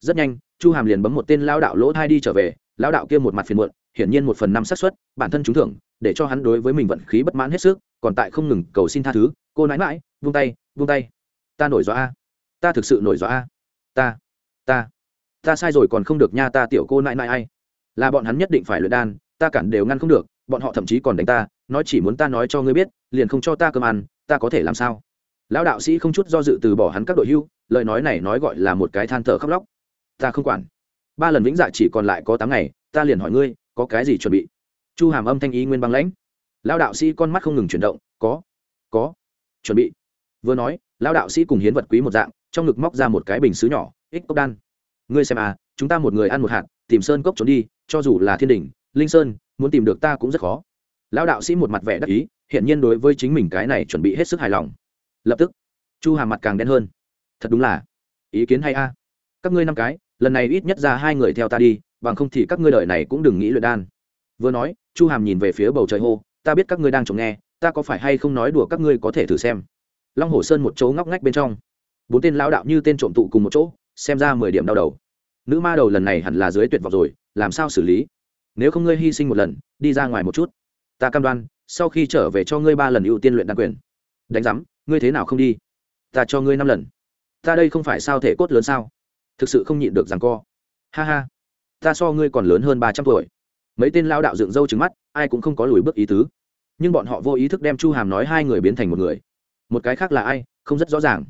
rất nhanh, chu hàm liền bấm một tên lao đạo lỗ thai đi trở về lao đạo kia một mặt phiền muộn, hiển nhiên một phần năm xác suất, bản thân trúng thưởng, để cho hắn đối với mình vận khí bất mãn hết sức, còn tại không ngừng cầu xin tha thứ, cô nãi mãi vung tay vung tay. Ta nổi gió a, ta thực sự nổi gió a. Ta ta ta sai rồi còn không được nha ta tiểu cô nãi nãi ai. Là bọn hắn nhất định phải luyện đan, ta cản đều ngăn không được, bọn họ thậm chí còn đánh ta, nói chỉ muốn ta nói cho ngươi biết, liền không cho ta cơm ăn, ta có thể làm sao? Lão đạo sĩ không chút do dự từ bỏ hắn các đội hưu, lời nói này nói gọi là một cái than thở khóc lóc ta không quản. Ba lần vĩnh dạ chỉ còn lại có tám ngày, ta liền hỏi ngươi, có cái gì chuẩn bị? Chu hàm âm thanh ý nguyên băng lãnh. Lão đạo sĩ con mắt không ngừng chuyển động, có có, chuẩn bị. Vừa nói lão đạo sĩ cùng hiến vật quý một dạng, trong ngực móc ra một cái bình xứ nhỏ, ích cốc đan. Ngươi xem à chúng ta một người ăn một hạt, tìm sơn cốc trốn đi, cho dù là thiên đình linh sơn, muốn tìm được ta cũng rất khó. Lão đạo sĩ một mặt vẻ đắc ý hiện nhiên đối với chính mình cái này chuẩn bị hết sức hài lòng. Lập tức, chu hàm mặt càng đen hơn. Thật đúng là, ý kiến hay a. Các ngươi năm cái lần này ít nhất ra hai người theo ta đi, bằng không thì các ngươi đợi này cũng đừng nghĩ luyện đan. Vừa nói, chu hàm nhìn về phía bầu trời hô, ta biết các ngươi đang chống nghe, ta có phải hay không nói đùa các ngươi có thể thử xem? Long hồ sơn một chỗ ngóc ngách bên trong. Bốn tên lão đạo như tên trộm tụ cùng một chỗ, xem ra mười điểm đau đầu. Nữ ma đầu lần này hẳn là dưới tuyệt vọng rồi, làm sao xử lý? Nếu không ngươi hy sinh một lần, đi ra ngoài một chút. Ta cam đoan, sau khi trở về cho ngươi ba lần ưu tiên luyện đan quyền. Đánh giám, ngươi thế nào không đi? Ta cho ngươi năm lần. Ta đây không phải sao thể cốt lớn sao? Thực sự không nhịn được rằng co. Ha ha, ta so ngươi còn lớn hơn ba trăm tuổi. Mấy tên lao đạo dựng râu trứng mắt, ai cũng không có lùi bước ý tứ. Nhưng bọn họ vô ý thức đem chu hàm nói hai người biến thành một người. Một cái khác là ai, không rất rõ ràng.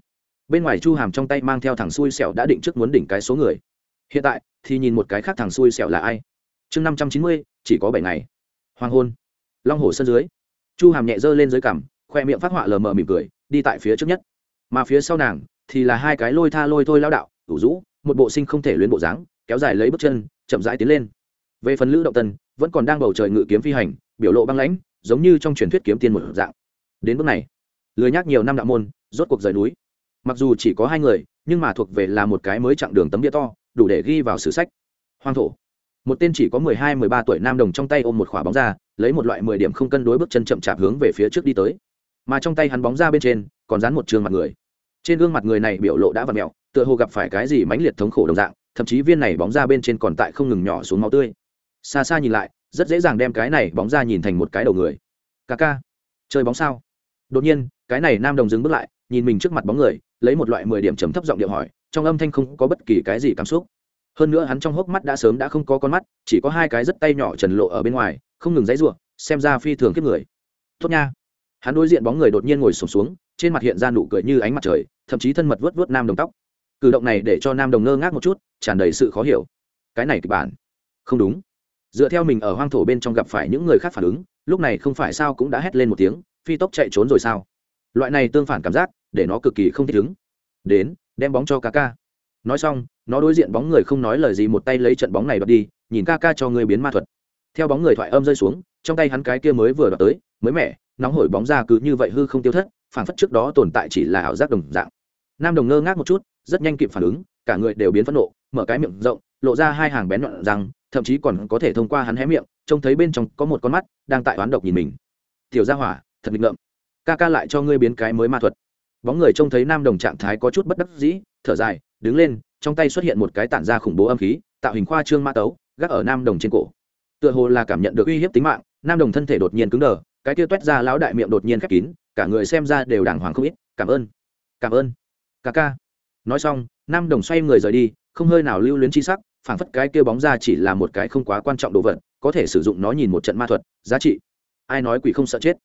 Bên ngoài chu hàm trong tay mang theo thằng xui xẻo đã định trước muốn đỉnh cái số người. Hiện tại, thì nhìn một cái khác thằng xui xẻo là ai. Chương năm trăm chín mươi, chỉ có bảy ngày. Hoàng hôn. Long hồ sân dưới. Chu hàm nhẹ dơ lên dưới cằm, khoe miệng phát họa lờ mờ mỉm cười, đi tại phía trước nhất. Mà phía sau nàng, thì là hai cái lôi tha lôi thôi lao đạo, ủ rũ một bộ sinh không thể luyến bộ dáng, kéo dài lấy bước chân, chậm rãi tiến lên. Về phần lữ động tân, vẫn còn đang bầu trời ngự kiếm phi hành, biểu lộ băng lãnh, giống như trong truyền thuyết kiếm tiên một dạng. Đến bước này, lười nhác nhiều năm đạo môn, rốt cuộc rời núi. Mặc dù chỉ có hai người, nhưng mà thuộc về là một cái mới chặng đường tấm bia to, đủ để ghi vào sử sách. Hoang thổ. Một tên chỉ có mười hai, mười ba tuổi nam đồng trong tay ôm một khỏa bóng ra, lấy một loại mười điểm không cân đối bước chân chậm chạp hướng về phía trước đi tới. Mà trong tay hắn bóng ra bên trên, còn dán một trường mặt người. Trên gương mặt người này biểu lộ đã v ặ mẹo tựa hồ gặp phải cái gì mãnh liệt thống khổ đồng dạng thậm chí viên này bóng ra bên trên còn tại không ngừng nhỏ xuống máu tươi. Xa xa nhìn lại rất dễ dàng đem cái này bóng ra nhìn thành một cái đầu người. Ca ca chơi bóng sao? Đột nhiên cái này nam đồng dừng bước lại nhìn mình trước mặt bóng người lấy một loại mười điểm chấm thấp giọng điệu hỏi trong âm thanh không có bất kỳ cái gì cảm xúc. Hơn nữa hắn trong hốc mắt đã sớm đã không có con mắt chỉ có hai cái rất tay nhỏ trần lộ ở bên ngoài không ngừng dãy ruộng xem ra phi thường kiếp người. Tốt nha. Hắn đối diện bóng người đột nhiên ngồi sùng xuống, xuống trên mặt hiện ra nụ cười như ánh mặt trời thậm chí thân mật vớt vớt nam đồng tóc cử động này để cho nam đồng ngơ ngác một chút, tràn đầy sự khó hiểu. Cái này kịch bản. Không đúng. Dựa theo mình ở hoang thổ bên trong gặp phải những người khác phản ứng, lúc này không phải sao cũng đã hét lên một tiếng, phi tốc chạy trốn rồi sao? Loại này tương phản cảm giác, để nó cực kỳ không thích ứng. Đến, đem bóng cho ca ca. Nói xong, nó đối diện bóng người không nói lời gì một tay lấy trận bóng này đoạt đi, nhìn ca ca cho người biến ma thuật. Theo bóng người thoại âm rơi xuống, trong tay hắn cái kia mới vừa đoạt tới, mới mẻ, nóng hổi bóng ra cứ như vậy hư không tiêu thất phản phất trước đó tồn tại chỉ là ảo giác đồng dạng. Nam đồng ngơ ngác một chút rất nhanh kịp phản ứng, cả người đều biến phẫn nộ, mở cái miệng rộng, lộ ra hai hàng bén nhọn răng, thậm chí còn có thể thông qua hắn hé miệng, trông thấy bên trong có một con mắt đang tại oán độc nhìn mình. Tiểu gia hỏa, thật nghịch ngợm. Ca ca lại cho ngươi biến cái mới ma thuật. Bóng người trông thấy nam đồng trạng thái có chút bất đắc dĩ, thở dài, đứng lên, trong tay xuất hiện một cái tản ra khủng bố âm khí, tạo hình khoa trương ma tấu, gác ở nam đồng trên cổ. Tựa hồ là cảm nhận được uy hiếp tính mạng, nam đồng thân thể đột nhiên cứng đờ, cái kia toét ra lão đại miệng đột nhiên khép kín, cả người xem ra đều đàng hoàng không ít. Cảm ơn cảm ơn, ca ca nói xong, nam đồng xoay người rời đi, không hơi nào lưu luyến chi sắc, phảng phất cái kia bóng ra chỉ là một cái không quá quan trọng đồ vật, có thể sử dụng nó nhìn một trận ma thuật, giá trị. Ai nói quỷ không sợ chết?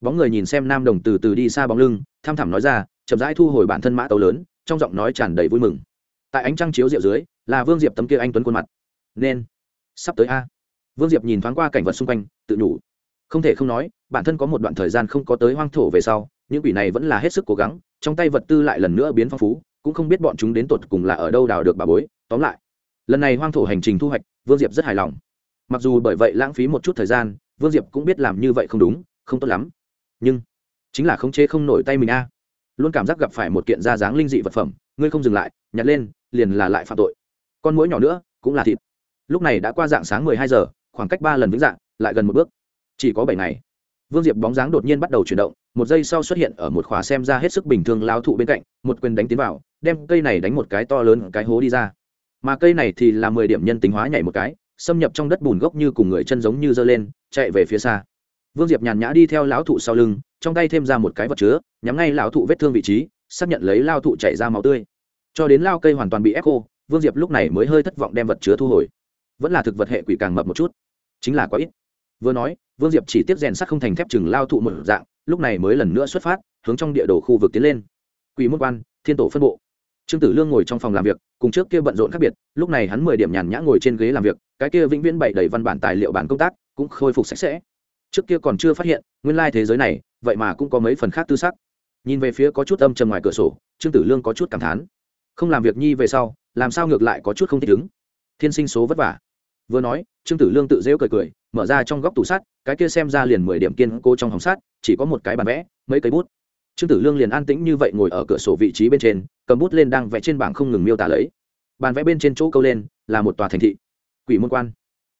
Bóng người nhìn xem nam đồng từ từ đi xa bóng lưng, tham thẳm nói ra, chậm rãi thu hồi bản thân mã tấu lớn, trong giọng nói tràn đầy vui mừng. Tại ánh trăng chiếu rượu dưới, là vương diệp tấm kia anh tuấn khuôn mặt. Nên, sắp tới a. Vương diệp nhìn thoáng qua cảnh vật xung quanh, tự nhủ. Không thể không nói, bản thân có một đoạn thời gian không có tới hoang thổ về sau, những quỷ này vẫn là hết sức cố gắng, trong tay vật tư lại lần nữa biến phong phú cũng không biết bọn chúng đến tột cùng là ở đâu đào được bà bối. Tóm lại, lần này hoang thổ hành trình thu hoạch, vương diệp rất hài lòng. Mặc dù bởi vậy lãng phí một chút thời gian, vương diệp cũng biết làm như vậy không đúng, không tốt lắm. Nhưng, chính là khống chế không nổi tay mình a. Luôn cảm giác gặp phải một kiện da dáng linh dị vật phẩm, ngươi không dừng lại, nhặt lên, liền là lại phạm tội. Con mũi nhỏ nữa, cũng là thịt. Lúc này đã qua dạng sáng mười hai giờ, khoảng cách ba lần vĩnh dạng, lại gần một bước. Chỉ có bảy ngày vương diệp bóng dáng đột nhiên bắt đầu chuyển động, một giây sau xuất hiện ở một khóa xem ra hết sức bình thường lao thụ bên cạnh, một quyền đánh tiến vào, đem cây này đánh một cái to lớn, cái hố đi ra. Mà cây này thì là mười điểm nhân tính hóa nhảy một cái, xâm nhập trong đất bùn gốc như cùng người chân giống như giơ lên, chạy về phía xa. Vương diệp nhàn nhã đi theo lão thụ sau lưng, trong tay thêm ra một cái vật chứa, nhắm ngay lão thụ vết thương vị trí, xác nhận lấy lao thụ chảy ra máu tươi. Cho đến lao cây hoàn toàn bị ép khô, vương diệp lúc này mới hơi thất vọng đem vật chứa thu hồi. Vẫn là thực vật hệ quỷ càng mập một chút. Chính là quá ít vừa nói, vương diệp chỉ tiếp rèn sắt không thành thép chừng lao thụ một dạng, lúc này mới lần nữa xuất phát, hướng trong địa đồ khu vực tiến lên. Quỷ môn quan, thiên tổ phân bộ. Trương tử lương ngồi trong phòng làm việc, cùng trước kia bận rộn khác biệt, lúc này hắn mười điểm nhàn nhã ngồi trên ghế làm việc, cái kia vĩnh viễn bậy đầy văn bản tài liệu bản công tác, cũng khôi phục sạch sẽ. Trước kia còn chưa phát hiện, nguyên lai thế giới này, vậy mà cũng có mấy phần khác tư sắc. Nhìn về phía có chút âm trầm ngoài cửa sổ, trương tử lương có chút cảm thán. Không làm việc nhi về sau, làm sao ngược lại có chút không thích ứng? Thiên sinh số vất vả vừa nói, trương tử lương tự rêu cười cười, mở ra trong góc tủ sắt, cái kia xem ra liền mười điểm kiên cố trong hòng sắt, chỉ có một cái bàn vẽ, mấy cây bút. Trương tử lương liền an tĩnh như vậy ngồi ở cửa sổ vị trí bên trên, cầm bút lên đang vẽ trên bảng không ngừng miêu tả lấy. Bàn vẽ bên trên chỗ câu lên, là một tòa thành thị. Quỷ môn quan.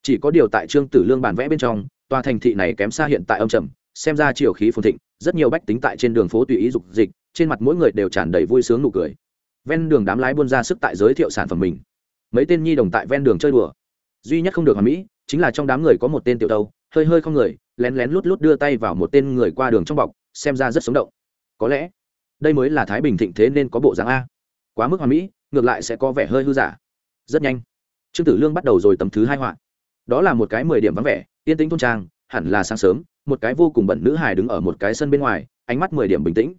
Chỉ có điều tại trương tử lương bàn vẽ bên trong, tòa thành thị này kém xa hiện tại âm trầm, xem ra chiều khí phồn thịnh, rất nhiều bách tính tại trên đường phố tùy ý dục dịch, trên mặt mỗi người đều tràn đầy vui sướng nụ cười. Ven đường đám lái buôn ra sức tại giới thiệu sản phẩm mình. Mấy tên nhi đồng tại ven đường chơi đùa duy nhất không được hoàn mỹ chính là trong đám người có một tên tiểu tâu, hơi hơi không người, lén lén lút lút đưa tay vào một tên người qua đường trong bọc, xem ra rất sống động. Có lẽ, đây mới là thái bình thịnh thế nên có bộ dáng a. Quá mức hoàn mỹ, ngược lại sẽ có vẻ hơi hư giả. Rất nhanh, trương tử lương bắt đầu rồi tầm thứ hai họa. Đó là một cái mười điểm vắng vẻ, yên tĩnh thôn trang, hẳn là sáng sớm, một cái vô cùng bẩn nữ hài đứng ở một cái sân bên ngoài, ánh mắt mười điểm bình tĩnh.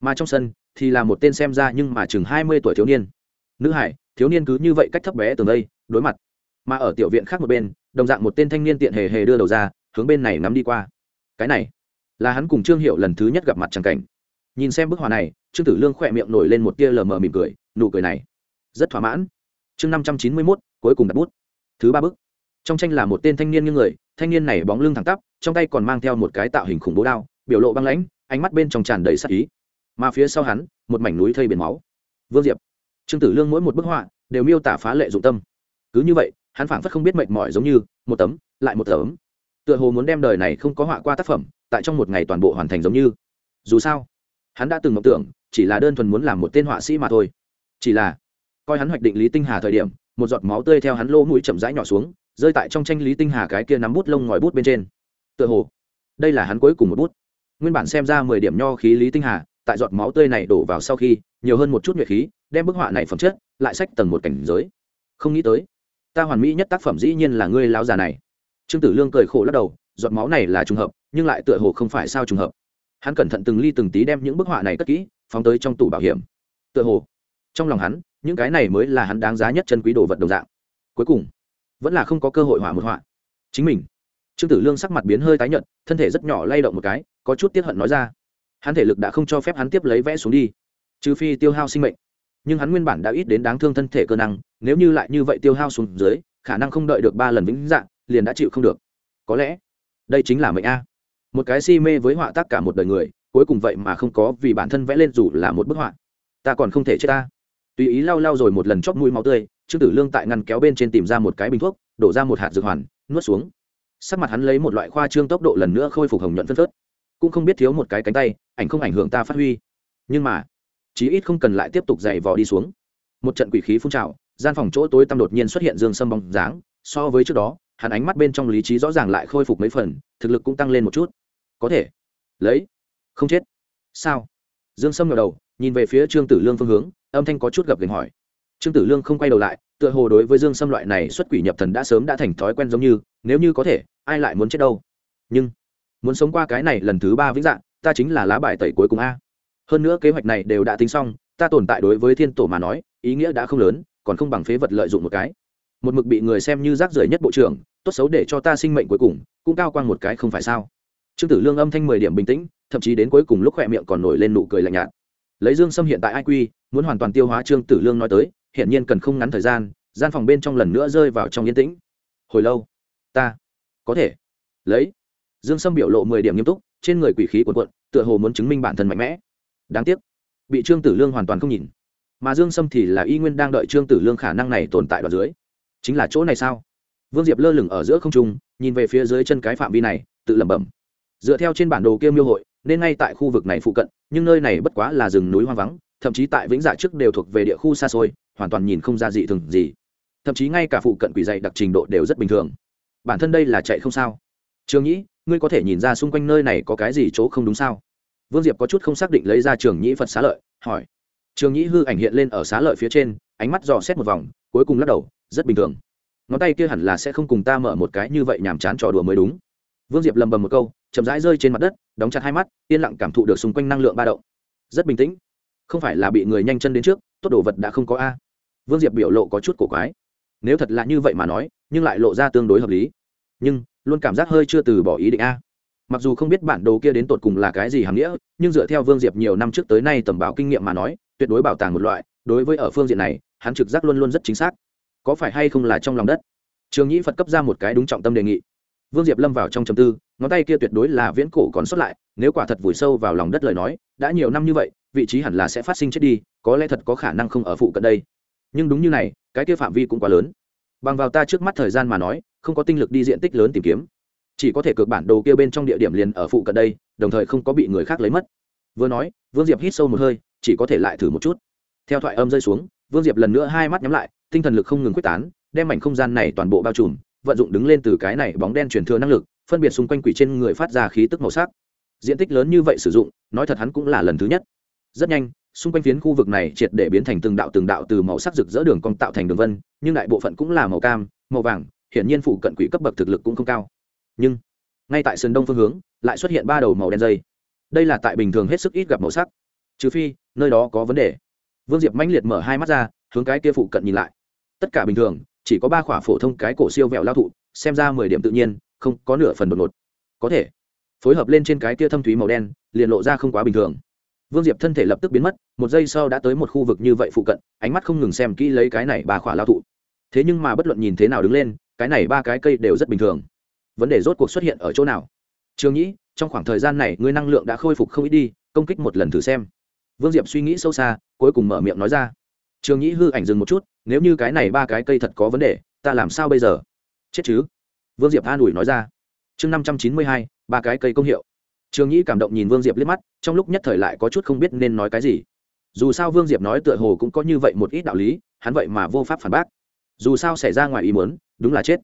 Mà trong sân, thì là một tên xem ra nhưng mà chừng hai mươi tuổi thiếu niên. Nữ hải thiếu niên cứ như vậy cách thấp bé từ đây, đối mặt mà ở tiểu viện khác một bên, đồng dạng một tên thanh niên tiện hề hề đưa đầu ra, hướng bên này nắm đi qua. Cái này, là hắn cùng trương hiệu lần thứ nhất gặp mặt tràng cảnh. Nhìn xem bức họa này, trương tử lương khỏe miệng nổi lên một tia lờ mờ mỉm cười, nụ cười này, rất thỏa mãn. Chương năm trăm chín mươi mốt, cuối cùng đặt bút. Thứ ba bức. Trong tranh là một tên thanh niên như người, thanh niên này bóng lưng thẳng tắp, trong tay còn mang theo một cái tạo hình khủng bố đao, biểu lộ băng lãnh, ánh mắt bên trong tràn đầy sắc ý. Mà phía sau hắn, một mảnh núi thây biển máu. Vương diệp, trương tử lương mỗi một bức họa đều miêu tả phá lệ dụng tâm. Cứ như vậy hắn phảng phất không biết mệt mỏi giống như, một tấm, lại một tấm. Tựa hồ muốn đem đời này không có họa qua tác phẩm, tại trong một ngày toàn bộ hoàn thành giống như. Dù sao, hắn đã từng mộng tưởng, chỉ là đơn thuần muốn làm một tên họa sĩ mà thôi. Chỉ là, coi hắn hoạch định lý tinh hà thời điểm, một giọt máu tươi theo hắn lỗ mũi chậm rãi nhỏ xuống, rơi tại trong tranh lý tinh hà cái kia nắm bút lông ngòi bút bên trên. Tựa hồ, đây là hắn cuối cùng một bút. Nguyên bản xem ra mười điểm nho khí lý tinh hà, tại giọt máu tươi này đổ vào sau khi, nhiều hơn một chút nhuệ khí, đem bức họa này phẩm chất, lại sách tầng một cảnh giới. Không nghĩ tới ta hoàn mỹ nhất tác phẩm dĩ nhiên là ngươi lão già này. Trương tử lương cười khổ lắc đầu, giọt máu này là trùng hợp, nhưng lại tựa hồ không phải sao trùng hợp. Hắn cẩn thận từng ly từng tí đem những bức họa này cất kỹ, phóng tới trong tủ bảo hiểm. Tựa hồ, trong lòng hắn, những cái này mới là hắn đáng giá nhất chân quý đồ vật đồng dạng. Cuối cùng, vẫn là không có cơ hội họa một họa. Chính mình, trương tử lương sắc mặt biến hơi tái nhợt, thân thể rất nhỏ lay động một cái, có chút tiếc hận nói ra. Hắn thể lực đã không cho phép hắn tiếp lấy vẽ xuống đi, trừ phi tiêu hao sinh mệnh nhưng hắn nguyên bản đã ít đến đáng thương thân thể cơ năng, nếu như lại như vậy tiêu hao xuống dưới, khả năng không đợi được ba lần vĩnh dạng, liền đã chịu không được. Có lẽ, đây chính là mệnh a. Một cái si mê với họa tác cả một đời người, cuối cùng vậy mà không có vì bản thân vẽ lên dù là một bức họa. Ta còn không thể chết ta. Tùy ý lau lau rồi một lần chóp mũi máu tươi, trương tử lương tại ngăn kéo bên trên tìm ra một cái bình thuốc, đổ ra một hạt dược hoàn, nuốt xuống. Sắc mặt hắn lấy một loại khoa trương tốc độ lần nữa khôi phục hồng nhuận phân phớt. Cũng không biết thiếu một cái cánh tay, ảnh không ảnh hưởng ta phát huy. Nhưng mà chí ít không cần lại tiếp tục dày vò đi xuống. Một trận quỷ khí phun trào, gian phòng chỗ tối tăm đột nhiên xuất hiện dương sâm bóng dáng, so với trước đó, hắn ánh mắt bên trong lý trí rõ ràng lại khôi phục mấy phần, thực lực cũng tăng lên một chút. Có thể. Lấy. Không chết. Sao? Dương sâm ngẩng đầu, nhìn về phía trương tử lương phương hướng, âm thanh có chút gập gành hỏi. Trương tử lương không quay đầu lại, tựa hồ đối với dương sâm loại này xuất quỷ nhập thần đã sớm đã thành thói quen giống như, nếu như có thể, ai lại muốn chết đâu? Nhưng, muốn sống qua cái này lần thứ ba vĩnh dạng, ta chính là lá bài tẩy cuối cùng a hơn nữa kế hoạch này đều đã tính xong, ta tồn tại đối với thiên tổ mà nói, ý nghĩa đã không lớn, còn không bằng phế vật lợi dụng một cái. Một mực bị người xem như rác rưởi nhất bộ trưởng, tốt xấu để cho ta sinh mệnh cuối cùng, cũng cao quang một cái không phải sao? Trương tử lương âm thanh mười điểm bình tĩnh, thậm chí đến cuối cùng lúc khỏe miệng còn nổi lên nụ cười lạnh nhạt. Lấy dương xâm hiện tại iq muốn hoàn toàn tiêu hóa trương tử lương nói tới hiện nhiên cần không ngắn thời gian gian phòng bên trong lần nữa rơi vào trong yên tĩnh. Hồi lâu? Ta. Có thể. Lấy. Dương sâm biểu lộ mười điểm nghiêm túc, trên người quỷ khí quần cuộn, tựa hồ muốn chứng minh bản thân mạnh mẽ đáng tiếc, bị trương tử lương hoàn toàn không nhìn. Mà dương sâm thì là y nguyên đang đợi trương tử lương khả năng này tồn tại đoạn dưới. Chính là chỗ này sao? Vương diệp lơ lửng ở giữa không trung, nhìn về phía dưới chân cái phạm vi này, tự lẩm bẩm. Dựa theo trên bản đồ kia miêu hội, nên ngay tại khu vực này phụ cận, nhưng nơi này bất quá là rừng núi hoang vắng, thậm chí tại vĩnh dạ trước đều thuộc về địa khu xa xôi, hoàn toàn nhìn không ra dị thường gì. Thậm chí ngay cả phụ cận quỷ dày đặc trình độ đều rất bình thường. Bản thân đây là chạy không sao. Trường nhĩ, ngươi có thể nhìn ra xung quanh nơi này có cái gì chỗ không đúng sao? Vương diệp có chút không xác định lấy ra trường nhĩ phật xá lợi, hỏi. Trường nhĩ hư ảnh hiện lên ở xá lợi phía trên, ánh mắt dò xét một vòng, cuối cùng lắc đầu, rất bình thường. Ngón tay kia hẳn là sẽ không cùng ta mở một cái như vậy nhàm chán trò đùa mới đúng. Vương diệp lầm bầm một câu, chậm rãi rơi trên mặt đất, đóng chặt hai mắt, yên lặng cảm thụ được xung quanh năng lượng ba động. Rất bình tĩnh. Không phải là bị người nhanh chân đến trước, tốt đồ vật đã không có a. Vương diệp biểu lộ có chút cổ quái. Nếu thật là như vậy mà nói, nhưng lại lộ ra tương đối hợp lý. Nhưng, luôn cảm giác hơi chưa từ bỏ ý định a mặc dù không biết bản đồ kia đến tột cùng là cái gì hàm nghĩa, nhưng dựa theo vương diệp nhiều năm trước tới nay tầm bảo kinh nghiệm mà nói, tuyệt đối bảo tàng một loại, đối với ở phương diện này, hắn trực giác luôn luôn rất chính xác. Có phải hay không là trong lòng đất? Trường nhĩ phật cấp ra một cái đúng trọng tâm đề nghị. Vương diệp lâm vào trong chầm tư, ngón tay kia tuyệt đối là viễn cổ còn xuất lại, nếu quả thật vùi sâu vào lòng đất lời nói, đã nhiều năm như vậy, vị trí hẳn là sẽ phát sinh chết đi, có lẽ thật có khả năng không ở phụ cận đây. Nhưng đúng như này, cái kia phạm vi cũng quá lớn. Bằng vào ta trước mắt thời gian mà nói, không có tinh lực đi diện tích lớn tìm kiếm chỉ có thể cược bản đồ kia bên trong địa điểm liền ở phụ cận đây, đồng thời không có bị người khác lấy mất. Vừa nói, vương diệp hít sâu một hơi, chỉ có thể lại thử một chút. Theo thoại âm rơi xuống, vương diệp lần nữa hai mắt nhắm lại, tinh thần lực không ngừng quyết tán, đem mảnh không gian này toàn bộ bao trùm, vận dụng đứng lên từ cái này bóng đen truyền thừa năng lực, phân biệt xung quanh quỷ trên người phát ra khí tức màu sắc. Diện tích lớn như vậy sử dụng, nói thật hắn cũng là lần thứ nhất. Rất nhanh, xung quanh phiến khu vực này triệt để biến thành từng đạo từng đạo từ màu sắc rực rỡ đường cong tạo thành đường vân, nhưng đại bộ phận cũng là màu cam, màu vàng, hiển nhiên phụ cận quỷ cấp bậc thực lực cũng không cao nhưng ngay tại sườn đông phương hướng lại xuất hiện ba đầu màu đen dây. Đây là tại bình thường hết sức ít gặp màu sắc. Trừ phi, nơi đó có vấn đề. Vương diệp mãnh liệt mở hai mắt ra, hướng cái kia phụ cận nhìn lại. Tất cả bình thường, chỉ có ba khỏa phổ thông cái cổ siêu vẹo lao thụ, xem ra mười điểm tự nhiên, không có nửa phần đột ngột. Có thể, phối hợp lên trên cái kia thâm thúy màu đen, liền lộ ra không quá bình thường. Vương diệp thân thể lập tức biến mất, một giây sau đã tới một khu vực như vậy phụ cận, ánh mắt không ngừng xem kỹ lấy cái này ba khỏa lao thụ. Thế nhưng mà bất luận nhìn thế nào đứng lên, cái này ba cái cây đều rất bình thường vấn đề rốt cuộc xuất hiện ở chỗ nào? Trường nhĩ, trong khoảng thời gian này ngươi năng lượng đã khôi phục không ít đi, công kích một lần thử xem. Vương diệp suy nghĩ sâu xa, cuối cùng mở miệng nói ra. Trường nhĩ hư ảnh dừng một chút, nếu như cái này ba cái cây thật có vấn đề, ta làm sao bây giờ? Chết chứ? Vương diệp an ủi nói ra. Chương năm trăm chín mươi hai, ba cái cây công hiệu. Trường nhĩ cảm động nhìn vương diệp liếc mắt, trong lúc nhất thời lại có chút không biết nên nói cái gì. Dù sao vương diệp nói tựa hồ cũng có như vậy một ít đạo lý, hắn vậy mà vô pháp phản bác. Dù sao xảy ra ngoài ý muốn, đúng là chết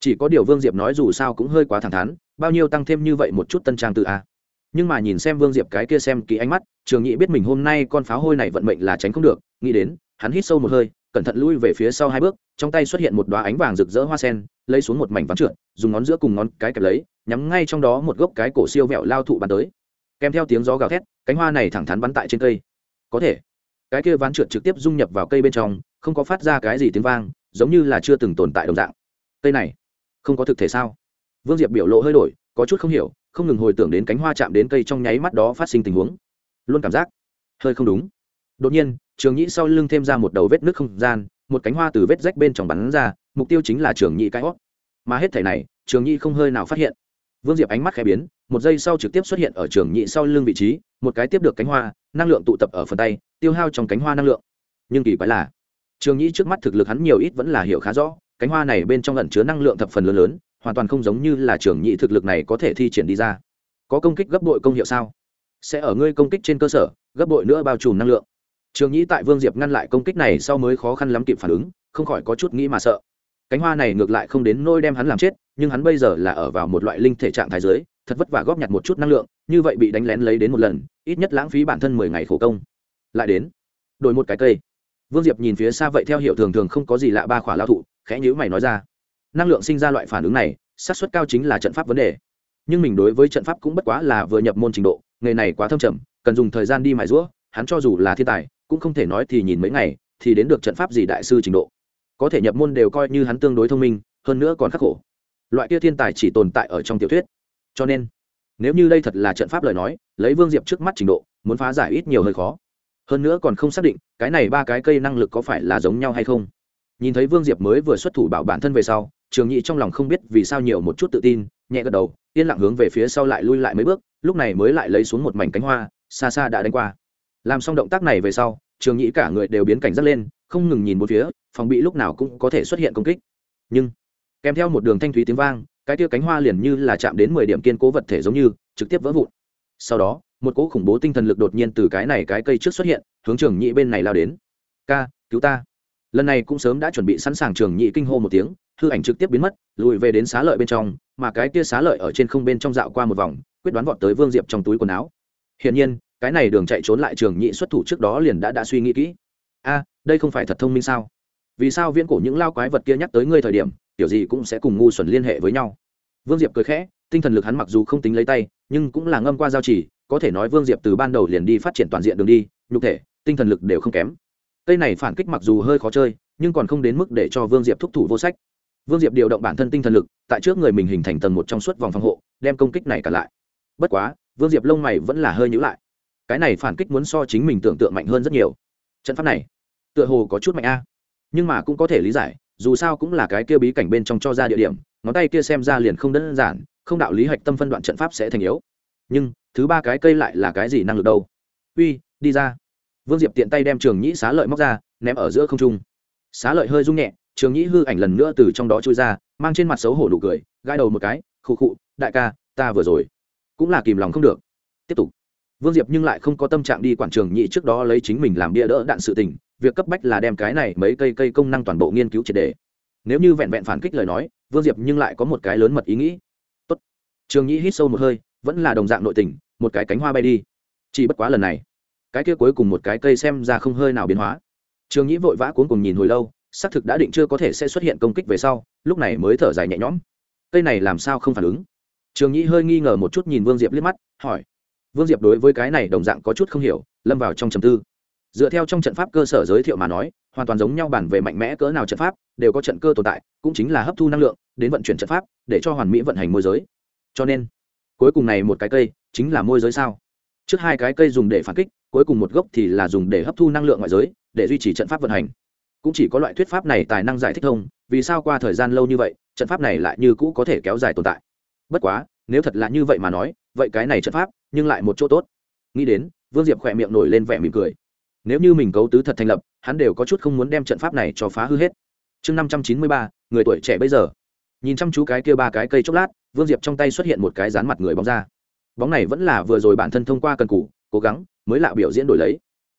chỉ có điều vương diệp nói dù sao cũng hơi quá thẳng thắn, bao nhiêu tăng thêm như vậy một chút tân trang tự a. Nhưng mà nhìn xem vương diệp cái kia xem kỹ ánh mắt, trường nhị biết mình hôm nay con pháo hôi này vận mệnh là tránh không được, nghĩ đến, hắn hít sâu một hơi, cẩn thận lui về phía sau hai bước, trong tay xuất hiện một đoá ánh vàng rực rỡ hoa sen, lấy xuống một mảnh ván trượt, dùng ngón giữa cùng ngón cái kẹp lấy, nhắm ngay trong đó một gốc cái cổ siêu vẹo lao thụ bắn tới. Kèm theo tiếng gió gào thét, cánh hoa này thẳng thắn bắn tại trên cây. Có thể, cái kia ván trượt trực tiếp dung nhập vào cây bên trong, không có phát ra cái gì tiếng vang, giống như là chưa từng tồn tại đồng dạng. Cây này không có thực thể sao? Vương diệp biểu lộ hơi đổi, có chút không hiểu, không ngừng hồi tưởng đến cánh hoa chạm đến cây trong nháy mắt đó phát sinh tình huống. Luôn cảm giác, hơi không đúng. Đột nhiên, trường nhĩ sau lưng thêm ra một đầu vết nước không gian, một cánh hoa từ vết rách bên trong bắn ra, mục tiêu chính là trường nhĩ cái hót mà hết thể này, trường nhĩ không hơi nào phát hiện. Vương diệp ánh mắt khẽ biến, một giây sau trực tiếp xuất hiện ở trường nhĩ sau lưng vị trí, một cái tiếp được cánh hoa, năng lượng tụ tập ở phần tay, tiêu hao trong cánh hoa năng lượng. Nhưng kỳ quái là, trường nhĩ trước mắt thực lực hắn nhiều ít vẫn là hiểu khá rõ cánh hoa này bên trong lẩn chứa năng lượng thập phần lớn lớn, hoàn toàn không giống như là trường nhị thực lực này có thể thi triển đi ra. Có công kích gấp bội công hiệu sao? Sẽ ở ngươi công kích trên cơ sở, gấp bội nữa bao trùm năng lượng. Trường nhĩ tại vương diệp ngăn lại công kích này sau mới khó khăn lắm kịp phản ứng, không khỏi có chút nghĩ mà sợ. Cánh hoa này ngược lại không đến nôi đem hắn làm chết, nhưng hắn bây giờ là ở vào một loại linh thể trạng thái giới thật vất vả góp nhặt một chút năng lượng, như vậy bị đánh lén lấy đến một lần, ít nhất lãng phí bản thân mười ngày khổ công. Lại đến, đổi một cái cây. Vương diệp nhìn phía xa vậy theo hiệu thường thường không có gì lạ ba khỏa lao thụ khẽ nhữ mày nói ra. Năng lượng sinh ra loại phản ứng này, xác suất cao chính là trận pháp vấn đề. Nhưng mình đối với trận pháp cũng bất quá là vừa nhập môn trình độ, nghề này quá thâm trầm, cần dùng thời gian đi mài rũa hắn cho dù là thiên tài, cũng không thể nói thì nhìn mấy ngày, thì đến được trận pháp gì đại sư trình độ. Có thể nhập môn đều coi như hắn tương đối thông minh, hơn nữa còn khắc khổ. Loại kia thiên tài chỉ tồn tại ở trong tiểu thuyết. Cho nên, nếu như đây thật là trận pháp lời nói, lấy vương diệp trước mắt trình độ, muốn phá giải ít nhiều hơi khó. Hơn nữa còn không xác định, cái này ba cái cây năng lực có phải là giống nhau hay không nhìn thấy vương diệp mới vừa xuất thủ bảo bản thân về sau, trường nhị trong lòng không biết vì sao nhiều một chút tự tin, nhẹ gật đầu, yên lặng hướng về phía sau lại lui lại mấy bước, lúc này mới lại lấy xuống một mảnh cánh hoa, xa xa đã đánh qua. Làm xong động tác này về sau, trường nhị cả người đều biến cảnh giác lên, không ngừng nhìn một phía, phòng bị lúc nào cũng có thể xuất hiện công kích. Nhưng, kèm theo một đường thanh thúy tiếng vang, cái tia cánh hoa liền như là chạm đến mười điểm kiên cố vật thể giống như, trực tiếp vỡ vụn. Sau đó, một cỗ khủng bố tinh thần lực đột nhiên từ cái này cái cây trước xuất hiện, hướng trường nhị bên này lao đến. Ca, cứu ta lần này cũng sớm đã chuẩn bị sẵn sàng trường nhị kinh hô một tiếng, hư ảnh trực tiếp biến mất, lùi về đến xá lợi bên trong, mà cái kia xá lợi ở trên không bên trong dạo qua một vòng, quyết đoán vọt tới vương diệp trong túi quần áo. Hiển nhiên, cái này đường chạy trốn lại trường nhị xuất thủ trước đó liền đã đã suy nghĩ kỹ. A, đây không phải thật thông minh sao? Vì sao viễn cổ những lao quái vật kia nhắc tới ngươi thời điểm kiểu gì cũng sẽ cùng ngu xuẩn liên hệ với nhau? Vương diệp cười khẽ, tinh thần lực hắn mặc dù không tính lấy tay, nhưng cũng là ngâm qua giao chỉ có thể nói vương diệp từ ban đầu liền đi phát triển toàn diện đường đi, nhục thể, tinh thần lực đều không kém cây này phản kích mặc dù hơi khó chơi, nhưng còn không đến mức để cho vương diệp thúc thủ vô sách. Vương diệp điều động bản thân tinh thần lực, tại trước người mình hình thành tầng một trong suốt vòng phòng hộ, đem công kích này cả lại. Bất quá, vương diệp lông mày vẫn là hơi nhữ lại. Cái này phản kích muốn so chính mình tưởng tượng mạnh hơn rất nhiều. Trận pháp này, tựa hồ có chút mạnh a. Nhưng mà cũng có thể lý giải, dù sao cũng là cái kia bí cảnh bên trong cho ra địa điểm, ngón tay kia xem ra liền không đơn giản, không đạo lý hạch tâm phân đoạn trận pháp sẽ thành yếu. Nhưng, thứ ba cái cây lại là cái gì năng lực đâu? Uy, đi ra vương diệp tiện tay đem trường nhĩ xá lợi móc ra, ném ở giữa không trung. Xá lợi hơi rung nhẹ, trường nhĩ hư ảnh lần nữa từ trong đó trôi ra, mang trên mặt xấu hổ đủ cười gai đầu một cái, khụ khụ, đại ca, ta vừa rồi cũng là kìm lòng không được. Tiếp tục. Vương diệp nhưng lại không có tâm trạng đi quản trường nhị trước đó lấy chính mình làm bia đỡ đạn sự tình, việc cấp bách là đem cái này mấy cây cây công năng toàn bộ nghiên cứu triệt đề nếu như vẹn vẹn phản kích lời nói, vương diệp nhưng lại có một cái lớn mật ý nghĩ. Tốt. trường nhị hít sâu một hơi, vẫn là đồng dạng nội tình, một cái cánh hoa bay đi. Chỉ bất quá lần này cái kia cuối cùng một cái cây xem ra không hơi nào biến hóa. Trường nhĩ vội vã cuốn cùng nhìn hồi lâu, xác thực đã định chưa có thể sẽ xuất hiện công kích về sau, lúc này mới thở dài nhẹ nhõm. Cây này làm sao không phản ứng? Trường nhĩ hơi nghi ngờ một chút nhìn vương diệp liếc mắt, hỏi. Vương diệp đối với cái này đồng dạng có chút không hiểu, lâm vào trong trầm tư. Dựa theo trong trận pháp cơ sở giới thiệu mà nói, hoàn toàn giống nhau bản về mạnh mẽ cỡ nào trận pháp, đều có trận cơ tồn tại, cũng chính là hấp thu năng lượng, đến vận chuyển trận pháp, để cho hoàn mỹ vận hành môi giới. Cho nên, cuối cùng này một cái cây chính là môi giới sao? Trước hai cái cây dùng để phản kích, cuối cùng một gốc thì là dùng để hấp thu năng lượng ngoại giới, để duy trì trận pháp vận hành. Cũng chỉ có loại thuyết pháp này tài năng giải thích thông vì sao qua thời gian lâu như vậy, trận pháp này lại như cũ có thể kéo dài tồn tại. Bất quá, nếu thật là như vậy mà nói, vậy cái này trận pháp, nhưng lại một chỗ tốt. Nghĩ đến, vương diệp khỏe miệng nổi lên vẻ mỉm cười. Nếu như mình cấu tứ thật thành lập, hắn đều có chút không muốn đem trận pháp này cho phá hư hết. Chương năm trăm chín mươi ba, người tuổi trẻ bây giờ. Nhìn chăm chú cái kia ba cái cây chốc lát, vương diệp trong tay xuất hiện một cái dán mặt người bóng ra bóng này vẫn là vừa rồi bản thân thông qua cần cũ cố gắng, mới lạ biểu diễn đổi lấy.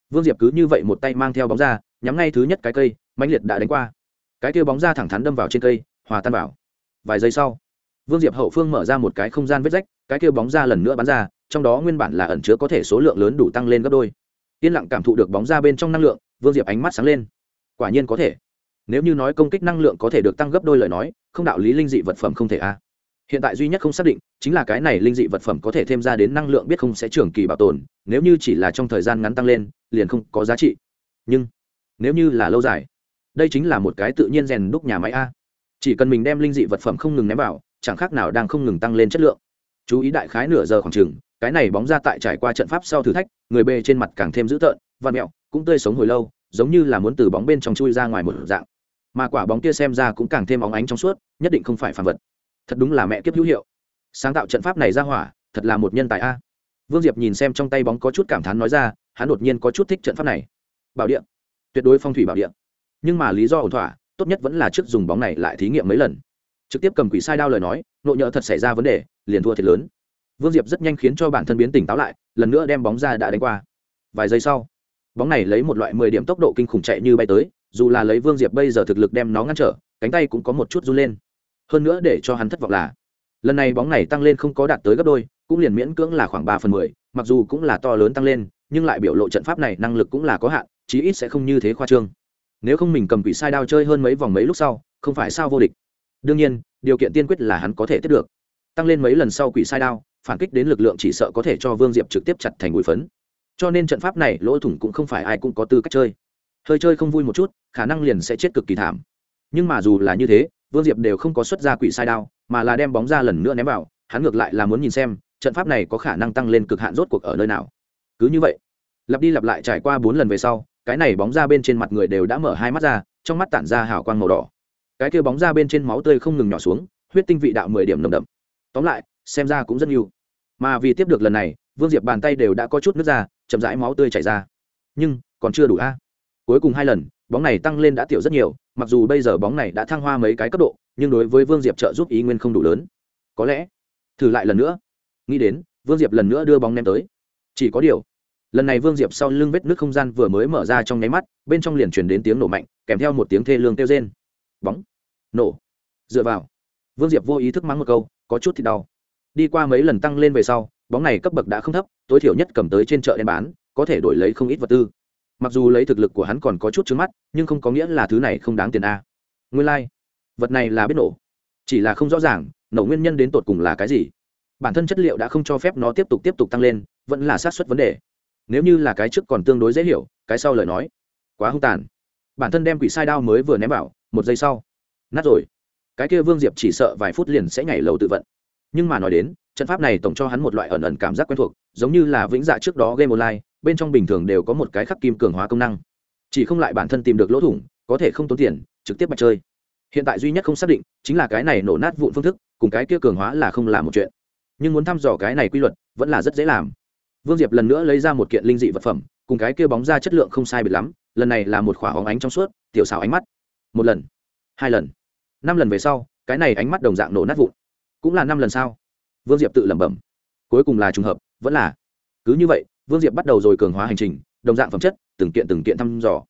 Vương diệp cứ như vậy một tay mang theo bóng ra, nhắm ngay thứ nhất cái cây, mãnh liệt đã đánh qua. Cái kia bóng ra thẳng thắn đâm vào trên cây, hòa tan vào. Vài giây sau, vương diệp hậu phương mở ra một cái không gian vết rách, cái kia bóng ra lần nữa bắn ra, trong đó nguyên bản là ẩn chứa có thể số lượng lớn đủ tăng lên gấp đôi. Yên lặng cảm thụ được bóng ra bên trong năng lượng, vương diệp ánh mắt sáng lên. Quả nhiên có thể. Nếu như nói công kích năng lượng có thể được tăng gấp đôi lời nói, không đạo lý linh dị vật phẩm không thể a hiện tại duy nhất không xác định chính là cái này linh dị vật phẩm có thể thêm ra đến năng lượng biết không sẽ trường kỳ bảo tồn, nếu như chỉ là trong thời gian ngắn tăng lên, liền không có giá trị. Nhưng, nếu như là lâu dài, đây chính là một cái tự nhiên rèn đúc nhà máy a. Chỉ cần mình đem linh dị vật phẩm không ngừng ném vào, chẳng khác nào đang không ngừng tăng lên chất lượng. Chú ý đại khái nửa giờ khoảng chừng, cái này bóng ra tại trải qua trận pháp sau thử thách, người bê trên mặt càng thêm dữ tợn và mẹo, cũng tươi sống hồi lâu, giống như là muốn từ bóng bên trong chui ra ngoài một dạng. Mà quả bóng kia xem ra cũng càng thêm óng ánh trong suốt, nhất định không phải phản vật thật đúng là mẹ kiếp hữu hiệu. Sáng tạo trận pháp này ra hỏa, thật là một nhân tài a. Vương diệp nhìn xem trong tay bóng có chút cảm thán nói ra, hắn đột nhiên có chút thích trận pháp này. Bảo điện tuyệt đối phong thủy bảo điện nhưng mà lý do ổn thỏa, tốt nhất vẫn là trước dùng bóng này lại thí nghiệm mấy lần. Trực tiếp cầm quỷ sai đao lời nói, nội nhỡ thật xảy ra vấn đề, liền thua thiệt lớn. Vương diệp rất nhanh khiến cho bản thân biến tỉnh táo lại, lần nữa đem bóng ra đã đánh qua. Vài giây sau, bóng này lấy một loại mười điểm tốc độ kinh khủng chạy như bay tới, dù là lấy vương diệp bây giờ thực lực đem nó ngăn trở, cánh tay cũng có một chút run lên hơn nữa để cho hắn thất vọng là, lần này bóng này tăng lên không có đạt tới gấp đôi, cũng liền miễn cưỡng là khoảng ba phần mười, mặc dù cũng là to lớn tăng lên, nhưng lại biểu lộ trận pháp này năng lực cũng là có hạn, chí ít sẽ không như thế khoa trương. Nếu không mình cầm quỷ sai đao chơi hơn mấy vòng mấy lúc sau, không phải sao vô địch. Đương nhiên, điều kiện tiên quyết là hắn có thể tiếp được. Tăng lên mấy lần sau quỷ sai đao, phản kích đến lực lượng chỉ sợ có thể cho vương diệp trực tiếp chặt thành bụi phấn. Cho nên trận pháp này lỗ thủng cũng không phải ai cũng có tư cách chơi. Hơi chơi không vui một chút, khả năng liền sẽ chết cực kỳ thảm. Nhưng mà dù là như thế vương diệp đều không có xuất ra quỷ sai đao, mà là đem bóng ra lần nữa ném vào, hắn ngược lại là muốn nhìn xem, trận pháp này có khả năng tăng lên cực hạn rốt cuộc ở nơi nào. Cứ như vậy, lặp đi lặp lại trải qua bốn lần về sau, cái này bóng ra bên trên mặt người đều đã mở hai mắt ra, trong mắt tản ra hào quang màu đỏ. Cái kia bóng ra bên trên máu tươi không ngừng nhỏ xuống, huyết tinh vị đạo mười điểm nồng đậm. Tóm lại, xem ra cũng rất nhiều. Mà vì tiếp được lần này, vương diệp bàn tay đều đã có chút nước ra, chậm rãi máu tươi chảy ra. Nhưng, còn chưa đủ a. Cuối cùng hai lần bóng này tăng lên đã tiểu rất nhiều, mặc dù bây giờ bóng này đã thăng hoa mấy cái cấp độ, nhưng đối với vương diệp trợ giúp ý nguyên không đủ lớn. Có lẽ, thử lại lần nữa. Nghĩ đến, vương diệp lần nữa đưa bóng ném tới. Chỉ có điều, lần này vương diệp sau lưng vết nước không gian vừa mới mở ra trong nháy mắt, bên trong liền chuyển đến tiếng nổ mạnh, kèm theo một tiếng thê lương kêu rên. Bóng, nổ. Dựa vào, vương diệp vô ý thức mắng một câu, có chút thì đau. Đi qua mấy lần tăng lên về sau, bóng này cấp bậc đã không thấp, tối thiểu nhất cầm tới trên chợ đen bán, có thể đổi lấy không ít vật tư mặc dù lấy thực lực của hắn còn có chút trước mắt, nhưng không có nghĩa là thứ này không đáng tiền a. Nguyên lai、like. vật này là biết nổ. Chỉ là không rõ ràng, nổ nguyên nhân đến tột cùng là cái gì. Bản thân chất liệu đã không cho phép nó tiếp tục tiếp tục tăng lên, vẫn là sát xuất vấn đề. Nếu như là cái trước còn tương đối dễ hiểu, cái sau lời nói. Quá hung tàn. Bản thân đem quỷ sai đao mới vừa ném vào, một giây sau. Nát rồi. Cái kia vương diệp chỉ sợ vài phút liền sẽ nhảy lầu tự vận. Nhưng mà nói đến, trận pháp này tổng cho hắn một loại ẩn ẩn cảm giác quen thuộc, giống như là vĩnh dạ trước đó game online bên trong bình thường đều có một cái khắc kim cường hóa công năng. Chỉ không lại bản thân tìm được lỗ thủng, có thể không tốn tiền, trực tiếp bạch chơi. Hiện tại duy nhất không xác định, chính là cái này nổ nát vụn phương thức, cùng cái kia cường hóa là không là một chuyện. Nhưng muốn thăm dò cái này quy luật, vẫn là rất dễ làm. Vương diệp lần nữa lấy ra một kiện linh dị vật phẩm, cùng cái kia bóng ra chất lượng không sai biệt lắm, lần này là một khỏa hóng ánh trong suốt, tiểu xào ánh mắt. Một lần, hai lần, năm lần về sau, cái này ánh mắt đồng dạng nổ nát vụn. Cũng là năm lần sau vương diệp tự lẩm bẩm. Cuối cùng là trùng hợp, vẫn là. Cứ như vậy vương diệp bắt đầu rồi cường hóa hành trình, đồng dạng phẩm chất, từng kiện từng kiện thăm dò.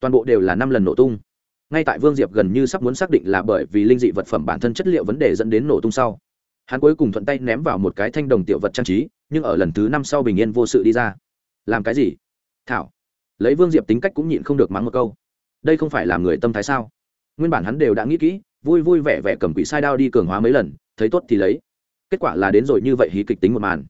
Toàn bộ đều là năm lần nổ tung. Ngay tại vương diệp gần như sắp muốn xác định là bởi vì linh dị vật phẩm bản thân chất liệu vấn đề dẫn đến nổ tung sau, hắn cuối cùng thuận tay ném vào một cái thanh đồng tiểu vật trang trí, nhưng ở lần thứ năm sau bình yên vô sự đi ra. Làm cái gì? Thảo. Lấy vương diệp tính cách cũng nhịn không được mắng một câu. Đây không phải là người tâm thái sao? Nguyên bản hắn đều đã nghĩ kỹ, vui vui vẻ vẻ cầm quỷ sai đao đi cường hóa mấy lần, thấy tốt thì lấy. Kết quả là đến rồi như vậy hí kịch tính một màn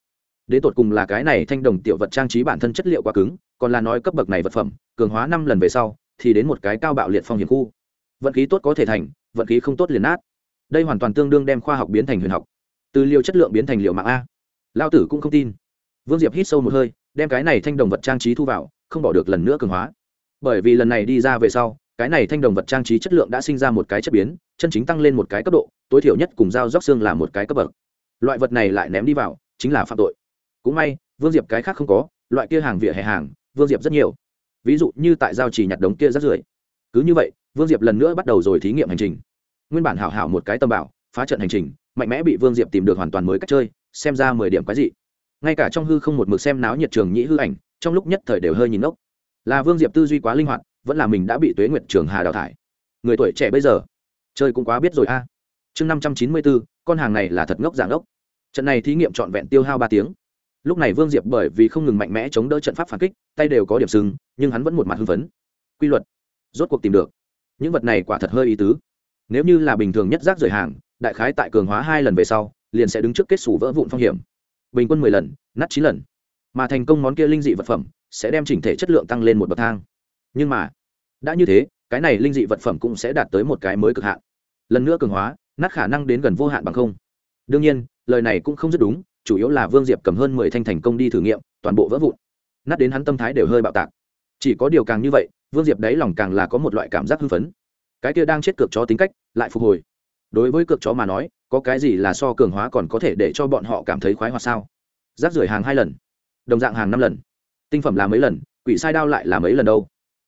đến tột cùng là cái này thanh đồng tiểu vật trang trí bản thân chất liệu quá cứng, còn là nói cấp bậc này vật phẩm, cường hóa năm lần về sau, thì đến một cái cao bạo liệt phong hiểm khu. Vận khí tốt có thể thành, vận khí không tốt liền nát. Đây hoàn toàn tương đương đem khoa học biến thành huyền học. Từ liều chất lượng biến thành liệu mạng a. Lao tử cũng không tin. Vương diệp hít sâu một hơi, đem cái này thanh đồng vật trang trí thu vào, không bỏ được lần nữa cường hóa. Bởi vì lần này đi ra về sau, cái này thanh đồng vật trang trí chất lượng đã sinh ra một cái chất biến, chân chính tăng lên một cái cấp độ, tối thiểu nhất cùng dao róc xương là một cái cấp bậc. Loại vật này lại ném đi vào, chính là phạm tội cũng may, vương diệp cái khác không có, loại kia hàng vỉa hè hàng, vương diệp rất nhiều. Ví dụ như tại giao chỉ nhặt đống kia rất rưởi. Cứ như vậy, vương diệp lần nữa bắt đầu rồi thí nghiệm hành trình. Nguyên bản hảo hảo một cái tâm bảo, phá trận hành trình, mạnh mẽ bị vương diệp tìm được hoàn toàn mới cách chơi, xem ra mười điểm quái dị. Ngay cả trong hư không một mực xem náo nhiệt trường nhĩ hư ảnh, trong lúc nhất thời đều hơi nhìn ốc là vương diệp tư duy quá linh hoạt, vẫn là mình đã bị tuế nguyệt trường hà đào thải. Người tuổi trẻ bây giờ, chơi cũng quá biết rồi a. Chương năm trăm chín mươi bốn, con hàng này là thật ngốc dạng ốc trận này thí nghiệm trọn vẹn tiêu hao ba tiếng lúc này vương diệp bởi vì không ngừng mạnh mẽ chống đỡ trận pháp phản kích, tay đều có điểm sưng, nhưng hắn vẫn một mặt hưng phấn. Quy luật. Rốt cuộc tìm được. Những vật này quả thật hơi ý tứ. Nếu như là bình thường nhất rác rời hàng, đại khái tại cường hóa hai lần về sau, liền sẽ đứng trước kết xù vỡ vụn phong hiểm. Bình quân mười lần, nát chín lần. Mà thành công món kia linh dị vật phẩm, sẽ đem chỉnh thể chất lượng tăng lên một bậc thang. Nhưng mà, đã như thế, cái này linh dị vật phẩm cũng sẽ đạt tới một cái mới cực hạn. Lần nữa cường hóa, nát khả năng đến gần vô hạn bằng không. Đương nhiên, lời này cũng không rất đúng chủ yếu là vương diệp cầm hơn mười thanh thành công đi thử nghiệm, toàn bộ vỡ vụn. Nát đến hắn tâm thái đều hơi bạo tạc. Chỉ có điều càng như vậy, vương diệp đáy lòng càng là có một loại cảm giác hưng phấn. Cái kia đang chết cược chó tính cách, lại phục hồi. Đối với cược chó mà nói, có cái gì là so cường hóa còn có thể để cho bọn họ cảm thấy khoái hoạt sao? Rác rưởi hàng hai lần. Đồng dạng hàng năm lần. Tinh phẩm là mấy lần, quỷ sai đao lại là mấy lần đâu?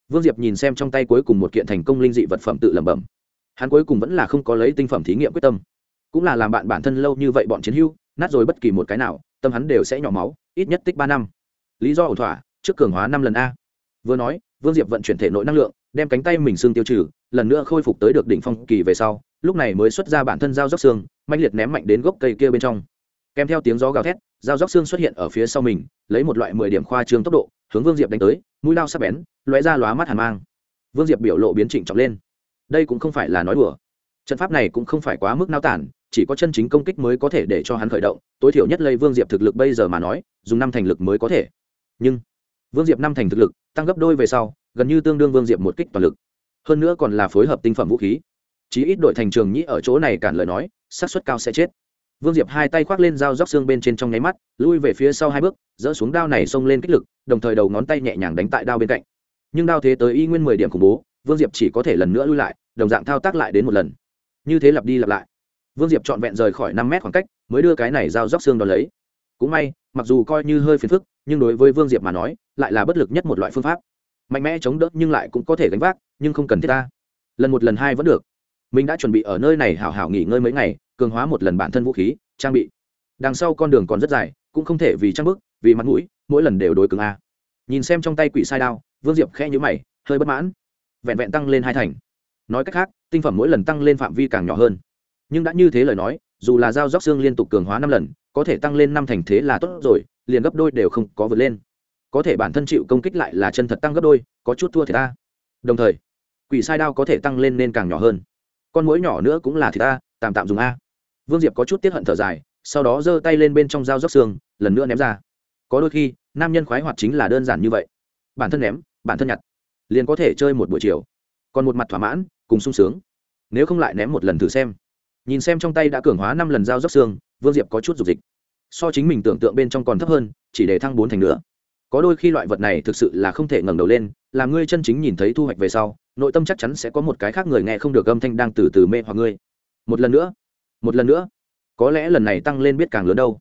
Vương diệp nhìn xem trong tay cuối cùng một kiện thành công linh dị vật phẩm tự lẩm bẩm. Hắn cuối cùng vẫn là không có lấy tinh phẩm thí nghiệm quyết tâm. Cũng là làm bạn bản thân lâu như vậy bọn chiến hưu nát rồi bất kỳ một cái nào, tâm hắn đều sẽ nhỏ máu, ít nhất tích ba năm. Lý do ổn thỏa, trước cường hóa năm lần a. Vừa nói, vương diệp vận chuyển thể nội năng lượng, đem cánh tay mình xương tiêu trừ, lần nữa khôi phục tới được đỉnh phong kỳ về sau, lúc này mới xuất ra bản thân dao róc xương mạnh liệt ném mạnh đến gốc cây kia bên trong. Kèm theo tiếng gió gào thét, dao róc xương xuất hiện ở phía sau mình, lấy một loại mười điểm khoa trương tốc độ, hướng vương diệp đánh tới, mũi lao sắp bén, lóe ra lóa mắt hàn mang. Vương diệp biểu lộ biến trịnh trọng lên. Đây cũng không phải là nói đùa. Trận pháp này cũng không phải quá mức nao tản chỉ có chân chính công kích mới có thể để cho hắn khởi động, tối thiểu nhất lây vương diệp thực lực bây giờ mà nói, dùng năm thành lực mới có thể. Nhưng, vương diệp năm thành thực lực, tăng gấp đôi về sau, gần như tương đương vương diệp một kích toàn lực. Hơn nữa còn là phối hợp tinh phẩm vũ khí. Chí ít đội thành trường nhĩ ở chỗ này cản lời nói, xác suất cao sẽ chết. Vương diệp hai tay khoác lên dao róc xương bên trên trong nháy mắt, lui về phía sau hai bước dỡ xuống đao này xông lên kích lực, đồng thời đầu ngón tay nhẹ nhàng đánh tại đao bên cạnh. Nhưng đao thế tới y nguyên mười điểm khủng bố, vương diệp chỉ có thể lần nữa lui lại, đồng dạng thao tác lại đến một lần. Như thế lặp đi lặp lại vương diệp trọn vẹn rời khỏi năm mét khoảng cách, mới đưa cái này dao róc xương đ ó lấy. Cũng may, mặc dù coi như hơi phiền phức, nhưng đối với vương diệp mà nói, lại là bất lực nhất một loại phương pháp. Mạnh mẽ chống đỡ nhưng lại cũng có thể gánh vác, nhưng không cần thiết ta. Lần một lần hai vẫn được. Mình đã chuẩn bị ở nơi này hảo hảo nghỉ ngơi mấy ngày, cường hóa một lần bản thân vũ khí, trang bị. Đằng sau con đường còn rất dài, cũng không thể vì trang bức, vì mặt mũi, mỗi lần đều đối cứng a. Nhìn xem trong tay quỷ sai đao, vương diệp khẽ nhữ mày, hơi bất mãn. Vẹn vẹn tăng lên hai thành. Nói cách khác, tinh phẩm mỗi lần tăng lên phạm vi càng nhỏ hơn nhưng đã như thế lời nói, dù là dao róc xương liên tục cường hóa năm lần, có thể tăng lên năm thành thế là tốt rồi, liền gấp đôi đều không có vượt lên. Có thể bản thân chịu công kích lại là chân thật tăng gấp đôi, có chút thua thì ta. Đồng thời, quỷ sai đao có thể tăng lên nên càng nhỏ hơn. Con mũi nhỏ nữa cũng là thì ta, tạm tạm dùng a. Vương diệp có chút tiết hận thở dài, sau đó giơ tay lên bên trong dao róc xương, lần nữa ném ra. Có đôi khi, nam nhân khoái hoạt chính là đơn giản như vậy. Bản thân ném, bản thân nhặt, liền có thể chơi một buổi chiều. Còn một mặt thỏa mãn, cùng sung sướng. Nếu không lại ném một lần thử xem nhìn xem trong tay đã cường hóa năm lần dao dốc xương, vương diệp có chút dục dịch. So chính mình tưởng tượng bên trong còn thấp hơn, chỉ để thăng bốn thành nữa. Có đôi khi loại vật này thực sự là không thể ngẩng đầu lên làm ngươi chân chính nhìn thấy thu hoạch về sau, nội tâm chắc chắn sẽ có một cái khác người nghe không được âm thanh đang từ từ mê hoặc ngươi. Một lần nữa, một lần nữa. Có lẽ lần này tăng lên biết càng lớn đâu.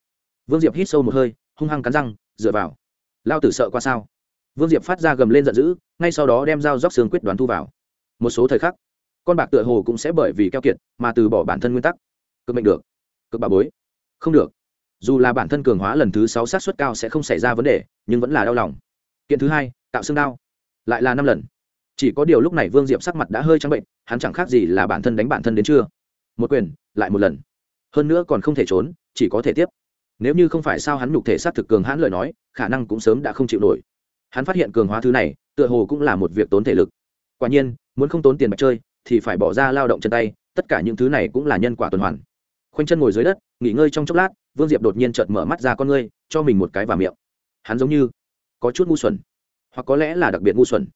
Vương diệp hít sâu một hơi, hung hăng cắn răng, dựa vào. Lao tử sợ qua sao? Vương diệp phát ra gầm lên giận dữ, ngay sau đó đem dao róc xương quyết đoán thu vào. Một số thời khắc con bạc tựa hồ cũng sẽ bởi vì keo kiệt mà từ bỏ bản thân nguyên tắc. Cực mệnh được, cực bà bối. Không được. Dù là bản thân cường hóa lần thứ sáu sát xuất cao sẽ không xảy ra vấn đề, nhưng vẫn là đau lòng. Kiện thứ hai, tạo xương đau lại là năm lần. Chỉ có điều lúc này vương diệp sắc mặt đã hơi trắng bệnh, hắn chẳng khác gì là bản thân đánh bản thân đến chưa một quyền, lại một lần. Hơn nữa còn không thể trốn, chỉ có thể tiếp. Nếu như không phải sao hắn nhục thể s á t thực cường hãn lời nói, khả năng cũng sớm đã không chịu nổi. Hắn phát hiện cường hóa thứ này, tựa hồ cũng là một việc tốn thể lực. Quả nhiên, muốn không tốn tiền bạch chơi thì phải bỏ ra lao động chân tay, tất cả những thứ này cũng là nhân quả tuần hoàn. Khoanh chân ngồi dưới đất, nghỉ ngơi trong chốc lát, vương diệp đột nhiên chợt mở mắt ra con ngươi, cho mình một cái vào miệng. Hắn giống như có chút ngu xuẩn, hoặc có lẽ là đặc biệt ngu xuẩn.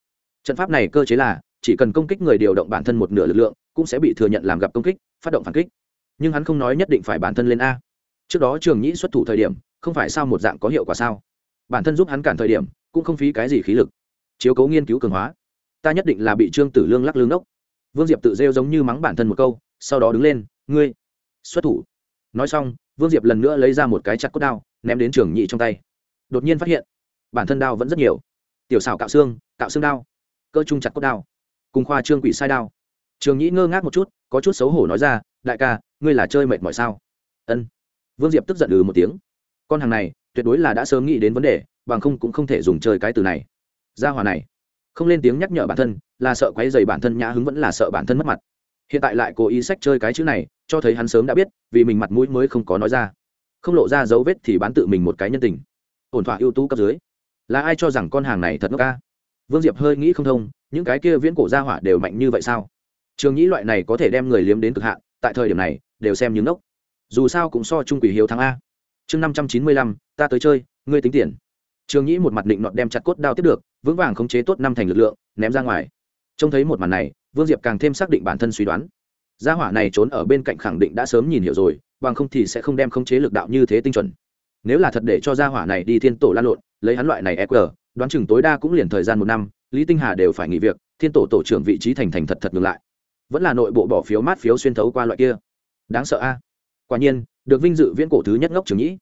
Trận pháp này cơ chế là, chỉ cần công kích người điều động bản thân một nửa lực lượng, cũng sẽ bị thừa nhận làm gặp công kích, phát động phản kích. Nhưng hắn không nói nhất định phải bản thân lên a. Trước đó trường nhĩ xuất thủ thời điểm, không phải sao một dạng có hiệu quả sao? Bản thân giúp hắn cản thời điểm, cũng không phí cái gì khí lực. Chiếu cấu nghiên cứu cường hóa. Ta nhất định là bị trương tử lương lắc lương đốc vương diệp tự rêu giống như mắng bản thân một câu, sau đó đứng lên, ngươi, xuất thủ. Nói xong, vương diệp lần nữa lấy ra một cái chặt cốt đao, ném đến trường nhị trong tay. Đột nhiên phát hiện, bản thân đao vẫn rất nhiều. Tiểu xảo cạo xương cạo xương đao, cơ trung chặt cốt đao, cùng khoa trương quỷ sai đao. Trường nhĩ ngơ ngác một chút, có chút xấu hổ nói ra, đại ca, ngươi là chơi mệt mỏi sao? Ân. Vương diệp tức giận ừ một tiếng. Con hàng này, tuyệt đối là đã sớm nghĩ đến vấn đề, bằng không cũng không thể dùng chơi cái từ này. Ra hòa này không lên tiếng nhắc nhở bản thân, là sợ quấy dày bản thân nhã hứng vẫn là sợ bản thân mất mặt. Hiện tại lại cố ý sách chơi cái chữ này, cho thấy hắn sớm đã biết, vì mình mặt mũi mới không có nói ra. Không lộ ra dấu vết thì bán tự mình một cái nhân tình. Ổn thỏa ưu tú cấp dưới. Là ai cho rằng con hàng này thật ngốc ca vương diệp hơi nghĩ không thông, những cái kia viễn cổ gia hỏa đều mạnh như vậy sao? Trường nhĩ loại này có thể đem người liếm đến cực hạn, tại thời điểm này, đều xem những ngốc. Dù sao cũng so trung quỷ hiếu thắng a. Chương năm trăm chín mươi lăm, ta tới chơi, ngươi tính tiền trường nhĩ một mặt định nọt đem chặt cốt đao tiếp được, vững vàng khống chế tốt năm thành lực lượng, ném ra ngoài. Trông thấy một màn này, vương diệp càng thêm xác định bản thân suy đoán. Gia hỏa này trốn ở bên cạnh khẳng định đã sớm nhìn hiểu rồi, bằng không thì sẽ không đem khống chế lực đạo như thế tinh chuẩn. Nếu là thật để cho gia hỏa này đi thiên tổ lan lộn, lấy hắn loại này eq đoán chừng tối đa cũng liền thời gian một năm, lý tinh hà đều phải nghỉ việc, thiên tổ tổ trưởng vị trí thành thành thật thật ngược lại. Vẫn là nội bộ bỏ phiếu mát phiếu xuyên thấu qua loại kia. Đáng sợ a. Quả nhiên, được vinh dự viễn cổ thứ nhất ngốc trưởng nhĩ.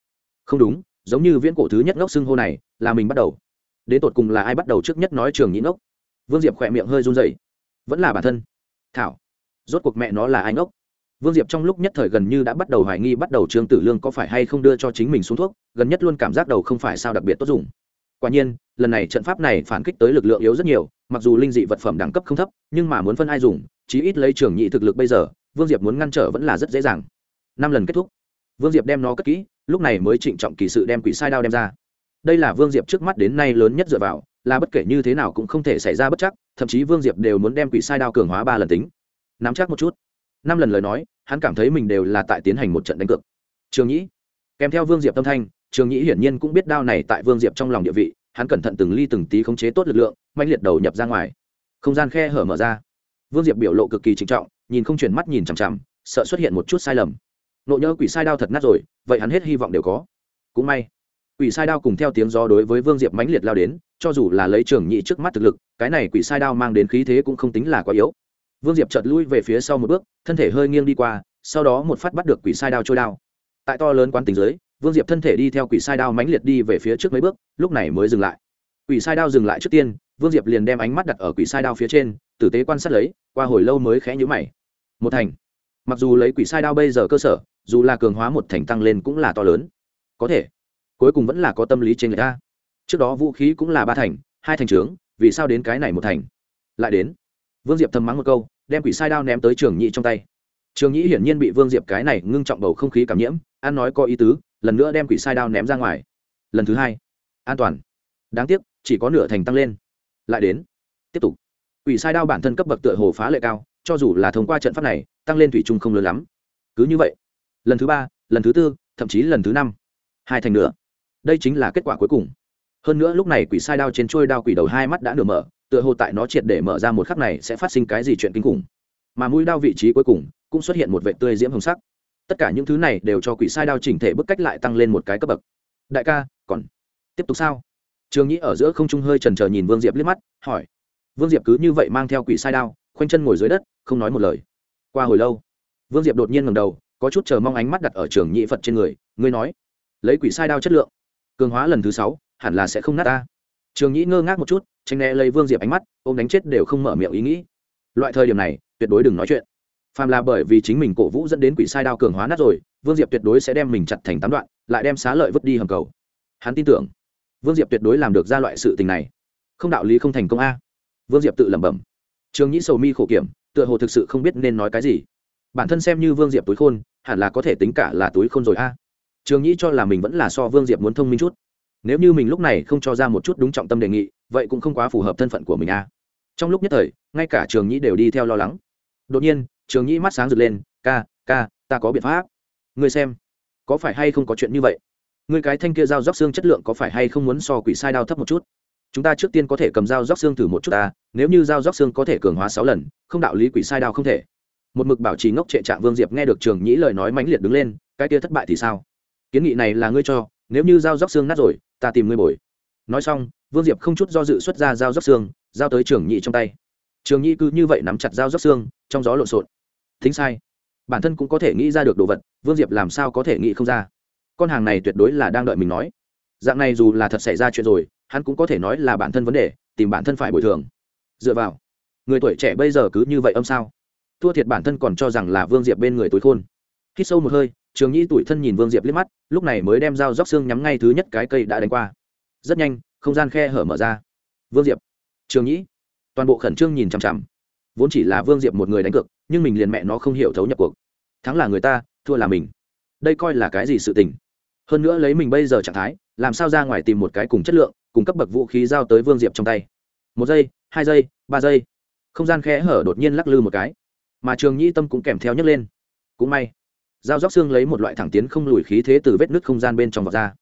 Không đúng giống như viễn cổ thứ nhất ngốc xưng hô này, là mình bắt đầu. Đến tột cùng là ai bắt đầu trước nhất nói trường nhĩ ngốc? Vương diệp khỏe miệng hơi run dậy vẫn là bản thân. Thảo. Rốt cuộc mẹ nó là ai ngốc? Vương diệp trong lúc nhất thời gần như đã bắt đầu hoài nghi bắt đầu trương tử lương có phải hay không đưa cho chính mình xuống thuốc, gần nhất luôn cảm giác đầu không phải sao đặc biệt tốt dùng. Quả nhiên, lần này trận pháp này phản kích tới lực lượng yếu rất nhiều, mặc dù linh dị vật phẩm đẳng cấp không thấp, nhưng mà muốn phân ai dùng, chí ít lấy trường nhị thực lực bây giờ, vương diệp muốn ngăn trở vẫn là rất dễ dàng. Năm lần kết thúc. Vương diệp đem nó cất kỹ lúc này mới trịnh trọng kỳ sự đem quỷ sai đao đem ra. Đây là vương diệp trước mắt đến nay lớn nhất dựa vào, là bất kể như thế nào cũng không thể xảy ra bất chắc, thậm chí vương diệp đều muốn đem quỷ sai đao cường hóa ba lần tính. Nắm chắc một chút. Năm lần lời nói, hắn cảm thấy mình đều là tại tiến hành một trận đánh cược. Trường nhĩ. Kèm theo vương diệp tâm thanh, trường nhĩ hiển nhiên cũng biết đao này tại vương diệp trong lòng địa vị, hắn cẩn thận từng ly từng tí khống chế tốt lực lượng mạnh liệt đầu nhập ra ngoài. Không gian khe hở mở ra. Vương diệp biểu lộ cực kỳ trịnh trọng, nhìn không chuyển mắt nhìn chằm chằm, sợ xuất hiện một chút sai lầm nộ nhớ quỷ sai đao thật nát rồi vậy hắn hết hy vọng đều có. Cũng may quỷ sai đao cùng theo tiếng gió đối với vương diệp mãnh liệt lao đến cho dù là lấy trường nhị trước mắt thực lực cái này quỷ sai đao mang đến khí thế cũng không tính là quá yếu. Vương diệp chợt lui về phía sau một bước thân thể hơi nghiêng đi qua sau đó một phát bắt được quỷ sai đao trôi đao. Tại to lớn quán tình giới, vương diệp thân thể đi theo quỷ sai đao mãnh liệt đi về phía trước mấy bước lúc này mới dừng lại. Quỷ sai đao dừng lại trước tiên vương diệp liền đem ánh mắt đặt ở quỷ sai đao phía trên tử tế quan sát lấy qua hồi lâu mới khẽ nhữ mày. Một thành. Mặc dù lấy quỷ sai đao bây giờ cơ sở dù là cường hóa một thành tăng lên cũng là to lớn. Có thể, cuối cùng vẫn là có tâm lý trên người ta trước đó vũ khí cũng là ba thành, hai thành trướng, vì sao đến cái này một thành? Lại đến, vương diệp thầm mắng một câu, đem quỷ sai đao ném tới trường nhị trong tay. Trường nhị hiển nhiên bị vương diệp cái này ngưng trọng bầu không khí cảm nhiễm an nói có ý tứ, lần nữa đem quỷ sai đao ném ra ngoài. Lần thứ hai, an toàn. Đáng tiếc, chỉ có nửa thành tăng lên. Lại đến, tiếp tục. Quỷ sai đao bản thân cấp bậc tựa hồ phá lệ cao, cho dù là thông qua trận pháp này, tăng lên thủy chung không lớn lắm. Cứ như vậy lần thứ ba, lần thứ tư, thậm chí lần thứ năm. Hai thành nữa. Đây chính là kết quả cuối cùng. Hơn nữa lúc này quỷ sai đao trên trôi đao quỷ đầu hai mắt đã nửa mở, tựa hồ tại nó triệt để mở ra một khắc này sẽ phát sinh cái gì chuyện kinh khủng. Mà mũi đao vị trí cuối cùng cũng xuất hiện một vệ tươi diễm hồng sắc. Tất cả những thứ này đều cho quỷ sai đao chỉnh thể bức cách lại tăng lên một cái cấp bậc. Đại ca, còn tiếp tục sao? Trường nhĩ ở giữa không trung hơi trần trờ nhìn vương diệp liếc mắt, hỏi. Vương diệp cứ như vậy mang theo quỷ sai đao, khoanh chân ngồi dưới đất, không nói một lời. Qua hồi lâu, vương diệp đột nhiên ngầm đầu có chút chờ mong ánh mắt đặt ở trường nhĩ phật trên người, ngươi nói, lấy quỷ sai đao chất lượng, cường hóa lần thứ sáu, hẳn là sẽ không nát ta. Trường nhĩ ngơ ngác một chút tranh né lấy vương diệp ánh mắt, ôm đánh chết đều không mở miệng ý nghĩ. Loại thời điểm này, tuyệt đối đừng nói chuyện. Phàm là bởi vì chính mình cổ vũ dẫn đến quỷ sai đao cường hóa nát rồi, vương diệp tuyệt đối sẽ đem mình chặt thành tám đoạn, lại đem xá lợi vứt đi hầm cầu. Hắn tin tưởng, vương diệp tuyệt đối làm được ra loại sự tình này. Không đạo lý không thành công a. Vương diệp tự lẩm bẩm. Trường nhĩ sầu mi khổ kiểm, tựa hồ thực sự không biết nên nói cái gì. Bản thân xem như vương diệp túi khôn hẳn là có thể tính cả là túi khôn rồi a. Trường nhĩ cho là mình vẫn là so vương diệp muốn thông minh chút. Nếu như mình lúc này không cho ra một chút đúng trọng tâm đề nghị, vậy cũng không quá phù hợp thân phận của mình a. Trong lúc nhất thời, ngay cả trường nhĩ đều đi theo lo lắng. Đột nhiên, trường nhĩ mắt sáng rực lên, ca ca, ta có biện pháp. Ngươi xem, có phải hay không có chuyện như vậy? Ngươi cái thanh kia dao róc xương chất lượng có phải hay không muốn so quỷ sai đao thấp một chút? Chúng ta trước tiên có thể cầm dao róc xương thử một chút ta, nếu như dao róc xương có thể cường hóa sáu lần, không đạo lý quỷ sai đao không thể một mực bảo trì ngốc trệ trạng vương diệp nghe được trường nhĩ lời nói mãnh liệt đứng lên, cái kia thất bại thì sao? Kiến nghị này là ngươi cho, nếu như dao róc xương nát rồi, ta tìm ngươi bồi. Nói xong, vương diệp không chút do dự xuất ra dao róc xương, giao tới trường nhĩ trong tay. Trường nhĩ cứ như vậy nắm chặt dao róc xương, trong gió lộn xộn. Thính sai, bản thân cũng có thể nghĩ ra được đồ vật, vương diệp làm sao có thể nghĩ không ra? Con hàng này tuyệt đối là đang đợi mình nói. Dạng này dù là thật xảy ra chuyện rồi, hắn cũng có thể nói là bản thân vấn đề, tìm bản thân phải bồi thường. Dựa vào, người tuổi trẻ bây giờ cứ như vậy âm sao? Thua thiệt bản thân còn cho rằng là vương diệp bên người tối khôn. Hít sâu một hơi, trường nhĩ tuổi thân nhìn vương diệp liếc mắt, lúc này mới đem dao róc xương nhắm ngay thứ nhất cái cây đã đánh qua. Rất nhanh, không gian khe hở mở ra. Vương diệp, trường nhĩ toàn bộ khẩn trương nhìn chằm chằm. Vốn chỉ là vương diệp một người đánh cược, nhưng mình liền mẹ nó không hiểu thấu nhập cuộc. Thắng là người ta, thua là mình. Đây coi là cái gì sự tình? Hơn nữa lấy mình bây giờ trạng thái, làm sao ra ngoài tìm một cái cùng chất lượng, cùng cấp bậc vũ khí giao tới vương diệp trong tay? Một giây, hai giây, ba giây. Không gian khe hở đột nhiên lắc lư một cái mà trường nhĩ tâm cũng kèm theo nhấc lên. Cũng may, dao róc xương lấy một loại thẳng tiến không lùi khí thế từ vết nứt không gian bên trong vọt ra.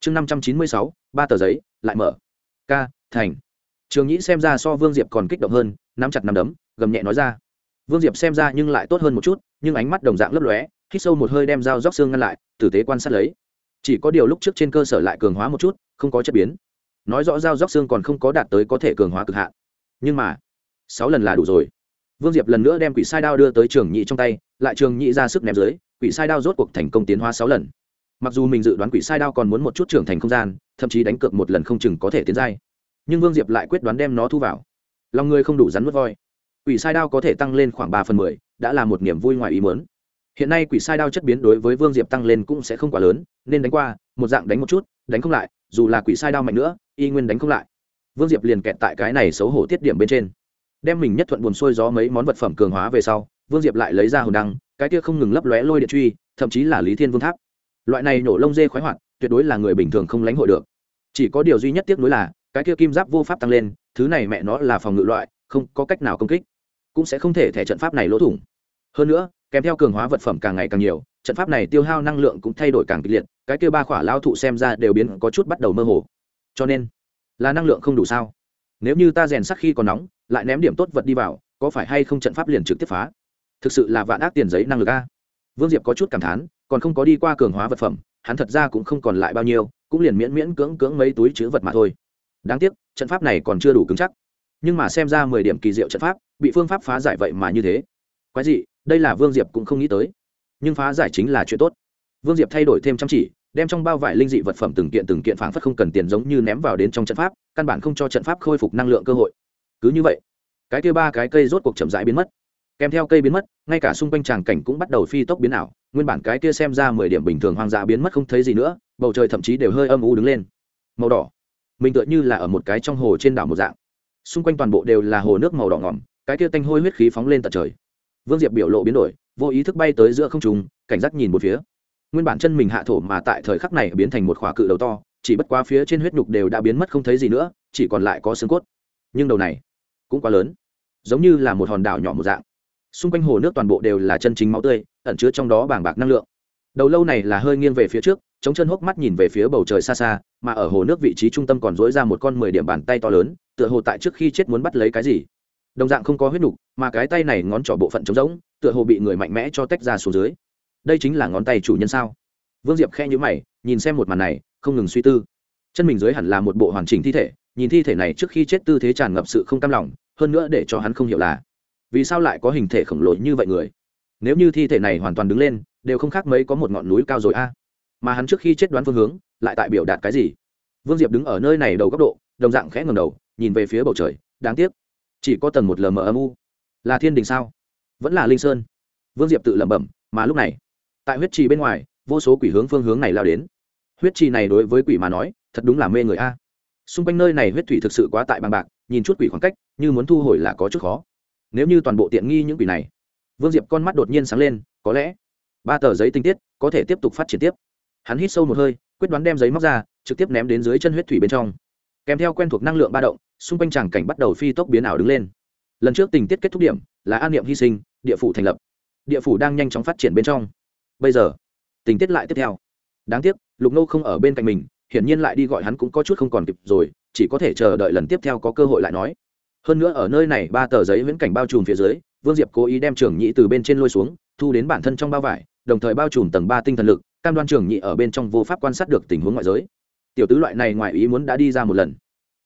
Chương năm trăm chín mươi sáu, ba tờ giấy, lại mở. Ca thành. Trường nhĩ xem ra so vương diệp còn kích động hơn, nắm chặt nắm đấm, gầm nhẹ nói ra. Vương diệp xem ra nhưng lại tốt hơn một chút, nhưng ánh mắt đồng dạng lấp lóe, hít sâu một hơi đem dao róc xương ngăn lại, tử tế quan sát lấy. Chỉ có điều lúc trước trên cơ sở lại cường hóa một chút, không có chất biến. Nói rõ dao róc xương còn không có đạt tới có thể cường hóa cực hạn. Nhưng mà, sáu lần là đủ rồi vương diệp lần nữa đem quỷ sai đao đưa tới trường nhị trong tay, lại trường nhị ra sức ném dưới, quỷ sai đao rốt cuộc thành công tiến hóa sáu lần. Mặc dù mình dự đoán quỷ sai đao còn muốn một chút trưởng thành không gian, thậm chí đánh cược một lần không chừng có thể tiến giai. Nhưng vương diệp lại quyết đoán đem nó thu vào. Lòng người không đủ rắn mất voi. Quỷ sai đao có thể tăng lên khoảng ba phần mười, đã là một niềm vui ngoài ý mớn hiện nay quỷ sai đao chất biến đối với vương diệp tăng lên cũng sẽ không quá lớn, nên đánh qua, một dạng đánh một chút, đánh không lại, dù là quỷ sai đao mạnh nữa, y nguyên đánh không lại. Vương diệp liền kẹt tại cái này xấu hổ tiết điểm bên trên đem mình nhất thuận buồn xuôi gió mấy món vật phẩm cường hóa về sau, vương diệp lại lấy ra hồn đăng, cái kia không ngừng lấp lóe lôi điện truy, thậm chí là lý thiên vương tháp. Loại này nổ lông dê khoái hoạt, tuyệt đối là người bình thường không lãnh hội được. Chỉ có điều duy nhất tiếc nuối là, cái kia kim giáp vô pháp tăng lên, thứ này mẹ nó là phòng ngự loại, không có cách nào công kích, cũng sẽ không thể thẻ trận pháp này lỗ thủng. Hơn nữa, kèm theo cường hóa vật phẩm càng ngày càng nhiều, trận pháp này tiêu hao năng lượng cũng thay đổi càng kịch liệt, cái kia ba khỏa lao thụ xem ra đều biến có chút bắt đầu mơ hồ. Cho nên, là năng lượng không đủ sao? Nếu như ta rèn sắc khi còn nóng lại ném điểm tốt vật đi vào, có phải hay không trận pháp liền trực tiếp phá? Thực sự là vạn ác tiền giấy năng lực a. Vương diệp có chút cảm thán, còn không có đi qua cường hóa vật phẩm, hắn thật ra cũng không còn lại bao nhiêu, cũng liền miễn miễn cưỡng cưỡng mấy túi chữ vật mà thôi. Đáng tiếc, trận pháp này còn chưa đủ cứng chắc. Nhưng mà xem ra mười điểm kỳ diệu trận pháp, bị phương pháp phá giải vậy mà như thế. Quái dị, đây là vương diệp cũng không nghĩ tới. Nhưng phá giải chính là chuyện tốt. Vương diệp thay đổi thêm chăm chỉ, đem trong bao vải linh dị vật phẩm từng kiện từng kiện phảng phất không cần tiền giống như ném vào đến trong trận pháp, căn bản không cho trận pháp khôi phục năng lượng cơ hội cứ như vậy, cái kia ba cái cây rốt cuộc chậm rãi biến mất. Kèm theo cây biến mất, ngay cả xung quanh tràng cảnh cũng bắt đầu phi tốc biến ảo. Nguyên bản cái kia xem ra mười điểm bình thường hoang dã biến mất không thấy gì nữa, bầu trời thậm chí đều hơi âm u đứng lên. Màu đỏ. Mình tựa như là ở một cái trong hồ trên đảo một dạng. Xung quanh toàn bộ đều là hồ nước màu đỏ ngỏm, cái kia tanh hôi huyết khí phóng lên tận trời. Vương diệp biểu lộ biến đổi, vô ý thức bay tới giữa không trùng cảnh giác nhìn một phía. Nguyên bản chân mình hạ thổ mà tại thời khắc này biến thành một khỏa cự đầu to, chỉ bất quá phía trên huyết nhục đều đã biến mất không thấy gì nữa, chỉ còn lại có xương cốt nhưng đầu này cũng quá lớn, giống như là một hòn đảo nhỏ một dạng. Xung quanh hồ nước toàn bộ đều là chân chính máu tươi, ẩn chứa trong đó bàng bạc năng lượng. Đầu lâu này là hơi nghiêng về phía trước, chống chân hốc mắt nhìn về phía bầu trời xa xa, mà ở hồ nước vị trí trung tâm còn dối ra một con mười điểm bàn tay to lớn, tựa hồ tại trước khi chết muốn bắt lấy cái gì. Đồng dạng không có huyết nục, mà cái tay này ngón trỏ bộ phận trống rỗng, tựa hồ bị người mạnh mẽ cho tách ra xuống dưới. Đây chính là ngón tay chủ nhân sao? Vương diệp khe nhữ mày, nhìn xem một màn này, không ngừng suy tư. Chân mình dưới hẳn là một bộ hoàn chỉnh thi thể nhìn thi thể này trước khi chết tư thế tràn ngập sự không cam lòng, hơn nữa để cho hắn không hiểu là, vì sao lại có hình thể khổng lồ như vậy người? Nếu như thi thể này hoàn toàn đứng lên, đều không khác mấy có một ngọn núi cao rồi a. Mà hắn trước khi chết đoán phương hướng, lại tại biểu đạt cái gì? Vương diệp đứng ở nơi này đầu góc độ, đồng dạng khẽ ngầm đầu, nhìn về phía bầu trời, đáng tiếc, chỉ có tầng một lờ mờ âm u. Là thiên đình sao? Vẫn là linh sơn. Vương diệp tự lẩm bẩm, mà lúc này, tại huyết trì bên ngoài, vô số quỷ hướng phương hướng này lao đến. Huyết trì này đối với quỷ mà nói, thật đúng là mê người a xung quanh nơi này huyết thủy thực sự quá tại bằng bạc, nhìn chút quỷ khoảng cách, như muốn thu hồi là có chút khó. Nếu như toàn bộ tiện nghi những quỷ này, vương diệp con mắt đột nhiên sáng lên, có lẽ ba tờ giấy tinh tiết có thể tiếp tục phát triển tiếp. Hắn hít sâu một hơi, quyết đoán đem giấy móc ra, trực tiếp ném đến dưới chân huyết thủy bên trong. Kèm theo quen thuộc năng lượng ba động, xung quanh tràng cảnh bắt đầu phi tốc biến ảo đứng lên. Lần trước tình tiết kết thúc điểm là an niệm hy sinh, địa phủ thành lập. Địa phủ đang nhanh chóng phát triển bên trong. Bây giờ, tình tiết lại tiếp theo. Đáng tiếc, lục nô không ở bên cạnh mình hiển nhiên lại đi gọi hắn cũng có chút không còn kịp rồi, chỉ có thể chờ đợi lần tiếp theo có cơ hội lại nói. Hơn nữa ở nơi này, ba tờ giấy viễn cảnh bao trùm phía dưới, vương diệp cố ý đem trưởng nhị từ bên trên lôi xuống, thu đến bản thân trong bao vải, đồng thời bao trùm tầng ba tinh thần lực, cam đoan trưởng nhị ở bên trong vô pháp quan sát được tình huống ngoại giới. Tiểu tứ loại này ngoài ý muốn đã đi ra một lần.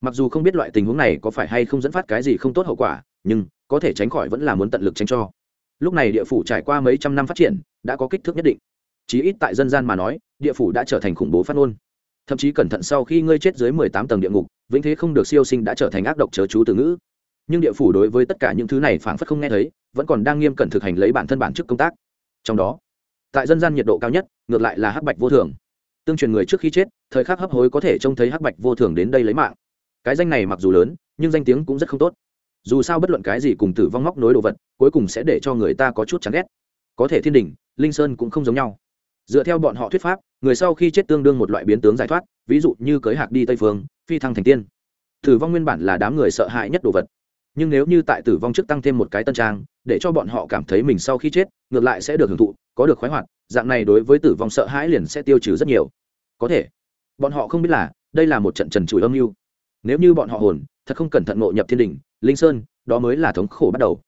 Mặc dù không biết loại tình huống này có phải hay không dẫn phát cái gì không tốt hậu quả, nhưng có thể tránh khỏi vẫn là muốn tận lực tránh cho. Lúc này địa phủ trải qua mấy trăm năm phát triển, đã có kích thước nhất định. Chí ít tại dân gian mà nói, địa phủ đã trở thành khủng bố phát ngôn thậm chí cẩn thận sau khi ngươi chết dưới mười tám tầng địa ngục, vĩnh thế không được siêu sinh đã trở thành ác độc chớ chú từ ngữ. Nhưng địa phủ đối với tất cả những thứ này phảng phất không nghe thấy, vẫn còn đang nghiêm cẩn thực hành lấy bản thân bản chức công tác. Trong đó, tại dân gian nhiệt độ cao nhất, ngược lại là hắc bạch vô thường. Tương truyền người trước khi chết, thời khắc hấp hối có thể trông thấy hắc bạch vô thường đến đây lấy mạng. Cái danh này mặc dù lớn, nhưng danh tiếng cũng rất không tốt. Dù sao bất luận cái gì cùng tử vong móc nối đồ vật, cuối cùng sẽ để cho người ta có chút chán ghét. Có thể thiên đình, linh sơn cũng không giống nhau. Dựa theo bọn họ thuyết pháp người sau khi chết tương đương một loại biến tướng giải thoát, ví dụ như cưới hạc đi tây phương, phi thăng thành tiên. Tử vong nguyên bản là đám người sợ hãi nhất đồ vật. Nhưng nếu như tại tử vong trước tăng thêm một cái tân trang, để cho bọn họ cảm thấy mình sau khi chết, ngược lại sẽ được hưởng thụ, có được khoái hoạt, dạng này đối với tử vong sợ hãi liền sẽ tiêu trừ rất nhiều. Có thể, bọn họ không biết là, đây là một trận trần trụi âm mưu. Nếu như bọn họ hồn, thật không cẩn thận ngộ nhập thiên đình linh sơn, đó mới là thống khổ bắt đầu.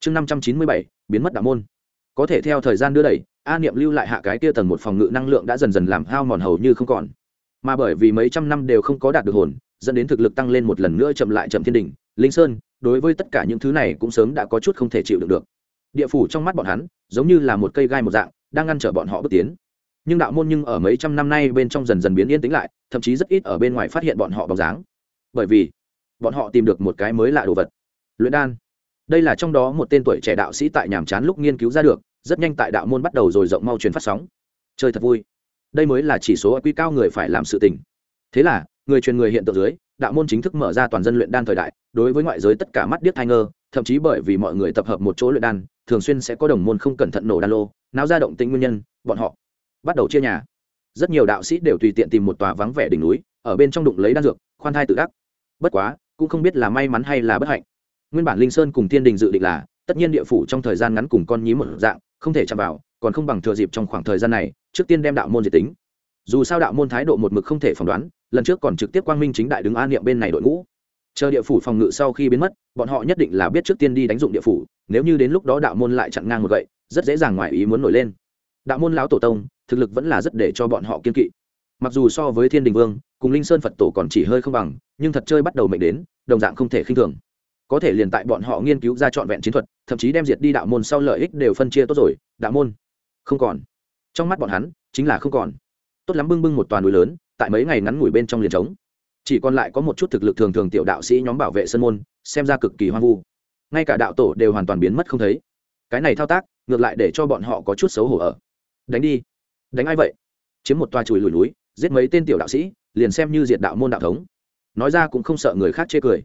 Chương năm trăm chín mươi bảy, biến mất đạo môn có thể theo thời gian đưa đẩy, a niệm lưu lại hạ cái kia tầng một phòng ngự năng lượng đã dần dần làm hao mòn hầu như không còn. Mà bởi vì mấy trăm năm đều không có đạt được hồn, dẫn đến thực lực tăng lên một lần nữa chậm lại chậm thiên đình linh sơn, đối với tất cả những thứ này cũng sớm đã có chút không thể chịu được được. Địa phủ trong mắt bọn hắn, giống như là một cây gai một dạng, đang ngăn trở bọn họ bước tiến. Nhưng đạo môn nhưng ở mấy trăm năm nay bên trong dần dần biến yên tĩnh lại, thậm chí rất ít ở bên ngoài phát hiện bọn họ bóng dáng. Bởi vì, bọn họ tìm được một cái mới lạ đồ vật. Luyện đan đây là trong đó một tên tuổi trẻ đạo sĩ tại nhàm chán lúc nghiên cứu ra được, rất nhanh tại đạo môn bắt đầu rồi rộng mau truyền phát sóng. Chơi thật vui. Đây mới là chỉ số quy cao người phải làm sự tình. Thế là, người truyền người hiện tượng dưới, đạo môn chính thức mở ra toàn dân luyện đan thời đại, đối với ngoại giới tất cả mắt điếc thai ngơ, thậm chí bởi vì mọi người tập hợp một chỗ luyện đan, thường xuyên sẽ có đồng môn không cẩn thận nổ đan lô, náo ra động tĩnh nguyên nhân, bọn họ bắt đầu chia nhà. Rất nhiều đạo sĩ đều tùy tiện tìm một tòa vắng vẻ đỉnh núi, ở bên trong đụng lấy đan dược, khoan thai tự đắc. Bất quá, cũng không biết là may mắn hay là bất hạnh nguyên bản linh sơn cùng thiên đình dự định là, tất nhiên địa phủ trong thời gian ngắn cùng con nhí một dạng, không thể chạm vào, còn không bằng thừa dịp trong khoảng thời gian này, trước tiên đem đạo môn diệt tính. Dù sao đạo môn thái độ một mực không thể phỏng đoán, lần trước còn trực tiếp quang minh chính đại đứng an niệm bên này đội ngũ. Chờ địa phủ phòng ngự sau khi biến mất, bọn họ nhất định là biết trước tiên đi đánh dụng địa phủ, nếu như đến lúc đó đạo môn lại chặn ngang một gậy, rất dễ dàng ngoài ý muốn nổi lên. Đạo môn lão tổ tông, thực lực vẫn là rất để cho bọn họ kiên kỵ. Mặc dù so với thiên đình vương, cùng linh sơn phật tổ còn chỉ hơi không bằng, nhưng thật chơi bắt đầu mệnh đến, đồng dạng không thể khinh thường có thể liền tại bọn họ nghiên cứu ra trọn vẹn chiến thuật, thậm chí đem diệt đi đạo môn sau lợi ích đều phân chia tốt rồi, đạo môn. Không còn. Trong mắt bọn hắn, chính là không còn. Tốt lắm bưng bưng một toàn núi lớn, tại mấy ngày ngắn ngủi bên trong liền trống. Chỉ còn lại có một chút thực lực thường thường tiểu đạo sĩ nhóm bảo vệ sân môn, xem ra cực kỳ hoang vu. Ngay cả đạo tổ đều hoàn toàn biến mất không thấy. Cái này thao tác, ngược lại để cho bọn họ có chút xấu hổ ở. Đánh đi. Đánh ai vậy? Chiếm một toa chùi lùi núi, giết mấy tên tiểu đạo sĩ, liền xem như diệt đạo môn đạo thống. Nói ra cũng không sợ người khác chê cười.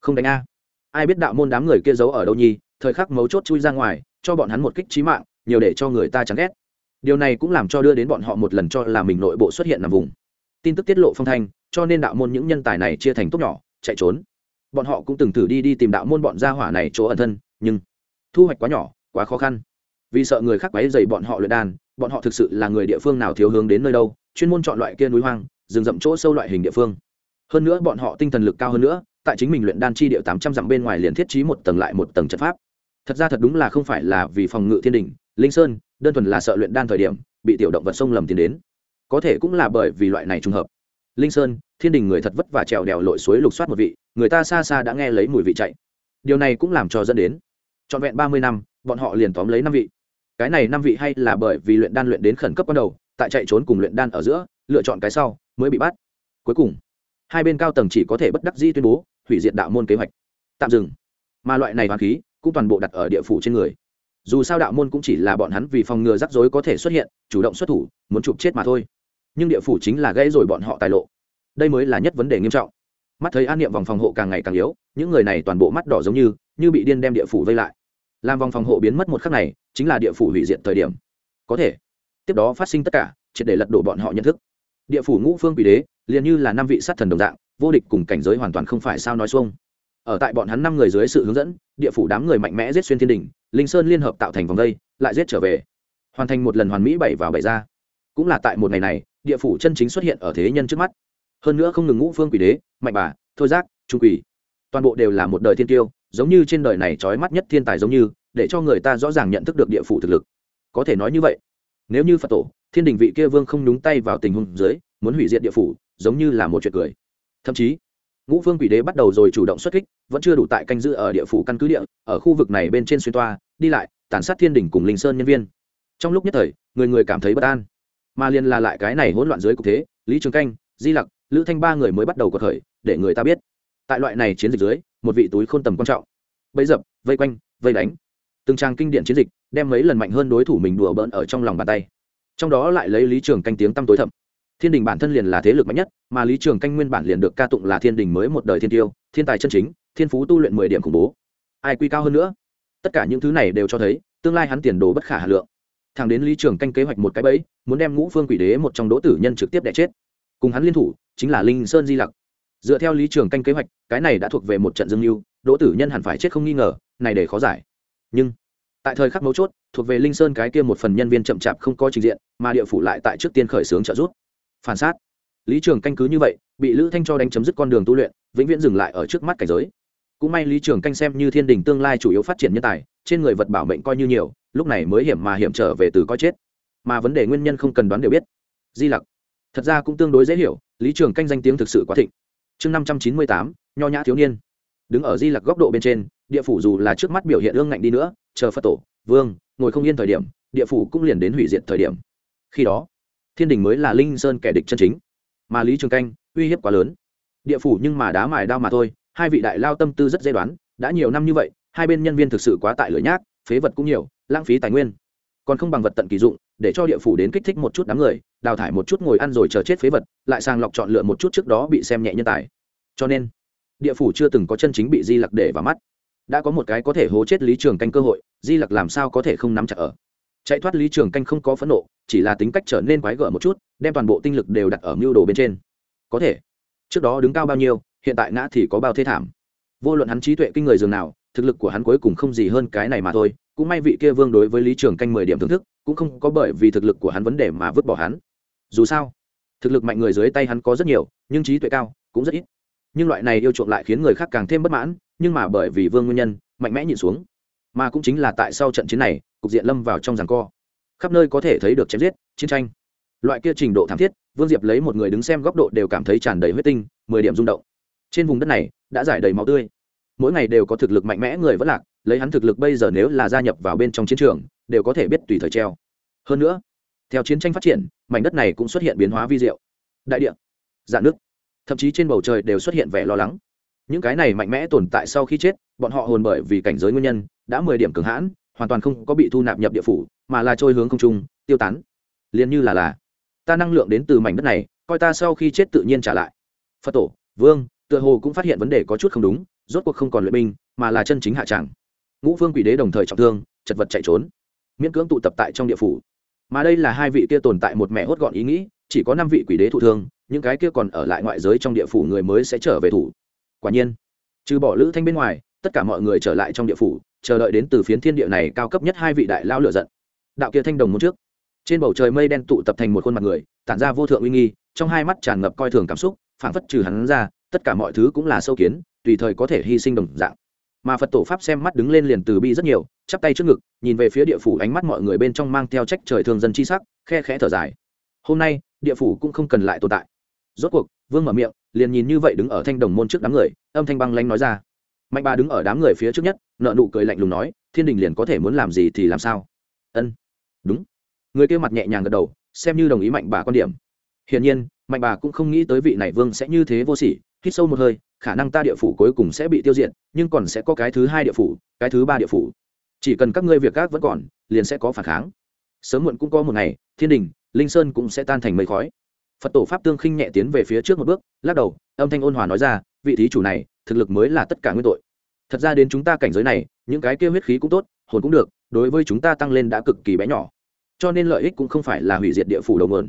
Không đánh a ai biết đạo môn đám người kia giấu ở đâu nhi thời khắc mấu chốt chui ra ngoài cho bọn hắn một kích trí mạng nhiều để cho người ta chán ghét. Điều này cũng làm cho đưa đến bọn họ một lần cho là mình nội bộ xuất hiện nằm vùng. Tin tức tiết lộ phong thanh cho nên đạo môn những nhân tài này chia thành tốt nhỏ chạy trốn. Bọn họ cũng từng thử đi đi tìm đạo môn bọn gia hỏa này chỗ ẩn thân nhưng thu hoạch quá nhỏ quá khó khăn. Vì sợ người khác quấy dày bọn họ luyện đàn, bọn họ thực sự là người địa phương nào thiếu hướng đến nơi đâu chuyên môn chọn loại kia núi hoang rừng rậm chỗ sâu loại hình địa phương. Hơn nữa bọn họ tinh thần lực cao hơn nữa tại chính mình luyện đan chi điệu tám trăm dặm bên ngoài liền thiết trí một tầng lại một tầng trận pháp. Thật ra thật đúng là không phải là vì phòng ngự thiên đình linh sơn, đơn thuần là sợ luyện đan thời điểm, bị tiểu động vật sông lầm tiến đến. Có thể cũng là bởi vì loại này trùng hợp. Linh sơn, thiên đình người thật vất vả trèo đèo lội suối lục soát một vị, người ta xa xa đã nghe lấy mùi vị chạy. Điều này cũng làm cho dẫn đến, trọn vẹn ba mươi năm, bọn họ liền tóm lấy năm vị. Cái này năm vị hay là bởi vì luyện đan luyện đến khẩn cấp ban đầu, tại chạy trốn cùng luyện đan ở giữa, lựa chọn cái sau, mới bị bắt. Cuối cùng hai bên cao tầng chỉ có thể bất đắc dĩ tuyên bố, hủy diệt đạo môn kế hoạch. Tạm dừng. Mà loại này hoàn khí cũng toàn bộ đặt ở địa phủ trên người. Dù sao đạo môn cũng chỉ là bọn hắn vì phòng ngừa rắc rối có thể xuất hiện, chủ động xuất thủ, muốn chụp chết mà thôi. Nhưng địa phủ chính là gây rồi bọn họ tài lộ. Đây mới là nhất vấn đề nghiêm trọng. Mắt thấy an niệm vòng phòng hộ càng ngày càng yếu, những người này toàn bộ mắt đỏ giống như như bị điên đem địa phủ vây lại. Làm vòng phòng hộ biến mất một khắc này, chính là địa phủ hủy diệt thời điểm. Có thể. Tiếp đó phát sinh tất cả, triệt để lật đổ bọn họ nhận thức. Địa phủ ngũ phương quỷ đế liền như là năm vị sát thần đồng dạng, vô địch cùng cảnh giới hoàn toàn không phải sao nói xuông. Ở tại bọn hắn năm người dưới sự hướng dẫn, địa phủ đám người mạnh mẽ giết xuyên thiên đình, linh sơn liên hợp tạo thành vòng đây, lại giết trở về. Hoàn thành một lần hoàn mỹ bảy vào bảy ra. Cũng là tại một ngày này, địa phủ chân chính xuất hiện ở thế nhân trước mắt. Hơn nữa không ngừng ngũ phương quỷ đế, mạnh bà, thôi giác, trung quỷ. Toàn bộ đều là một đời thiên tiêu, giống như trên đời này trói mắt nhất thiên tài giống như, để cho người ta rõ ràng nhận thức được địa phủ thực lực. Có thể nói như vậy. Nếu như phật tổ, thiên đình vị kia vương không nhúng tay vào tình huống dưới, muốn hủy diệt địa phủ giống như là một chuyện cười. Thậm chí, ngũ phương quỷ đế bắt đầu rồi chủ động xuất kích, vẫn chưa đủ tại canh giữ ở địa phủ căn cứ địa, ở khu vực này bên trên xuyên toa, đi lại, tàn sát thiên đình cùng linh sơn nhân viên. Trong lúc nhất thời, người người cảm thấy bất an. Mà liên là lại cái này hỗn loạn dưới cục thế, lý trường canh, di lặc, lữ thanh ba người mới bắt đầu có khởi, để người ta biết. Tại loại này chiến dịch dưới, một vị túi khôn tầm quan trọng. Bấy dập, vây quanh, vây đánh. Từng trang kinh điển chiến dịch, đem mấy lần mạnh hơn đối thủ mình đùa bỡn ở trong lòng bàn tay. Trong đó lại lấy lý trường canh tiếng tăm tối thậm thiên đình bản thân liền là thế lực mạnh nhất, mà lý trường canh nguyên bản liền được ca tụng là thiên đình mới một đời thiên tiêu, thiên tài chân chính, thiên phú tu luyện mười điểm khủng bố. Ai quy cao hơn nữa? Tất cả những thứ này đều cho thấy, tương lai hắn tiền đồ bất khả hà lượng. Thằng đến lý trường canh kế hoạch một cái bẫy, muốn đem ngũ phương quỷ đế một trong đỗ tử nhân trực tiếp đẻ chết. Cùng hắn liên thủ, chính là linh sơn di lặc. Dựa theo lý trường canh kế hoạch, cái này đã thuộc về một trận dương mưu đỗ tử nhân hẳn phải chết không nghi ngờ, này để khó giải. Nhưng, tại thời khắc mấu chốt, thuộc về linh sơn cái kia một phần nhân viên chậm chạp không có trình diện, mà địa phủ lại tại trước tiên khởi xướng trợ giúp phản sát lý trường canh cứ như vậy, bị lữ thanh cho đánh chấm dứt con đường tu luyện, vĩnh viễn dừng lại ở trước mắt cảnh giới. Cũng may lý trường canh xem như thiên đình tương lai chủ yếu phát triển nhân tài, trên người vật bảo mệnh coi như nhiều, lúc này mới hiểm mà hiểm trở về từ coi chết. Mà vấn đề nguyên nhân không cần đoán đều biết. Di lặc. Thật ra cũng tương đối dễ hiểu, lý trường canh danh tiếng thực sự quá thịnh. Chương năm trăm chín mươi tám, nho nhã thiếu niên. Đứng ở di lặc góc độ bên trên, địa phủ dù là trước mắt biểu hiện ương ngạnh đi nữa, chờ phật tổ, vương, ngồi không yên thời điểm, địa phủ cũng liền đến hủy diệt thời điểm. Khi đó thiên đình mới là linh sơn kẻ địch chân chính. Mà lý trường canh, uy hiếp quá lớn. Địa phủ nhưng mà đá mài đao mà thôi, hai vị đại lao tâm tư rất dễ đoán, đã nhiều năm như vậy, hai bên nhân viên thực sự quá tải lửa nhác, phế vật cũng nhiều, lãng phí tài nguyên. Còn không bằng vật tận kỳ dụng, để cho địa phủ đến kích thích một chút đám người, đào thải một chút ngồi ăn rồi chờ chết phế vật, lại sàng lọc chọn lựa một chút trước đó bị xem nhẹ nhân tài. Cho nên, địa phủ chưa từng có chân chính bị di lặc để vào mắt. Đã có một cái có thể hố chết lý trường canh cơ hội, di lặc làm sao có thể không nắm chặt ở? Chạy thoát lý trường canh không có phẫn nộ, chỉ là tính cách trở nên quái gở một chút, đem toàn bộ tinh lực đều đặt ở mưu đồ bên trên. Có thể, trước đó đứng cao bao nhiêu, hiện tại ngã thì có bao thế thảm. Vô luận hắn trí tuệ kinh người dường nào, thực lực của hắn cuối cùng không gì hơn cái này mà thôi, cũng may vị kia vương đối với lý trường canh mười điểm thưởng thức, cũng không có bởi vì thực lực của hắn vấn đề mà vứt bỏ hắn. Dù sao, thực lực mạnh người dưới tay hắn có rất nhiều, nhưng trí tuệ cao cũng rất ít. Nhưng loại này yêu chuộng lại khiến người khác càng thêm bất mãn, nhưng mà bởi vì vương nguyên nhân, mạnh mẽ nhìn xuống. Mà cũng chính là tại sau trận chiến này cục diện lâm vào trong giằng co. Khắp nơi có thể thấy được chém giết, chiến tranh. Loại kia trình độ thảm thiết, vương diệp lấy một người đứng xem góc độ đều cảm thấy tràn đầy huyết tinh, mười điểm rung động. Trên vùng đất này, đã giải đầy máu tươi. Mỗi ngày đều có thực lực mạnh mẽ người vẫn lạc, lấy hắn thực lực bây giờ nếu là gia nhập vào bên trong chiến trường, đều có thể biết tùy thời treo. Hơn nữa, theo chiến tranh phát triển, mảnh đất này cũng xuất hiện biến hóa vi diệu. Đại địa, dạng nước, thậm chí trên bầu trời đều xuất hiện vẻ lo lắng. Những cái này mạnh mẽ tồn tại sau khi chết, bọn họ hồn bởi vì cảnh giới nguyên nhân, đã mười điểm cường hãn hoàn toàn không có bị thu nạp nhập địa phủ, mà là trôi hướng không trung, tiêu tán. Liền như là là, ta năng lượng đến từ mảnh đất này, coi ta sau khi chết tự nhiên trả lại. Phật tổ, vương, tựa hồ cũng phát hiện vấn đề có chút không đúng, rốt cuộc không còn luyện binh, mà là chân chính hạ tràng ngũ vương quỷ đế đồng thời trọng thương, chật vật chạy trốn. Miễn cưỡng tụ tập tại trong địa phủ. Mà đây là hai vị kia tồn tại một mẹ hốt gọn ý nghĩ, chỉ có năm vị quỷ đế thụ thương, những cái kia còn ở lại ngoại giới trong địa phủ người mới sẽ trở về thủ. Quả nhiên, trừ bỏ lữ thanh bên ngoài tất cả mọi người trở lại trong địa phủ, chờ đợi đến từ phiến thiên địa này cao cấp nhất hai vị đại lao lựa giận. Đạo kia thanh đồng muốn trước. Trên bầu trời mây đen tụ tập thành một khuôn mặt người, tản ra vô thượng uy nghi, trong hai mắt tràn ngập coi thường cảm xúc, phảng phất trừ hắn ra, tất cả mọi thứ cũng là sâu kiến, tùy thời có thể hy sinh đồng dạng. Mà phật tổ pháp xem mắt đứng lên liền từ bi rất nhiều, chắp tay trước ngực, nhìn về phía địa phủ ánh mắt mọi người bên trong mang theo trách trời thương dân chi sắc, khe khẽ thở dài. Hôm nay, địa phủ cũng không cần lại tồn tại. Rốt cuộc, vương mở miệng, liền nhìn như vậy đứng ở thanh đồng môn trước đám người, âm thanh băng lanh nói ra mạnh bà đứng ở đám người phía trước nhất, nợ nụ cười lạnh lùng nói, thiên đình liền có thể muốn làm gì thì làm sao? Ân, đúng. Người kia mặt nhẹ nhàng gật đầu, xem như đồng ý mạnh bà quan điểm. Hiển nhiên, mạnh bà cũng không nghĩ tới vị này vương sẽ như thế vô sỉ, hít sâu một hơi, khả năng ta địa phủ cuối cùng sẽ bị tiêu diệt, nhưng còn sẽ có cái thứ hai địa phủ, cái thứ ba địa phủ. Chỉ cần các ngươi việc các vẫn còn, liền sẽ có phản kháng. Sớm muộn cũng có một ngày, thiên đình, linh sơn cũng sẽ tan thành mây khói. Phật tổ pháp tương khinh nhẹ tiến về phía trước một bước, lắc đầu, âm thanh ôn hòa nói ra, vị thí chủ này thực lực mới là tất cả nguyên tội. Thật ra đến chúng ta cảnh giới này, những cái kia huyết khí cũng tốt, hồn cũng được, đối với chúng ta tăng lên đã cực kỳ bé nhỏ. Cho nên lợi ích cũng không phải là hủy diệt địa phủ đầu mượn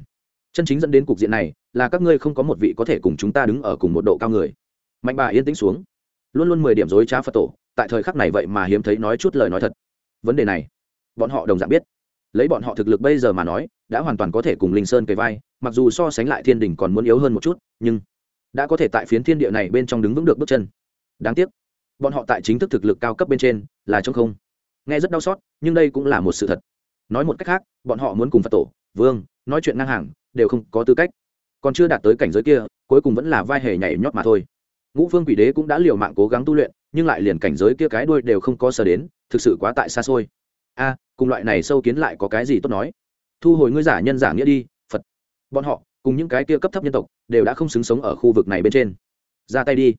chân chính dẫn đến cục diện này là các ngươi không có một vị có thể cùng chúng ta đứng ở cùng một độ cao người. Mạnh bà yên tĩnh xuống. Luôn luôn mười điểm dối trá phật tổ, tại thời khắc này vậy mà hiếm thấy nói chút lời nói thật. Vấn đề này, bọn họ đồng dạng biết. Lấy bọn họ thực lực bây giờ mà nói, đã hoàn toàn có thể cùng linh sơn kề vai, mặc dù so sánh lại thiên đình còn muốn yếu hơn một chút, nhưng đã có thể tại phiến thiên địa này bên trong đứng vững được bước chân. Đáng tiếc, bọn họ tại chính thức thực lực cao cấp bên trên là trong không. Nghe rất đau xót, nhưng đây cũng là một sự thật. Nói một cách khác, bọn họ muốn cùng phật tổ, vương, nói chuyện ngang hàng, đều không có tư cách. Còn chưa đạt tới cảnh giới kia, cuối cùng vẫn là vai hề nhảy nhót mà thôi. Ngũ phương quỷ đế cũng đã liều mạng cố gắng tu luyện, nhưng lại liền cảnh giới kia cái đuôi đều không có sờ đến, thực sự quá tại xa xôi. A, cùng loại này sâu kiến lại có cái gì tốt nói? Thu hồi ngươi giả nhân giả nghĩa đi, phật. Bọn họ cùng những cái kia cấp thấp nhân tộc, đều đã không xứng sống ở khu vực này bên trên. Ra tay đi.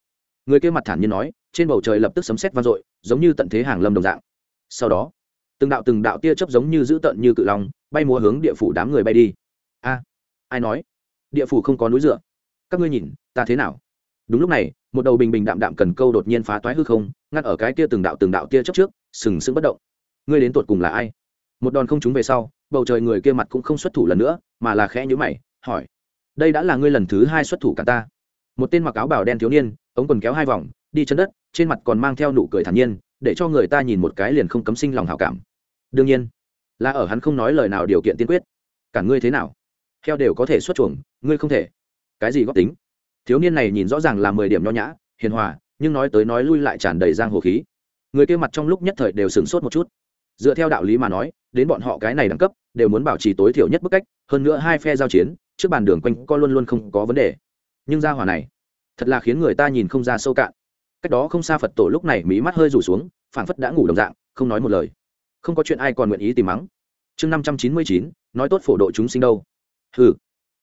Người kia mặt thản nhiên nói, trên bầu trời lập tức sấm sét vang dội, giống như tận thế hàng lâm đồng dạng. Sau đó, từng đạo từng đạo tia chớp giống như dữ tận như cự long, bay múa hướng địa phủ đám người bay đi. A, ai nói? Địa phủ không có núi dựa. Các ngươi nhìn, ta thế nào? Đúng lúc này, một đầu bình bình đạm đạm cần câu đột nhiên phá toái hư không, ngắt ở cái tia từng đạo từng đạo tia chớp trước, sừng sững bất động. Ngươi đến tột cùng là ai? Một đòn không trúng về sau, bầu trời người kia mặt cũng không xuất thủ lần nữa, mà là khẽ nhữ mày, hỏi đây đã là ngươi lần thứ hai xuất thủ cả ta. Một tên mặc áo bào đen thiếu niên, ống quần kéo hai vòng, đi chân đất, trên mặt còn mang theo nụ cười thản nhiên, để cho người ta nhìn một cái liền không cấm sinh lòng hảo cảm. Đương nhiên, là ở hắn không nói lời nào điều kiện tiên quyết. Cả ngươi thế nào? Heo đều có thể xuất chuồng, ngươi không thể. Cái gì góp tính? Thiếu niên này nhìn rõ ràng là mười điểm nho nhã, hiền hòa, nhưng nói tới nói lui lại tràn đầy giang hồ khí. Người kia mặt trong lúc nhất thời đều sửng sốt một chút. Dựa theo đạo lý mà nói, đến bọn họ cái này đẳng cấp, đều muốn bảo trì tối thiểu nhất bức cách, hơn nữa hai phe giao chiến trước bàn đường quanh co luôn luôn không có vấn đề. Nhưng ra hỏa này, thật là khiến người ta nhìn không ra sâu cạn. Cách đó không xa phật tổ lúc này mí mắt hơi rủ xuống, phảng phất đã ngủ đồng dạng, không nói một lời. Không có chuyện ai còn nguyện ý tìm mắng. Chương năm trăm chín mươi chín, nói tốt phổ độ chúng sinh đâu. Ừ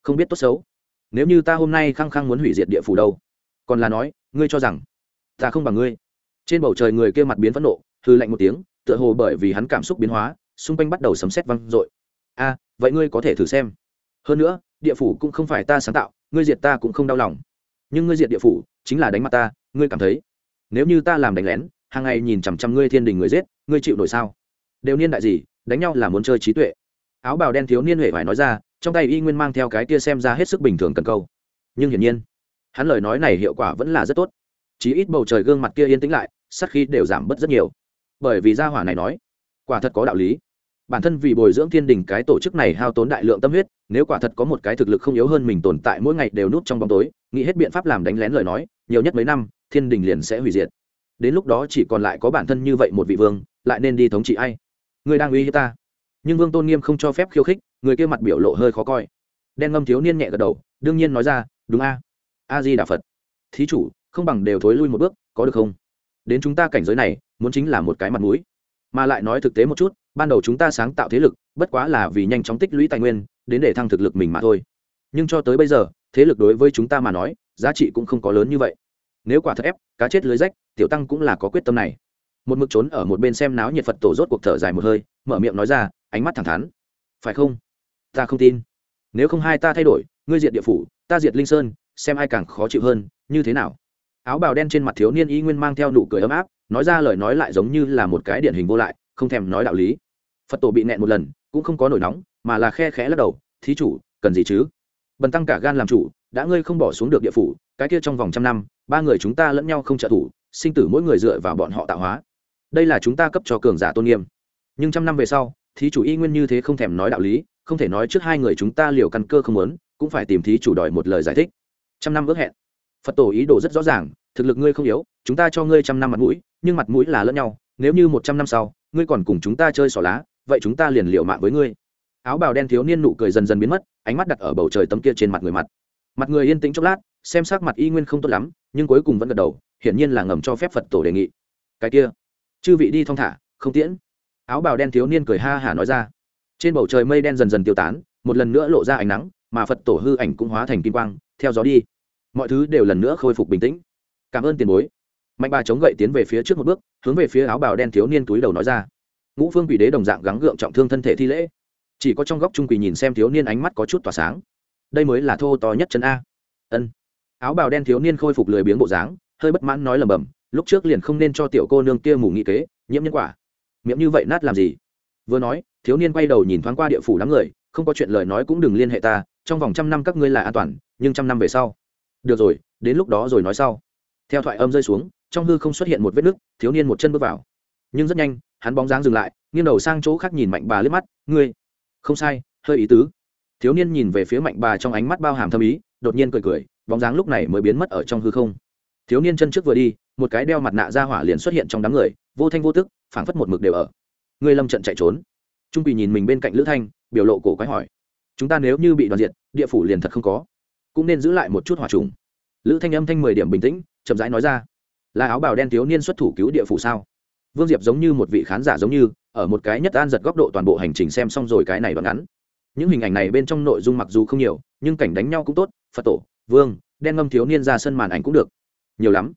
không biết tốt xấu. Nếu như ta hôm nay khăng khăng muốn hủy diệt địa phủ đâu? Còn là nói, ngươi cho rằng, ta không bằng ngươi. Trên bầu trời người kia mặt biến phẫn nộ hư lạnh một tiếng, tựa hồ bởi vì hắn cảm xúc biến hóa, xung quanh bắt đầu sấm xét văng dội. A, vậy ngươi có thể thử xem. Hơn nữa địa phủ cũng không phải ta sáng tạo, ngươi diệt ta cũng không đau lòng. Nhưng ngươi diệt địa phủ chính là đánh mặt ta, ngươi cảm thấy? Nếu như ta làm đánh lén, hàng ngày nhìn chằm chằm ngươi thiên đình người giết, ngươi chịu nổi sao? Đều niên đại gì, đánh nhau là muốn chơi trí tuệ. Áo bào đen thiếu niên huệ phải nói ra, trong tay y nguyên mang theo cái kia xem ra hết sức bình thường cần câu. Nhưng hiển nhiên, hắn lời nói này hiệu quả vẫn là rất tốt. Chí ít bầu trời gương mặt kia yên tĩnh lại sắc khí đều giảm bớt rất nhiều. Bởi vì gia hỏa này nói, quả thật có đạo lý bản thân vì bồi dưỡng thiên đình cái tổ chức này hao tốn đại lượng tâm huyết, nếu quả thật có một cái thực lực không yếu hơn mình tồn tại mỗi ngày đều núp trong bóng tối, nghĩ hết biện pháp làm đánh lén lời nói, nhiều nhất mấy năm, thiên đình liền sẽ hủy diệt. Đến lúc đó chỉ còn lại có bản thân như vậy một vị vương, lại nên đi thống trị ai? Người đang uy hiếp ta. Nhưng vương tôn nghiêm không cho phép khiêu khích, người kia mặt biểu lộ hơi khó coi. Đen ngâm thiếu niên nhẹ gật đầu, đương nhiên nói ra, đúng a a di đà phật. Thí chủ, không bằng đều thối lui một bước, có được không? Đến chúng ta cảnh giới này, muốn chính là một cái mặt mũi. Mà lại nói thực tế một chút ban đầu chúng ta sáng tạo thế lực, bất quá là vì nhanh chóng tích lũy tài nguyên, đến để thăng thực lực mình mà thôi. Nhưng cho tới bây giờ, thế lực đối với chúng ta mà nói, giá trị cũng không có lớn như vậy. Nếu quả thật ép, cá chết lưới rách, tiểu tăng cũng là có quyết tâm này. Một mực trốn ở một bên xem náo nhiệt phật tổ rốt cuộc thở dài một hơi, mở miệng nói ra, ánh mắt thẳng thắn. Phải không? Ta không tin. Nếu không hai ta thay đổi, ngươi diệt địa phủ, ta diệt linh sơn, xem ai càng khó chịu hơn, như thế nào? Áo bào đen trên mặt thiếu niên y nguyên mang theo nụ cười ấm áp, nói ra lời nói lại giống như là một cái điển hình vô lại, không thèm nói đạo lý phật tổ bị nẹn một lần, cũng không có nổi nóng, mà là khe khẽ lắc đầu, thí chủ, cần gì chứ? Bần tăng cả gan làm chủ, đã ngươi không bỏ xuống được địa phủ, cái kia trong vòng trăm năm, ba người chúng ta lẫn nhau không trợ thủ, sinh tử mỗi người dựa vào bọn họ tạo hóa. Đây là chúng ta cấp cho cường giả tôn nghiêm. Nhưng trăm năm về sau, thí chủ y nguyên như thế không thèm nói đạo lý, không thể nói trước hai người chúng ta liều căn cơ không muốn, cũng phải tìm thí chủ đòi một lời giải thích. Trăm năm ước hẹn. Phật tổ ý đồ rất rõ ràng, thực lực ngươi không yếu, chúng ta cho ngươi trăm năm mặt mũi, nhưng mặt mũi là lẫn nhau, nếu như một trăm năm sau, ngươi còn cùng chúng ta chơi xỏ lá vậy chúng ta liền liệu mạng với ngươi. Áo bào đen thiếu niên nụ cười dần dần biến mất, ánh mắt đặt ở bầu trời tấm kia trên mặt người mặt. Mặt người yên tĩnh chốc lát, xem sắc mặt y nguyên không tốt lắm, nhưng cuối cùng vẫn gật đầu, hiển nhiên là ngầm cho phép phật tổ đề nghị. Cái kia, chư vị đi thong thả, không tiễn. Áo bào đen thiếu niên cười ha hả nói ra. Trên bầu trời mây đen dần dần tiêu tán, một lần nữa lộ ra ánh nắng, mà phật tổ hư ảnh cũng hóa thành kim quang, theo gió đi. Mọi thứ đều lần nữa khôi phục bình tĩnh. Cảm ơn tiền bối. Mạnh bà chống gậy tiến về phía trước một bước, hướng về phía áo bào đen thiếu niên túi đầu nói ra ngũ phương quỷ đế đồng dạng gắng gượng trọng thương thân thể thi lễ. Chỉ có trong góc trung quỷ nhìn xem thiếu niên ánh mắt có chút tỏa sáng. Đây mới là thô to nhất chân a. Ân. Áo bào đen thiếu niên khôi phục lười biếng bộ dáng, hơi bất mãn nói lầm bầm lúc trước liền không nên cho tiểu cô nương kia mù nghị kế, nhiễm nhân quả. Miệng như vậy nát làm gì? Vừa nói, thiếu niên quay đầu nhìn thoáng qua địa phủ đám người, không có chuyện lời nói cũng đừng liên hệ ta, trong vòng trăm năm các ngươi là an toàn, nhưng trăm năm về sau. Được rồi, đến lúc đó rồi nói sau. Theo thoại âm rơi xuống, trong hư không xuất hiện một vết nứt, thiếu niên một chân bước vào. Nhưng rất nhanh hắn bóng dáng dừng lại, nghiêng đầu sang chỗ khác nhìn mạnh bà liếc mắt, ngươi, không sai, hơi ý tứ. Thiếu niên nhìn về phía mạnh bà trong ánh mắt bao hàm thâm ý, đột nhiên cười cười, bóng dáng lúc này mới biến mất ở trong hư không. Thiếu niên chân trước vừa đi, một cái đeo mặt nạ ra hỏa liền xuất hiện trong đám người, vô thanh vô tức, phảng phất một mực đều ở. Ngươi lâm trận chạy trốn. Trung quỳ nhìn mình bên cạnh lữ thanh, biểu lộ cổ quái hỏi, chúng ta nếu như bị đoàn diện địa phủ liền thật không có, cũng nên giữ lại một chút hỏa trùng. Lữ thanh âm thanh mười điểm bình tĩnh, chậm rãi nói ra, là áo bào đen thiếu niên xuất thủ cứu địa phủ sao? Vương diệp giống như một vị khán giả giống như, ở một cái nhất an giật góc độ toàn bộ hành trình xem xong rồi cái này đoạn ngắn. Những hình ảnh này bên trong nội dung mặc dù không nhiều, nhưng cảnh đánh nhau cũng tốt, phật tổ, vương, đen ngâm thiếu niên ra sân màn ảnh cũng được. Nhiều lắm.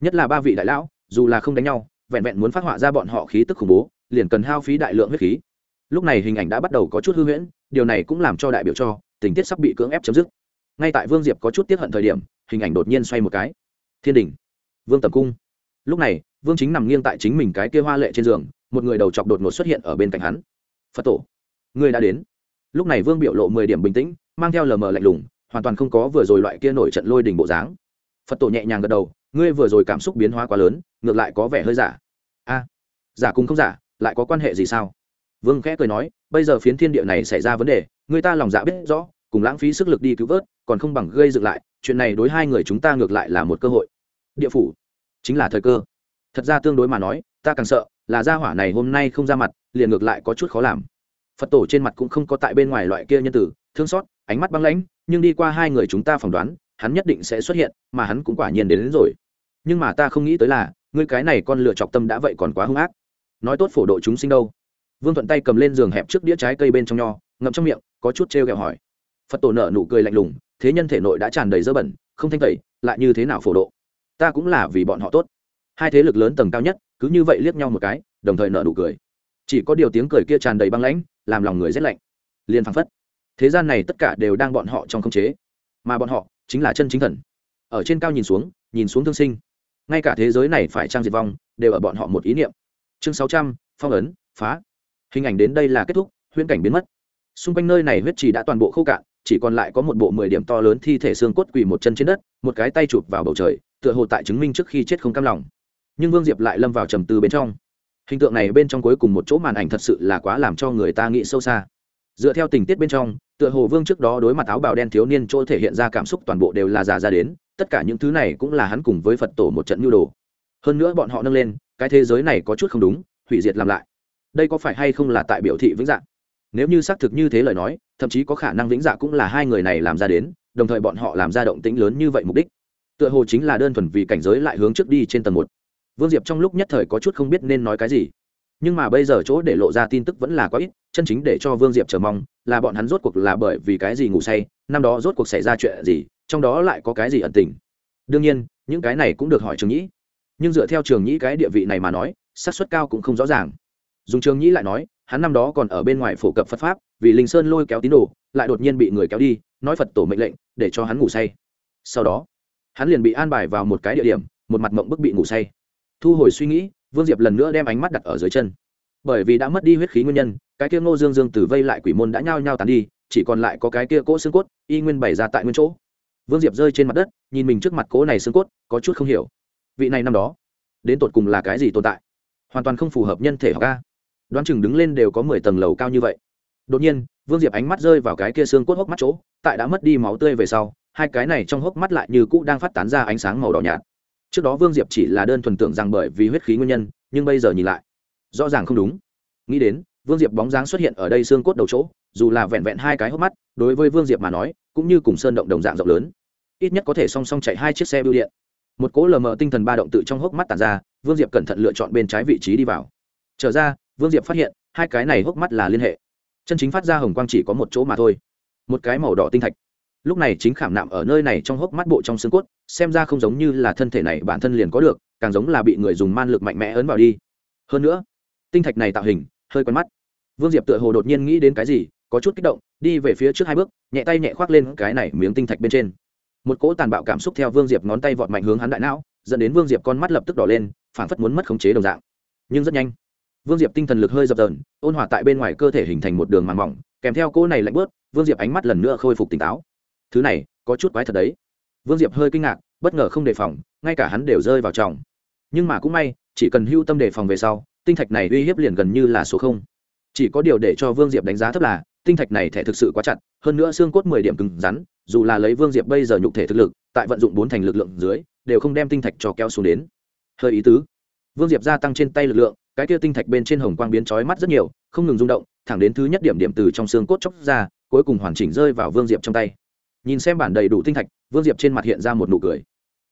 Nhất là ba vị đại lão, dù là không đánh nhau, vẹn vẹn muốn phát họa ra bọn họ khí tức khủng bố, liền cần hao phí đại lượng huyết khí. Lúc này hình ảnh đã bắt đầu có chút hư huyễn, điều này cũng làm cho đại biểu cho tình tiết sắp bị cưỡng ép chấm dứt. Ngay tại vương diệp có chút tiếp hận thời điểm, hình ảnh đột nhiên xoay một cái. Thiên đình, vương tầm cung. Lúc này vương chính nằm nghiêng tại chính mình cái kia hoa lệ trên giường, một người đầu chọc đột ngột xuất hiện ở bên cạnh hắn. Phật tổ người đã đến. Lúc này vương biểu lộ mười điểm bình tĩnh, mang theo lờ mờ lạnh lùng, hoàn toàn không có vừa rồi loại kia nổi trận lôi đình bộ dáng. Phật tổ nhẹ nhàng gật đầu, ngươi vừa rồi cảm xúc biến hóa quá lớn, ngược lại có vẻ hơi giả. A, giả cùng không giả, lại có quan hệ gì sao? Vương khẽ cười nói, bây giờ phiến thiên địa này xảy ra vấn đề, người ta lòng dạ biết rõ, cùng lãng phí sức lực đi cứu vớt, còn không bằng gây dựng lại, chuyện này đối hai người chúng ta ngược lại là một cơ hội. Địa phủ, chính là thời cơ thật ra tương đối mà nói ta càng sợ là gia hỏa này hôm nay không ra mặt liền ngược lại có chút khó làm. Phật tổ trên mặt cũng không có tại bên ngoài loại kia nhân tử thương xót ánh mắt băng lãnh nhưng đi qua hai người chúng ta phỏng đoán hắn nhất định sẽ xuất hiện mà hắn cũng quả nhiên đến, đến rồi. Nhưng mà ta không nghĩ tới là ngươi cái này con lựa chọc tâm đã vậy còn quá hung ác. Nói tốt phổ độ chúng sinh đâu? Vương thuận tay cầm lên giường hẹp trước đĩa trái cây bên trong nho ngậm trong miệng có chút trêu ghẹo hỏi. Phật tổ nợ nụ cười lạnh lùng thế nhân thể nội đã tràn đầy dơ bẩn không thanh tẩy lại như thế nào phổ độ? Ta cũng là vì bọn họ tốt hai thế lực lớn tầng cao nhất, cứ như vậy liếc nhau một cái, đồng thời nợ nụ cười. Chỉ có điều tiếng cười kia tràn đầy băng lãnh, làm lòng người rét lạnh. Liền phăng phất, thế gian này tất cả đều đang bọn họ trong khống chế. Mà bọn họ chính là chân chính thần. Ở trên cao nhìn xuống nhìn xuống thương sinh. Ngay cả thế giới này phải trang diệt vong, đều ở bọn họ một ý niệm. Chương sáu trăm, phong ấn, phá. Hình ảnh đến đây là kết thúc, huyễn cảnh biến mất. Xung quanh nơi này huyết trì đã toàn bộ khô cạn, chỉ còn lại có một bộ mười điểm to lớn thi thể xương cốt quỳ một chân trên đất, một cái tay chụp vào bầu trời, tựa hồ tại chứng minh trước khi chết không cam lòng nhưng vương diệp lại lâm vào trầm tư bên trong hình tượng này bên trong cuối cùng một chỗ màn ảnh thật sự là quá làm cho người ta nghĩ sâu xa dựa theo tình tiết bên trong tựa hồ vương trước đó đối mặt áo bào đen thiếu niên chỗ thể hiện ra cảm xúc toàn bộ đều là già ra đến tất cả những thứ này cũng là hắn cùng với phật tổ một trận nhu đồ hơn nữa bọn họ nâng lên cái thế giới này có chút không đúng hủy diệt làm lại đây có phải hay không là tại biểu thị vĩnh dạng nếu như xác thực như thế lời nói thậm chí có khả năng vĩnh dạ cũng là hai người này làm ra đến đồng thời bọn họ làm ra động tĩnh lớn như vậy mục đích tựa hồ chính là đơn thuần vì cảnh giới lại hướng trước đi trên tầng một vương diệp trong lúc nhất thời có chút không biết nên nói cái gì. Nhưng mà bây giờ chỗ để lộ ra tin tức vẫn là có ít, chân chính để cho vương diệp chờ mong là bọn hắn rốt cuộc là bởi vì cái gì ngủ say, năm đó rốt cuộc xảy ra chuyện gì, trong đó lại có cái gì ẩn tình. Đương nhiên, những cái này cũng được hỏi trường nhĩ. Nhưng dựa theo trường nhĩ cái địa vị này mà nói, xác suất cao cũng không rõ ràng. Dùng trường nhĩ lại nói, hắn năm đó còn ở bên ngoài phổ cập phật pháp, vì linh sơn lôi kéo tín đồ, lại đột nhiên bị người kéo đi, nói phật tổ mệnh lệnh, để cho hắn ngủ say. Sau đó, hắn liền bị an bài vào một cái địa điểm, một mặt mộng bức bị ngủ say thu hồi suy nghĩ, vương diệp lần nữa đem ánh mắt đặt ở dưới chân. Bởi vì đã mất đi huyết khí nguyên nhân, cái kia ngô dương dương từ vây lại quỷ môn đã nhao nhao tàn đi, chỉ còn lại có cái kia cỗ xương cốt, y nguyên bày ra tại nguyên chỗ. Vương diệp rơi trên mặt đất, nhìn mình trước mặt cỗ này xương cốt, có chút không hiểu. Vị này năm đó, đến tột cùng là cái gì tồn tại? Hoàn toàn không phù hợp nhân thể học ca đoán chừng đứng lên đều có mười tầng lầu cao như vậy. Đột nhiên, vương diệp ánh mắt rơi vào cái kia xương cốt hốc mắt chỗ, tại đã mất đi máu tươi về sau, hai cái này trong hốc mắt lại như cũ đang phát tán ra ánh sáng màu đỏ nhạt trước đó vương diệp chỉ là đơn thuần tưởng rằng bởi vì huyết khí nguyên nhân, nhưng bây giờ nhìn lại, rõ ràng không đúng. Nghĩ đến, vương diệp bóng dáng xuất hiện ở đây xương cốt đầu chỗ, dù là vẹn vẹn hai cái hốc mắt, đối với vương diệp mà nói, cũng như cùng sơn động đồng dạng rộng lớn. Ít nhất có thể song song chạy hai chiếc xe bưu điện. Một cỗ lờ mờ tinh thần ba động tự trong hốc mắt tàn ra, vương diệp cẩn thận lựa chọn bên trái vị trí đi vào. Trở ra, vương diệp phát hiện, hai cái này hốc mắt là liên hệ. Chân chính phát ra hồng quang chỉ có một chỗ mà thôi. Một cái màu đỏ tinh thạch lúc này chính khảm nạm ở nơi này trong hốc mắt bộ trong xương cốt, xem ra không giống như là thân thể này bản thân liền có được, càng giống là bị người dùng man lực mạnh mẽ ấn vào đi. Hơn nữa, tinh thạch này tạo hình, hơi quen mắt. Vương diệp tựa hồ đột nhiên nghĩ đến cái gì, có chút kích động, đi về phía trước hai bước, nhẹ tay nhẹ khoác lên cái này miếng tinh thạch bên trên. Một cỗ tàn bạo cảm xúc theo vương diệp ngón tay vọt mạnh hướng hắn đại não, dẫn đến vương diệp con mắt lập tức đỏ lên phản phất muốn mất khống chế đồng dạng. Nhưng rất nhanh, vương diệp tinh thần lực hơi dập dờn, ôn hòa tại bên ngoài cơ thể hình thành một đường màng mỏng, kèm theo cỗ này lạnh bớt vương diệp ánh mắt lần nữa khôi phục tỉnh táo thứ này có chút quái thật đấy. Vương diệp hơi kinh ngạc, bất ngờ không đề phòng, ngay cả hắn đều rơi vào trọng. Nhưng mà cũng may, chỉ cần hưu tâm đề phòng về sau, tinh thạch này uy hiếp liền gần như là số không. Chỉ có điều để cho vương diệp đánh giá thấp là, tinh thạch này thẻ thực sự quá chặt, hơn nữa xương cốt mười điểm cứng rắn, dù là lấy vương diệp bây giờ nhục thể thực lực, tại vận dụng bốn thành lực lượng dưới, đều không đem tinh thạch cho kéo xuống đến. Hơi ý tứ. Vương diệp gia tăng trên tay lực lượng, cái kia tinh thạch bên trên hồng quang biến trói mắt rất nhiều, không ngừng rung động, thẳng đến thứ nhất điểm điểm từ trong xương cốt chóc ra, cuối cùng hoàn chỉnh rơi vào vương diệp trong tay nhìn xem bản đầy đủ tinh thạch, vương diệp trên mặt hiện ra một nụ cười.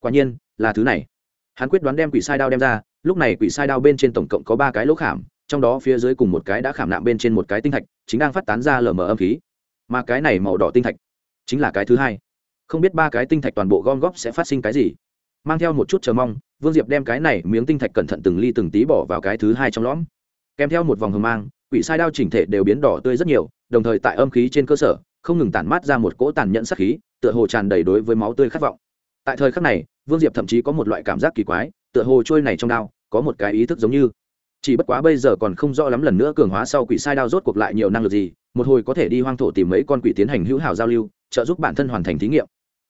Quả nhiên, là thứ này. Hắn quyết đoán đem quỷ sai đao đem ra, lúc này quỷ sai đao bên trên tổng cộng có ba cái lỗ khảm, trong đó phía dưới cùng một cái đã khảm nạm bên trên một cái tinh thạch, chính đang phát tán ra lờ mờ âm khí. Mà cái này màu đỏ tinh thạch chính là cái thứ hai. Không biết ba cái tinh thạch toàn bộ gom góp sẽ phát sinh cái gì. Mang theo một chút chờ mong, vương diệp đem cái này miếng tinh thạch cẩn thận từng ly từng tí bỏ vào cái thứ hai trong lõm. Kèm theo một vòng hờ mang, quỷ sai đao chỉnh thể đều biến đỏ tươi rất nhiều, đồng thời tại âm khí trên cơ sở không ngừng tản mát ra một cỗ tàn nhẫn sắc khí, tựa hồ tràn đầy đối với máu tươi khát vọng. Tại thời khắc này, vương diệp thậm chí có một loại cảm giác kỳ quái, tựa hồ trôi này trong đao, có một cái ý thức giống như. Chỉ bất quá bây giờ còn không rõ lắm lần nữa cường hóa sau quỷ sai đao rốt cuộc lại nhiều năng lực gì, một hồi có thể đi hoang thổ tìm mấy con quỷ tiến hành hữu hảo giao lưu, trợ giúp bản thân hoàn thành thí nghiệm.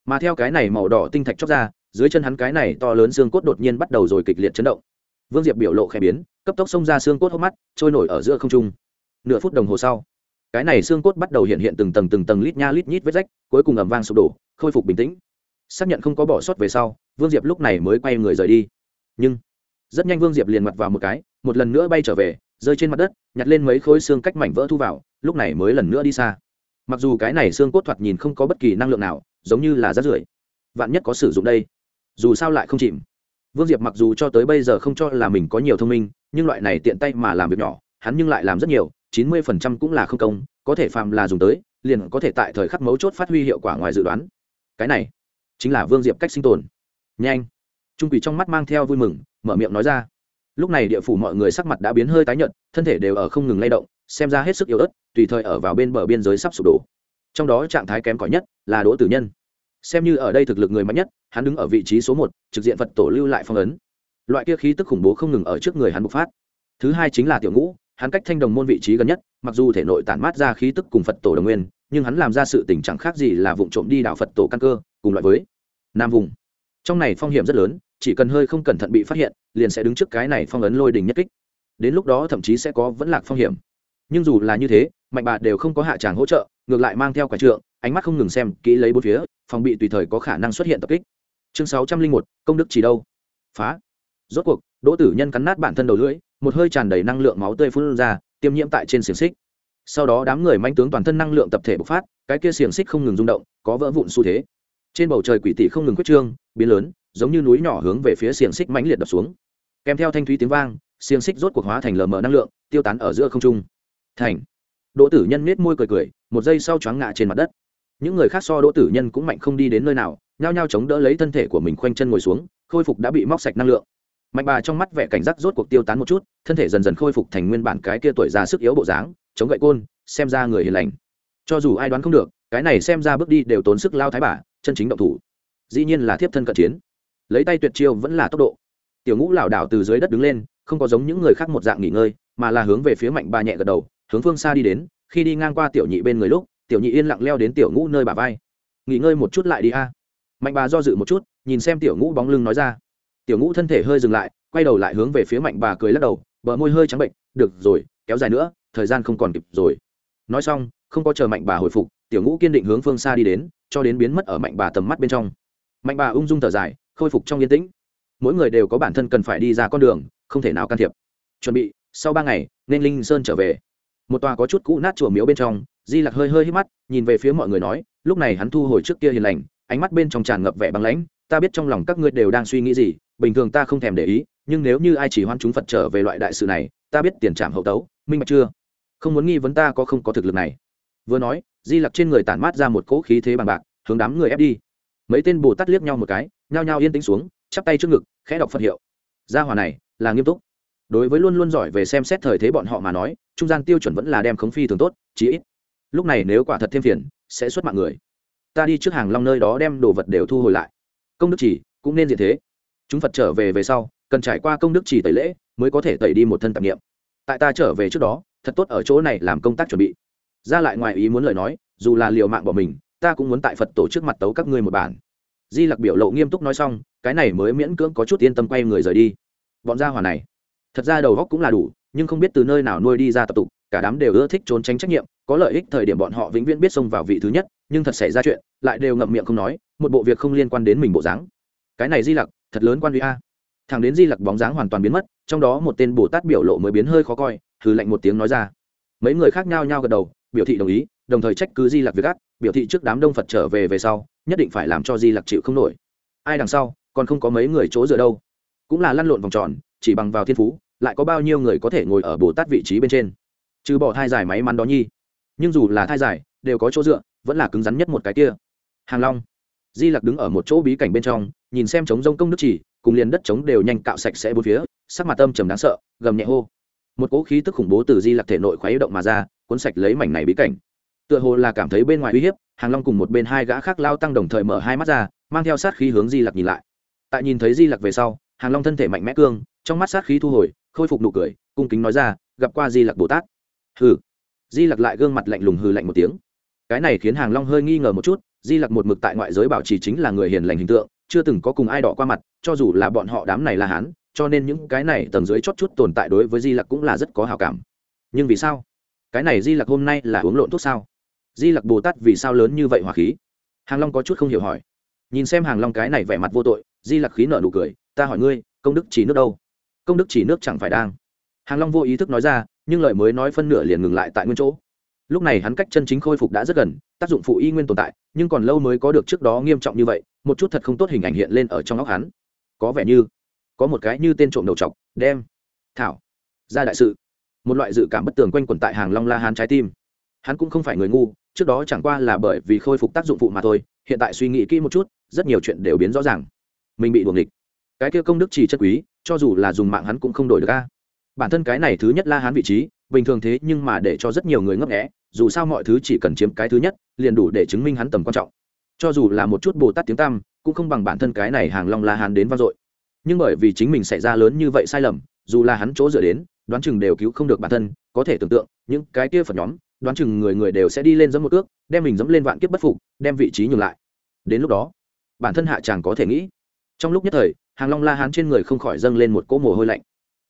Mà theo cái này màu đỏ tinh thạch chóc ra, dưới chân hắn cái này to lớn xương cốt đột nhiên bắt đầu rồi kịch liệt chấn động. Vương diệp biểu lộ khẽ biến, cấp tốc xông ra xương cốt hốc mắt, trôi nổi ở giữa không trung. Nửa phút đồng hồ sau cái này xương cốt bắt đầu hiện hiện từng tầng từng tầng lít nha lít nhít vết rách, cuối cùng ẩm vang sụp đổ, khôi phục bình tĩnh. Xác nhận không có bỏ sót về sau, vương diệp lúc này mới quay người rời đi. Nhưng, rất nhanh vương diệp liền mặt vào một cái, một lần nữa bay trở về, rơi trên mặt đất, nhặt lên mấy khối xương cách mảnh vỡ thu vào, lúc này mới lần nữa đi xa. Mặc dù cái này xương cốt thoạt nhìn không có bất kỳ năng lượng nào, giống như là rát rưởi. Vạn nhất có sử dụng đây, dù sao lại không chìm. Vương diệp mặc dù cho tới bây giờ không cho là mình có nhiều thông minh, nhưng loại này tiện tay mà làm việc nhỏ, hắn nhưng lại làm rất nhiều chín mươi phần trăm cũng là không công, có thể phàm là dùng tới, liền có thể tại thời khắc mấu chốt phát huy hiệu quả ngoài dự đoán. Cái này chính là vương diệp cách sinh tồn. Nhanh. Trung quỷ trong mắt mang theo vui mừng, mở miệng nói ra. Lúc này địa phủ mọi người sắc mặt đã biến hơi tái nhợt, thân thể đều ở không ngừng lay động, xem ra hết sức yếu ớt, tùy thời ở vào bên bờ biên giới sắp sụp đổ. Trong đó trạng thái kém cỏi nhất là đỗ tử nhân. Xem như ở đây thực lực người mạnh nhất, hắn đứng ở vị trí số một, trực diện phật tổ lưu lại phong ấn. Loại kia khí tức khủng bố không ngừng ở trước người hắn bộc phát. Thứ hai chính là tiểu ngũ hắn cách thanh đồng môn vị trí gần nhất, mặc dù thể nội tản mát ra khí tức cùng phật tổ đồng nguyên, nhưng hắn làm ra sự tình chẳng khác gì là vụ trộm đi đảo phật tổ căn cơ, cùng loại với nam vùng. Trong này phong hiểm rất lớn, chỉ cần hơi không cẩn thận bị phát hiện, liền sẽ đứng trước cái này phong ấn lôi đình nhất kích. Đến lúc đó thậm chí sẽ có vẫn lạc phong hiểm. Nhưng dù là như thế, mạnh bà đều không có hạ tràng hỗ trợ, ngược lại mang theo quả trượng, ánh mắt không ngừng xem kỹ lấy bốn phía, phòng bị tùy thời có khả năng xuất hiện tập kích. Chương sáu trăm linh một, công đức chỉ đâu? Phá. Rốt cuộc, đỗ tử nhân cắn nát bản thân đầu lưỡi một hơi tràn đầy năng lượng máu tươi phun ra, tiêm nhiễm tại trên xiềng xích. Sau đó đám người manh tướng toàn thân năng lượng tập thể bộc phát, cái kia xiềng xích không ngừng rung động, có vỡ vụn xu thế. Trên bầu trời quỷ tỷ không ngừng quyết trương, biến lớn, giống như núi nhỏ hướng về phía xiềng xích mãnh liệt đập xuống. Kèm theo thanh thúy tiếng vang, xiềng xích rốt cuộc hóa thành lờ mờ năng lượng, tiêu tán ở giữa không trung. Thành. Đỗ tử nhân nết môi cười cười, một giây sau choáng ngã trên mặt đất. Những người khác so đỗ tử nhân cũng mạnh không đi đến nơi nào, nhao nhao chống đỡ lấy thân thể của mình khoanh chân ngồi xuống, khôi phục đã bị móc sạch năng lượng mạnh bà trong mắt vẻ cảnh giác rốt cuộc tiêu tán một chút, thân thể dần dần khôi phục thành nguyên bản cái kia tuổi già sức yếu bộ dáng, chống gậy côn, xem ra người hiền lành. Cho dù ai đoán không được, cái này xem ra bước đi đều tốn sức lao thái bà, chân chính động thủ. Dĩ nhiên là thiếp thân cận chiến. Lấy tay tuyệt chiêu vẫn là tốc độ. Tiểu ngũ lảo đảo từ dưới đất đứng lên, không có giống những người khác một dạng nghỉ ngơi, mà là hướng về phía mạnh bà nhẹ gật đầu, hướng phương xa đi đến, khi đi ngang qua tiểu nhị bên người lúc, tiểu nhị yên lặng leo đến tiểu ngũ nơi bà vai. Nghỉ ngơi một chút lại đi a. Mạnh bà do dự một chút, nhìn xem tiểu ngũ bóng lưng nói ra tiểu ngũ thân thể hơi dừng lại, quay đầu lại hướng về phía mạnh bà cười lắc đầu, bờ môi hơi trắng bệnh, được rồi, kéo dài nữa, thời gian không còn kịp rồi. Nói xong, không có chờ mạnh bà hồi phục, tiểu ngũ kiên định hướng phương xa đi đến, cho đến biến mất ở mạnh bà tầm mắt bên trong. Mạnh bà ung dung thở dài, khôi phục trong yên tĩnh. Mỗi người đều có bản thân cần phải đi ra con đường, không thể nào can thiệp. Chuẩn bị, sau ba ngày, nên linh sơn trở về. Một tòa có chút cũ nát chùa miếu bên trong, di lặc hơi hơi hít mắt, nhìn về phía mọi người nói, lúc này hắn thu hồi trước kia hiền lành, ánh mắt bên trong tràn ngập vẻ băng lãnh, ta biết trong lòng các ngươi đều đang suy nghĩ gì bình thường ta không thèm để ý, nhưng nếu như ai chỉ hoan chúng phật trở về loại đại sự này, ta biết tiền trảm hậu tấu, minh bạch chưa? Không muốn nghi vấn ta có không có thực lực này. Vừa nói, di lặc trên người tản mát ra một cỗ khí thế bằng bạc, hướng đám người ép đi. Mấy tên bồ tát liếc nhau một cái, nhao nhao yên tĩnh xuống, chắp tay trước ngực, khẽ đọc phật hiệu. Gia hòa này, là nghiêm túc. Đối với luôn luôn giỏi về xem xét thời thế bọn họ mà nói, trung gian tiêu chuẩn vẫn là đem khống phi thường tốt, chí ít. Lúc này nếu quả thật thêm phiền, sẽ xuất mạng người. Ta đi trước hàng long nơi đó đem đồ vật đều thu hồi lại. Công đức chỉ, cũng nên diện thế chúng phật trở về về sau, cần trải qua công đức chỉ tẩy lễ mới có thể tẩy đi một thân tạp nghiệm tại ta trở về trước đó, thật tốt ở chỗ này làm công tác chuẩn bị. Ra lại ngoài ý muốn lời nói, dù là liều mạng bỏ mình, ta cũng muốn tại phật tổ trước mặt tấu các ngươi một bản. Di lặc biểu lộ nghiêm túc nói xong, cái này mới miễn cưỡng có chút yên tâm quay người rời đi. Bọn gia hỏa này, thật ra đầu góc cũng là đủ, nhưng không biết từ nơi nào nuôi đi ra tập tục, cả đám đều ưa thích trốn tránh trách nhiệm, có lợi ích thời điểm bọn họ vĩnh viễn biết xông vào vị thứ nhất, nhưng thật xảy ra chuyện, lại đều ngậm miệng không nói, một bộ việc không liên quan đến mình bộ dáng. Cái này di lặc thật lớn quan uy a. Thằng đến di lặc bóng dáng hoàn toàn biến mất, trong đó một tên bồ tát biểu lộ mới biến hơi khó coi thử lạnh một tiếng nói ra. Mấy người khác nhau nhau gật đầu, biểu thị đồng ý, đồng thời trách cứ di lặc việc gắt biểu thị trước đám đông phật trở về về sau, nhất định phải làm cho di lặc chịu không nổi. Ai đằng sau, còn không có mấy người chỗ dựa đâu. Cũng là lăn lộn vòng tròn, chỉ bằng vào thiên phú, lại có bao nhiêu người có thể ngồi ở bồ tát vị trí bên trên. Trừ bỏ thai giải máy mắn đó nhi. Nhưng dù là thai giải đều có chỗ dựa, vẫn là cứng rắn nhất một cái kia. Hàng long di lặc đứng ở một chỗ bí cảnh bên trong, nhìn xem trống rông công đức chỉ cùng liền đất trống đều nhanh cạo sạch sẽ bốn phía, sắc mặt tâm trầm đáng sợ, gầm nhẹ hô. Một cỗ khí tức khủng bố từ di lặc thể nội khoáy động mà ra, cuốn sạch lấy mảnh này bí cảnh. Tựa hồ là cảm thấy bên ngoài uy hiếp, hàng long cùng một bên hai gã khác lao tăng đồng thời mở hai mắt ra, mang theo sát khí hướng di lặc nhìn lại. Tại nhìn thấy di lặc về sau, hàng long thân thể mạnh mẽ cương, trong mắt sát khí thu hồi, khôi phục nụ cười, cung kính nói ra, gặp qua di lặc bồ tát. Hừ. Di lặc lại gương mặt lạnh lùng hừ lạnh một tiếng cái này khiến hàng long hơi nghi ngờ một chút, di lặc một mực tại ngoại giới bảo trì chính là người hiền lành hình tượng, chưa từng có cùng ai đỏ qua mặt, cho dù là bọn họ đám này là hán, cho nên những cái này tầng dưới chót chút tồn tại đối với di lặc cũng là rất có hào cảm. Nhưng vì sao? Cái này di lặc hôm nay là uống lộn thuốc sao? Di lặc bồ tát vì sao lớn như vậy hỏa khí? Hàng long có chút không hiểu hỏi. Nhìn xem hàng long cái này vẻ mặt vô tội, di lặc khí nợ nụ cười, ta hỏi ngươi, công đức chỉ nước đâu? Công đức chỉ nước chẳng phải đang. Hàng long vô ý thức nói ra, nhưng lời mới nói phân nửa liền ngừng lại tại nguyên chỗ lúc này hắn cách chân chính khôi phục đã rất gần, tác dụng phụ y nguyên tồn tại, nhưng còn lâu mới có được trước đó nghiêm trọng như vậy, một chút thật không tốt hình ảnh hiện lên ở trong óc hắn. Có vẻ như, có một cái như tên trộm đầu chọc, đem, thảo, ra đại sự. Một loại dự cảm bất tường quanh quẩn tại hàng long la hán trái tim. Hắn cũng không phải người ngu, trước đó chẳng qua là bởi vì khôi phục tác dụng phụ mà thôi, hiện tại suy nghĩ kỹ một chút, rất nhiều chuyện đều biến rõ ràng. Mình bị đuồng địch cái kia công đức chỉ chất quý, cho dù là dùng mạng hắn cũng không đổi được ca bản thân cái này thứ nhất la hán vị trí, bình thường thế nhưng mà để cho rất nhiều người ngấp nghẽ dù sao mọi thứ chỉ cần chiếm cái thứ nhất, liền đủ để chứng minh hắn tầm quan trọng. Cho dù là một chút bồ tát tiếng tam cũng không bằng bản thân cái này hàng long la hán đến vang dội. Nhưng bởi vì chính mình xảy ra lớn như vậy sai lầm, dù là hắn chỗ dựa đến, đoán chừng đều cứu không được bản thân, có thể tưởng tượng, những cái kia phật nhóm, đoán chừng người người đều sẽ đi lên dẫm một ước, đem mình dẫm lên vạn kiếp bất phục, đem vị trí nhường lại. Đến lúc đó, bản thân hạ chàng có thể nghĩ. Trong lúc nhất thời, hàng long la hán trên người không khỏi dâng lên một cỗ mồ hôi lạnh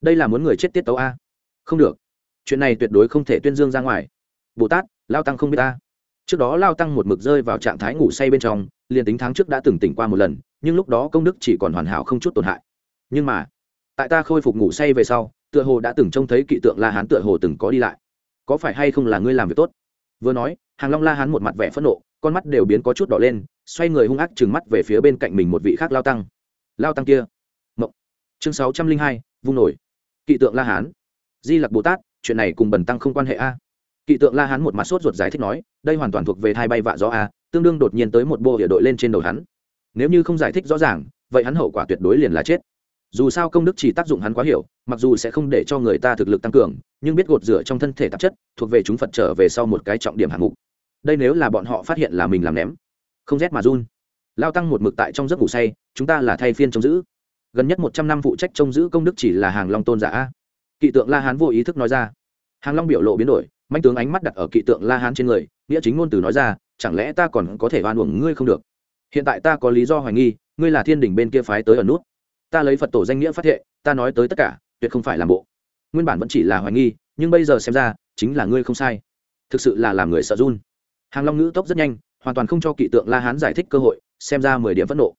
đây là muốn người chết tiết tấu a không được chuyện này tuyệt đối không thể tuyên dương ra ngoài bồ tát lao tăng không biết ta trước đó lao tăng một mực rơi vào trạng thái ngủ say bên trong liền tính tháng trước đã từng tỉnh qua một lần nhưng lúc đó công đức chỉ còn hoàn hảo không chút tổn hại nhưng mà tại ta khôi phục ngủ say về sau tựa hồ đã từng trông thấy kỵ tượng la hán tựa hồ từng có đi lại có phải hay không là ngươi làm việc tốt vừa nói hàng long la hán một mặt vẻ phẫn nộ con mắt đều biến có chút đỏ lên xoay người hung ác trừng mắt về phía bên cạnh mình một vị khác lao tăng lao tăng kia mộng chương sáu trăm linh hai vung nổi kỵ tượng la hán. Di lặc bồ tát, chuyện này cùng bần tăng không quan hệ a. Kỵ tượng la hán một mặt sốt ruột giải thích nói, đây hoàn toàn thuộc về thai bay vạ gió a, tương đương đột nhiên tới một bộ địa đội lên trên đầu hắn. Nếu như không giải thích rõ ràng, vậy hắn hậu quả tuyệt đối liền là chết. Dù sao công đức chỉ tác dụng hắn quá hiểu, mặc dù sẽ không để cho người ta thực lực tăng cường, nhưng biết gột rửa trong thân thể tạp chất, thuộc về chúng phật trở về sau một cái trọng điểm hạng mục. Đây nếu là bọn họ phát hiện là mình làm ném. Không rét mà run. Lao tăng một mực tại trong giấc ngủ say, chúng ta là thay phiên trông giữ gần nhất một trăm năm phụ trách trông giữ công đức chỉ là hàng long tôn giả a. Kỵ tượng la hán vô ý thức nói ra. Hàng long biểu lộ biến đổi, manh tướng ánh mắt đặt ở kỵ tượng la hán trên người, nghĩa chính ngôn từ nói ra, chẳng lẽ ta còn có thể oan uổng ngươi không được? Hiện tại ta có lý do hoài nghi, ngươi là thiên đình bên kia phái tới ở nút. Ta lấy phật tổ danh nghĩa phát hiện ta nói tới tất cả, tuyệt không phải làm bộ. Nguyên bản vẫn chỉ là hoài nghi, nhưng bây giờ xem ra, chính là ngươi không sai. Thực sự là làm người sợ run. Hàng long ngữ tốc rất nhanh, hoàn toàn không cho kỵ tượng la hán giải thích cơ hội, xem ra mười điểm phẫn nộ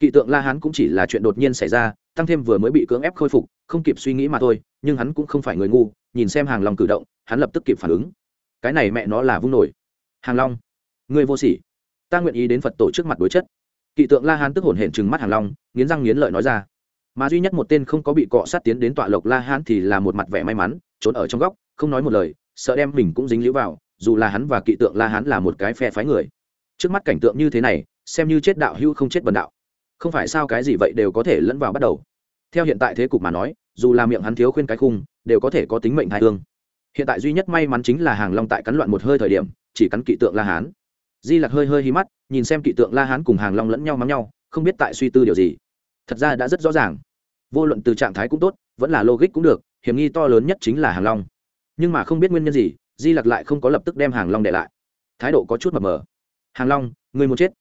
kỵ tượng la hán cũng chỉ là chuyện đột nhiên xảy ra, tăng thêm vừa mới bị cưỡng ép khôi phục, không kịp suy nghĩ mà thôi, nhưng hắn cũng không phải người ngu, nhìn xem hàng long cử động, hắn lập tức kịp phản ứng. Cái này mẹ nó là vung nổi. Hàng long người vô sỉ. Ta nguyện ý đến phật tổ trước mặt đối chất. Kỵ tượng la hán tức hổn hển chừng mắt hàng long, nghiến răng nghiến lợi nói ra. Mà duy nhất một tên không có bị cọ sát tiến đến tọa lộc la hán thì là một mặt vẻ may mắn, trốn ở trong góc, không nói một lời, sợ đem mình cũng dính lũ vào, dù là hắn và kỵ tượng la hán là một cái phe phái người. Trước mắt cảnh tượng như thế này, xem như chết đạo hưu không chết bần đạo không phải sao cái gì vậy đều có thể lẫn vào bắt đầu. Theo hiện tại thế cục mà nói, dù là miệng hắn thiếu khuyên cái khung, đều có thể có tính mệnh thai thương hiện tại duy nhất may mắn chính là hàng long tại cắn loạn một hơi thời điểm, chỉ cắn kỵ tượng la hán. Di lặc hơi hơi hí mắt, nhìn xem kỵ tượng la hán cùng hàng long lẫn nhau mắng nhau, không biết tại suy tư điều gì. Thật ra đã rất rõ ràng. Vô luận từ trạng thái cũng tốt, vẫn là logic cũng được, hiểm nghi to lớn nhất chính là hàng long. Nhưng mà không biết nguyên nhân gì, di lặc lại không có lập tức đem hàng long để lại. Thái độ có chút mập mờ. Hàng long người muốn chết?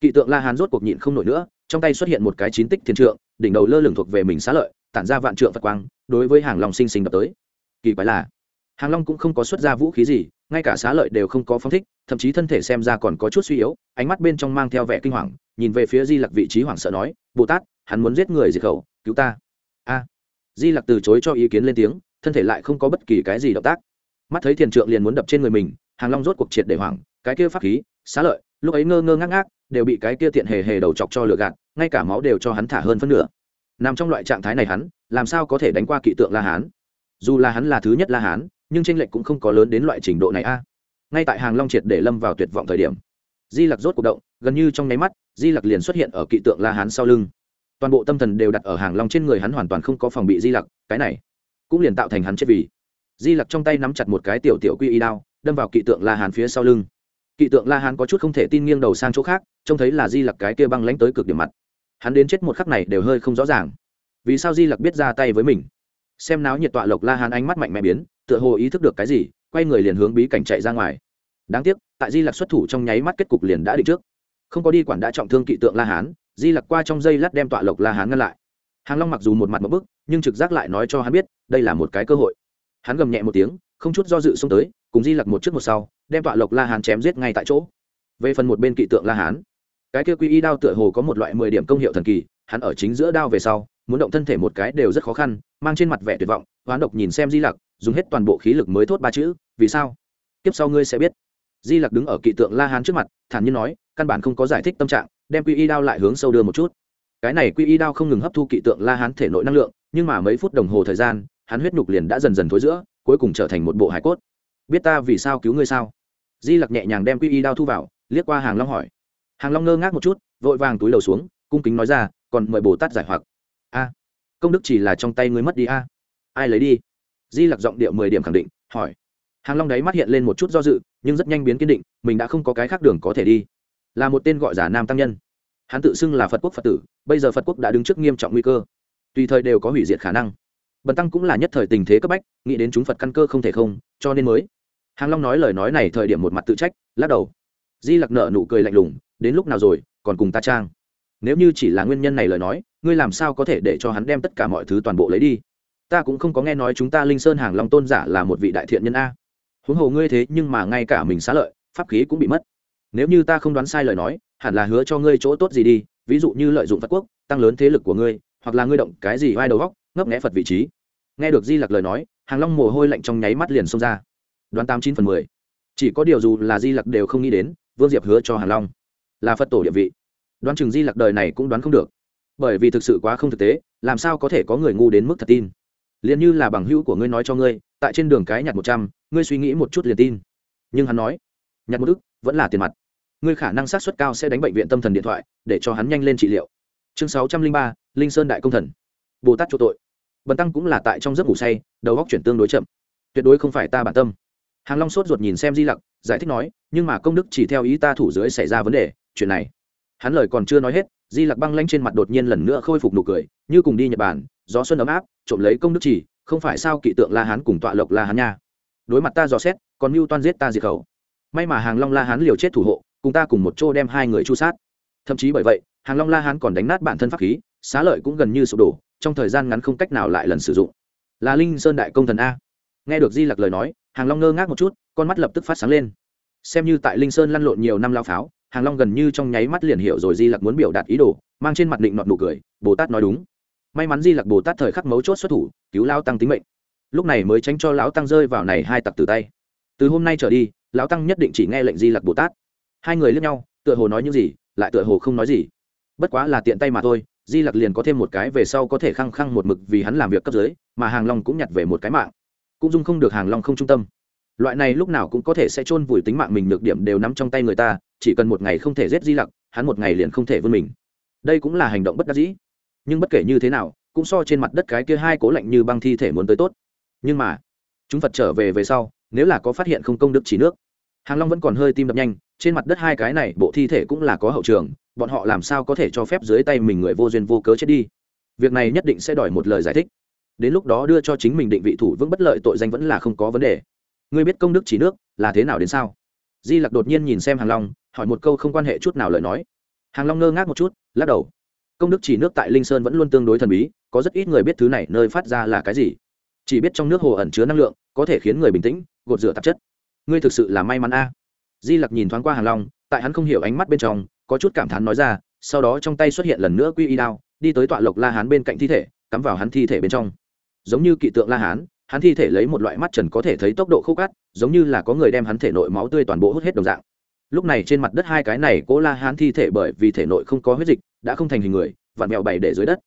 Kỵ tượng la hán rốt cuộc nhịn không nổi nữa trong tay xuất hiện một cái chín tích thiên trượng, đỉnh đầu lơ lửng thuộc về mình xá lợi, tản ra vạn trượng phật quang, đối với hàng long sinh sinh đập tới. Kỳ quái là, hàng long cũng không có xuất ra vũ khí gì, ngay cả xá lợi đều không có phong thích, thậm chí thân thể xem ra còn có chút suy yếu, ánh mắt bên trong mang theo vẻ kinh hoàng, nhìn về phía di lặc vị trí hoảng sợ nói, bồ tát, hắn muốn giết người diệt khẩu, cứu ta. A. Di lặc từ chối cho ý kiến lên tiếng, thân thể lại không có bất kỳ cái gì động tác. Mắt thấy thiền trượng liền muốn đập trên người mình, hàng long rốt cuộc triệt để hoảng, cái kia pháp khí, xá lợi, lúc ấy ngơ ngơ ngác ngác đều bị cái kia tiện hề hề đầu chọc cho lừa gạt, ngay cả máu đều cho hắn thả hơn phân nửa. Nằm trong loại trạng thái này hắn, làm sao có thể đánh qua kỵ tượng la hán? Dù là hắn là thứ nhất la hán, nhưng tranh lệch cũng không có lớn đến loại trình độ này a. Ngay tại hàng long triệt để lâm vào tuyệt vọng thời điểm, di lặc rốt cuộc động, gần như trong nháy mắt, di lặc liền xuất hiện ở kỵ tượng la hán sau lưng. Toàn bộ tâm thần đều đặt ở hàng long trên người hắn hoàn toàn không có phòng bị di lặc, cái này cũng liền tạo thành hắn chết vì. Di lặc trong tay nắm chặt một cái tiểu tiểu quy y đao, đâm vào kỵ tượng la hán phía sau lưng kỵ tượng la hán có chút không thể tin nghiêng đầu sang chỗ khác, trông thấy là di lặc cái kia băng lánh tới cực điểm mặt. Hắn đến chết một khắc này đều hơi không rõ ràng. Vì sao di lặc biết ra tay với mình? Xem náo nhiệt tọa lộc la hán ánh mắt mạnh mẽ biến, tựa hồ ý thức được cái gì, quay người liền hướng bí cảnh chạy ra ngoài. Đáng tiếc, tại di lặc xuất thủ trong nháy mắt kết cục liền đã định trước. Không có đi quản đã trọng thương kỵ tượng la hán, di lặc qua trong dây lát đem tọa lộc la hán ngăn lại. Hàng long mặc dù một mặt một bức, nhưng trực giác lại nói cho hắn biết, đây là một cái cơ hội. Hắn gầm nhẹ một tiếng, không chút do dự xông tới cùng di lặc một trước một sau, đem tọa lộc la hán chém giết ngay tại chỗ. Về phần một bên kỵ tượng la hán, cái kia quy y đao tựa hồ có một loại mười điểm công hiệu thần kỳ, hắn ở chính giữa đao về sau, muốn động thân thể một cái đều rất khó khăn, mang trên mặt vẻ tuyệt vọng, hoán độc nhìn xem di lặc, dùng hết toàn bộ khí lực mới thốt ba chữ, vì sao? Tiếp sau ngươi sẽ biết. Di lặc đứng ở kỵ tượng la hán trước mặt, thản nhiên nói, căn bản không có giải thích tâm trạng, đem quy y đao lại hướng sâu đưa một chút. Cái này quy y đao không ngừng hấp thu kỵ tượng la hán thể nội năng lượng, nhưng mà mấy phút đồng hồ thời gian, hắn huyết nhục liền đã dần dần thối giữa, cuối cùng trở thành một bộ hải cốt biết ta vì sao cứu ngươi sao? Di lặc nhẹ nhàng đem quy y đao thu vào, liếc qua hàng long hỏi. Hàng long ngơ ngác một chút, vội vàng túi đầu xuống, cung kính nói ra, còn mời bồ tát giải hoặc. A, công đức chỉ là trong tay ngươi mất đi a. Ai lấy đi? Di lặc giọng điệu mười điểm khẳng định, hỏi. Hàng long đấy mắt hiện lên một chút do dự, nhưng rất nhanh biến kiên định, mình đã không có cái khác đường có thể đi. Là một tên gọi giả nam tăng nhân. Hắn tự xưng là phật quốc phật tử, bây giờ phật quốc đã đứng trước nghiêm trọng nguy cơ. Tùy thời đều có hủy diệt khả năng. Bần tăng cũng là nhất thời tình thế cấp bách, nghĩ đến chúng phật căn cơ không thể không, cho nên mới hàng long nói lời nói này thời điểm một mặt tự trách, lắc đầu. Di lặc nợ nụ cười lạnh lùng, đến lúc nào rồi, còn cùng ta trang. Nếu như chỉ là nguyên nhân này lời nói, ngươi làm sao có thể để cho hắn đem tất cả mọi thứ toàn bộ lấy đi? Ta cũng không có nghe nói chúng ta linh sơn hàng long tôn giả là một vị đại thiện nhân a. Huống hồ ngươi thế nhưng mà ngay cả mình xá lợi, pháp khí cũng bị mất. Nếu như ta không đoán sai lời nói, hẳn là hứa cho ngươi chỗ tốt gì đi, ví dụ như lợi dụng phật quốc, tăng lớn thế lực của ngươi, hoặc là ngươi động cái gì vai đầu góc, ngấp nghẽ phật vị trí. Nghe được di lặc lời nói, hàng long mồ hôi lạnh trong nháy mắt liền xông ra đoán tám chín phần mười. Chỉ có điều dù là di lặc đều không nghĩ đến, vương diệp hứa cho hàn long là phật tổ địa vị. Đoán chừng di lặc đời này cũng đoán không được. Bởi vì thực sự quá không thực tế, làm sao có thể có người ngu đến mức thật tin? Liền như là bằng hữu của ngươi nói cho ngươi, tại trên đường cái nhặt một trăm, ngươi suy nghĩ một chút liền tin. Nhưng hắn nói, nhặt một ức, vẫn là tiền mặt. Ngươi khả năng sát xuất cao sẽ đánh bệnh viện tâm thần điện thoại, để cho hắn nhanh lên trị liệu. Chương sáu trăm linh ba, linh sơn đại công thần. Bồ tát chỗ tội. Bần tăng cũng là tại trong giấc ngủ say, đầu góc chuyển tương đối chậm. Tuyệt đối không phải ta bản tâm hàng long sốt ruột nhìn xem di lặc, giải thích nói, nhưng mà công đức chỉ theo ý ta thủ dưới xảy ra vấn đề, chuyện này. Hắn lời còn chưa nói hết, di lặc băng lanh trên mặt đột nhiên lần nữa khôi phục nụ cười, như cùng đi nhật bản, gió xuân ấm áp, trộm lấy công đức chỉ, không phải sao kỵ tượng la hán cùng tọa lộc la hán nha. Đối mặt ta dò xét, còn mưu toan giết ta diệt khẩu. May mà hàng long la hán liều chết thủ hộ, cùng ta cùng một chỗ đem hai người chu sát. Thậm chí bởi vậy, hàng long la hán còn đánh nát bản thân pháp khí, xá lợi cũng gần như sụp đổ, trong thời gian ngắn không cách nào lại lần sử dụng. Là linh sơn đại công thần a. Nghe được di lặc lời nói hàng long ngơ ngác một chút, con mắt lập tức phát sáng lên. Xem như tại linh sơn lăn lộn nhiều năm lao pháo, hàng long gần như trong nháy mắt liền hiểu rồi di lặc muốn biểu đạt ý đồ, mang trên mặt định nọt nụ cười, bồ tát nói đúng. May mắn di lặc bồ tát thời khắc mấu chốt xuất thủ, cứu lao tăng tính mệnh. Lúc này mới tránh cho lão tăng rơi vào này hai tặc từ tay. Từ hôm nay trở đi, lão tăng nhất định chỉ nghe lệnh di lặc bồ tát. Hai người lướt nhau, tựa hồ nói những gì, lại tựa hồ không nói gì. Bất quá là tiện tay mà thôi, di lặc liền có thêm một cái về sau có thể khăng khăng một mực vì hắn làm việc cấp dưới, mà hàng long cũng nhặt về một cái mạng cũng dung không được hàng long không trung tâm. Loại này lúc nào cũng có thể sẽ chôn vùi tính mạng mình nhược điểm đều nắm trong tay người ta, chỉ cần một ngày không thể giết di lặc, hắn một ngày liền không thể vươn mình. Đây cũng là hành động bất đắc dĩ. Nhưng bất kể như thế nào, cũng so trên mặt đất cái kia hai cố lạnh như băng thi thể muốn tới tốt. Nhưng mà, chúng phật trở về về sau, nếu là có phát hiện không công đức chỉ nước, hàng long vẫn còn hơi tim đập nhanh, trên mặt đất hai cái này bộ thi thể cũng là có hậu trường, bọn họ làm sao có thể cho phép dưới tay mình người vô duyên vô cớ chết đi? Việc này nhất định sẽ đòi một lời giải thích đến lúc đó đưa cho chính mình định vị thủ vững bất lợi tội danh vẫn là không có vấn đề. Ngươi biết công đức chỉ nước là thế nào đến sao? Di lặc đột nhiên nhìn xem hàng long, hỏi một câu không quan hệ chút nào lời nói. Hàng long ngơ ngác một chút, lắc đầu. Công đức chỉ nước tại linh sơn vẫn luôn tương đối thần bí, có rất ít người biết thứ này nơi phát ra là cái gì. Chỉ biết trong nước hồ ẩn chứa năng lượng, có thể khiến người bình tĩnh, gột rửa tạp chất. Ngươi thực sự là may mắn a. Di lặc nhìn thoáng qua hàng long, tại hắn không hiểu ánh mắt bên trong, có chút cảm thán nói ra, sau đó trong tay xuất hiện lần nữa quy y đao, đi tới tọa lộc la hán bên cạnh thi thể, cắm vào hắn thi thể bên trong giống như kỵ tượng la hán, hắn thi thể lấy một loại mắt trần có thể thấy tốc độ khô cắt giống như là có người đem hắn thể nội máu tươi toàn bộ hút hết đồng dạng. Lúc này trên mặt đất hai cái này cố la hán thi thể bởi vì thể nội không có huyết dịch, đã không thành hình người, vặn mèo bày để dưới đất.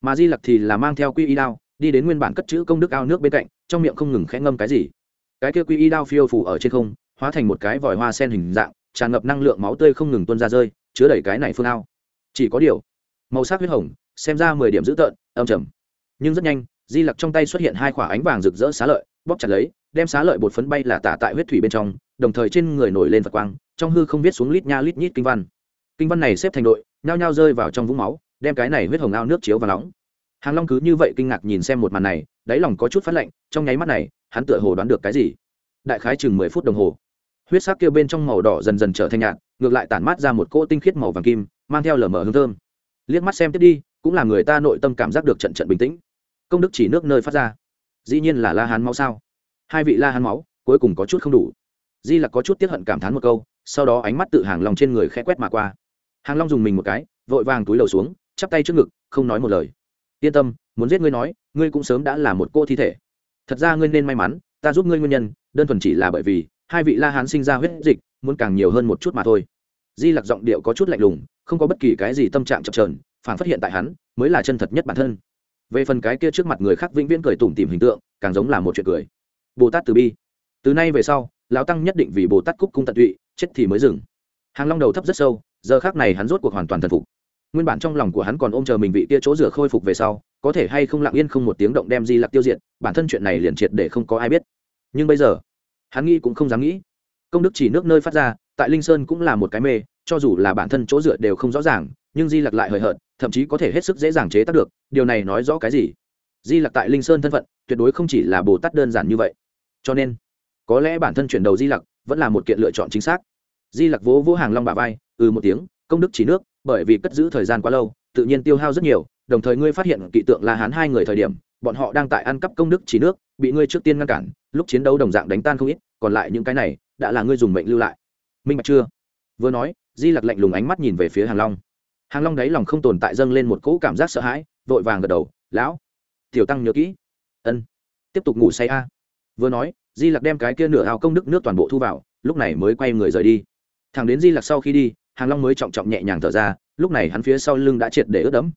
Mà di lặc thì là mang theo quy y đao, đi đến nguyên bản cất chữ công đức ao nước bên cạnh, trong miệng không ngừng khẽ ngâm cái gì. Cái kia quy y đao phiêu phủ ở trên không, hóa thành một cái vòi hoa sen hình dạng, tràn ngập năng lượng máu tươi không ngừng tuôn ra rơi, chứa đầy cái này phương ao. Chỉ có điều, màu sắc huyết hồng, xem ra mười điểm dữ tợn, âm trầm. Nhưng rất nhanh di lặc trong tay xuất hiện hai quả ánh vàng rực rỡ xá lợi, bóp chặt lấy, đem xá lợi bột phấn bay là tả tại huyết thủy bên trong, đồng thời trên người nổi lên phật quang, trong hư không viết xuống lít nha lít nhít kinh văn. Kinh văn này xếp thành đội, nhao nhao rơi vào trong vũng máu, đem cái này huyết hồng ao nước chiếu và nóng. Hàng long cứ như vậy kinh ngạc nhìn xem một màn này, đáy lòng có chút phát lạnh, trong nháy mắt này, hắn tựa hồ đoán được cái gì. Đại khái chừng mười phút đồng hồ. Huyết sắc kia bên trong màu đỏ dần dần trở thành nhạt, ngược lại tản mát ra một cỗ tinh khiết màu vàng kim, mang theo lở mở hương thơm. Liếc mắt xem tiếp đi, cũng là người ta nội tâm cảm giác được trận trận bình tĩnh công đức chỉ nước nơi phát ra. Dĩ nhiên là la hán máu sao? Hai vị la hán máu, cuối cùng có chút không đủ. Di lặc có chút tiếp hận cảm thán một câu, sau đó ánh mắt tự hàng lòng trên người khẽ quét mà qua. Hàng long dùng mình một cái, vội vàng túi đầu xuống, chắp tay trước ngực, không nói một lời. Yên tâm, muốn giết ngươi nói, ngươi cũng sớm đã là một cô thi thể. Thật ra ngươi nên may mắn, ta giúp ngươi nguyên nhân, đơn thuần chỉ là bởi vì, hai vị la hán sinh ra huyết dịch, muốn càng nhiều hơn một chút mà thôi. Di lặc giọng điệu có chút lạnh lùng, không có bất kỳ cái gì tâm trạng chập trờn phản phát hiện tại hắn, mới là chân thật nhất bản thân về phần cái kia trước mặt người khác vĩnh viễn cười tủm tìm hình tượng, càng giống là một chuyện cười. Bồ tát từ bi. Từ nay về sau, lão tăng nhất định vì bồ tát cúc cung tận tụy, chết thì mới dừng. Hàng long đầu thấp rất sâu, giờ khác này hắn rốt cuộc hoàn toàn thần phục. Nguyên bản trong lòng của hắn còn ôm chờ mình vị kia chỗ rửa khôi phục về sau, có thể hay không lặng yên không một tiếng động đem di lặc tiêu diệt, bản thân chuyện này liền triệt để không có ai biết. Nhưng bây giờ, hắn nghĩ cũng không dám nghĩ. Công đức chỉ nước nơi phát ra, tại linh sơn cũng là một cái mê, cho dù là bản thân chỗ dựa đều không rõ ràng, nhưng di lặc lại hời hợt thậm chí có thể hết sức dễ dàng chế tác được, điều này nói rõ cái gì? Di lặc tại linh sơn thân phận, tuyệt đối không chỉ là bồ tát đơn giản như vậy. Cho nên, có lẽ bản thân chuyển đầu di lặc vẫn là một kiện lựa chọn chính xác. Di lặc vỗ vỗ hàng long bà vai ừ một tiếng, công đức chỉ nước, bởi vì cất giữ thời gian quá lâu, tự nhiên tiêu hao rất nhiều, đồng thời ngươi phát hiện kỵ tượng la hán hai người thời điểm, bọn họ đang tại ăn cắp công đức chỉ nước, bị ngươi trước tiên ngăn cản, lúc chiến đấu đồng dạng đánh tan không ít, còn lại những cái này, đã là ngươi dùng mệnh lưu lại. Minh bạch chưa? Vừa nói, di lặc lạnh lùng ánh mắt nhìn về phía hàng long hàng long đáy lòng không tồn tại dâng lên một cỗ cảm giác sợ hãi, vội vàng gật đầu, lão, tiểu tăng nhớ kỹ. Ân, tiếp tục ngủ say a. Vừa nói, di lặc đem cái kia nửa ao công đức nước toàn bộ thu vào, lúc này mới quay người rời đi. Thằng đến di lặc sau khi đi, hàng long mới trọng trọng nhẹ nhàng thở ra, lúc này hắn phía sau lưng đã triệt để ướt đẫm.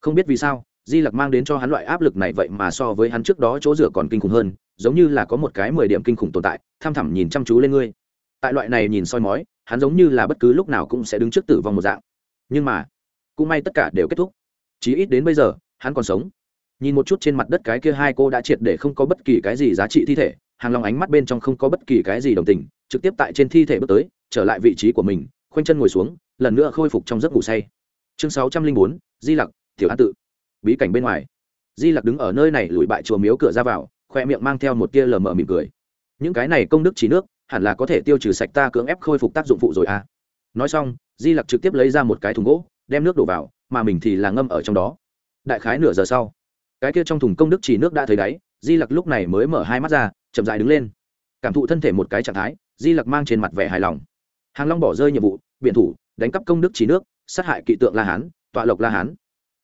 Không biết vì sao, di lặc mang đến cho hắn loại áp lực này vậy mà so với hắn trước đó chỗ rửa còn kinh khủng hơn, giống như là có một cái mười điểm kinh khủng tồn tại, tham thẳm nhìn chăm chú lên ngươi. Tại loại này nhìn soi mói, hắn giống như là bất cứ lúc nào cũng sẽ đứng trước tử vong một dạng. Nhưng mà cũng may tất cả đều kết thúc. Chí ít đến bây giờ, hắn còn sống. Nhìn một chút trên mặt đất cái kia hai cô đã triệt để không có bất kỳ cái gì giá trị thi thể, hàng lòng ánh mắt bên trong không có bất kỳ cái gì đồng tình, trực tiếp tại trên thi thể bước tới, trở lại vị trí của mình, khoanh chân ngồi xuống, lần nữa khôi phục trong giấc ngủ say. Chương sáu trăm linh bốn, di lặc, tiểu an tự. Bí cảnh bên ngoài. Di lặc đứng ở nơi này lùi bại chùa miếu cửa ra vào, khoe miệng mang theo một tia lờ mờ mỉm cười. Những cái này công đức chỉ nước, hẳn là có thể tiêu trừ sạch ta cưỡng ép khôi phục tác dụng phụ rồi à. Nói xong, di lặc trực tiếp lấy ra một cái thùng gỗ đem nước đổ vào, mà mình thì là ngâm ở trong đó. Đại khái nửa giờ sau, cái kia trong thùng công đức chỉ nước đã thấy đáy, di lặc lúc này mới mở hai mắt ra, chậm dại đứng lên. Cảm thụ thân thể một cái trạng thái, di lặc mang trên mặt vẻ hài lòng. Hàng long bỏ rơi nhiệm vụ, biện thủ, đánh cắp công đức chỉ nước, sát hại kỵ tượng la hán, tọa lộc la hán.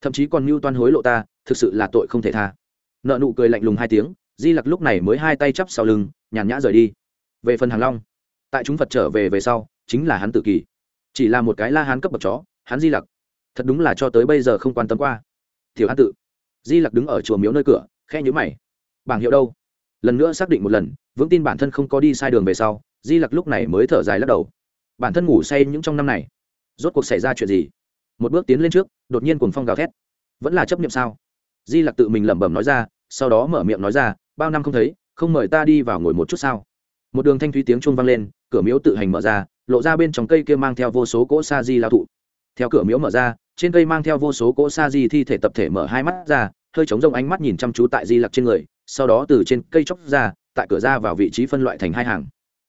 Thậm chí còn mưu toan hối lộ ta, thực sự là tội không thể tha. Nợ nụ cười lạnh lùng hai tiếng, di lặc lúc này mới hai tay chắp sau lưng, nhàn nhã rời đi. Về phần hàng long, tại chúng phật trở về về sau, chính là hắn tự kỷ. Chỉ là một cái la hán cấp bậc chó hắn di lặc. Thật đúng là cho tới bây giờ không quan tâm qua. Thiểu an tự. Di lặc đứng ở chùa miếu nơi cửa khe nhữ mày. Bảng hiệu đâu? Lần nữa xác định một lần, vững tin bản thân không có đi sai đường về sau, di lặc lúc này mới thở dài lắc đầu. Bản thân ngủ say những trong năm này, rốt cuộc xảy ra chuyện gì? Một bước tiến lên trước, đột nhiên cuồng phong gào thét. Vẫn là chấp nghiệm sao? Di lặc tự mình lẩm bẩm nói ra, sau đó mở miệng nói ra, bao năm không thấy, không mời ta đi vào ngồi một chút sao? Một đường thanh thúy tiếng chuông vang lên, cửa miếu tự hành mở ra, lộ ra bên trong cây kia mang theo vô số cỗ sa di lao thụ theo cửa miếu mở ra, trên cây mang theo vô số cỗ sa di thi thể tập thể mở hai mắt ra, hơi chống rông ánh mắt nhìn chăm chú tại di lặc trên người, sau đó từ trên cây chóc ra, tại cửa ra vào vị trí phân loại thành hai hàng.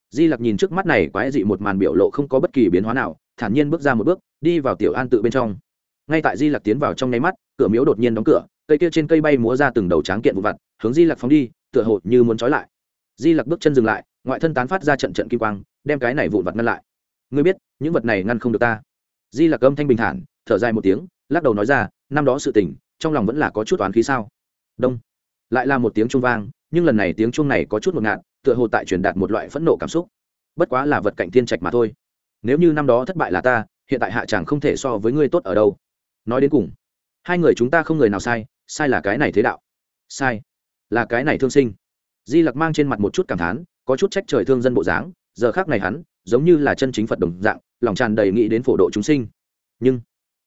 Di lặc nhìn trước mắt này quái dị một màn biểu lộ không có bất kỳ biến hóa nào, thản nhiên bước ra một bước, đi vào tiểu an tự bên trong. Ngay tại di lặc tiến vào trong nháy mắt, cửa miếu đột nhiên đóng cửa, cây kia trên cây bay múa ra từng đầu tráng kiện vụ vặt, hướng di lặc phóng đi, tựa hồ như muốn trói lại. Di lặc bước chân dừng lại, ngoại thân tán phát ra trận trận kim quang, đem cái này vụn vặt ngăn lại. Ngươi biết, những vật này ngăn không được ta di lặc âm thanh bình thản, thở dài một tiếng, lắc đầu nói ra, năm đó sự tình, trong lòng vẫn là có chút toán khí sao? Đông. Lại là một tiếng chuông vang, nhưng lần này tiếng chuông này có chút một ngạt, tựa hồ tại truyền đạt một loại phẫn nộ cảm xúc. Bất quá là vật cạnh thiên trạch mà thôi. Nếu như năm đó thất bại là ta, hiện tại hạ chàng không thể so với ngươi tốt ở đâu. Nói đến cùng, hai người chúng ta không người nào sai sai là cái này thế đạo. Sai, là cái này thương sinh. Di lặc mang trên mặt một chút cảm thán, có chút trách trời thương dân bộ dáng, giờ khác này hắn, giống như là chân chính phật đồng dạng lòng tràn đầy nghĩ đến phổ độ chúng sinh. Nhưng,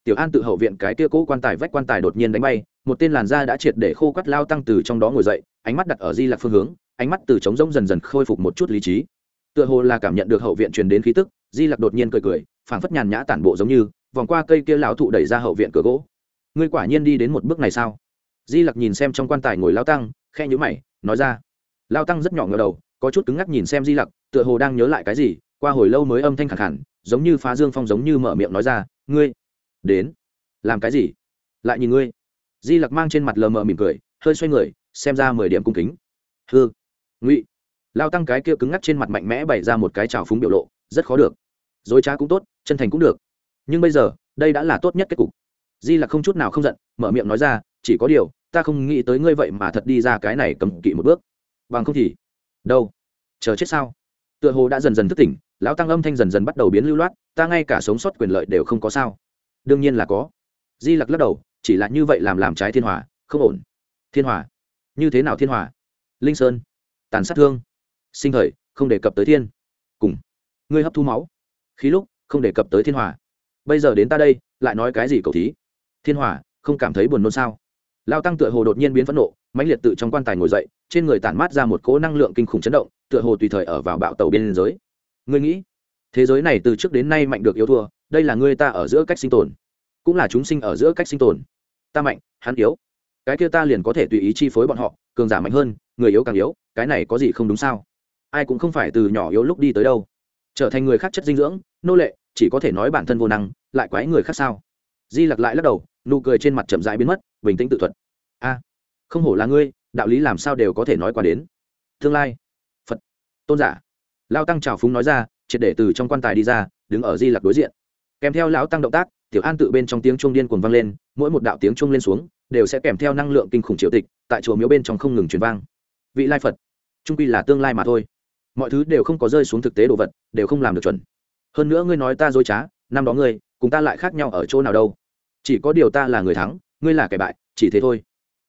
tiểu an tự hậu viện cái kia cỗ quan tài vách quan tài đột nhiên đánh bay, một tên làn da đã triệt để khô quắt lao tăng từ trong đó ngồi dậy, ánh mắt đặt ở di lạc phương hướng, ánh mắt từ trống rỗng dần dần khôi phục một chút lý trí. Tựa hồ là cảm nhận được hậu viện truyền đến khí tức, di lặc đột nhiên cười cười, phảng phất nhàn nhã tản bộ giống như, vòng qua cây kia lão thụ đẩy ra hậu viện cửa gỗ. Ngươi quả nhiên đi đến một bước này sao? Di lặc nhìn xem trong quan tài ngồi lao tăng khe nhữ mày, nói ra. Lao tăng rất nhỏ ngờ đầu, có chút cứng ngắc nhìn xem di lặc, tựa hồ đang nhớ lại cái gì, qua hồi lâu mới âm thanh khẳng hẳn giống như phá dương phong giống như mở miệng nói ra, ngươi đến, làm cái gì? Lại nhìn ngươi. Di lặc mang trên mặt lờ mờ mỉm cười, hơi xoay người, xem ra mười điểm cung kính. Hư ngụy. Lao tăng cái kia cứng ngắc trên mặt mạnh mẽ bày ra một cái trào phúng biểu lộ, rất khó được. Dối trá cũng tốt, chân thành cũng được. Nhưng bây giờ, đây đã là tốt nhất kết cục. Di lặc không chút nào không giận, mở miệng nói ra, chỉ có điều, ta không nghĩ tới ngươi vậy mà thật đi ra cái này cầm kỵ một bước. Bằng không thì, đâu? Chờ chết sao? Tựa hồ đã dần dần thức tỉnh lão tăng âm thanh dần dần bắt đầu biến lưu loát, ta ngay cả sống sót quyền lợi đều không có sao. Đương nhiên là có. Di lặc lắc đầu, chỉ là như vậy làm làm trái thiên hòa, không ổn. Thiên hòa? Như thế nào thiên hòa? Linh sơn. Tàn sát thương. Sinh thời, không đề cập tới thiên. Cùng. Ngươi hấp thu máu. Khí lúc, không đề cập tới thiên hòa. Bây giờ đến ta đây, lại nói cái gì cầu thí? Thiên hòa, không cảm thấy buồn nôn sao? Lao tăng tựa hồ đột nhiên biến phẫn nộ, mãnh liệt tự trong quan tài ngồi dậy, trên người tản mát ra một cỗ năng lượng kinh khủng chấn động, tựa hồ tùy thời ở vào bạo tàu biên giới ngươi nghĩ, thế giới này từ trước đến nay mạnh được yếu thua, đây là ngươi ta ở giữa cách sinh tồn, cũng là chúng sinh ở giữa cách sinh tồn. Ta mạnh, hắn yếu. Cái kia ta liền có thể tùy ý chi phối bọn họ, cường giả mạnh hơn, người yếu càng yếu, cái này có gì không đúng sao? Ai cũng không phải từ nhỏ yếu lúc đi tới đâu. Trở thành người khác chất dinh dưỡng, nô lệ, chỉ có thể nói bản thân vô năng, lại quái người khác sao? Di lặc lại lắc đầu, nụ cười trên mặt chậm rãi biến mất, bình tĩnh tự thuật. A, không hổ là ngươi, đạo lý làm sao đều có thể nói qua đến. Tương lai, phật, tôn giả lao tăng trào phúng nói ra, triệt để từ trong quan tài đi ra, đứng ở di lặc đối diện. Kèm theo lão tăng động tác, tiểu an tự bên trong tiếng chuông điên cuồng vang lên, mỗi một đạo tiếng chuông lên xuống, đều sẽ kèm theo năng lượng kinh khủng triều tịch, tại chùa miếu bên trong không ngừng truyền vang. Vị lai phật trung quy là tương lai mà thôi. Mọi thứ đều không có rơi xuống thực tế đồ vật, đều không làm được chuẩn. Hơn nữa ngươi nói ta dối trá, năm đó ngươi, cùng ta lại khác nhau ở chỗ nào đâu. Chỉ có điều ta là người thắng, ngươi là kẻ bại, chỉ thế thôi.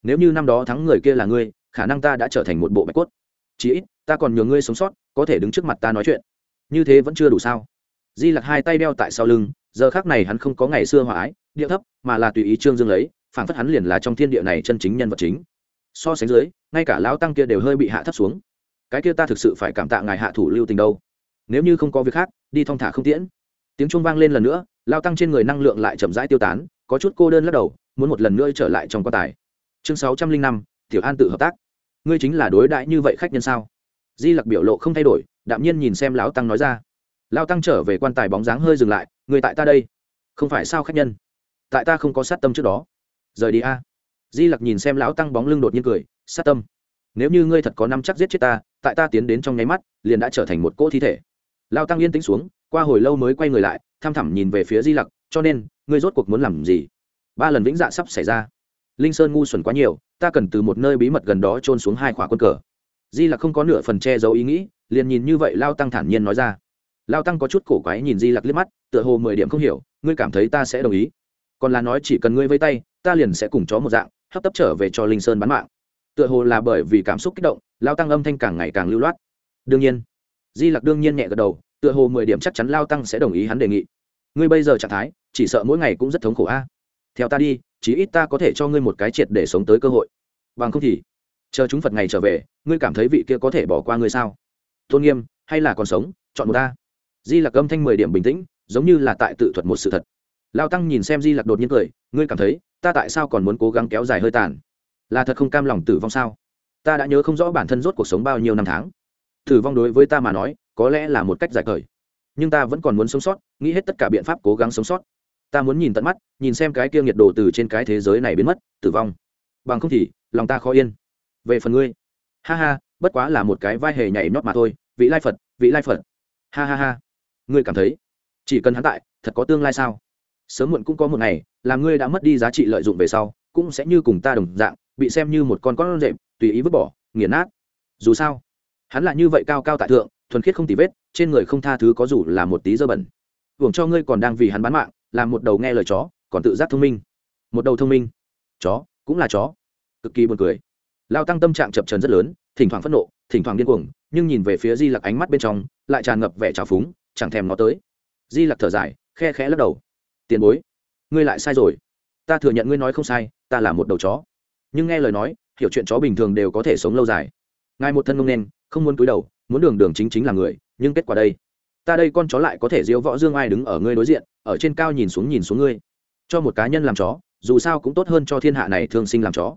Nếu như năm đó thắng người kia là ngươi, khả năng ta đã trở thành một bộ bạch cốt chỉ ít, ta còn nhờ ngươi sống sót, có thể đứng trước mặt ta nói chuyện. Như thế vẫn chưa đủ sao? Di lặc hai tay đeo tại sau lưng, giờ khác này hắn không có ngày xưa hòa ái, địa thấp, mà là tùy ý trương dương lấy phản phất hắn liền là trong thiên địa này chân chính nhân vật chính. So sánh dưới, ngay cả lão tăng kia đều hơi bị hạ thấp xuống. Cái kia ta thực sự phải cảm tạ ngài hạ thủ lưu tình đâu. Nếu như không có việc khác, đi thong thả không tiễn. Tiếng chuông vang lên lần nữa lao tăng trên người năng lượng lại chậm rãi tiêu tán, có chút cô đơn lắc đầu, muốn một lần nữa trở lại trong quan tài. Chương sáu trăm linh năm, tiểu an tự hợp tác ngươi chính là đối đãi như vậy khách nhân sao? Di lặc biểu lộ không thay đổi, đạm nhiên nhìn xem lão tăng nói ra. Lao tăng trở về quan tài bóng dáng hơi dừng lại, người tại ta đây. Không phải sao khách nhân? Tại ta không có sát tâm trước đó. Rời đi a. Di lặc nhìn xem lão tăng bóng lưng đột nhiên cười, sát tâm. Nếu như ngươi thật có năm chắc giết chết ta, tại ta tiến đến trong nháy mắt, liền đã trở thành một cỗ thi thể. Lao tăng yên tĩnh xuống, qua hồi lâu mới quay người lại tham thẳm nhìn về phía di lặc, cho nên, ngươi rốt cuộc muốn làm gì? Ba lần vĩnh dạ sắp xảy ra linh sơn ngu xuẩn quá nhiều, ta cần từ một nơi bí mật gần đó trôn xuống hai khỏa quân cờ. Di lặc không có nửa phần che giấu ý nghĩ, liền nhìn như vậy lao tăng thản nhiên nói ra. Lao tăng có chút cổ quái nhìn di lặc liếc mắt, tựa hồ mười điểm không hiểu, ngươi cảm thấy ta sẽ đồng ý. Còn là nói chỉ cần ngươi vây tay, ta liền sẽ cùng chó một dạng, hấp tấp trở về cho linh sơn bán mạng. Tựa hồ là bởi vì cảm xúc kích động, lao tăng âm thanh càng ngày càng lưu loát. Đương nhiên, di lặc đương nhiên nhẹ gật đầu, tựa hồ mười điểm chắc chắn lao tăng sẽ đồng ý hắn đề nghị. Ngươi bây giờ trạng thái, chỉ sợ mỗi ngày cũng rất thống khổ a theo ta đi, chí ít ta có thể cho ngươi một cái triệt để sống tới cơ hội. Bằng không thì, chờ chúng phật ngày trở về, ngươi cảm thấy vị kia có thể bỏ qua ngươi sao? Tôn nghiêm, hay là còn sống? Chọn một ta. Di lặc âm thanh mười điểm bình tĩnh, giống như là tại tự thuật một sự thật. Lao tăng nhìn xem di lặc đột nhiên cười, ngươi cảm thấy, ta tại sao còn muốn cố gắng kéo dài hơi tàn? Là thật không cam lòng tử vong sao? Ta đã nhớ không rõ bản thân rốt cuộc sống bao nhiêu năm tháng. Tử vong đối với ta mà nói, có lẽ là một cách giải cởi nhưng ta vẫn còn muốn sống sót, nghĩ hết tất cả biện pháp cố gắng sống sót ta muốn nhìn tận mắt, nhìn xem cái kia nhiệt độ từ trên cái thế giới này biến mất, tử vong. Bằng không thì, lòng ta khó yên. Về phần ngươi. Ha ha, bất quá là một cái vai hề nhảy nhót mà thôi, vị lai phật, vị lai phật. Ha ha ha. Ngươi cảm thấy, chỉ cần hắn tại, thật có tương lai sao? Sớm muộn cũng có một ngày là ngươi đã mất đi giá trị lợi dụng về sau, cũng sẽ như cùng ta đồng dạng, bị xem như một con con rệm tùy ý vứt bỏ, nghiền nát. Dù sao, hắn là như vậy cao cao tại thượng, thuần khiết không tì vết, trên người không tha thứ có dù là một tí dơ bẩn. Hưởng cho ngươi còn đang vì hắn bán mạng làm một đầu nghe lời chó, còn tự giác thông minh. Một đầu thông minh. Chó, cũng là chó. Cực kỳ buồn cười. Lao tăng tâm trạng chập trần rất lớn, thỉnh thoảng phẫn nộ, thỉnh thoảng điên cuồng, nhưng nhìn về phía di lặc ánh mắt bên trong, lại tràn ngập vẻ trào phúng, chẳng thèm nó tới. Di lặc thở dài, khe khẽ lắc đầu. Tiền bối, ngươi lại sai rồi. Ta thừa nhận ngươi nói không sai, ta là một đầu chó. Nhưng nghe lời nói, hiểu chuyện chó bình thường đều có thể sống lâu dài. Ngài một thân ngông nên, không muốn cúi đầu, muốn đường đường chính chính là người, nhưng kết quả đây? Ta đây con chó lại có thể diễu võ dương ai đứng ở ngươi đối diện ở trên cao nhìn xuống nhìn xuống ngươi. Cho một cá nhân làm chó, dù sao cũng tốt hơn cho thiên hạ này thương sinh làm chó.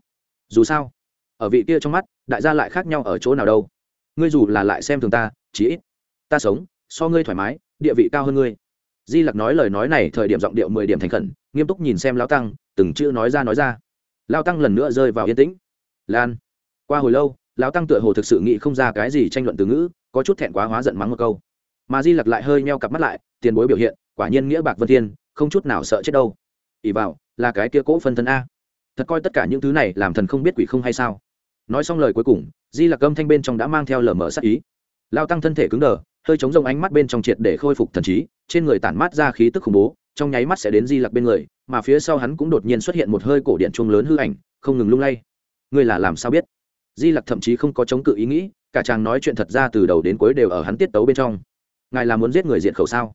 Dù sao, ở vị kia trong mắt, đại gia lại khác nhau ở chỗ nào đâu. Ngươi dù là lại xem thường ta, chí ít ta sống, so ngươi thoải mái, địa vị cao hơn ngươi. Di lặc nói lời nói này thời điểm giọng điệu mười điểm thành khẩn, nghiêm túc nhìn xem lao tăng, từng chữ nói ra nói ra. Lao tăng lần nữa rơi vào yên tĩnh. Lan, qua hồi lâu, lão tăng tựa hồ thực sự nghĩ không ra cái gì tranh luận từ ngữ, có chút thẹn quá hóa giận mắng một câu. Mà di lặc lại hơi meo cặp mắt lại, tiền bối biểu hiện quả nhiên nghĩa bạc vân thiên, không chút nào sợ chết đâu. ỉ vào, là cái kia cỗ phân thân a. Thật coi tất cả những thứ này làm thần không biết quỷ không hay sao. Nói xong lời cuối cùng, di lạc âm thanh bên trong đã mang theo lở mở sắc ý. Lao tăng thân thể cứng đờ, hơi chống rông ánh mắt bên trong triệt để khôi phục thần trí, trên người tản mát ra khí tức khủng bố, trong nháy mắt sẽ đến di lặc bên người, mà phía sau hắn cũng đột nhiên xuất hiện một hơi cổ điện chuông lớn hư ảnh, không ngừng lung lay. Ngươi là làm sao biết? Di lặc thậm chí không có chống cự ý nghĩ, cả chàng nói chuyện thật ra từ đầu đến cuối đều ở hắn tiết tấu bên trong. Ngài là muốn giết người diện khẩu sao?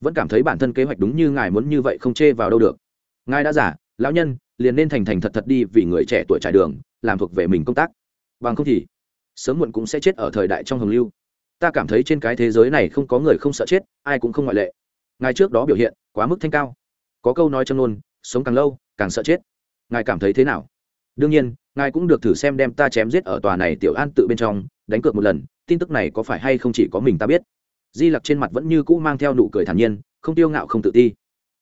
Vẫn cảm thấy bản thân kế hoạch đúng như ngài muốn như vậy không chê vào đâu được. Ngài đã giả, lão nhân, liền nên thành thành thật thật đi vì người trẻ tuổi trải đường, làm thuộc về mình công tác. Bằng không thì, sớm muộn cũng sẽ chết ở thời đại trong hồng lưu. Ta cảm thấy trên cái thế giới này không có người không sợ chết, ai cũng không ngoại lệ. Ngài trước đó biểu hiện, quá mức thanh cao. Có câu nói châm nôn sống càng lâu, càng sợ chết. Ngài cảm thấy thế nào? Đương nhiên, ngài cũng được thử xem đem ta chém giết ở tòa này tiểu an tự bên trong, đánh cược một lần, tin tức này có phải hay không chỉ có mình ta biết di lặc trên mặt vẫn như cũ mang theo nụ cười thản nhiên, không tiêu ngạo không tự ti.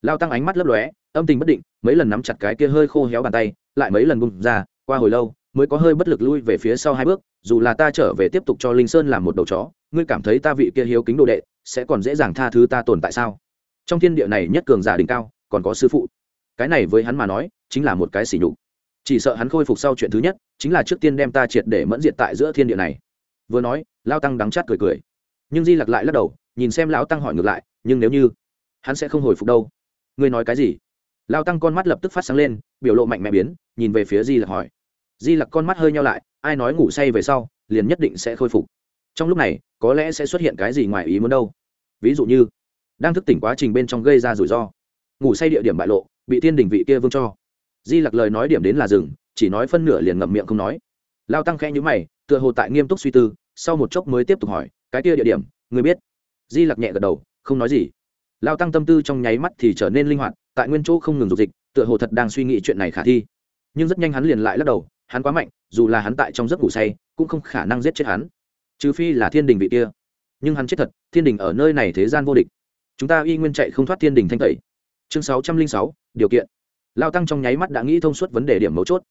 Lao tăng ánh mắt lấp lóe, âm tình bất định, mấy lần nắm chặt cái kia hơi khô héo bàn tay, lại mấy lần bung ra, qua hồi lâu, mới có hơi bất lực lui về phía sau hai bước, dù là ta trở về tiếp tục cho linh sơn làm một đầu chó, ngươi cảm thấy ta vị kia hiếu kính đồ đệ, sẽ còn dễ dàng tha thứ ta tồn tại sao? Trong thiên địa này nhất cường giả đỉnh cao, còn có sư phụ. Cái này với hắn mà nói, chính là một cái sỉ nhục. Chỉ sợ hắn khôi phục sau chuyện thứ nhất, chính là trước tiên đem ta triệt để mẫn diệt tại giữa thiên địa này. Vừa nói, lao tăng đắng chát cười cười nhưng di lặc lại lắc đầu, nhìn xem lão tăng hỏi ngược lại, nhưng nếu như hắn sẽ không hồi phục đâu? Ngươi nói cái gì? Lao tăng con mắt lập tức phát sáng lên, biểu lộ mạnh mẽ biến, nhìn về phía di lặc hỏi. Di lặc con mắt hơi nhau lại, ai nói ngủ say về sau, liền nhất định sẽ khôi phục. Trong lúc này, có lẽ sẽ xuất hiện cái gì ngoài ý muốn đâu? Ví dụ như, đang thức tỉnh quá trình bên trong gây ra rủi ro. Ngủ say địa điểm bại lộ, bị thiên đình vị kia vương cho. Di lặc lời nói điểm đến là rừng chỉ nói phân nửa liền ngậm miệng không nói. Lao tăng khẽ nhữ mày, tựa hồ tại nghiêm túc suy tư, sau một chốc mới tiếp tục hỏi cái kia địa điểm người biết. Di lặc nhẹ gật đầu, không nói gì. Lao tăng tâm tư trong nháy mắt thì trở nên linh hoạt, tại nguyên chỗ không ngừng dục dịch, tựa hồ thật đang suy nghĩ chuyện này khả thi. Nhưng rất nhanh hắn liền lại lắc đầu, hắn quá mạnh, dù là hắn tại trong giấc ngủ say, cũng không khả năng giết chết hắn. Trừ phi là thiên đình vị kia. Nhưng hắn chết thật, thiên đình ở nơi này thế gian vô địch. Chúng ta y nguyên chạy không thoát thiên đình thanh tẩy. Chương sáu trăm linh sáu, điều kiện. Lao tăng trong nháy mắt đã nghĩ thông suốt vấn đề điểm mấu chốt.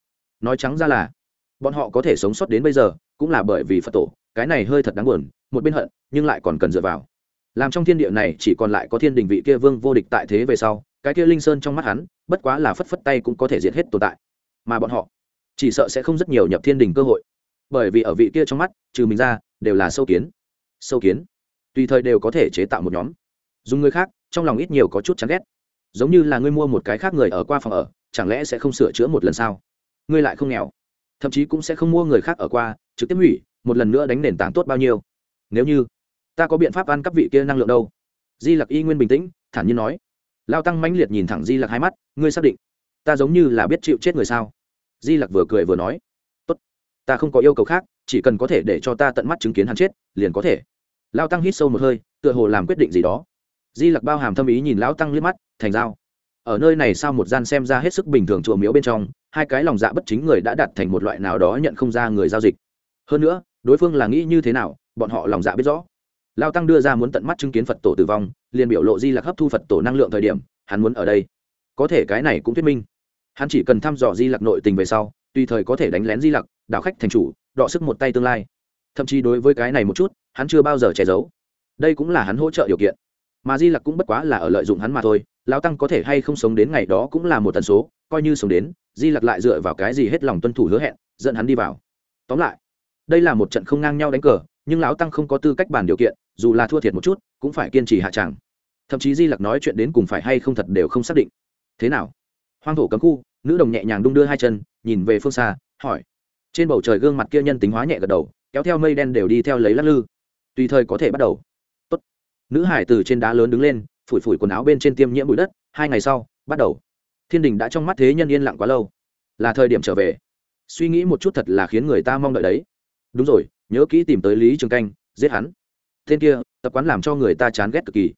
Nói trắng ra là, bọn họ có thể sống sót đến bây giờ, cũng là bởi vì phật tổ, cái này hơi thật đáng buồn một bên hận, nhưng lại còn cần dựa vào. Làm trong thiên địa này chỉ còn lại có thiên đình vị kia vương vô địch tại thế về sau, cái kia linh sơn trong mắt hắn, bất quá là phất phất tay cũng có thể diệt hết tồn tại. Mà bọn họ, chỉ sợ sẽ không rất nhiều nhập thiên đình cơ hội. Bởi vì ở vị kia trong mắt, trừ mình ra, đều là sâu kiến. Sâu kiến. Tùy thời đều có thể chế tạo một nhóm. Dùng người khác, trong lòng ít nhiều có chút chán ghét. Giống như là ngươi mua một cái khác người ở qua phòng ở, chẳng lẽ sẽ không sửa chữa một lần sao? Ngươi lại không nghèo. Thậm chí cũng sẽ không mua người khác ở qua, trực tiếp hủy, một lần nữa đánh nền tảng tốt bao nhiêu nếu như ta có biện pháp ăn cắp vị kia năng lượng đâu? Di lặc y nguyên bình tĩnh, thản nhiên nói. Lao tăng mãnh liệt nhìn thẳng di lặc hai mắt, ngươi xác định ta giống như là biết chịu chết người sao? Di lặc vừa cười vừa nói. Tốt, ta không có yêu cầu khác, chỉ cần có thể để cho ta tận mắt chứng kiến hắn chết, liền có thể. Lao tăng hít sâu một hơi, tựa hồ làm quyết định gì đó. Di lặc bao hàm thâm ý nhìn lão tăng liếc mắt, thành dao ở nơi này sao một gian xem ra hết sức bình thường chùa miếu bên trong, hai cái lòng dạ bất chính người đã đặt thành một loại nào đó nhận không ra người giao dịch. Hơn nữa, đối phương là nghĩ như thế nào bọn họ lòng dạ biết rõ. Lao tăng đưa ra muốn tận mắt chứng kiến phật tổ tử vong, liền biểu lộ di lạc hấp thu phật tổ năng lượng thời điểm, hắn muốn ở đây. Có thể cái này cũng thuyết minh. Hắn chỉ cần thăm dò di lặc nội tình về sau, tùy thời có thể đánh lén di lặc đảo khách thành chủ, đọ sức một tay tương lai. Thậm chí đối với cái này một chút, hắn chưa bao giờ che giấu. Đây cũng là hắn hỗ trợ điều kiện. Mà di lặc cũng bất quá là ở lợi dụng hắn mà thôi, lao tăng có thể hay không sống đến ngày đó cũng là một tần số, coi như sống đến, di lặc lại dựa vào cái gì hết lòng tuân thủ hứa hẹn, dẫn hắn đi vào. Tóm lại, đây là một trận không ngang nhau đánh cờ nhưng lão tăng không có tư cách bàn điều kiện, dù là thua thiệt một chút, cũng phải kiên trì hạ tràng thậm chí di lặc nói chuyện đến cùng phải hay không thật đều không xác định. Thế nào? Hoang thổ cấm khu, nữ đồng nhẹ nhàng đung đưa hai chân, nhìn về phương xa, hỏi. Trên bầu trời gương mặt kia nhân tính hóa nhẹ gật đầu, kéo theo mây đen đều đi theo lấy lắc lư. Tùy thời có thể bắt đầu. Tốt. nữ hải từ trên đá lớn đứng lên, phủi phủi quần áo bên trên tiêm nhiễm bụi đất, hai ngày sau, bắt đầu. Thiên đình đã trong mắt thế nhân yên lặng quá lâu. Là thời điểm trở về. Suy nghĩ một chút thật là khiến người ta mong đợi đấy. Đúng rồi nhớ kỹ tìm tới lý trường canh, giết hắn. Tên kia, tập quán làm cho người ta chán ghét cực kỳ.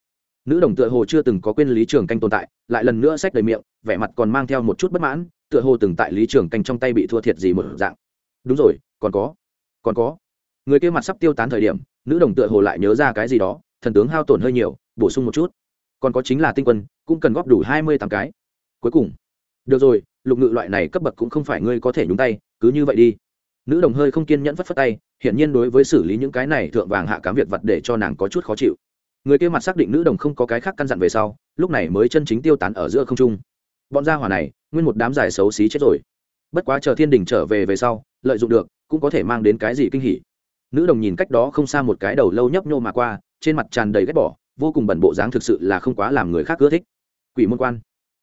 Nữ đồng tựa hồ chưa từng có quên lý trường canh tồn tại, lại lần nữa xách đầy miệng, vẻ mặt còn mang theo một chút bất mãn, tựa hồ từng tại lý trường canh trong tay bị thua thiệt gì một dạng. Đúng rồi, còn có còn có. Người kia mặt sắp tiêu tán thời điểm, nữ đồng tựa hồ lại nhớ ra cái gì đó, thần tướng hao tổn hơi nhiều, bổ sung một chút. Còn có chính là tinh quân, cũng cần góp đủ hai mươi tám cái. Cuối cùng. Được rồi, lục ngự loại này cấp bậc cũng không phải ngươi có thể nhúng tay, cứ như vậy đi. Nữ đồng hơi không kiên nhẫn phất phất tay hiển nhiên đối với xử lý những cái này thượng vàng hạ cám việc vật để cho nàng có chút khó chịu. Người kia mặt xác định nữ đồng không có cái khác căn dặn về sau, lúc này mới chân chính tiêu tán ở giữa không trung. Bọn gia hỏa này, nguyên một đám giải xấu xí chết rồi. Bất quá chờ thiên đình trở về về sau, lợi dụng được, cũng có thể mang đến cái gì kinh hỉ. Nữ đồng nhìn cách đó không xa một cái đầu lâu nhấp nhô mà qua, trên mặt tràn đầy ghét bỏ, vô cùng bẩn bộ dáng thực sự là không quá làm người khác ưa thích. Quỷ môn quan.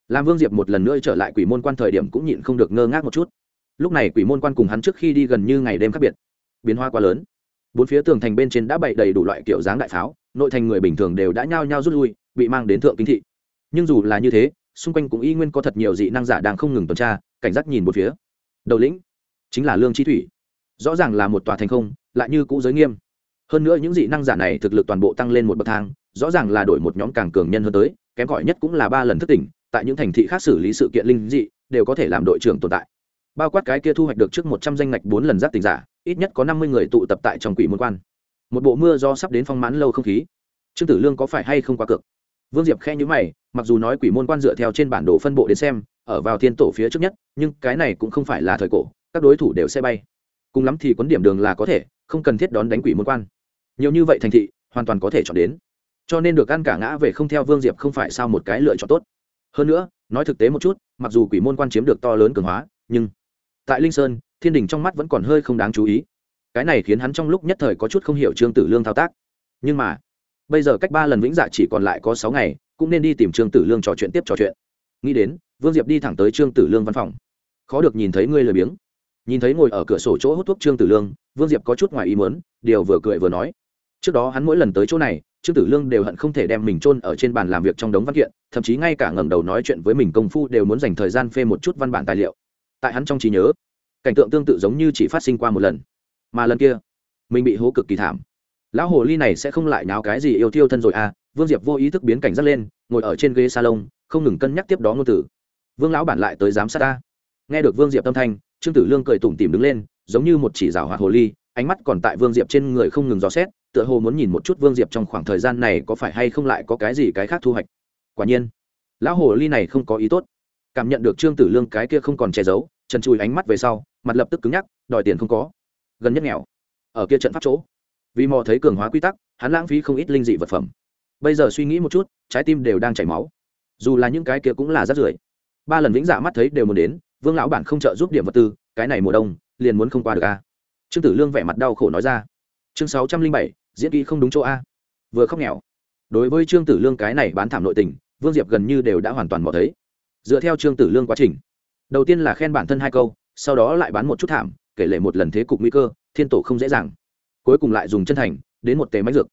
Làm vương diệp một lần nữa trở lại quỷ môn quan thời điểm cũng nhịn không được ngơ ngác một chút. Lúc này quỷ môn quan cùng hắn trước khi đi gần như ngày đêm khác biệt biến hoa quá lớn. Bốn phía tường thành bên trên đã bày đầy đủ loại kiểu dáng đại pháo, nội thành người bình thường đều đã nhao nhao rút lui, bị mang đến thượng kinh thị. Nhưng dù là như thế, xung quanh cũng y nguyên có thật nhiều dị năng giả đang không ngừng tuần tra, cảnh giác nhìn một phía. Đầu lĩnh, chính là lương chi thủy. Rõ ràng là một tòa thành không, lại như cũ giới nghiêm. Hơn nữa những dị năng giả này thực lực toàn bộ tăng lên một bậc thang, rõ ràng là đổi một nhóm càng cường nhân hơn tới, kém gọi nhất cũng là ba lần thức tỉnh, tại những thành thị khác xử lý sự kiện linh dị, đều có thể làm đội trưởng tồn tại. Bao quát cái kia thu hoạch được trước một trăm danh ngạch bốn lần giác tỉnh giả ít nhất có năm mươi người tụ tập tại trong quỷ môn quan. Một bộ mưa do sắp đến phong mãn lâu không khí. Trương tử lương có phải hay không quá cực? Vương diệp khe nhữ mày, mặc dù nói quỷ môn quan dựa theo trên bản đồ phân bộ đến xem, ở vào thiên tổ phía trước nhất, nhưng cái này cũng không phải là thời cổ, các đối thủ đều sẽ bay. Cùng lắm thì quấn điểm đường là có thể, không cần thiết đón đánh quỷ môn quan. Nhiều như vậy thành thị, hoàn toàn có thể chọn đến. Cho nên được ăn cả ngã về không theo vương diệp không phải sao một cái lựa chọn tốt. Hơn nữa, nói thực tế một chút, mặc dù quỷ môn quan chiếm được to lớn cường hóa, nhưng tại linh sơn thiên đình trong mắt vẫn còn hơi không đáng chú ý. Cái này khiến hắn trong lúc nhất thời có chút không hiểu trương tử lương thao tác. Nhưng mà, bây giờ cách ba lần vĩnh dạ chỉ còn lại có sáu ngày, cũng nên đi tìm trương tử lương trò chuyện tiếp trò chuyện. Nghĩ đến, vương diệp đi thẳng tới trương tử lương văn phòng. Khó được nhìn thấy ngươi lười biếng. Nhìn thấy ngồi ở cửa sổ chỗ hút thuốc trương tử lương, vương diệp có chút ngoài ý muốn, điều vừa cười vừa nói. Trước đó hắn mỗi lần tới chỗ này, trương tử lương đều hận không thể đem mình chôn ở trên bàn làm việc trong đống văn kiện, thậm chí ngay cả ngẩng đầu nói chuyện với mình công phu đều muốn dành thời gian phê một chút văn bản tài liệu. Tại hắn trong trí nhớ cảnh tượng tương tự giống như chỉ phát sinh qua một lần. Mà lần kia, mình bị hố cực kỳ thảm. Lão hồ ly này sẽ không lại náo cái gì yêu tiêu thân rồi à? Vương diệp vô ý thức biến cảnh giác lên, ngồi ở trên ghế salon, không ngừng cân nhắc tiếp đó ngôn tử vương lão bản lại tới giám sát ta. Nghe được vương diệp tâm thanh, trương tử lương cười tủm tỉm đứng lên, giống như một chỉ rào hoạt hồ ly, ánh mắt còn tại vương diệp trên người không ngừng dò xét, tựa hồ muốn nhìn một chút vương diệp trong khoảng thời gian này có phải hay không lại có cái gì cái khác thu hoạch. Quả nhiên, lão hồ ly này không có ý tốt. Cảm nhận được trương tử lương cái kia không còn che giấu, trần chùi ánh mắt về sau mặt lập tức cứng nhắc, đòi tiền không có. Gần nhất nghèo. Ở kia trận pháp chỗ. Vì mò thấy cường hóa quy tắc, hắn lãng phí không ít linh dị vật phẩm. Bây giờ suy nghĩ một chút, trái tim đều đang chảy máu. Dù là những cái kia cũng là rát rưởi. Ba lần vĩnh dạ mắt thấy đều muốn đến, vương lão bản không trợ giúp điểm vật tư, cái này mùa đông, liền muốn không qua được a. Trương tử lương vẻ mặt đau khổ nói ra. Chương sáu trăm linh bảy, diễn kỹ không đúng chỗ a. Vừa khóc nghèo. Đối với trương tử lương cái này bán thảm nội tình, vương diệp gần như đều đã hoàn toàn mò thấy. Dựa theo trương tử lương quá trình, đầu tiên là khen bản thân hai câu sau đó lại bán một chút thảm, kể lệ một lần thế cục nguy cơ, thiên tổ không dễ dàng. Cuối cùng lại dùng chân thành, đến một tề máy dược.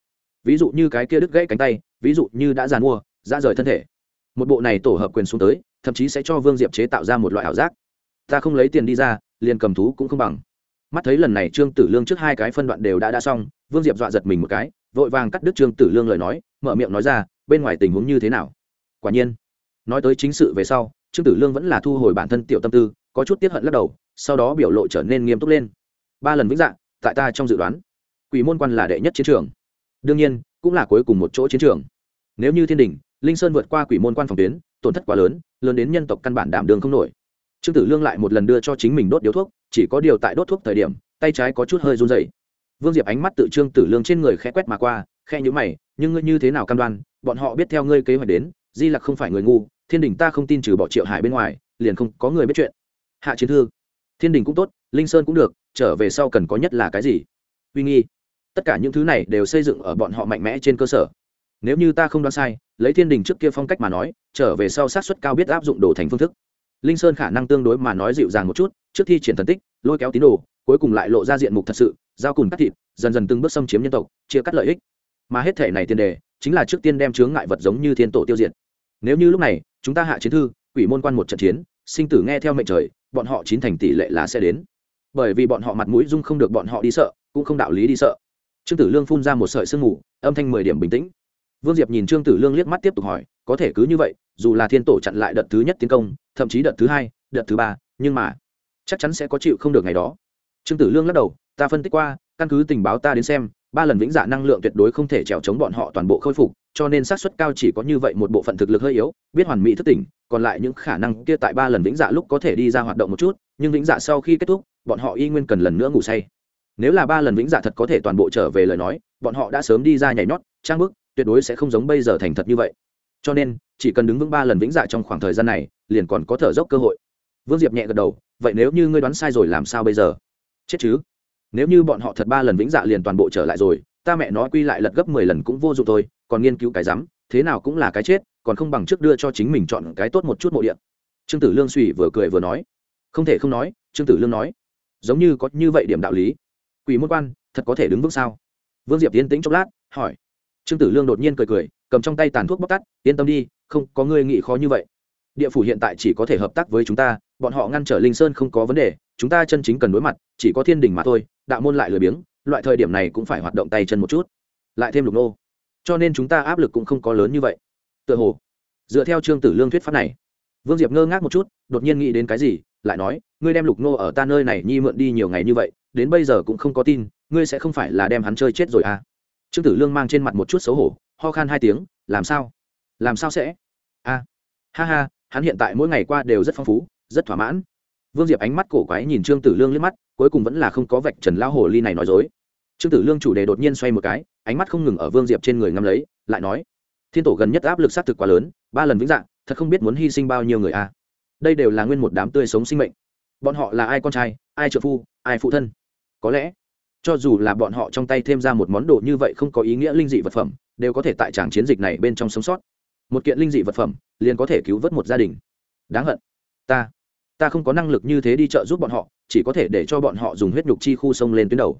Ví dụ như cái kia đứt gãy cánh tay, ví dụ như đã giàn mua ra rời thân thể. Một bộ này tổ hợp quyền xuống tới, thậm chí sẽ cho vương diệp chế tạo ra một loại ảo giác. Ta không lấy tiền đi ra, liền cầm thú cũng không bằng. Mắt thấy lần này trương tử lương trước hai cái phân đoạn đều đã đã xong, vương diệp dọa giật mình một cái, vội vàng cắt đứt trương tử lương lời nói, mở miệng nói ra, bên ngoài tình huống như thế nào? Quả nhiên, nói tới chính sự về sau, trương tử lương vẫn là thu hồi bản thân tiểu tâm tư có chút tiếp hận lắc đầu, sau đó biểu lộ trở nên nghiêm túc lên. Ba lần vĩnh dạng tại ta trong dự đoán, quỷ môn quan là đệ nhất chiến trường. Đương nhiên, cũng là cuối cùng một chỗ chiến trường. Nếu như thiên đình, linh sơn vượt qua quỷ môn quan phòng tuyến, tổn thất quá lớn lớn đến nhân tộc căn bản đảm đường không nổi. Trương tử lương lại một lần đưa cho chính mình đốt điếu thuốc, chỉ có điều tại đốt thuốc thời điểm, tay trái có chút hơi run dày vương diệp ánh mắt tự trương tử lương trên người khẽ quét mà qua khe nhữ mày, nhưng ngươi như thế nào cam đoan, bọn họ biết theo ngươi kế hoạch đến, di lặc không phải người ngu, thiên đình ta không tin trừ bỏ triệu hải bên ngoài, liền không có người biết chuyện hạ chiến thư. Thiên đình cũng tốt, linh sơn cũng được, trở về sau cần có nhất là cái gì? Uy nghi. Tất cả những thứ này đều xây dựng ở bọn họ mạnh mẽ trên cơ sở. Nếu như ta không đoán sai, lấy thiên đình trước kia phong cách mà nói, trở về sau sát xuất cao biết áp dụng đồ thành phương thức. Linh sơn khả năng tương đối mà nói dịu dàng một chút, trước thi triển thần tích, lôi kéo tín đồ, cuối cùng lại lộ ra diện mục thật sự, giao cùng cắt thịt, dần dần từng bước xâm chiếm nhân tộc, chia cắt lợi ích. Mà hết thể này tiền đề, chính là trước tiên đem chướng ngại vật giống như thiên tổ tiêu diệt. Nếu như lúc này, chúng ta hạ chiến thư, quỷ môn quan một trận chiến, sinh tử nghe theo mệnh trời bọn họ chín thành tỷ lệ là sẽ đến. Bởi vì bọn họ mặt mũi dung không được bọn họ đi sợ, cũng không đạo lý đi sợ. Trương tử lương phun ra một sợi sương mù, âm thanh mười điểm bình tĩnh. Vương diệp nhìn trương tử lương liếc mắt tiếp tục hỏi, có thể cứ như vậy, dù là thiên tổ chặn lại đợt thứ nhất tiến công, thậm chí đợt thứ hai, đợt thứ ba, nhưng mà chắc chắn sẽ có chịu không được ngày đó. Trương tử lương lắc đầu, ta phân tích qua, căn cứ tình báo ta đến xem ba lần vĩnh dạ năng lượng tuyệt đối không thể trèo chống bọn họ toàn bộ khôi phục, cho nên xác suất cao chỉ có như vậy một bộ phận thực lực hơi yếu, biết hoàn mỹ thức tỉnh, còn lại những khả năng kia tại ba lần vĩnh dạ lúc có thể đi ra hoạt động một chút, nhưng vĩnh dạ sau khi kết thúc, bọn họ y nguyên cần lần nữa ngủ say. Nếu là ba lần vĩnh dạ thật có thể toàn bộ trở về lời nói, bọn họ đã sớm đi ra nhảy nhót, trang bức, tuyệt đối sẽ không giống bây giờ thành thật như vậy. Cho nên, chỉ cần đứng vững ba lần vĩnh dạ trong khoảng thời gian này, liền còn có thở dốc cơ hội. Vương diệp nhẹ gật đầu, vậy nếu như ngươi đoán sai rồi làm sao bây giờ? Chết chứ nếu như bọn họ thật ba lần vĩnh dạ liền toàn bộ trở lại rồi, ta mẹ nói quy lại lật gấp mười lần cũng vô dụng thôi, còn nghiên cứu cái rắm, thế nào cũng là cái chết, còn không bằng trước đưa cho chính mình chọn cái tốt một chút mộ điện trương tử lương suy vừa cười vừa nói. Không thể không nói, trương tử lương nói. Giống như có như vậy điểm đạo lý. Quỷ môn quan, thật có thể đứng vững sao? Vương diệp yên tĩnh chốc lát, hỏi. Trương tử lương đột nhiên cười cười, cầm trong tay tàn thuốc bóc tắt, yên tâm đi, không có ngươi nghĩ khó như vậy. Địa phủ hiện tại chỉ có thể hợp tác với chúng ta, bọn họ ngăn trở linh sơn không có vấn đề chúng ta chân chính cần đối mặt, chỉ có thiên đình mà thôi, đạo môn lại lười biếng, loại thời điểm này cũng phải hoạt động tay chân một chút. Lại thêm lục nô. Cho nên chúng ta áp lực cũng không có lớn như vậy. Tựa hồ, dựa theo trương tử lương thuyết pháp này, vương diệp ngơ ngác một chút, đột nhiên nghĩ đến cái gì, lại nói, ngươi đem lục nô ở ta nơi này nhi mượn đi nhiều ngày như vậy, đến bây giờ cũng không có tin, ngươi sẽ không phải là đem hắn chơi chết rồi à? Trương tử lương mang trên mặt một chút xấu hổ, ho khan hai tiếng, làm sao? Làm sao sẽ? A ha ha, hắn hiện tại mỗi ngày qua đều rất phong phú, rất thỏa mãn vương diệp ánh mắt cổ quái nhìn trương tử lương liếc mắt, cuối cùng vẫn là không có vạch trần lao hồ ly này nói dối. Trương tử lương chủ đề đột nhiên xoay một cái, ánh mắt không ngừng ở vương diệp trên người ngắm lấy, lại nói, thiên tổ gần nhất áp lực xác thực quá lớn, ba lần vĩnh dạng, thật không biết muốn hy sinh bao nhiêu người a đây đều là nguyên một đám tươi sống sinh mệnh. Bọn họ là ai con trai, ai trợ phu, ai phụ thân? Có lẽ, cho dù là bọn họ trong tay thêm ra một món đồ như vậy không có ý nghĩa linh dị vật phẩm, đều có thể tại tràng chiến dịch này bên trong sống sót. Một kiện linh dị vật phẩm, liền có thể cứu vớt một gia đình. Đáng hận. Ta ta không có năng lực như thế đi trợ giúp bọn họ, chỉ có thể để cho bọn họ dùng huyết nhục chi khu sông lên tuyến đầu.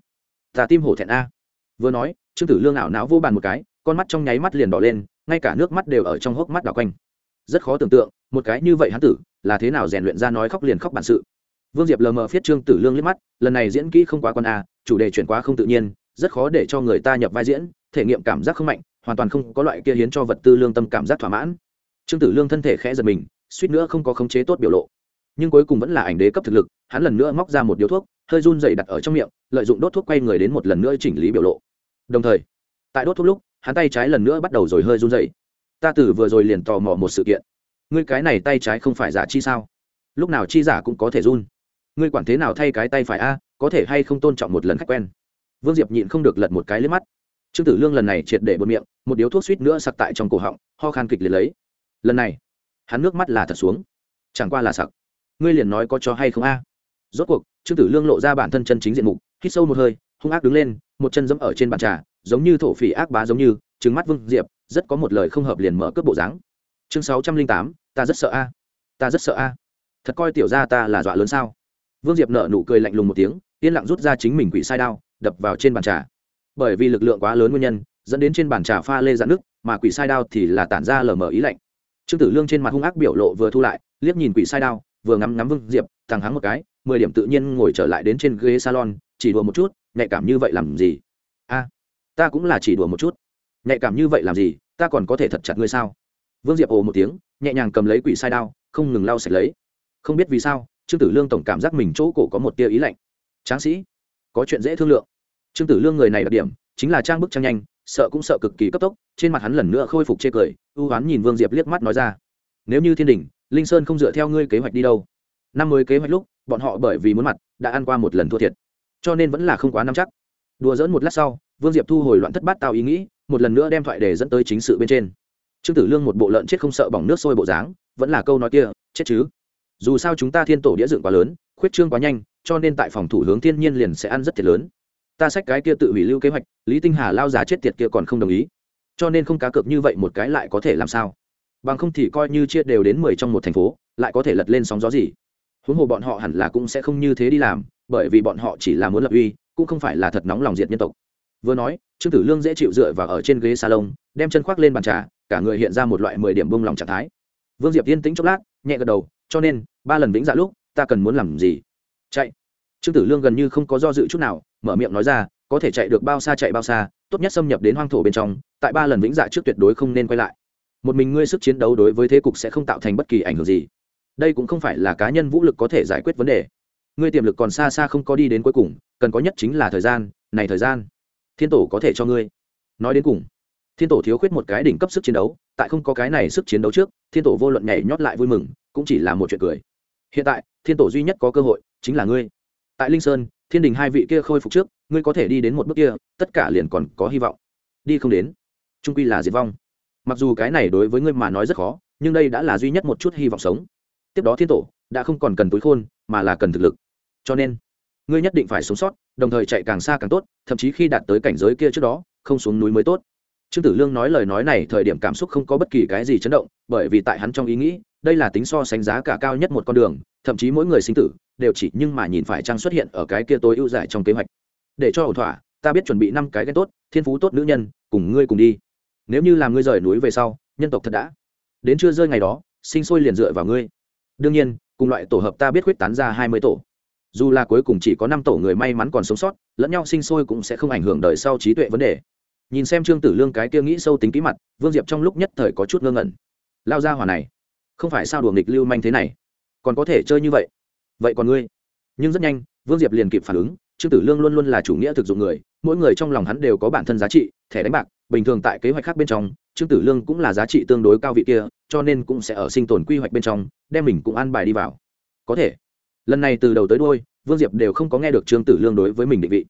Ta tim hổ thẹn a. Vừa nói, trương tử lương ảo não vô bàn một cái, con mắt trong nháy mắt liền đỏ lên, ngay cả nước mắt đều ở trong hốc mắt đảo quanh. Rất khó tưởng tượng, một cái như vậy hắn tử, là thế nào rèn luyện ra nói khóc liền khóc bản sự. Vương diệp lờ mờ phiết trương tử lương liếc mắt, lần này diễn kỹ không quá con a, chủ đề chuyển quá không tự nhiên, rất khó để cho người ta nhập vai diễn, thể nghiệm cảm giác không mạnh, hoàn toàn không có loại kia hiến cho vật tư lương tâm cảm giác thỏa mãn. Trương tử lương thân thể khẽ giật mình, suýt nữa không có khống chế tốt biểu lộ nhưng cuối cùng vẫn là ảnh đế cấp thực lực, hắn lần nữa móc ra một điếu thuốc, hơi run dày đặt ở trong miệng, lợi dụng đốt thuốc quay người đến một lần nữa chỉnh lý biểu lộ. Đồng thời, tại đốt thuốc lúc, hắn tay trái lần nữa bắt đầu rồi hơi run dày ta từ vừa rồi liền tò mò một sự kiện. Ngươi cái này tay trái không phải giả chi sao? Lúc nào chi giả cũng có thể run. Ngươi quản thế nào thay cái tay phải a, có thể hay không tôn trọng một lần khách quen? Vương diệp nhịn không được lật một cái lên mắt. Trương tử lương lần này triệt để bột miệng, một điếu thuốc suýt nữa sặc tại trong cổ họng, ho khan kịch liệt lấy. Lần này, hắn nước mắt là thật xuống. Chẳng qua là sặc ngươi liền nói có cho hay không a? Rốt cuộc, trương tử lương lộ ra bản thân chân chính diện mục, hít sâu một hơi, hung ác đứng lên, một chân dẫm ở trên bàn trà, giống như thổ phỉ ác bá giống như trứng mắt vương diệp, rất có một lời không hợp liền mở cướp bộ dáng. Chương sáu trăm linh tám, ta rất sợ a. Ta rất sợ a. Thật coi tiểu ra ta là dọa lớn sao? Vương diệp nở nụ cười lạnh lùng một tiếng, yên lặng rút ra chính mình quỷ sai đao, đập vào trên bàn trà. Bởi vì lực lượng quá lớn nguyên nhân, dẫn đến trên bàn trà pha lê dạn nước mà quỷ sai đao thì là tản ra lờ mờ ý lạnh. Trương tử lương trên mặt hung ác biểu lộ vừa thu lại, liếc nhìn quỷ sai đao vừa ngắm ngắm vương diệp thằng hắng một cái, mười điểm tự nhiên ngồi trở lại đến trên ghế salon, chỉ đùa một chút, nhạy cảm như vậy làm gì? A, ta cũng là chỉ đùa một chút. Nhạy cảm như vậy làm gì? Ta còn có thể thật chặt ngươi sao? Vương diệp ồ một tiếng, nhẹ nhàng cầm lấy quỷ sai đao, không ngừng lau sạch lấy. Không biết vì sao, trương tử lương tổng cảm giác mình chỗ cổ có một tia ý lạnh. Tráng sĩ, có chuyện dễ thương lượng. Trương tử lương người này đặc điểm, chính là trang bức trang nhanh, sợ cũng sợ cực kỳ cấp tốc, trên mặt hắn lần nữa khôi phục chê cười, ưu hoán nhìn vương diệp liếc mắt nói ra. Nếu như thiên đình linh sơn không dựa theo ngươi kế hoạch đi đâu. Năm mới kế hoạch lúc, bọn họ bởi vì muốn mặt, đã ăn qua một lần thua thiệt. Cho nên vẫn là không quá nắm chắc. Đùa dỡn một lát sau, vương diệp thu hồi loạn thất bát tạo ý nghĩ, một lần nữa đem thoại để dẫn tới chính sự bên trên. Trương tử lương một bộ lợn chết không sợ bỏng nước sôi bộ dáng, vẫn là câu nói kia, chết chứ. Dù sao chúng ta thiên tổ đĩa dựng quá lớn, khuyết trương quá nhanh, cho nên tại phòng thủ hướng thiên nhiên liền sẽ ăn rất thiệt lớn. Ta xách cái kia tự hủy lưu kế hoạch, lý tinh hà lao giá chết tiệt kia còn không đồng ý. Cho nên không cá cược như vậy một cái lại có thể làm sao? Bằng không thì coi như chia đều đến mười trong một thành phố, lại có thể lật lên sóng gió gì. Huống hồ bọn họ hẳn là cũng sẽ không như thế đi làm, bởi vì bọn họ chỉ là muốn lập uy, cũng không phải là thật nóng lòng diệt nhân tộc. Vừa nói, trương tử lương dễ chịu dựa vào ở trên ghế salon, đem chân khoác lên bàn trà, cả người hiện ra một loại mười điểm bông lòng trạng thái. Vương diệp yên tĩnh chốc lát, nhẹ gật đầu, cho nên, ba lần vĩnh dạ lúc, ta cần muốn làm gì? Chạy. Trương tử lương gần như không có do dự chút nào, mở miệng nói ra, có thể chạy được bao xa chạy bao xa, tốt nhất xâm nhập đến hoang thổ bên trong, tại ba lần vĩnh dạ trước tuyệt đối không nên quay lại một mình ngươi sức chiến đấu đối với thế cục sẽ không tạo thành bất kỳ ảnh hưởng gì. Đây cũng không phải là cá nhân vũ lực có thể giải quyết vấn đề. Ngươi tiềm lực còn xa xa không có đi đến cuối cùng, cần có nhất chính là thời gian. Này thời gian, thiên tổ có thể cho ngươi. Nói đến cùng, thiên tổ thiếu khuyết một cái đỉnh cấp sức chiến đấu, tại không có cái này sức chiến đấu trước, thiên tổ vô luận nhảy nhót lại vui mừng, cũng chỉ là một chuyện cười. Hiện tại, thiên tổ duy nhất có cơ hội chính là ngươi. Tại linh sơn, thiên đình hai vị kia khôi phục trước, ngươi có thể đi đến một bước kia, tất cả liền còn có hy vọng. Đi không đến, trung quy là diệt vong mặc dù cái này đối với ngươi mà nói rất khó, nhưng đây đã là duy nhất một chút hy vọng sống. Tiếp đó thiên tổ đã không còn cần túi khôn, mà là cần thực lực. Cho nên, ngươi nhất định phải sống sót, đồng thời chạy càng xa càng tốt, thậm chí khi đạt tới cảnh giới kia trước đó, không xuống núi mới tốt. Trương tử lương nói lời nói này thời điểm cảm xúc không có bất kỳ cái gì chấn động, bởi vì tại hắn trong ý nghĩ, đây là tính so sánh giá cả cao nhất một con đường, thậm chí mỗi người sinh tử đều chỉ nhưng mà nhìn phải trang xuất hiện ở cái kia tối ưu giải trong kế hoạch. Để cho ổn thỏa, ta biết chuẩn bị năm cái ghen tốt, thiên phú tốt nữ nhân, cùng ngươi cùng đi nếu như làm ngươi rời núi về sau, nhân tộc thật đã đến chưa rơi ngày đó, sinh sôi liền dựa vào ngươi. Đương nhiên, cùng loại tổ hợp ta biết khuyết tán ra hai mươi tổ. Dù là cuối cùng chỉ có năm tổ người may mắn còn sống sót, lẫn nhau sinh sôi cũng sẽ không ảnh hưởng đời sau trí tuệ vấn đề. Nhìn xem trương tử lương cái kia nghĩ sâu tính kỹ mặt, vương diệp trong lúc nhất thời có chút ngơ ngẩn. Lao ra hỏa này, không phải sao đùa nghịch lưu manh thế này? Còn có thể chơi như vậy? Vậy còn ngươi? Nhưng rất nhanh, vương diệp liền kịp phản ứng, trương tử lương luôn luôn là chủ nghĩa thực dụng người, mỗi người trong lòng hắn đều có bản thân giá trị thẻ đánh bạc, bình thường tại kế hoạch khác bên trong, trương tử lương cũng là giá trị tương đối cao vị kia, cho nên cũng sẽ ở sinh tồn quy hoạch bên trong, đem mình cũng ăn bài đi vào. Có thể, lần này từ đầu tới đôi vương diệp đều không có nghe được trương tử lương đối với mình định vị.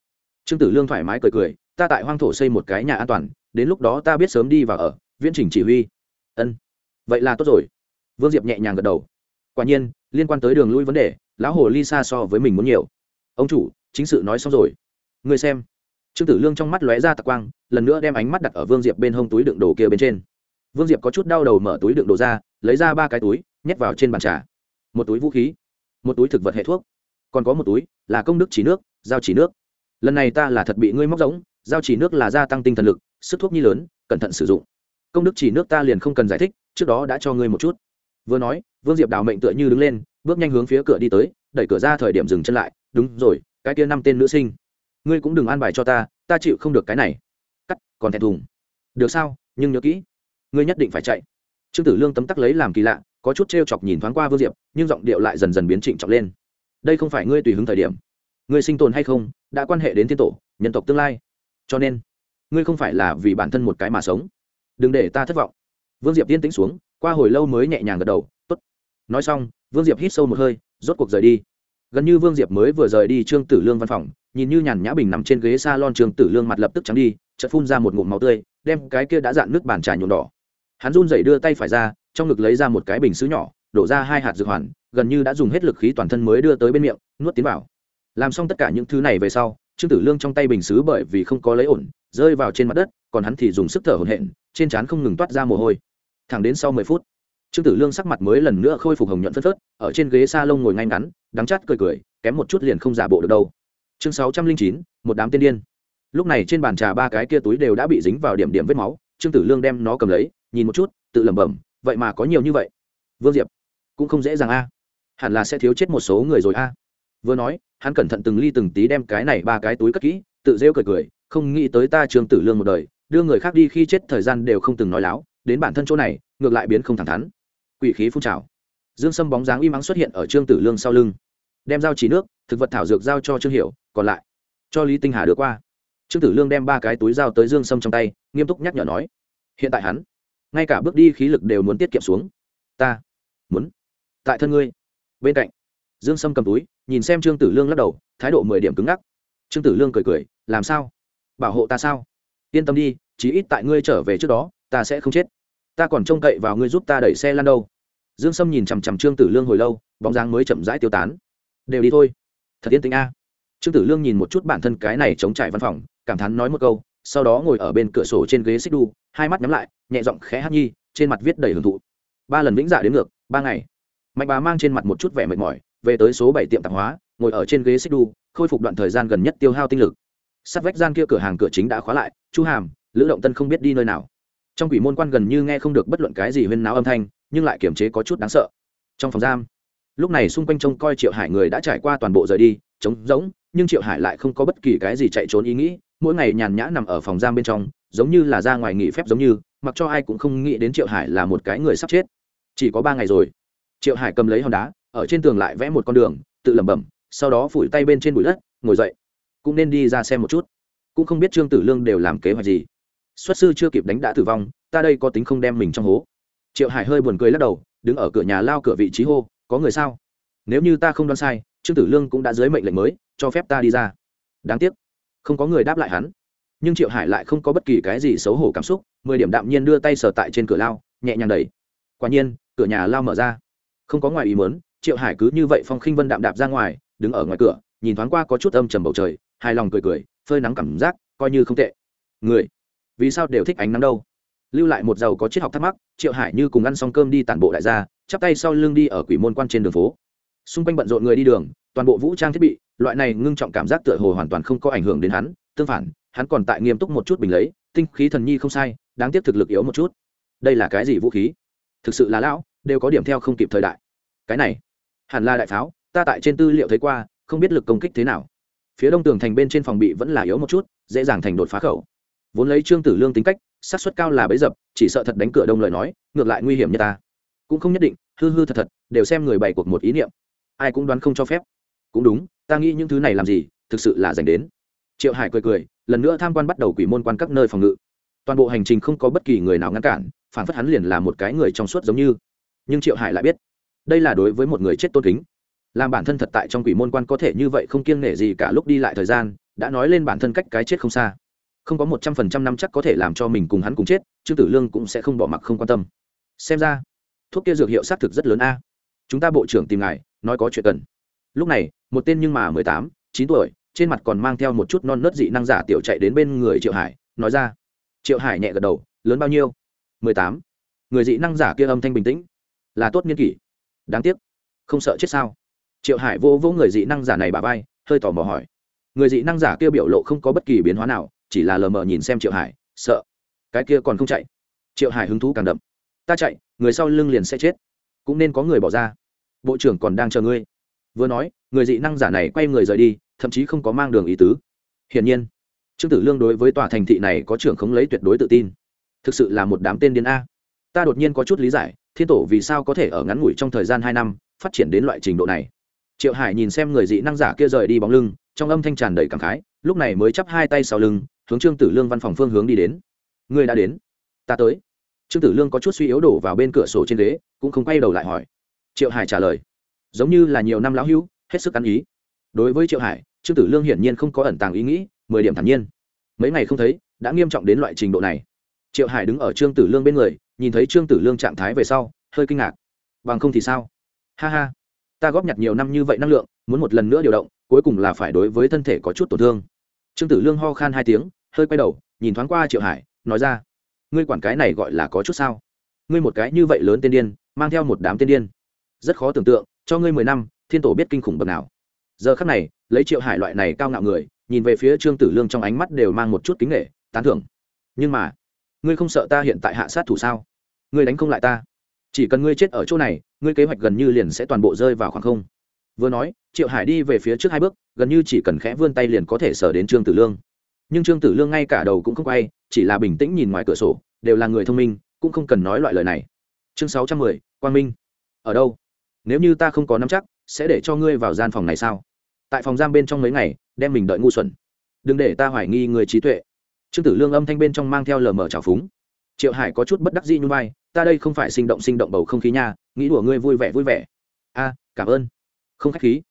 Trương tử lương thoải mái cười cười, ta tại hoang thổ xây một cái nhà an toàn, đến lúc đó ta biết sớm đi và ở, viễn trình chỉ huy. Ân, vậy là tốt rồi. Vương diệp nhẹ nhàng gật đầu. Quả nhiên, liên quan tới đường lui vấn đề, lão hồ ly xa so với mình muốn nhiều. Ông chủ, chính sự nói xong rồi. Người xem trương tử lương trong mắt lóe ra tạc quang lần nữa đem ánh mắt đặt ở vương diệp bên hông túi đựng đồ kia bên trên vương diệp có chút đau đầu mở túi đựng đồ ra lấy ra ba cái túi nhét vào trên bàn trà một túi vũ khí một túi thực vật hệ thuốc còn có một túi là công đức chỉ nước giao chỉ nước lần này ta là thật bị ngươi móc giống giao chỉ nước là gia tăng tinh thần lực sức thuốc nhi lớn cẩn thận sử dụng công đức chỉ nước ta liền không cần giải thích trước đó đã cho ngươi một chút vừa nói vương diệp đào mệnh tựa như đứng lên bước nhanh hướng phía cửa đi tới đẩy cửa ra thời điểm dừng chân lại đúng rồi cái kia năm tên nữ sinh ngươi cũng đừng an bài cho ta ta chịu không được cái này. Cắt, còn thẹn thùng. Được sao? Nhưng nhớ kỹ, ngươi nhất định phải chạy. Trương tử lương tấm tắc lấy làm kỳ lạ, có chút t chọc nhìn thoáng qua vương diệp, nhưng giọng điệu lại dần dần biến trịnh trọng lên. Đây không phải ngươi tùy hứng thời điểm. Ngươi sinh tồn hay không, đã quan hệ đến thiên tổ, nhân tộc tương lai. Cho nên, ngươi không phải là vì bản thân một cái mà sống. Đừng để ta thất vọng. Vương diệp yên tĩnh xuống, qua hồi lâu mới nhẹ nhàng gật đầu t ố t nói xong, vương diệp hít sâu một hơi, rốt cuộc rời đi. Gần như vương diệp mới vừa rời đi trương tử lương văn phòng nhìn như nhàn nhã bình nằm trên ghế s a lon trương tử lương mặt lập tức trắng đi, chợt phun ra một ngụm máu tươi, đem cái kia đã dạn nước bàn trà nhuộm đỏ. Hắn run rẩy đưa tay phải ra, trong ngực lấy ra một cái bình xứ nhỏ, đổ ra hai hạt dược hoàn, gần như đã dùng hết lực khí toàn thân mới đưa tới bên miệng, nuốt tiến vào. Làm xong tất cả những thứ này về sau, trương tử lương trong tay bình xứ bởi vì không có lấy ổn, rơi vào trên mặt đất, còn hắn thì dùng sức thở hổn hển, trên trán không ngừng toát ra mồ hôi. Thẳng đến sau mười phút, trương tử lương sắc mặt mới lần nữa khôi phục hồng nhuận phất phớt, ở trên ghế s a lông ngồi ngay ngắn, đắng chát cười cười, kém một chút liền không giả bộ được đâu chương sáu trăm linh chín, một đám tiên điên. Lúc này trên bàn trà ba cái kia túi đều đã bị dính vào điểm điểm vết máu, trương tử lương đem nó cầm lấy, nhìn một chút, tự lẩm bẩm, vậy mà có nhiều như vậy. Vương diệp, cũng không dễ dàng a. Hẳn là sẽ thiếu chết một số người rồi a. Vừa nói, hắn cẩn thận từng ly từng tí đem cái này ba cái túi cất kỹ, tự rêu cười cười, không nghĩ tới ta trương tử lương một đời, đưa người khác đi khi chết thời gian đều không từng nói láo, đến bản thân chỗ này, ngược lại biến không thẳng thắn. Quỷ khí phun trào. Dương sâm bóng dáng uy mắng xuất hiện ở trương tử lương sau lưng. Đem dao chỉ nước, thực vật thảo dược giao cho trương hiểu còn lại. Cho lý tinh hà đưa qua. Trương tử lương đem ba cái túi dao tới dương sâm trong tay, nghiêm túc nhắc nhở nói, hiện tại hắn, ngay cả bước đi khí lực đều muốn tiết kiệm xuống. Ta muốn tại thân ngươi. Bên cạnh, dương sâm cầm túi, nhìn xem trương tử lương lắc đầu, thái độ mười điểm cứng ngắc. Trương tử lương cười cười, làm sao? Bảo hộ ta sao? Yên tâm đi, chí ít tại ngươi trở về trước đó, ta sẽ không chết. Ta còn trông cậy vào ngươi giúp ta đẩy xe lan đâu. Dương sâm nhìn chằm chằm trương tử lương hồi lâu, bóng dáng mới chậm rãi tiêu tán. Đều đi thôi. Thật yên tĩnh a trương tử lương nhìn một chút bản thân cái này chống trải văn phòng, cảm thán nói một câu, sau đó ngồi ở bên cửa sổ trên ghế xích đu, hai mắt nhắm lại, nhẹ giọng khẽ hát nhi, trên mặt viết đầy hưởng thụ. Ba lần vĩnh dạ đến ngược, ba ngày. Mạnh bà mang trên mặt một chút vẻ mệt mỏi, về tới số bảy tiệm tạp hóa, ngồi ở trên ghế xích đu, khôi phục đoạn thời gian gần nhất tiêu hao tinh lực. Sắt vách gian kia cửa hàng cửa chính đã khóa lại, chu hàm, lữ động tân không biết đi nơi nào. Trong quỷ môn quan gần như nghe không được bất luận cái gì huyên náo âm thanh, nhưng lại kiềm chế có chút đáng sợ. Trong phòng giam, lúc này xung quanh trông coi triệu hải người đã trải qua toàn bộ rời đi, trống rỗng nhưng triệu hải lại không có bất kỳ cái gì chạy trốn ý nghĩ, mỗi ngày nhàn nhã nằm ở phòng giam bên trong, giống như là ra ngoài nghỉ phép giống như, mặc cho ai cũng không nghĩ đến triệu hải là một cái người sắp chết. Chỉ có ba ngày rồi. Triệu hải cầm lấy hòn đá, ở trên tường lại vẽ một con đường, tự lẩm bẩm, sau đó phủi tay bên trên bụi đất, ngồi dậy. Cũng nên đi ra xem một chút. Cũng không biết trương tử lương đều làm kế hoạch gì. Xuất sư chưa kịp đánh đã tử vong, ta đây có tính không đem mình trong hố. Triệu hải hơi buồn cười lắc đầu, đứng ở cửa nhà lao cửa vị trí hô, có người sao? Nếu như ta không đoán sai, trương tử lương cũng đã dưới mệnh lệnh mới cho phép ta đi ra. Đáng tiếc, không có người đáp lại hắn. Nhưng triệu hải lại không có bất kỳ cái gì xấu hổ cảm xúc, mười điểm đạm nhiên đưa tay sờ tại trên cửa lao, nhẹ nhàng đẩy. Quả nhiên, cửa nhà lao mở ra. Không có ngoài ý mớn triệu hải cứ như vậy phong khinh vân đạm đạp ra ngoài, đứng ở ngoài cửa, nhìn thoáng qua có chút âm trầm bầu trời, hài lòng cười cười, phơi nắng cảm giác, coi như không tệ. Người, vì sao đều thích ánh nắng đâu? Lưu lại một giàu có triết học thắc mắc, triệu hải như cùng ăn xong cơm đi tản bộ đại gia chắp tay sau lưng đi ở quỷ môn quan trên đường phố xung quanh bận rộn người đi đường, toàn bộ vũ trang thiết bị, loại này ngưng trọng cảm giác tựa hồ hoàn toàn không có ảnh hưởng đến hắn, tương phản, hắn còn tại nghiêm túc một chút bình lấy, tinh khí thần nhi không sai, đáng tiếc thực lực yếu một chút. Đây là cái gì vũ khí? Thực sự là lão, đều có điểm theo không kịp thời đại. Cái này, hẳn là đại pháo, ta tại trên tư liệu thấy qua, không biết lực công kích thế nào. Phía đông tường thành bên trên phòng bị vẫn là yếu một chút, dễ dàng thành đột phá khẩu. Vốn lấy trương tử lương tính cách sát suất cao là bấy dập, chỉ sợ thật đánh cửa đông lời nói, ngược lại nguy hiểm như ta. Cũng không nhất định, hư hư thật thật, đều xem người bày cuộc một ý niệm ai cũng đoán không cho phép. Cũng đúng, ta nghĩ những thứ này làm gì, thực sự là dành đến. Triệu hải cười cười, lần nữa tham quan bắt đầu quỷ môn quan các nơi phòng ngự. Toàn bộ hành trình không có bất kỳ người nào ngăn cản, phản phất hắn liền là một cái người trong suốt giống như. Nhưng triệu hải lại biết, đây là đối với một người chết tôn kính. Làm bản thân thật tại trong quỷ môn quan có thể như vậy không kiêng nể gì cả lúc đi lại thời gian, đã nói lên bản thân cách cái chết không xa. Không có một trăm phần trăm năm chắc có thể làm cho mình cùng hắn cùng chết, trương tử lương cũng sẽ không bỏ mặc không quan tâm. Xem ra, thuốc kia dược hiệu xác thực rất lớn a. Chúng ta bộ trưởng tìm ngài nói có chuyện cần. Lúc này, một tên nhưng mà mười tám, chín tuổi, trên mặt còn mang theo một chút non nớt dị năng giả tiểu chạy đến bên người triệu hải, nói ra. Triệu hải nhẹ gật đầu, lớn bao nhiêu? Mười tám. Người dị năng giả kia âm thanh bình tĩnh. Là tốt niên kỷ. Đáng tiếc. Không sợ chết sao? Triệu hải vô vô người dị năng giả này bà vai, hơi tò mò hỏi. Người dị năng giả kia biểu lộ không có bất kỳ biến hóa nào, chỉ là lờ mờ nhìn xem triệu hải, sợ. Cái kia còn không chạy. Triệu hải hứng thú càng đậm. Ta chạy, người sau lưng liền sẽ chết, cũng nên có người bỏ ra bộ trưởng còn đang chờ ngươi. Vừa nói, người dị năng giả này quay người rời đi, thậm chí không có mang đường ý tứ. Hiển nhiên, trương tử lương đối với tòa thành thị này có trưởng không lấy tuyệt đối tự tin. Thực sự là một đám tên điên a. Ta đột nhiên có chút lý giải, thiên tổ vì sao có thể ở ngắn ngủi trong thời gian hai năm, phát triển đến loại trình độ này. Triệu hải nhìn xem người dị năng giả kia rời đi bóng lưng, trong âm thanh tràn đầy cảm khái, lúc này mới chắp hai tay sau lưng, hướng trương tử lương văn phòng phương hướng đi đến. Người đã đến. Ta tới. Trương tử lương có chút suy yếu đổ vào bên cửa sổ trên ghế, cũng không quay đầu lại hỏi triệu hải trả lời, giống như là nhiều năm lão hữu, hết sức ăn ý. Đối với triệu hải, trương tử lương hiển nhiên không có ẩn tàng ý nghĩ, mười điểm thản nhiên. Mấy ngày không thấy, đã nghiêm trọng đến loại trình độ này. Triệu hải đứng ở trương tử lương bên người, nhìn thấy trương tử lương trạng thái về sau, hơi kinh ngạc. Bằng không thì sao? Ha ha, ta góp nhặt nhiều năm như vậy năng lượng, muốn một lần nữa điều động, cuối cùng là phải đối với thân thể có chút tổn thương. Trương tử lương ho khan hai tiếng, hơi quay đầu, nhìn thoáng qua triệu hải, nói ra, ngươi quản cái này gọi là có chút sao? Ngươi một cái như vậy lớn tên điên, mang theo một đám tên điên rất khó tưởng tượng, cho ngươi mười năm, thiên tổ biết kinh khủng bậc nào. Giờ khắc này, lấy triệu hải loại này cao ngạo người, nhìn về phía trương tử lương trong ánh mắt đều mang một chút kính nghệ tán thưởng. Nhưng mà, ngươi không sợ ta hiện tại hạ sát thủ sao? Ngươi đánh không lại ta. Chỉ cần ngươi chết ở chỗ này, ngươi kế hoạch gần như liền sẽ toàn bộ rơi vào khoảng không. Vừa nói, triệu hải đi về phía trước hai bước, gần như chỉ cần khẽ vươn tay liền có thể sở đến trương tử lương. Nhưng trương tử lương ngay cả đầu cũng không quay, chỉ là bình tĩnh nhìn ngoài cửa sổ, đều là người thông minh, cũng không cần nói loại lời này. Chương sáu trăm mười, quang minh. Ở đâu? Nếu như ta không có nắm chắc, sẽ để cho ngươi vào gian phòng này sao? Tại phòng giam bên trong mấy ngày, đem mình đợi ngu xuẩn. Đừng để ta hoài nghi người trí tuệ. Trương tử lương âm thanh bên trong mang theo lờ mờ trào phúng. Triệu hải có chút bất đắc dĩ như vai, ta đây không phải sinh động sinh động bầu không khí nha, nghĩ đùa ngươi vui vẻ vui vẻ. A, cảm ơn. Không khách khí.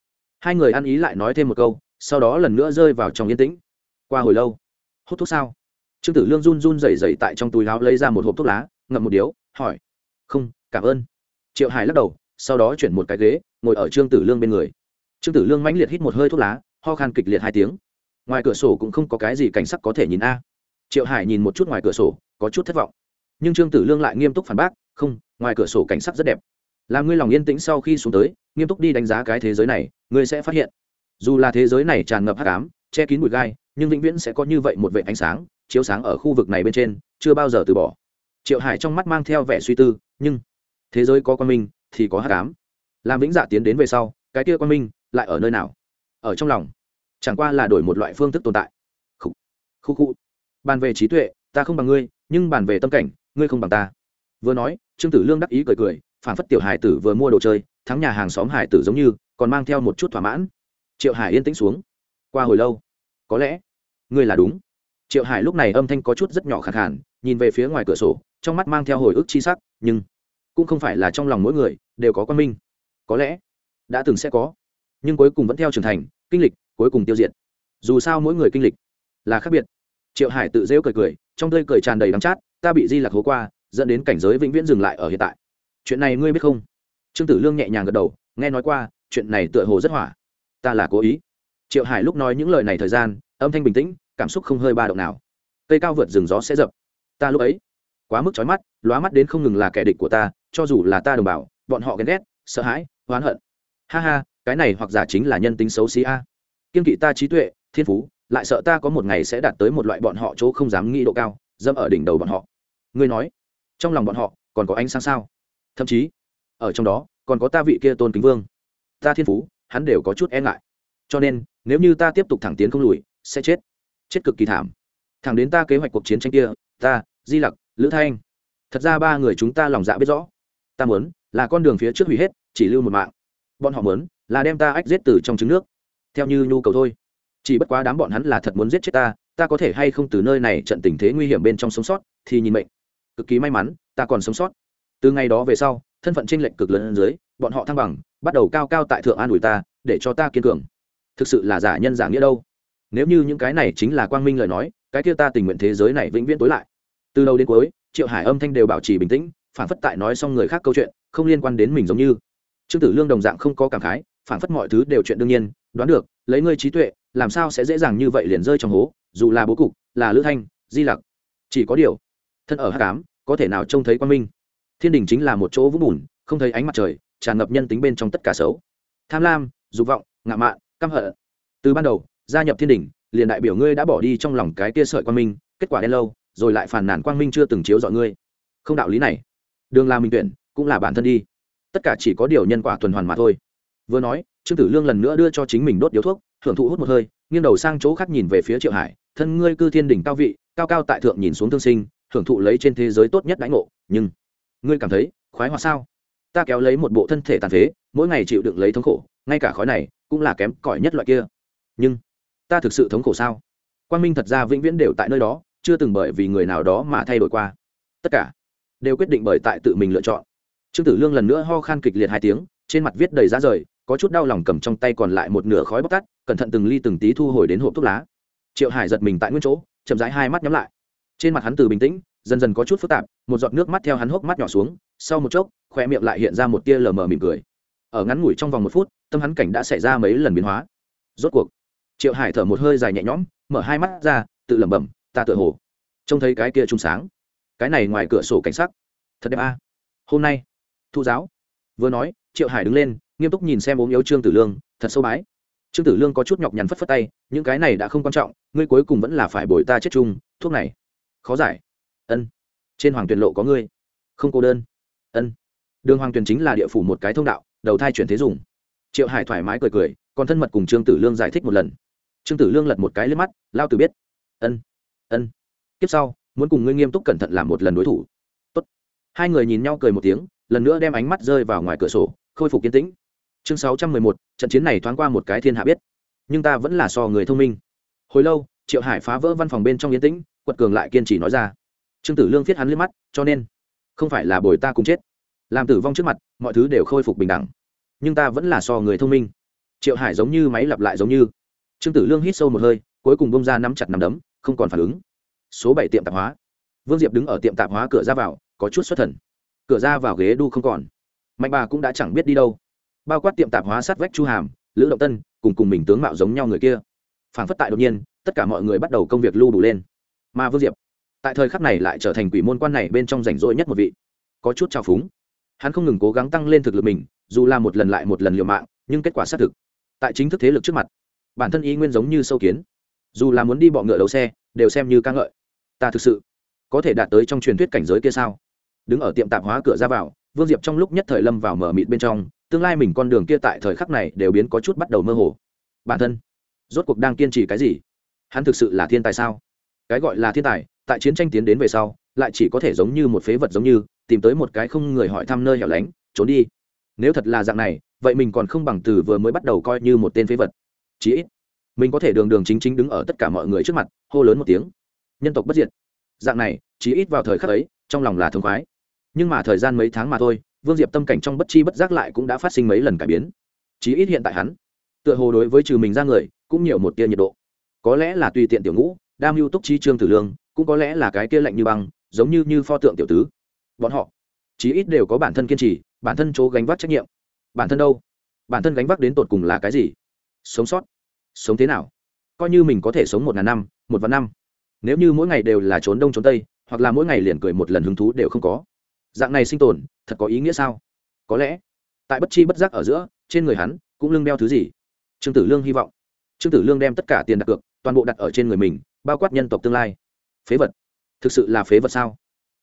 Hai người ăn ý lại nói thêm một câu, sau đó lần nữa rơi vào trong yên tĩnh. Qua hồi lâu? Hút thuốc sao? Trương tử lương run run rẩy rẩy tại trong túi láo lấy ra một hộp thuốc lá, ngậm một điếu, hỏi. Không, cảm ơn. Triệu hải lắc đầu sau đó chuyển một cái ghế, ngồi ở trương tử lương bên người. Trương tử lương mãnh liệt hít một hơi thuốc lá, ho khan kịch liệt hai tiếng. Ngoài cửa sổ cũng không có cái gì cảnh sắc có thể nhìn a. Triệu hải nhìn một chút ngoài cửa sổ, có chút thất vọng. Nhưng trương tử lương lại nghiêm túc phản bác, không, ngoài cửa sổ cảnh sắc rất đẹp. Làm ngươi lòng yên tĩnh sau khi xuống tới, nghiêm túc đi đánh giá cái thế giới này, ngươi sẽ phát hiện. Dù là thế giới này tràn ngập hắc ám, che kín bụi gai, nhưng vĩnh viễn sẽ có như vậy một vệ ánh sáng, chiếu sáng ở khu vực này bên trên, chưa bao giờ từ bỏ. Triệu hải trong mắt mang theo vẻ suy tư, nhưng thế giới có quan minh thì có hát cám. Làm vĩnh dạ tiến đến về sau, cái kia quan minh lại ở nơi nào? Ở trong lòng. Chẳng qua là đổi một loại phương thức tồn tại. Khu khu khu bàn về trí tuệ, ta không bằng ngươi, nhưng bàn về tâm cảnh, ngươi không bằng ta. Vừa nói, trương tử lương đắc ý cười cười, phản phất tiểu hải tử vừa mua đồ chơi, thắng nhà hàng xóm hải tử giống như, còn mang theo một chút thỏa mãn. Triệu hải yên tĩnh xuống. Qua hồi lâu, có lẽ, ngươi là đúng. Triệu hải lúc này âm thanh có chút rất nhỏ khẳng khản nhìn về phía ngoài cửa sổ, trong mắt mang theo hồi ức chi sắc, nhưng cũng không phải là trong lòng mỗi người, đều có quan minh. Có lẽ, đã từng sẽ có, nhưng cuối cùng vẫn theo trưởng thành, kinh lịch, cuối cùng tiêu diệt. Dù sao mỗi người kinh lịch là khác biệt. Triệu hải tự rêu cười cười, trong tươi cười tràn đầy đắng chát, ta bị di lạc hố qua, dẫn đến cảnh giới vĩnh viễn dừng lại ở hiện tại. Chuyện này ngươi biết không? Trương tử lương nhẹ nhàng gật đầu, nghe nói qua, chuyện này tựa hồ rất hỏa. Ta là cố ý. Triệu hải lúc nói những lời này thời gian, âm thanh bình tĩnh, cảm xúc không hơi ba động nào. Cây cao vượt rừng gió sẽ dập. Ta lúc ấy quá mức chói mắt, lóa mắt đến không ngừng là kẻ địch của ta, cho dù là ta đồng bào, bọn họ ghen ghét, sợ hãi, oán hận. Ha ha, cái này hoặc giả chính là nhân tính xấu xí a. Kiên kỵ ta trí tuệ, thiên phú, lại sợ ta có một ngày sẽ đạt tới một loại bọn họ chỗ không dám nghĩ độ cao dâm ở đỉnh đầu bọn họ. Ngươi nói, trong lòng bọn họ, còn có ánh sáng sao? Thậm chí, ở trong đó, còn có ta vị kia tôn kính vương. Ta thiên phú, hắn đều có chút e ngại. Cho nên, nếu như ta tiếp tục thẳng tiến không lùi, sẽ chết. Chết cực kỳ thảm. Thẳng đến ta kế hoạch cuộc chiến tranh kia, ta di lặc, lữ thanh. Thật ra ba người chúng ta lòng dạ biết rõ. Ta muốn là con đường phía trước hủy hết, chỉ lưu một mạng. Bọn họ muốn là đem ta ách giết từ trong trứng nước. Theo như nhu cầu thôi. Chỉ bất quá đám bọn hắn là thật muốn giết chết ta ta có thể hay không từ nơi này trận tình thế nguy hiểm bên trong sống sót, thì nhìn mệnh. Cực kỳ may mắn, ta còn sống sót. Từ ngày đó về sau, thân phận tranh lệch cực lớn dưới, bọn họ thăng bằng, bắt đầu cao cao tại thượng an ủi ta, để cho ta kiên cường. Thực sự là giả nhân giả nghĩa đâu. Nếu như những cái này chính là quang minh lời nói, cái kia ta tình nguyện thế giới này vĩnh viễn tối lại từ đầu đến cuối, triệu hải âm thanh đều bảo trì bình tĩnh, phản phất tại nói xong người khác câu chuyện, không liên quan đến mình giống như. Trương tử lương đồng dạng không có cảm khái, phản phất mọi thứ đều chuyện đương nhiên, đoán được, lấy ngươi trí tuệ, làm sao sẽ dễ dàng như vậy liền rơi trong hố, dù là bố cục, là lữ thanh, di lặc. Chỉ có điều, thân ở hát cám có thể nào trông thấy quan minh? Thiên đình chính là một chỗ vũng bùn, không thấy ánh mặt trời, tràn ngập nhân tính bên trong tất cả xấu. Tham lam, dục vọng ngạo mạn, căm hận. Từ ban đầu, gia nhập thiên đình, liền đại biểu ngươi đã bỏ đi trong lòng cái tia sợi quan minh, kết quả đen lâu rồi lại phản nàn quang minh chưa từng chiếu dọi ngươi. Không đạo lý này. Đường là minh tuyển, cũng là bản thân đi. Tất cả chỉ có điều nhân quả tuần hoàn mà thôi. Vừa nói, trương tử lương lần nữa đưa cho chính mình đốt điếu thuốc hưởng thụ hút một hơi, nghiêng đầu sang chỗ khác nhìn về phía triệu hải, thân ngươi cư thiên đỉnh cao vị, cao cao tại thượng nhìn xuống thương sinh hưởng thụ lấy trên thế giới tốt nhất đãi ngộ, nhưng ngươi cảm thấy khoái hoa sao? Ta kéo lấy một bộ thân thể tàn phế, mỗi ngày chịu đựng lấy thống khổ, ngay cả khói này cũng là kém cỏi nhất loại kia. Nhưng ta thực sự thống khổ sao? Quang minh thật ra vĩnh viễn đều tại nơi đó chưa từng bởi vì người nào đó mà thay đổi qua. Tất cả đều quyết định bởi tại tự mình lựa chọn. Trương tử lương lần nữa ho khan kịch liệt hai tiếng, trên mặt viết đầy giá rời, có chút đau lòng cầm trong tay còn lại một nửa khói bóc tắt, cẩn thận từng ly từng tí thu hồi đến hộp thuốc lá. Triệu hải giật mình tại nguyên chỗ, chậm rãi hai mắt nhắm lại. Trên mặt hắn từ bình tĩnh, dần dần có chút phức tạp, một giọt nước mắt theo hắn hốc mắt nhỏ xuống, sau một chốc khoe miệng lại hiện ra một tia lờ mờ mỉm cười. Ở ngắn ngủi trong vòng một phút, tâm hắn cảnh đã xảy ra mấy lần biến hóa. Rốt cuộc, triệu hải thở một hơi dài nhẹ nhõm, mở hai mắt ra, tự lẩm bẩm ta tựa hồ trông thấy cái kia trung sáng. Cái này ngoài cửa sổ cảnh sắc. Thật đẹp a. Hôm nay thu giáo vừa nói, triệu hải đứng lên, nghiêm túc nhìn xem ốm yếu trương tử lương, thật sâu bái. Trương tử lương có chút nhọc nhằn phất phất tay, những cái này đã không quan trọng, ngươi cuối cùng vẫn là phải bồi ta chết chung, thuốc này. Khó giải. Ân. Trên hoàng tuyền lộ có ngươi. Không cô đơn. Ân. Đường hoàng tuyền chính là địa phủ một cái thông đạo, đầu thai chuyển thế dùng. Triệu hải thoải mái cười cười, còn thân mật cùng trương tử lương giải thích một lần. Trương tử lương lật một cái lên mắt, lao tử biết. Ân ân. Kiếp sau, muốn cùng ngươi nghiêm túc cẩn thận làm một lần đối thủ. Tốt. hai người nhìn nhau cười một tiếng, lần nữa đem ánh mắt rơi vào ngoài cửa sổ, khôi phục kiến tĩnh. Chương sáu trăm mười một, trận chiến này thoáng qua một cái thiên hạ biết. Nhưng ta vẫn là so người thông minh. Hồi lâu, triệu hải phá vỡ văn phòng bên trong yên tĩnh, quật cường lại kiên trì nói ra. Trương tử lương viết hắn liếc mắt, cho nên, không phải là bồi ta cùng chết. Làm tử vong trước mặt, mọi thứ đều khôi phục bình đẳng. Nhưng ta vẫn là so người thông minh. Triệu hải giống như máy lặp lại giống như. Trương tử lương hít sâu một hơi, cuối cùng bông ra nắm chặt nắm đấm không còn phản ứng. Số bảy tiệm tạp hóa. Vương diệp đứng ở tiệm tạp hóa cửa ra vào, có chút xuất thần. Cửa ra vào ghế đu không còn. Mạnh bà cũng đã chẳng biết đi đâu. Bao quát tiệm tạp hóa sát vách chu hàm, lữ động tân, cùng cùng mình tướng mạo giống nhau người kia. Phản phất tại đột nhiên, tất cả mọi người bắt đầu công việc lưu đủ lên. Mà vương diệp, tại thời khắc này lại trở thành quỷ môn quan này bên trong rảnh rỗi nhất một vị. Có chút trào phúng. Hắn không ngừng cố gắng tăng lên thực lực mình, dù là một lần lại một lần liều mạng, nhưng kết quả xác thực. Tại chính thức thế lực trước mặt, bản thân ý nguyên giống như sâu kiến dù là muốn đi bọ ngựa đấu xe, đều xem như ca ngợi. Ta thực sự có thể đạt tới trong truyền thuyết cảnh giới kia sao? Đứng ở tiệm tạp hóa cửa ra vào, vương diệp trong lúc nhất thời lâm vào mở mịt bên trong, tương lai mình con đường kia tại thời khắc này đều biến có chút bắt đầu mơ hồ. Bản thân, rốt cuộc đang kiên trì cái gì? Hắn thực sự là thiên tài sao? Cái gọi là thiên tài, tại chiến tranh tiến đến về sau, lại chỉ có thể giống như một phế vật giống như, tìm tới một cái không người hỏi thăm nơi hẻo lánh, trốn đi. Nếu thật là dạng này, vậy mình còn không bằng từ vừa mới bắt đầu coi như một tên phế vật. Chí ít mình có thể đường đường chính chính đứng ở tất cả mọi người trước mặt, hô lớn một tiếng. Nhân tộc bất diệt. Dạng này chí ít vào thời khắc ấy, trong lòng là thương khoái. Nhưng mà thời gian mấy tháng mà thôi, vương diệp tâm cảnh trong bất chi bất giác lại cũng đã phát sinh mấy lần cải biến. Chí ít hiện tại hắn, tựa hồ đối với trừ mình ra người, cũng nhiều một tia nhiệt độ. Có lẽ là tùy tiện tiểu ngũ, đam mưu túc chi trương tử lương, cũng có lẽ là cái kia lạnh như băng, giống như như pho tượng tiểu tứ. Bọn họ chí ít đều có bản thân kiên trì, bản thân chỗ gánh vác trách nhiệm. Bản thân đâu? Bản thân gánh vác đến tột cùng là cái gì? Sống sót sống thế nào? Coi như mình có thể sống một ngàn năm, một vạn năm. Nếu như mỗi ngày đều là trốn đông trốn tây, hoặc là mỗi ngày liền cười một lần hứng thú đều không có. Dạng này sinh tồn, thật có ý nghĩa sao? Có lẽ, tại bất chi bất giác ở giữa, trên người hắn cũng lưng đeo thứ gì? Trương tử lương hy vọng. Trương tử lương đem tất cả tiền đặt cược, toàn bộ đặt ở trên người mình, bao quát nhân tộc tương lai. Phế vật. Thực sự là phế vật sao?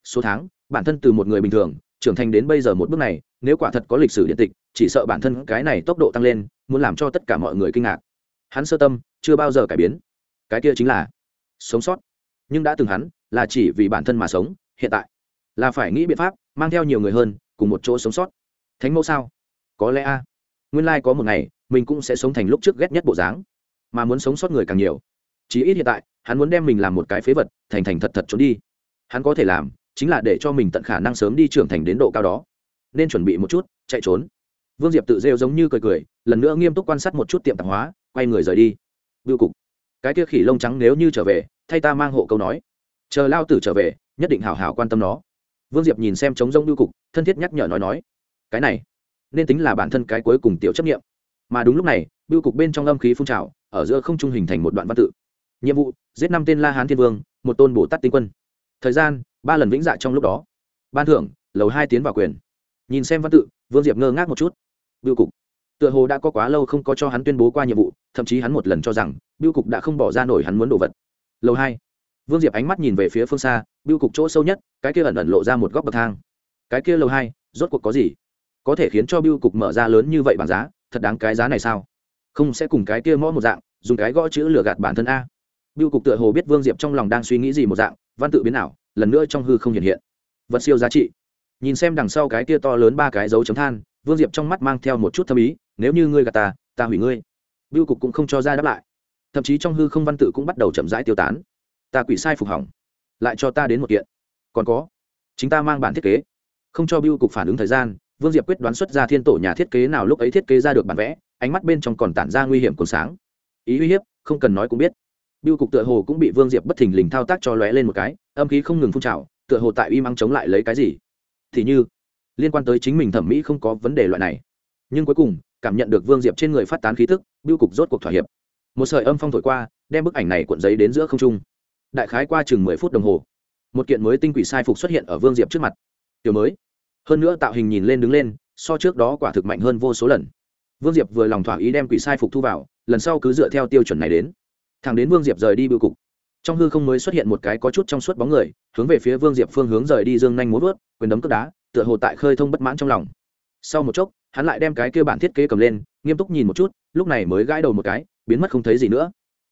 Số tháng, bản thân từ một người bình thường, trưởng thành đến bây giờ một bước này, nếu quả thật có lịch sử điện tịch, chỉ sợ bản thân cái này tốc độ tăng lên, muốn làm cho tất cả mọi người kinh ngạc hắn sơ tâm, chưa bao giờ cải biến. Cái kia chính là sống sót. Nhưng đã từng hắn là chỉ vì bản thân mà sống, hiện tại là phải nghĩ biện pháp mang theo nhiều người hơn cùng một chỗ sống sót. Thánh mẫu sao? Có lẽ a. Nguyên lai、like、có một ngày, mình cũng sẽ sống thành lúc trước ghét nhất bộ dáng, mà muốn sống sót người càng nhiều. Chí ít hiện tại, hắn muốn đem mình làm một cái phế vật, thành thành thật thật trốn đi. Hắn có thể làm chính là để cho mình tận khả năng sớm đi trưởng thành đến độ cao đó. Nên chuẩn bị một chút, chạy trốn. Vương diệp tự rêu giống như cười cười, lần nữa nghiêm túc quan sát một chút tiệm tạp hóa quay người rời đi. Bưu cục. Cái kia khỉ lông trắng nếu như trở về, thay ta mang hộ câu nói. Chờ lao tử trở về, nhất định hào hào quan tâm nó. Vương diệp nhìn xem trống rông bưu cục, thân thiết nhắc nhở nói nói. Cái này, nên tính là bản thân cái cuối cùng tiểu chấp nghiệm mà đúng lúc này, bưu cục bên trong âm khí phun trào, ở giữa không trung hình thành một đoạn văn tự. Nhiệm vụ, giết năm tên la hán thiên vương, một tôn bồ tát tinh quân. Thời gian, ba lần vĩnh dạ trong lúc đó. Ban thưởng, lầu hai tiến vào quyền. Nhìn xem văn tự, vương diệp ngơ ngác một chút. Bưu cục tựa hồ đã có quá lâu không có cho hắn tuyên bố qua nhiệm vụ, thậm chí hắn một lần cho rằng, Biêu cục đã không bỏ ra nổi hắn muốn đồ vật. Lầu hai. Vương diệp ánh mắt nhìn về phía phương xa, Biêu cục chỗ sâu nhất, cái kia ẩn ẩn lộ ra một góc bậc thang. Cái kia lầu hai, rốt cuộc có gì? Có thể khiến cho Biêu cục mở ra lớn như vậy bằng giá, thật đáng cái giá này sao? Không sẽ cùng cái kia mõ một dạng, dùng cái gõ chữ lừa gạt bản thân a. Biêu cục tựa hồ biết vương diệp trong lòng đang suy nghĩ gì một dạng, văn tự biến ảo, lần nữa trong hư không hiện hiện. Vật siêu giá trị. Nhìn xem đằng sau cái kia to lớn ba cái dấu chấm than vương diệp trong mắt mang theo một chút thâm ý, nếu như ngươi gà ta ta hủy ngươi. Biêu cục cũng không cho ra đáp lại. Thậm chí trong hư không văn tự cũng bắt đầu chậm rãi tiêu tán. Ta quỷ sai phục hỏng, lại cho ta đến một kiện. Còn có, chính ta mang bản thiết kế. Không cho biêu cục phản ứng thời gian, vương diệp quyết đoán xuất ra thiên tổ nhà thiết kế nào lúc ấy thiết kế ra được bản vẽ, ánh mắt bên trong còn tản ra nguy hiểm còn sáng. Ý uy hiếp, không cần nói cũng biết. Biêu cục tựa hồ cũng bị vương diệp bất thình lình thao tác cho lóe lên một cái, âm khí không ngừng phun trào, tựa hồ tại uy măng chống lại lấy cái gì. Thì như liên quan tới chính mình thẩm mỹ không có vấn đề loại này. Nhưng cuối cùng, cảm nhận được vương diệp trên người phát tán khí tức, biêu cục rốt cuộc thỏa hiệp. Một sợi âm phong thổi qua, đem bức ảnh này cuộn giấy đến giữa không trung. Đại khái qua chừng mười phút đồng hồ, một kiện mới tinh quỷ sai phục xuất hiện ở vương diệp trước mặt. Tiểu mới. Hơn nữa tạo hình nhìn lên đứng lên, so trước đó quả thực mạnh hơn vô số lần. Vương diệp vừa lòng thỏa ý đem quỷ sai phục thu vào, lần sau cứ dựa theo tiêu chuẩn này đến. Thằng đến vương diệp rời đi bưu cục. Trong hư không mới xuất hiện một cái có chút trong suốt bóng người, hướng về phía vương diệp phương hướng rời đi dương nhanh muốn vớt, quyền đấm cướp đá tựa hồ tại khơi thông bất mãn trong lòng. Sau một chốc, hắn lại đem cái kia bản thiết kế cầm lên, nghiêm túc nhìn một chút, lúc này mới gãi đầu một cái, biến mất không thấy gì nữa.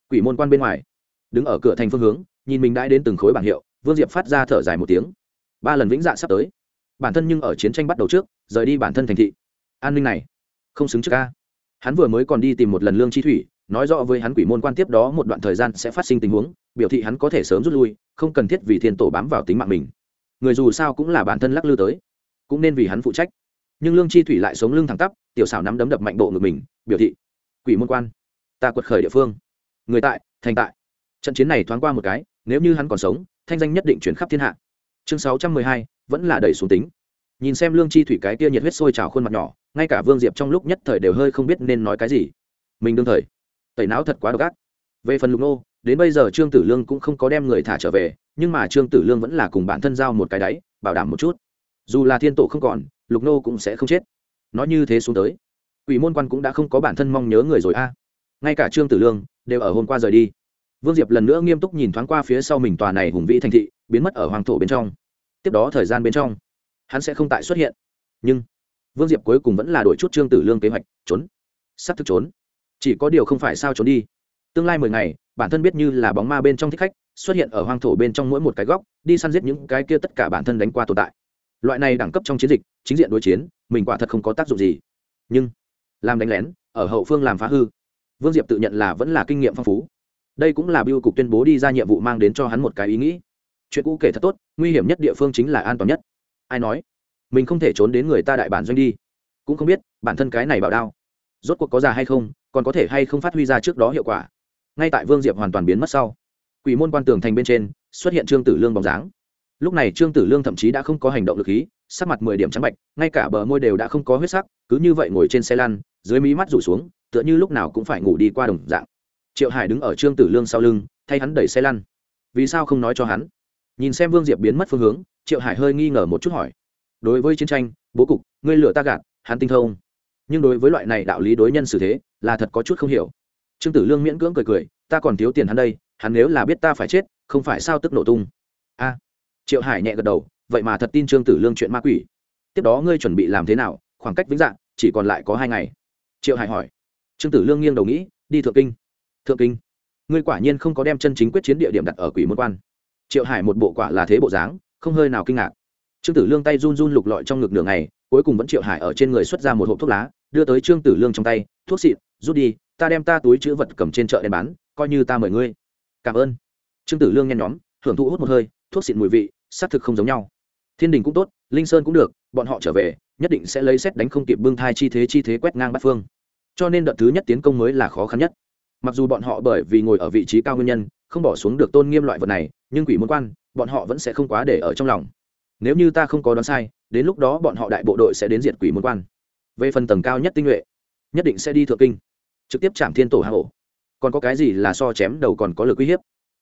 Quỷ môn quan bên ngoài, đứng ở cửa thành phương hướng, nhìn mình đãi đến từng khối bảng hiệu, vương diệp phát ra thở dài một tiếng. Ba lần vĩnh dạ sắp tới. Bản thân nhưng ở chiến tranh bắt đầu trước, rời đi bản thân thành thị. An ninh này, không xứng trước ca. Hắn vừa mới còn đi tìm một lần lương chi thủy, nói rõ với hắn quỷ môn quan tiếp đó một đoạn thời gian sẽ phát sinh tình huống, biểu thị hắn có thể sớm rút lui, không cần thiết vì thiên tổ bám vào tính mạng mình người dù sao cũng là bản thân lắc lư tới, cũng nên vì hắn phụ trách. Nhưng lương chi thủy lại sống lưng thẳng tắp, tiểu xảo nắm đấm đập mạnh bộ ngực mình, biểu thị, quỷ môn quan, ta quật khởi địa phương. Người tại, thành tại. Trận chiến này thoáng qua một cái, nếu như hắn còn sống, thanh danh nhất định chuyển khắp thiên hạ. Chương sáu trăm mười hai, vẫn là đẩy xuống tính. Nhìn xem lương chi thủy cái kia nhiệt huyết sôi trào khuôn mặt nhỏ, ngay cả vương diệp trong lúc nhất thời đều hơi không biết nên nói cái gì. Mình đương thời, tẩy não thật quá độc ác. Về phần lục nô, đến bây giờ trương tử lương cũng không có đem người thả trở về nhưng mà trương tử lương vẫn là cùng bản thân giao một cái đáy, bảo đảm một chút. Dù là thiên tổ không còn, lục nô cũng sẽ không chết. Nói như thế xuống tới, quỷ môn quan cũng đã không có bản thân mong nhớ người rồi a. Ngay cả trương tử lương đều ở hôm qua rời đi. Vương diệp lần nữa nghiêm túc nhìn thoáng qua phía sau mình tòa này hùng vĩ thành thị, biến mất ở hoàng thổ bên trong. Tiếp đó thời gian bên trong, hắn sẽ không tại xuất hiện. Nhưng vương diệp cuối cùng vẫn là đổi chút trương tử lương kế hoạch, trốn. Sắp thực trốn. Chỉ có điều không phải sao trốn đi. Tương lai mười ngày, bản thân biết như là bóng ma bên trong thích khách xuất hiện ở hoang thổ bên trong mỗi một cái góc, đi săn giết những cái kia tất cả bản thân đánh qua tồn tại. Loại này đẳng cấp trong chiến dịch, chính diện đối chiến, mình quả thật không có tác dụng gì. Nhưng, làm đánh lén, ở hậu phương làm phá hư. Vương diệp tự nhận là vẫn là kinh nghiệm phong phú. Đây cũng là biêu cục tuyên bố đi ra nhiệm vụ mang đến cho hắn một cái ý nghĩ. Chuyện cũ kể thật tốt, nguy hiểm nhất địa phương chính là an toàn nhất. Ai nói, mình không thể trốn đến người ta đại bản doanh đi. Cũng không biết, bản thân cái này bảo đao, rốt cuộc có già hay không, còn có thể hay không phát huy ra trước đó hiệu quả. Ngay tại vương diệp hoàn toàn biến mất sau quỷ môn quan tường thành bên trên, xuất hiện trương tử lương bóng dáng. Lúc này trương tử lương thậm chí đã không có hành động lực khí, sắc mặt mười điểm trắng bạch ngay cả bờ môi đều đã không có huyết sắc, cứ như vậy ngồi trên xe lăn, dưới mí mắt rủ xuống, tựa như lúc nào cũng phải ngủ đi qua đồng dạng. Triệu hải đứng ở trương tử lương sau lưng, thay hắn đẩy xe lăn. Vì sao không nói cho hắn? Nhìn xem vương diệp biến mất phương hướng, triệu hải hơi nghi ngờ một chút hỏi. Đối với chiến tranh, bố cục, ngươi lửa ta gạt, hắn tinh thông. Nhưng đối với loại này đạo lý đối nhân xử thế, là thật có chút không hiểu. Trương tử lương miễn cưỡng cười cười, ta còn thiếu tiền hắn đây hắn nếu là biết ta phải chết, không phải sao tức nổ tung. A, triệu hải nhẹ gật đầu, vậy mà thật tin trương tử lương chuyện ma quỷ. Tiếp đó ngươi chuẩn bị làm thế nào? Khoảng cách vĩnh dạng, chỉ còn lại có hai ngày. Triệu hải hỏi. Trương tử lương nghiêng đầu nghĩ, đi thượng kinh. Thượng kinh? Ngươi quả nhiên không có đem chân chính quyết chiến địa điểm đặt ở quỷ môn quan. Triệu hải một bộ quả là thế bộ dáng, không hơi nào kinh ngạc. Trương tử lương tay run run lục lọi trong ngực đường này cuối cùng vẫn triệu hải ở trên người xuất ra một hộp thuốc lá, đưa tới trương tử lương trong tay, thuốc xịn, rút đi, ta đem ta túi chữ vật cầm trên chợ đem bán, coi như ta mời ngươi cảm ơn. Trương tử lương nhen nhóm, hưởng thụ hút một hơi, thuốc xịn mùi vị, xác thực không giống nhau. Thiên đình cũng tốt, linh sơn cũng được, bọn họ trở về, nhất định sẽ lấy xét đánh không kịp bưng thai chi thế chi thế quét ngang bát phương. Cho nên đợt thứ nhất tiến công mới là khó khăn nhất. Mặc dù bọn họ bởi vì ngồi ở vị trí cao nguyên nhân, không bỏ xuống được tôn nghiêm loại vật này, nhưng quỷ môn quan, bọn họ vẫn sẽ không quá để ở trong lòng. Nếu như ta không có đoán sai, đến lúc đó bọn họ đại bộ đội sẽ đến diệt quỷ môn quan. Về phần tầng cao nhất tinh nhuệ, nhất định sẽ đi thượng kinh. Trực tiếp chạm thiên tổ hạ hổ còn có cái gì là so chém đầu còn có lực uy hiếp?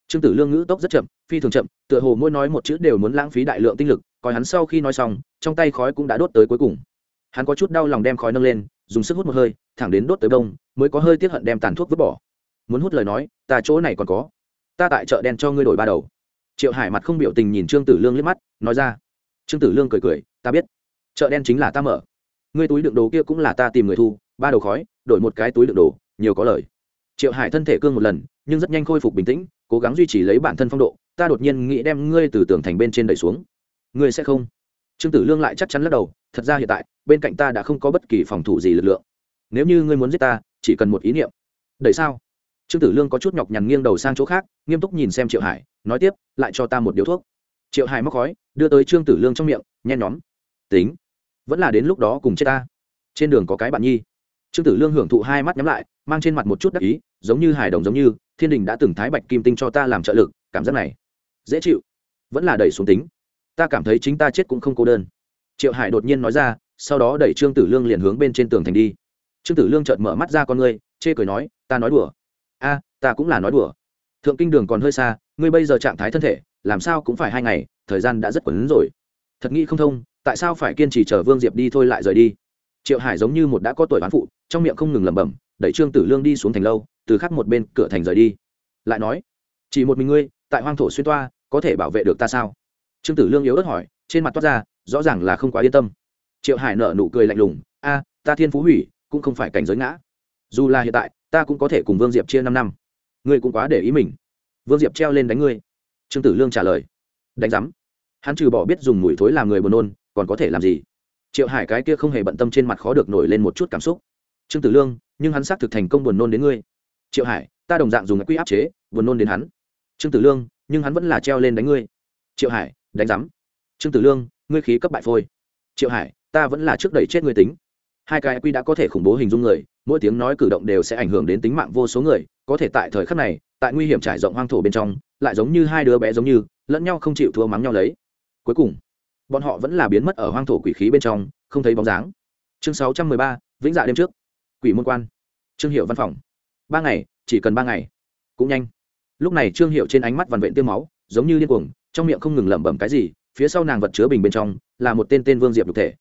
Trương tử lương ngữ tốc rất chậm, phi thường chậm, tựa hồ mỗi nói một chữ đều muốn lãng phí đại lượng tinh lực, coi hắn sau khi nói xong, trong tay khói cũng đã đốt tới cuối cùng. Hắn có chút đau lòng đem khói nâng lên, dùng sức hút một hơi, thẳng đến đốt tới bông, mới có hơi tiếp hận đem tàn thuốc vứt bỏ. Muốn hút lời nói, ta chỗ này còn có. Ta tại chợ đen cho ngươi đổi ba đầu. Triệu hải mặt không biểu tình nhìn trương tử lương liếc mắt, nói ra. Trương tử lương cười cười, ta biết. Chợ đen chính là ta mở. Ngươi túi đựng đồ kia cũng là ta tìm người thu, ba đầu khói, đổi một cái túi đựng đồ, nhiều có lời triệu hải thân thể cương một lần, nhưng rất nhanh khôi phục bình tĩnh, cố gắng duy trì lấy bản thân phong độ, ta đột nhiên nghĩ đem ngươi từ tường thành bên trên đẩy xuống. Ngươi sẽ không? Trương tử lương lại chắc chắn lắc đầu, thật ra hiện tại, bên cạnh ta đã không có bất kỳ phòng thủ gì lực lượng. Nếu như ngươi muốn giết ta, chỉ cần một ý niệm. Đẩy sao? Trương tử lương có chút nhọc nhằn nghiêng đầu sang chỗ khác, nghiêm túc nhìn xem triệu hải, nói tiếp, lại cho ta một điếu thuốc. Triệu hải móc khói, đưa tới trương tử lương trong miệng, nhen nhóm. Tính, vẫn là đến lúc đó cùng chết ta. Trên đường có cái bạn nhi trương tử lương hưởng thụ hai mắt nhắm lại, mang trên mặt một chút đắc ý, giống như hài đồng giống như, thiên đình đã từng thái bạch kim tinh cho ta làm trợ lực, cảm giác này dễ chịu, vẫn là đẩy xuống tính. Ta cảm thấy chính ta chết cũng không cô đơn. Triệu hải đột nhiên nói ra, sau đó đẩy trương tử lương liền hướng bên trên tường thành đi. Trương tử lương chợt mở mắt ra con ngươi, chê cười nói, ta nói đùa. A, ta cũng là nói đùa. Thượng kinh đường còn hơi xa, ngươi bây giờ trạng thái thân thể, làm sao cũng phải hai ngày, thời gian đã rất quấn rồi thật nghĩ không thông, tại sao phải kiên trì chờ vương diệp đi thôi lại rời đi? Triệu hải giống như một đã có tuổi bán phụ, trong miệng không ngừng lẩm bẩm, đẩy trương tử lương đi xuống thành lâu, từ khắc một bên cửa thành rời đi. Lại nói, chỉ một mình ngươi, tại hoang thổ xuyên toa, có thể bảo vệ được ta sao? Trương tử lương yếu ớt hỏi, trên mặt toát ra, rõ ràng là không quá yên tâm. Triệu hải nở nụ cười lạnh lùng, a, ta thiên phú hủy, cũng không phải cảnh giới ngã. Dù là hiện tại, ta cũng có thể cùng vương diệp chia năm năm. Ngươi cũng quá để ý mình. Vương diệp treo lên đánh ngươi. Trương tử lương trả lời, đánh giám. Hắn trừ bỏ biết dùng mùi thối làm người buồn nôn, còn có thể làm gì? Triệu hải cái kia không hề bận tâm trên mặt khó được nổi lên một chút cảm xúc. Trương tử lương, nhưng hắn xác thực thành công buồn nôn đến ngươi. Triệu hải, ta đồng dạng dùng quy áp chế, buồn nôn đến hắn. Trương tử lương, nhưng hắn vẫn là treo lên đánh ngươi. Triệu hải, đánh rắm trương tử lương, ngươi khí cấp bại phôi. Triệu hải, ta vẫn là trước đẩy chết ngươi tính. Hai cái quy đã có thể khủng bố hình dung người, mỗi tiếng nói cử động đều sẽ ảnh hưởng đến tính mạng vô số người, có thể tại thời khắc này, tại nguy hiểm trải rộng hoang thổ bên trong, lại giống như hai đứa bé giống như, lẫn nhau không chịu thua mắng nhau lấy. Cuối cùng bọn họ vẫn là biến mất ở hoang thổ quỷ khí bên trong, không thấy bóng dáng. Chương sáu trăm mười ba, vĩnh dạ đêm trước. Quỷ môn quan. Trương hiệu văn phòng. Ba ngày, chỉ cần ba ngày. Cũng nhanh. Lúc này trương hiệu trên ánh mắt vằn vện tiêm máu, giống như điên cuồng, trong miệng không ngừng lẩm bẩm cái gì, phía sau nàng vật chứa bình bên trong, là một tên tên vương diệp đục thể.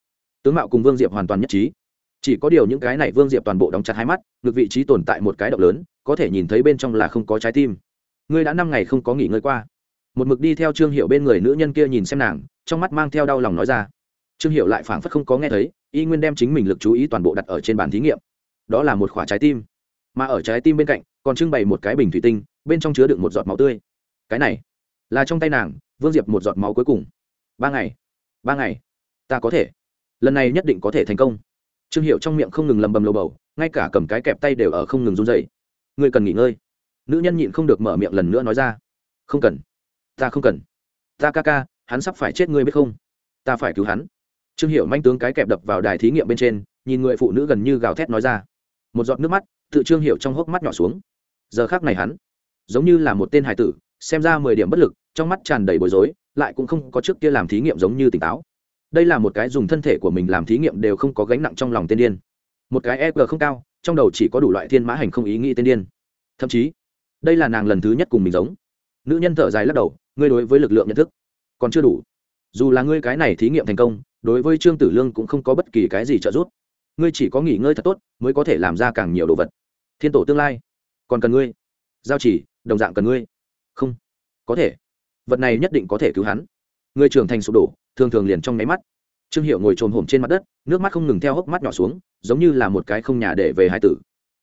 Tướng mạo cùng vương diệp hoàn toàn nhất trí. Chỉ có điều những cái này vương diệp toàn bộ đóng chặt hai mắt, ngược vị trí tồn tại một cái động lớn, có thể nhìn thấy bên trong là không có trái tim. Ngươi đã năm ngày không có nghỉ ngơi qua. Một mực đi theo trương hiệu bên người nữ nhân kia nhìn xem nàng trong mắt mang theo đau lòng nói ra. Trương hiệu lại phảng phất không có nghe thấy, y nguyên đem chính mình lực chú ý toàn bộ đặt ở trên bàn thí nghiệm. Đó là một khoả trái tim. Mà ở trái tim bên cạnh, còn trưng bày một cái bình thủy tinh, bên trong chứa đựng một giọt máu tươi. Cái này, là trong tay nàng, vương diệp một giọt máu cuối cùng. Ba ngày ba ngày, ta có thể. Lần này nhất định có thể thành công. Trương hiệu trong miệng không ngừng lầm bầm lầu bầu, ngay cả cầm cái kẹp tay đều ở không ngừng run dậy ngươi cần nghỉ ngơi. Nữ nhân nhịn không được mở miệng lần nữa nói ra. Không cần. Ta không cần. Ta ca ca hắn sắp phải chết, ngươi biết không? Ta phải cứu hắn. Trương hiệu manh tướng cái kẹp đập vào đài thí nghiệm bên trên, nhìn người phụ nữ gần như gào thét nói ra. Một giọt nước mắt tự trương hiệu trong hốc mắt nhỏ xuống. Giờ khác này hắn, giống như là một tên hải tử, xem ra mười điểm bất lực, trong mắt tràn đầy bối rối, lại cũng không có trước kia làm thí nghiệm giống như tỉnh táo. Đây là một cái dùng thân thể của mình làm thí nghiệm đều không có gánh nặng trong lòng tên điên. Một cái eg không cao, trong đầu chỉ có đủ loại thiên mã hành không ý nghĩ tên điên. Thậm chí, đây là nàng lần thứ nhất cùng mình giống. Nữ nhân thở dài lắc đầu, ngươi đối với lực lượng nhận thức còn chưa đủ. Dù là ngươi cái này thí nghiệm thành công, đối với trương tử lương cũng không có bất kỳ cái gì trợ giúp. Ngươi chỉ có nghỉ ngơi thật tốt mới có thể làm ra càng nhiều đồ vật. Thiên tổ tương lai, còn cần ngươi. Giao chỉ, đồng dạng cần ngươi. Không, có thể. Vật này nhất định có thể cứu hắn. Người trưởng thành sụp đổ, thường thường liền trong nháy mắt. Trương hiệu ngồi trồm hổm trên mặt đất, nước mắt không ngừng theo hốc mắt nhỏ xuống, giống như là một cái không nhà để về hai tử.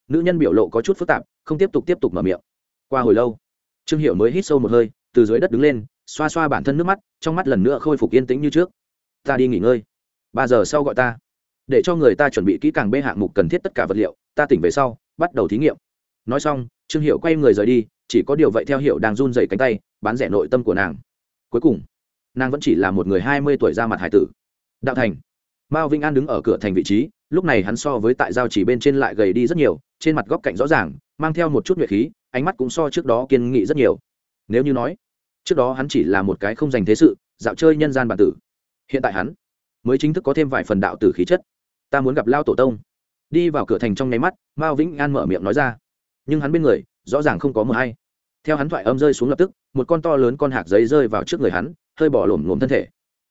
Nữ nhân biểu lộ có chút phức tạp, không tiếp tục tiếp tục mở miệng. Qua hồi lâu, trương hiệu mới hít sâu một hơi, từ dưới đất đứng lên xoa xoa bản thân nước mắt, trong mắt lần nữa khôi phục yên tĩnh như trước. Ta đi nghỉ ngơi. Ba giờ sau gọi ta. Để cho người ta chuẩn bị kỹ càng bê hạng mục cần thiết tất cả vật liệu, ta tỉnh về sau, bắt đầu thí nghiệm. Nói xong, trương hiệu quay người rời đi, chỉ có điều vậy theo hiệu đang run dày cánh tay, bán rẻ nội tâm của nàng. Cuối cùng, nàng vẫn chỉ là một người hai mươi tuổi ra mặt hải tử. Đạo thành. Mao vinh an đứng ở cửa thành vị trí, lúc này hắn so với tại giao chỉ bên trên lại gầy đi rất nhiều, trên mặt góc cạnh rõ ràng, mang theo một chút nhuệ khí, ánh mắt cũng so trước đó kiên nghị rất nhiều. Nếu như nói trước đó hắn chỉ là một cái không dành thế sự, dạo chơi nhân gian bản tử. Hiện tại hắn mới chính thức có thêm vài phần đạo tử khí chất. Ta muốn gặp lao tổ tông. Đi vào cửa thành trong nháy mắt, mao vĩnh an mở miệng nói ra. Nhưng hắn bên người, rõ ràng không có mờ hay. Theo hắn thoại âm rơi xuống lập tức, một con to lớn con hạt giấy rơi vào trước người hắn, hơi bỏ lổm ngồm thân thể.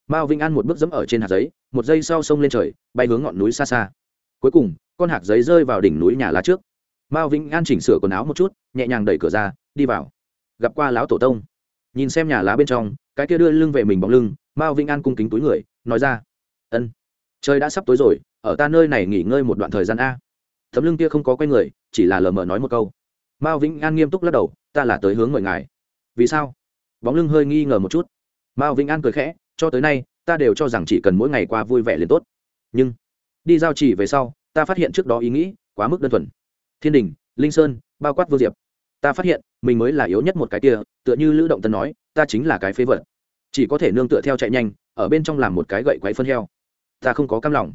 Mao vĩnh an một bước dẫm ở trên hạt giấy, một giây sau sông lên trời, bay hướng ngọn núi xa xa. Cuối cùng, con hạt giấy rơi vào đỉnh núi nhà lá trước. Mao vĩnh an chỉnh sửa quần áo một chút, nhẹ nhàng đẩy cửa ra, đi vào. Gặp qua lão tổ tông nhìn xem nhà lá bên trong, cái kia đưa lưng về mình bóng lưng, mao vĩnh an cung kính túi người, nói ra, ân, trời đã sắp tối rồi, ở ta nơi này nghỉ ngơi một đoạn thời gian a. Thấm lưng kia không có quen người, chỉ là lờ mờ nói một câu. Mao vĩnh an nghiêm túc lắc đầu, ta là tới hướng mời ngài. Vì sao? Bóng lưng hơi nghi ngờ một chút. Mao vĩnh an cười khẽ, cho tới nay, ta đều cho rằng chỉ cần mỗi ngày qua vui vẻ liền tốt. Nhưng, đi giao chỉ về sau, ta phát hiện trước đó ý nghĩ quá mức đơn thuần. Thiên đình, linh sơn, bao quát vương diệp, ta phát hiện mình mới là yếu nhất một cái kia, tựa như lữ động tân nói, ta chính là cái phế vật. Chỉ có thể nương tựa theo chạy nhanh, ở bên trong làm một cái gậy quáy phân heo. Ta không có cam lòng.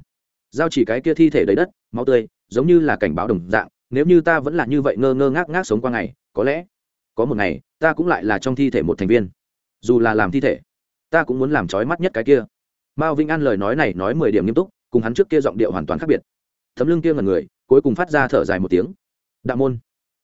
Giao chỉ cái kia thi thể đầy đất, máu tươi, giống như là cảnh báo đồng dạng, nếu như ta vẫn là như vậy ngơ ngơ ngác ngác sống qua ngày, có lẽ, có một ngày, ta cũng lại là trong thi thể một thành viên. Dù là làm thi thể, ta cũng muốn làm trói mắt nhất cái kia. Mao vinh an lời nói này nói mười điểm nghiêm túc, cùng hắn trước kia giọng điệu hoàn toàn khác biệt. Thấm lưng kia ngần người, cuối cùng phát ra thở dài một tiếng. Đạo môn,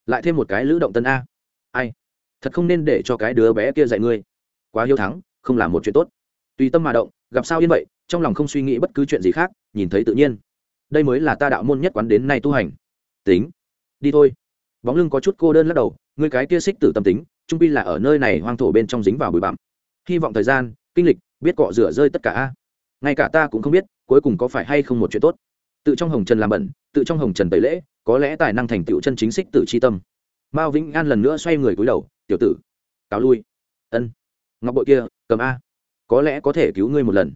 lại thêm một cái lữ động tân a ai? Thật không nên để cho cái đứa bé kia dạy ngươi. Quá hiếu thắng, không làm một chuyện tốt. Tùy tâm mà động, gặp sao yên vậy, trong lòng không suy nghĩ bất cứ chuyện gì khác, nhìn thấy tự nhiên. Đây mới là ta đạo môn nhất quán đến nay tu hành. Tính. Đi thôi. Bóng lưng có chút cô đơn lắc đầu, ngươi cái kia xích tử tâm tính, trung pi là ở nơi này hoang thổ bên trong dính vào bụi bặm. Hy vọng thời gian, kinh lịch, biết cọ rửa rơi tất cả a. Ngay cả ta cũng không biết, cuối cùng có phải hay không một chuyện tốt. Tự trong hồng trần làm bẩn, tự trong hồng trần tẩy lễ, có lẽ tài năng thành tựu chân chính xích tử c h i tâm mao vĩnh an lần nữa xoay người cúi đầu, tiểu tử, cáo lui. Ân, ngọc bội kia, cầm a, có lẽ có thể cứu ngươi một lần.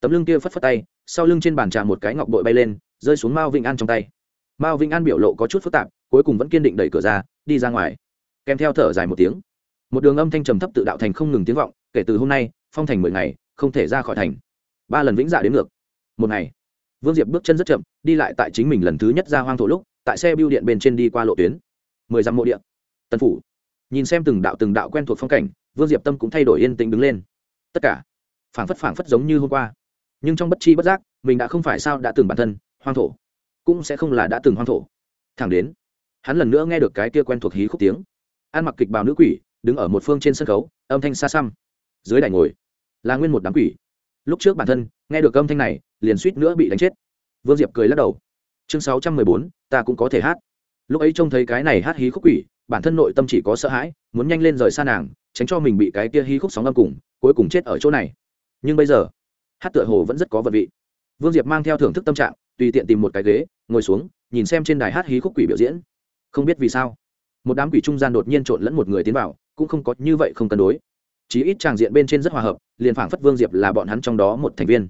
Tấm lưng kia phất phất tay, sau lưng trên bàn trà một cái ngọc bội bay lên, rơi xuống mao vĩnh an trong tay. Mao vĩnh an biểu lộ có chút phức tạp, cuối cùng vẫn kiên định đẩy cửa ra, đi ra ngoài. Kèm theo thở dài một tiếng, một đường âm thanh trầm thấp tự đạo thành không ngừng tiếng vọng, kể từ hôm nay, phong thành mười ngày, không thể ra khỏi thành. Ba lần vĩnh dạ đến ngược. Một ngày, vương diệp bước chân rất chậm, đi lại tại chính mình lần thứ nhất ra hoang thổ lúc, tại xe biêu điện bên trên đi qua lộ tuyến mười dặm mộ địa, tân phủ. Nhìn xem từng đạo từng đạo quen thuộc phong cảnh vương diệp tâm cũng thay đổi yên tĩnh đứng lên. Tất cả phảng phất phảng phất giống như hôm qua. Nhưng trong bất chi bất giác mình đã không phải sao đã từng bản thân hoang thổ. Cũng sẽ không là đã từng hoang thổ. Thẳng đến hắn lần nữa nghe được cái kia quen thuộc hí khúc tiếng. Ăn mặc kịch bào nữ quỷ đứng ở một phương trên sân khấu âm thanh xa xăm. Dưới đài ngồi là nguyên một đám quỷ. Lúc trước bản thân nghe được âm thanh này liền suýt nữa bị đánh chết. Vương diệp cười lắc đầu. Chương sáu trăm mười bốn ta cũng có thể hát lúc ấy trông thấy cái này hát hí khúc quỷ, bản thân nội tâm chỉ có sợ hãi, muốn nhanh lên rời xa nàng, tránh cho mình bị cái kia hí khúc sóng âm cùng, cuối cùng chết ở chỗ này. Nhưng bây giờ, hát tựa hồ vẫn rất có vật vị. Vương diệp mang theo thưởng thức tâm trạng, tùy tiện tìm một cái ghế, ngồi xuống, nhìn xem trên đài hát hí khúc quỷ biểu diễn. Không biết vì sao, một đám quỷ trung gian đột nhiên trộn lẫn một người tiến vào, cũng không có như vậy không cân đối. Chí ít tràng diện bên trên rất hòa hợp, liền phảng phất vương diệp là bọn hắn trong đó một thành viên.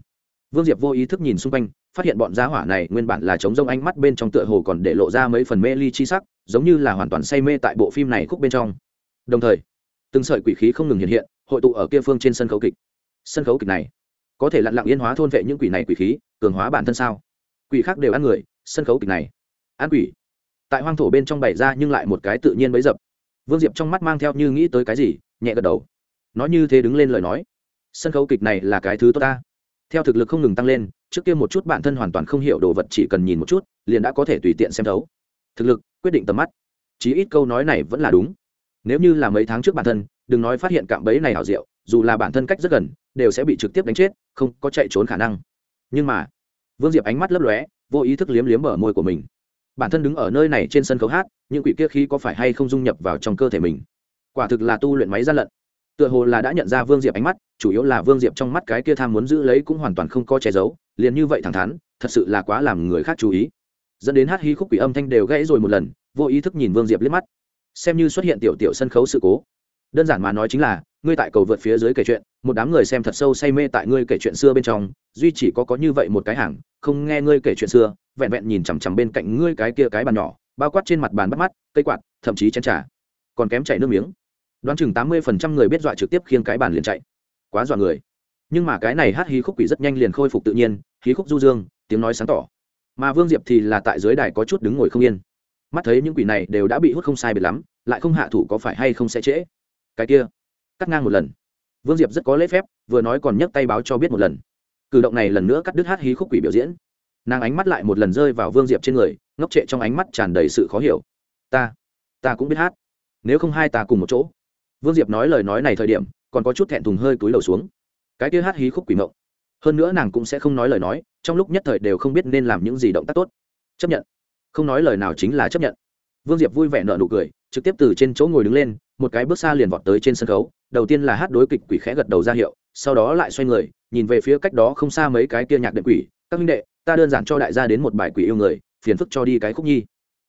Vương diệp vô ý thức nhìn xung quanh phát hiện bọn giá hỏa này nguyên bản là chống rông ánh mắt bên trong tựa hồ còn để lộ ra mấy phần mê ly chi sắc, giống như là hoàn toàn say mê tại bộ phim này khúc bên trong. Đồng thời, từng sợi quỷ khí không ngừng hiện hiện, hội tụ ở kia phương trên sân khấu kịch. Sân khấu kịch này, có thể lặn lặng yên hóa thôn vệ những quỷ này quỷ khí, cường hóa bản thân sao? Quỷ khác đều ăn người, sân khấu kịch này, ăn quỷ. Tại hoang thổ bên trong bày ra nhưng lại một cái tự nhiên bấy dập. Vương diệp trong mắt mang theo như nghĩ tới cái gì, nhẹ gật đầu. Nói như thế đứng lên lời nói. Sân khấu kịch này là cái thứ tốt ta theo thực lực không ngừng tăng lên, trước kia một chút bản thân hoàn toàn không hiểu đồ vật chỉ cần nhìn một chút, liền đã có thể tùy tiện xem thấu. Thực lực, quyết định tầm mắt. Chí ít câu nói này vẫn là đúng. Nếu như là mấy tháng trước bản thân, đừng nói phát hiện cạm bẫy này hảo diệu, dù là bản thân cách rất gần, đều sẽ bị trực tiếp đánh chết, không có chạy trốn khả năng. Nhưng mà, vương diệp ánh mắt lấp lóe, vô ý thức liếm liếm bờ môi của mình. Bản thân đứng ở nơi này trên sân khấu hát, những quỷ kia khí có phải hay không dung nhập vào trong cơ thể mình? Quả thực là tu luyện máy gian lận tựa hồ là đã nhận ra vương diệp ánh mắt, chủ yếu là vương diệp trong mắt cái kia tham muốn giữ lấy cũng hoàn toàn không có che giấu, liền như vậy thẳng thắn, thật sự là quá làm người khác chú ý. Dẫn đến hát hí khúc quỷ âm thanh đều gãy rồi một lần, vô ý thức nhìn vương diệp liếc mắt. Xem như xuất hiện tiểu tiểu sân khấu sự cố. Đơn giản mà nói chính là, ngươi tại cầu vượt phía dưới kể chuyện, một đám người xem thật sâu say mê tại ngươi kể chuyện xưa bên trong, duy chỉ có có như vậy một cái hàng, không nghe ngươi kể chuyện xưa, vẹn vẹn nhìn chằm chằm bên cạnh ngươi cái kia cái bàn nhỏ, bao quát trên mặt bàn bắt mắt, cây quạt, thậm chí chén trà, còn kém chảy nước miếng đoán chừng tám mươi phần trăm người biết dọa trực tiếp khiêng cái bàn liền chạy. Quá dọa người. Nhưng mà cái này hát hí khúc quỷ rất nhanh liền khôi phục tự nhiên, hí khúc du dương, tiếng nói sáng tỏ. Mà vương diệp thì là tại dưới đài có chút đứng ngồi không yên. Mắt thấy những quỷ này đều đã bị hút không sai biệt lắm, lại không hạ thủ có phải hay không sẽ trễ? Cái kia, cắt ngang một lần. Vương diệp rất có lễ phép, vừa nói còn nhấc tay báo cho biết một lần. Cử động này lần nữa cắt đứt hát hí khúc quỷ biểu diễn. Nàng ánh mắt lại một lần rơi vào vương diệp trên người, ngốc trệ trong ánh mắt tràn đầy sự khó hiểu. Ta ta cũng biết hát. Nếu không hai ta cùng một chỗ vương diệp nói lời nói này thời điểm, còn có chút thẹn thùng hơi cúi đầu xuống. Cái kia hát hí khúc quỷ mộng. Hơn nữa nàng cũng sẽ không nói lời nói, trong lúc nhất thời đều không biết nên làm những gì động tác tốt. Chấp nhận. Không nói lời nào chính là chấp nhận. Vương diệp vui vẻ nợ nụ cười, trực tiếp từ trên chỗ ngồi đứng lên, một cái bước xa liền vọt tới trên sân khấu, đầu tiên là hát đối kịch quỷ khẽ gật đầu ra hiệu, sau đó lại xoay người, nhìn về phía cách đó không xa mấy cái kia nhạc đệm quỷ, các minh đệ, ta đơn giản cho đại gia đến một bài quỷ yêu người, phiền phức cho đi cái khúc nhi.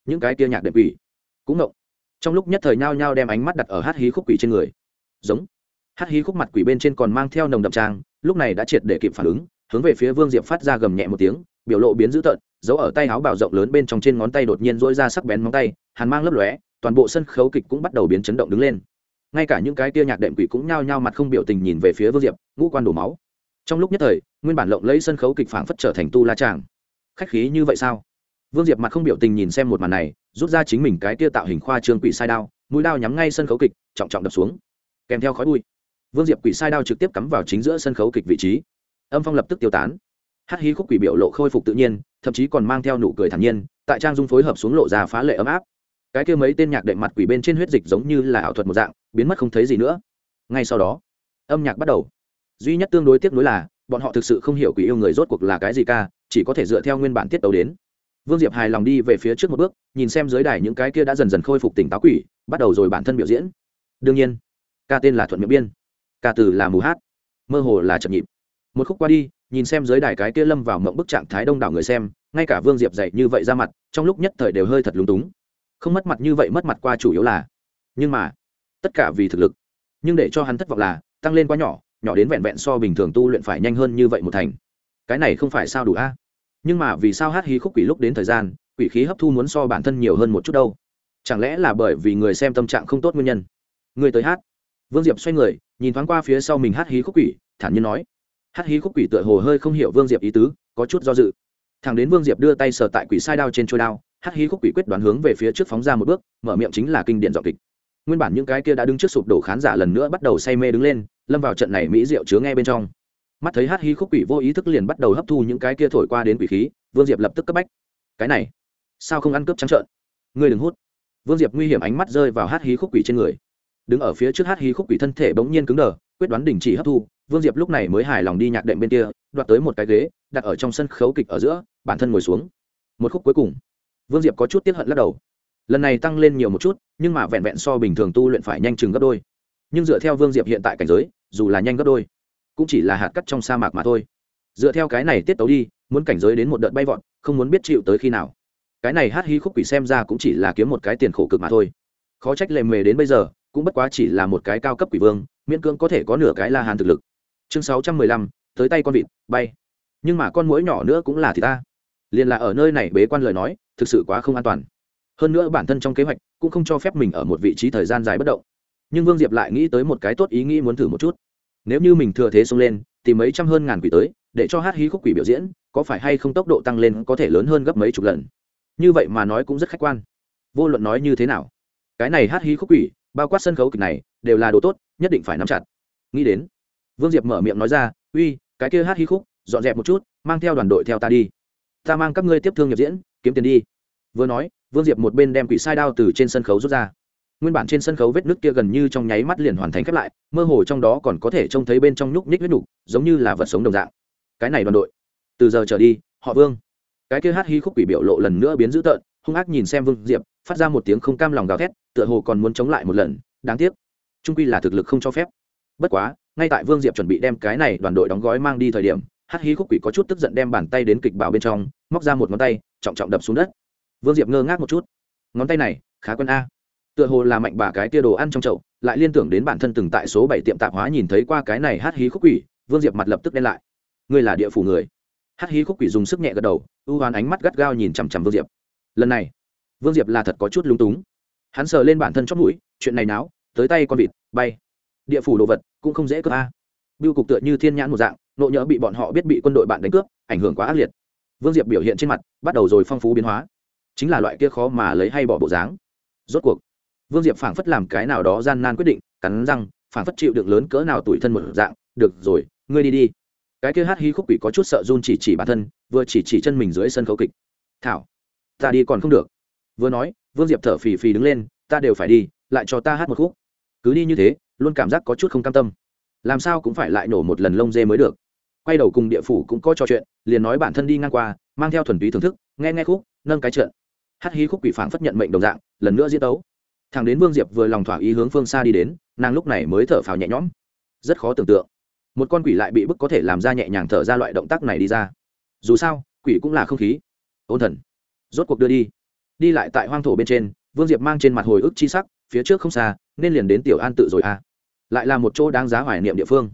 Những cái kia nhạc đệm quỷ cũng ngộng trong lúc nhất thời nhao nhao đem ánh mắt đặt ở hát hí khúc quỷ trên người. Giống. Hát hí khúc mặt quỷ bên trên còn mang theo nồng đậm trang, lúc này đã triệt để kịp phản ứng, hướng về phía vương diệp phát ra gầm nhẹ một tiếng, biểu lộ biến dữ tợn, giấu ở tay áo bảo rộng lớn bên trong trên ngón tay đột nhiên dỗi ra sắc bén móng tay, hàn mang lấp lóe, toàn bộ sân khấu kịch cũng bắt đầu biến chấn động đứng lên. Ngay cả những cái tia nhạc đệm quỷ cũng nhao nhao mặt không biểu tình nhìn về phía vương diệp, ngũ quan đổ máu. Trong lúc nhất thời, nguyên bản lộng lấy sân khấu kịch phảng phất trở thành tu la tràng. Khách khí như vậy sao? Vương diệp mặt không biểu tình nhìn xem một màn này, rút ra chính mình cái tia tạo hình khoa trương quỷ sai đao, mũi đao nhắm ngay sân khấu kịch, trọng trọng đập xuống. Kèm theo khói bụi, vương diệp quỷ sai đao trực tiếp cắm vào chính giữa sân khấu kịch vị trí. Âm phong lập tức tiêu tán. Hát hí khúc quỷ biểu lộ khôi phục tự nhiên, thậm chí còn mang theo nụ cười thản nhiên, tại trang dung phối hợp xuống lộ ra phá lệ ấm áp. Cái kia mấy tên nhạc đệm mặt quỷ bên trên huyết dịch giống như là ảo thuật một dạng, biến mất không thấy gì nữa. Ngay sau đó, âm nhạc bắt đầu. Duy nhất tương đối tiếc nuối là, bọn họ thực sự không hiểu quỷ yêu người rốt cuộc là cái gì ca, chỉ có thể dựa theo nguyên bản tiết tấu đến vương diệp hài lòng đi về phía trước một bước, nhìn xem dưới đài những cái kia đã dần dần khôi phục tỉnh táo quỷ, bắt đầu rồi bản thân biểu diễn. Đương nhiên, ca tên là thuận miệng biên, ca từ là mù hát. Mơ hồ là chậm nhịp. Một khúc qua đi, nhìn xem dưới đài cái kia lâm vào mộng bức trạng thái đông đảo người xem, ngay cả vương diệp dạy như vậy ra mặt, trong lúc nhất thời đều hơi thật lúng túng. Không mất mặt như vậy mất mặt qua chủ yếu là, nhưng mà, tất cả vì thực lực. Nhưng để cho hắn thất vọng là, tăng lên quá nhỏ nhỏ đến vẹn vẹn so bình thường tu luyện phải nhanh hơn như vậy một thành. Cái này không phải sao đủ a? Nhưng mà vì sao hát hí khúc quỷ lúc đến thời gian, quỷ khí hấp thu muốn so bản thân nhiều hơn một chút đâu? Chẳng lẽ là bởi vì người xem tâm trạng không tốt nguyên nhân? Người tới hát. Vương diệp xoay người, nhìn thoáng qua phía sau mình hát hí khúc quỷ, thản nhiên nói. Hát hí khúc quỷ tựa hồ hơi không hiểu vương diệp ý tứ, có chút do dự. Thằng đến vương diệp đưa tay sờ tại quỷ sai đao trên trôi đao, hát hí khúc quỷ quyết đoán hướng về phía trước phóng ra một bước, mở miệng chính là kinh điển dọc kịch. Nguyên bản những cái kia đã đứng trước sụp đổ khán giả lần nữa bắt đầu say mê đứng lên, lâm vào trận này mỹ diệu chứa nghe bên trong mắt thấy hát hí khúc quỷ vô ý thức liền bắt đầu hấp thu những cái kia thổi qua đến quỷ khí, vương diệp lập tức cấp bách. Cái này, sao không ăn cướp trắng trợn? Ngươi đừng hút. Vương diệp nguy hiểm ánh mắt rơi vào hát hí khúc quỷ trên người. Đứng ở phía trước hát hí khúc quỷ thân thể bỗng nhiên cứng đờ, quyết đoán đình chỉ hấp thu, vương diệp lúc này mới hài lòng đi nhạc đệm bên kia, đoạt tới một cái ghế, đặt ở trong sân khấu kịch ở giữa, bản thân ngồi xuống. Một khúc cuối cùng. Vương diệp có chút tiếp hận lắc đầu. Lần này tăng lên nhiều một chút, nhưng mà vẹn vẹn so bình thường tu luyện phải nhanh chừng gấp đôi. Nhưng dựa theo vương diệp hiện tại cảnh giới, dù là nhanh gấp đôi cũng chỉ là hạt cắt trong sa mạc mà thôi. Dựa theo cái này tiết tấu đi, muốn cảnh giới đến một đợt bay vọt, không muốn biết chịu tới khi nào. Cái này hát hí khúc quỷ xem ra cũng chỉ là kiếm một cái tiền khổ cực mà thôi. Khó trách lề mề đến bây giờ, cũng bất quá chỉ là một cái cao cấp quỷ vương, miễn cưỡng có thể có nửa cái la hàn thực lực. Chương sáu trăm mười lăm, tới tay con vịt, bay. Nhưng mà con mũi nhỏ nữa cũng là thì ta. Liền là ở nơi này bế quan lời nói, thực sự quá không an toàn. Hơn nữa bản thân trong kế hoạch cũng không cho phép mình ở một vị trí thời gian dài bất động. Nhưng vương diệp lại nghĩ tới một cái tốt ý nghĩ muốn thử một chút nếu như mình thừa thế xông lên tìm mấy trăm hơn ngàn quỷ tới, để cho hát hí khúc quỷ biểu diễn, có phải hay không tốc độ tăng lên có thể lớn hơn gấp mấy chục lần? Như vậy mà nói cũng rất khách quan. Vô luận nói như thế nào, cái này hát hí khúc quỷ, bao quát sân khấu kịch này, đều là đồ tốt, nhất định phải nắm chặt. Nghĩ đến, vương diệp mở miệng nói ra, uy, cái kia hát hí khúc, dọn dẹp một chút, mang theo đoàn đội theo ta đi. Ta mang các ngươi tiếp thương nhập diễn, kiếm tiền đi. Vừa nói, vương diệp một bên đem quỷ sai đao từ trên sân khấu rút ra nguyên bản trên sân khấu vết nước kia gần như trong nháy mắt liền hoàn thành khép lại, mơ hồ trong đó còn có thể trông thấy bên trong nhúc nhích huyết nhục giống như là vật sống đồng dạng. Cái này đoàn đội, từ giờ trở đi, họ vương. Cái kia hát hí khúc quỷ biểu lộ lần nữa biến dữ tợn, hung ác nhìn xem vương diệp, phát ra một tiếng không cam lòng gào thét, tựa hồ còn muốn chống lại một lần, đáng tiếc. Trung quy là thực lực không cho phép. Bất quá, ngay tại vương diệp chuẩn bị đem cái này đoàn đội đóng gói mang đi thời điểm, hát hí khúc quỷ có chút tức giận đem bàn tay đến kịch bảo bên trong, móc ra một ngón tay, trọng trọng đập xuống đất. Vương diệp ngơ ngác một chút. Ngón tay này, khá quân a tựa hồ là mạnh bà cái tia đồ ăn trong chậu, lại liên tưởng đến bản thân từng tại số bảy tiệm tạp hóa nhìn thấy qua cái này hát hí khúc quỷ, vương diệp mặt lập tức đen lại. Ngươi là địa phủ người. Hát hí khúc quỷ dùng sức nhẹ gật đầu ưu hoán ánh mắt gắt gao nhìn chằm chằm vương diệp. Lần này, vương diệp là thật có chút lung túng. Hắn sờ lên bản thân chót mũi, chuyện này náo, tới tay con vịt, bay. Địa phủ đồ vật, cũng không dễ cướp a. Biêu cục tựa như thiên nhãn một dạng, nộ nhỡ bị bọn họ biết bị quân đội bạn đánh cướp, ảnh hưởng quá ác liệt. Vương diệp biểu hiện trên mặt, bắt đầu rồi phong phú biến hóa. Chính là loại kia khó mà lấy hay bỏ bộ dáng. Rốt cuộc vương diệp phảng phất làm cái nào đó gian nan quyết định, cắn răng, phảng phất chịu đựng lớn cỡ nào tuổi thân một dạng, được rồi, ngươi đi đi. Cái kia hát hí khúc quỷ có chút sợ run chỉ chỉ bản thân, vừa chỉ chỉ chân mình dưới sân khấu kịch. Thảo, ta đi còn không được. Vừa nói, vương diệp thở phì phì đứng lên, ta đều phải đi, lại cho ta hát một khúc. Cứ đi như thế, luôn cảm giác có chút không cam tâm. Làm sao cũng phải lại nổ một lần lông dê mới được. Quay đầu cùng địa phủ cũng có trò chuyện, liền nói bản thân đi ngang qua, mang theo thuần túy thưởng thức, nghe nghe khúc, nâng cái trượn hát hí khúc quỷ phảng phất nhận mệnh đồng dạng, lần nữa diễn tấu thằng đến vương diệp vừa lòng thỏa ý hướng phương xa đi đến, nàng lúc này mới thở phào nhẹ nhõm. Rất khó tưởng tượng, một con quỷ lại bị bức có thể làm ra nhẹ nhàng thở ra loại động tác này đi ra. Dù sao, quỷ cũng là không khí. Ôn thần, rốt cuộc đưa đi. Đi lại tại hoang thổ bên trên, vương diệp mang trên mặt hồi ức chi sắc, phía trước không xa, nên liền đến tiểu an tự rồi à. Lại là một chỗ đáng giá hoài niệm địa phương.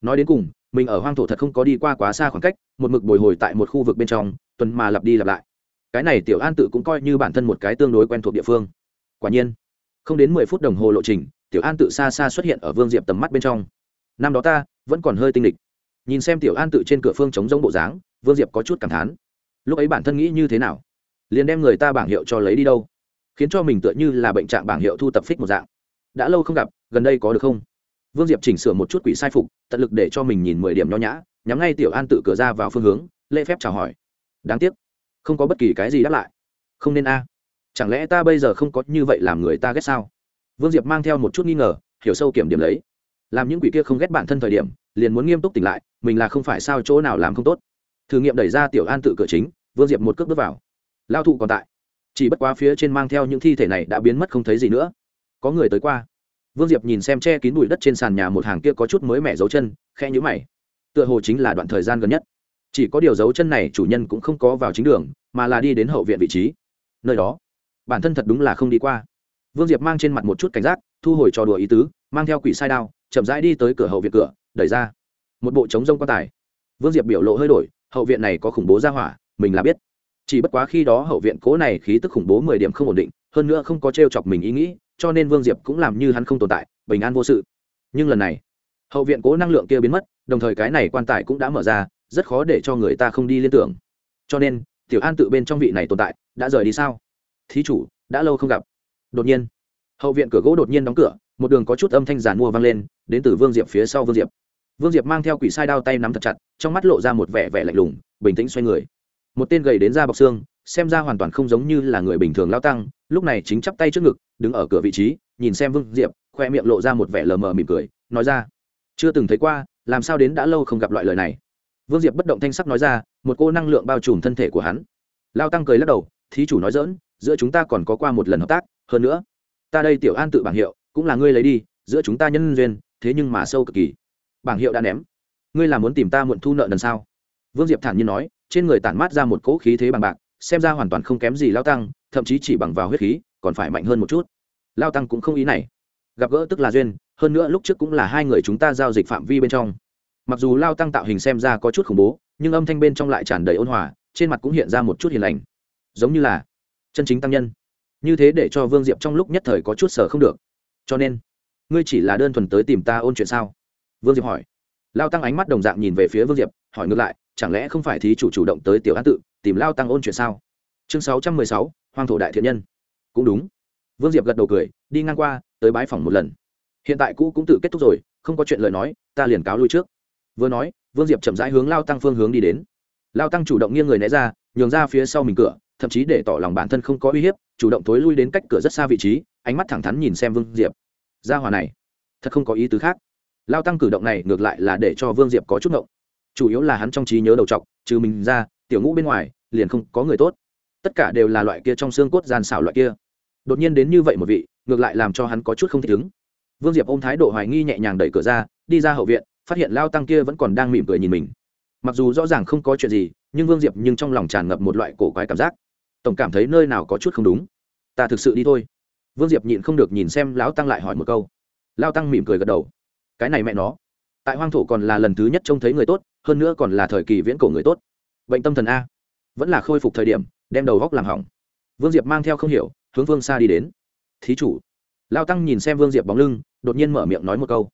Nói đến cùng, mình ở hoang thổ thật không có đi qua quá xa khoảng cách, một mực bồi hồi tại một khu vực bên trong, tuần mà lặp đi lặp lại. Cái này tiểu an tự cũng coi như bản thân một cái tương đối quen thuộc địa phương. Quả nhiên không đến mười phút đồng hồ lộ trình, tiểu an tự xa xa xuất hiện ở vương diệp tầm mắt bên trong. Năm đó ta, vẫn còn hơi tinh địch nhìn xem tiểu an tự trên cửa phương chống giống bộ dáng, vương diệp có chút cảm thán. Lúc ấy bản thân nghĩ như thế nào? Liền đem người ta bảng hiệu cho lấy đi đâu? Khiến cho mình tựa như là bệnh trạng bảng hiệu thu tập phích một dạng. Đã lâu không gặp, gần đây có được không? Vương diệp chỉnh sửa một chút quỷ sai phục, tận lực để cho mình nhìn mười điểm nho nhã, nhắm ngay tiểu an tự cửa ra vào phương hướng, lễ phép chào hỏi. Đáng tiếc, không có bất kỳ cái gì đáp lại. Không nên a chẳng lẽ ta bây giờ không có như vậy làm người ta ghét sao? Vương diệp mang theo một chút nghi ngờ, hiểu sâu kiểm điểm lấy. Làm những quỷ kia không ghét bản thân thời điểm, liền muốn nghiêm túc tỉnh lại, mình là không phải sao chỗ nào làm không tốt. Thử nghiệm đẩy ra tiểu an tự cửa chính, vương diệp một cước bước vào. Lao thụ còn tại. Chỉ bất quá phía trên mang theo những thi thể này đã biến mất không thấy gì nữa. Có người tới qua. Vương diệp nhìn xem che kín bụi đất trên sàn nhà một hàng kia có chút mới mẻ dấu chân khe nhũ mày. Tựa hồ chính là đoạn thời gian gần nhất. Chỉ có điều dấu chân này chủ nhân cũng không có vào chính đường, mà là đi đến hậu viện vị trí. Nơi đó bản thân thật đúng là không đi qua. Vương diệp mang trên mặt một chút cảnh giác, thu hồi trò đùa ý tứ, mang theo quỷ sai đao, chậm rãi đi tới cửa hậu viện cửa, đẩy ra. Một bộ trống rông quan tài. Vương diệp biểu lộ hơi đổi, hậu viện này có khủng bố ra hỏa, mình là biết. Chỉ bất quá khi đó hậu viện cố này khí tức khủng bố mười điểm không ổn định, hơn nữa không có t r e o chọc mình ý nghĩ, cho nên vương diệp cũng làm như hắn không tồn tại, bình an vô sự. Nhưng lần này, hậu viện cố năng lượng kia biến mất, đồng thời cái này quan tài cũng đã mở ra, rất khó để cho người ta không đi liên tưởng. Cho nên, tiểu an tự bên trong vị này tồn tại, đã rời đi sao? Thí chủ, đã lâu không gặp. Đột nhiên, hậu viện cửa gỗ đột nhiên đóng cửa, một đường có chút âm thanh giàn mua vang lên, đến từ vương diệp phía sau vương diệp. Vương diệp mang theo quỷ sai đao tay nắm thật chặt, trong mắt lộ ra một vẻ vẻ lạnh lùng, bình tĩnh xoay người. Một tên gầy đến da bọc xương, xem ra hoàn toàn không giống như là người bình thường lao tăng, lúc này chính chắp tay trước ngực, đứng ở cửa vị trí, nhìn xem vương diệp, khoe miệng lộ ra một vẻ lờ mờ mỉm cười, nói ra, chưa từng thấy qua, làm sao đến đã lâu không gặp loại lời này? Vương diệp bất động thanh sắc nói ra, một cô năng lượng bao trùm thân thể của hắn. Lao tăng cười lắc đầu thí chủ nói dỡn, giữa chúng ta còn có qua một lần hợp tác, hơn nữa, ta đây tiểu an tự bảng hiệu, cũng là ngươi lấy đi, giữa chúng ta nhân duyên, thế nhưng mà sâu cực kỳ. Bảng hiệu đã ném. Ngươi là muốn tìm ta muộn thu nợ lần sau. Vương diệp thản nhiên nói, trên người tản mát ra một cỗ khí thế bằng bạc, xem ra hoàn toàn không kém gì lao tăng, thậm chí chỉ bằng vào huyết khí, còn phải mạnh hơn một chút. Lao tăng cũng không ý này. Gặp gỡ tức là duyên, hơn nữa lúc trước cũng là hai người chúng ta giao dịch phạm vi bên trong. Mặc dù lao tăng tạo hình xem ra có chút khủng bố, nhưng âm thanh bên trong lại tràn đầy ôn hòa, trên mặt cũng hiện ra một chút hiền lành giống như là chân chính tăng nhân. Như thế để cho vương diệp trong lúc nhất thời có chút sở không được. Cho nên, ngươi chỉ là đơn thuần tới tìm ta ôn chuyện sao? Vương diệp hỏi. Lao tăng ánh mắt đồng dạng nhìn về phía vương diệp, hỏi ngược lại, chẳng lẽ không phải thí chủ chủ động tới tiểu an tự, tìm lao tăng ôn chuyện sao? Chương sáu trăm mười sáu hoàng thổ đại thiện nhân. Cũng đúng. Vương diệp gật đầu cười, đi ngang qua, tới bái phòng một lần. Hiện tại cũ cũng tự kết thúc rồi, không có chuyện lời nói, ta liền cáo lui trước. Vừa nói, vương diệp chậm rãi hướng lao tăng phương hướng đi đến. Lao tăng chủ động nghiêng người né ra, nhường ra phía sau mình cửa thậm chí để tỏ lòng bản thân không có uy hiếp, chủ động thối lui đến cách cửa rất xa vị trí, ánh mắt thẳng thắn nhìn xem vương diệp. Gia hòa này, thật không có ý tứ khác. Lao tăng cử động này ngược lại là để cho vương diệp có chút ngộng. Chủ yếu là hắn trong trí nhớ đầu t trừ mình ra, tiểu ngũ bên ngoài, liền không có người tốt. Tất cả đều là loại kia trong xương cốt gian xảo loại kia. Đột nhiên đến như vậy một vị, ngược lại làm cho hắn có chút không thích ứng. Vương diệp ôm thái độ hoài nghi nhẹ nhàng đẩy cửa ra, đi ra hậu viện, phát hiện lao tăng kia vẫn còn đang mỉm cười nhìn mình. Mặc dù rõ ràng không có chuyện gì, nhưng vương diệp nhưng trong lòng tràn ngập một loại cổ quái cảm giác tổng cảm thấy nơi nào có chút không đúng. Ta thực sự đi thôi. Vương diệp nhịn không được nhìn xem lão tăng lại hỏi một câu. Lao tăng mỉm cười gật đầu. Cái này mẹ nó. Tại hoang thổ còn là lần thứ nhất trông thấy người tốt, hơn nữa còn là thời kỳ viễn cổ người tốt. Bệnh tâm thần a. Vẫn là khôi phục thời điểm, đem đầu góc làm hỏng. Vương diệp mang theo không hiểu, hướng vương xa đi đến. Thí chủ. Lao tăng nhìn xem vương diệp bóng lưng, đột nhiên mở miệng nói một câu.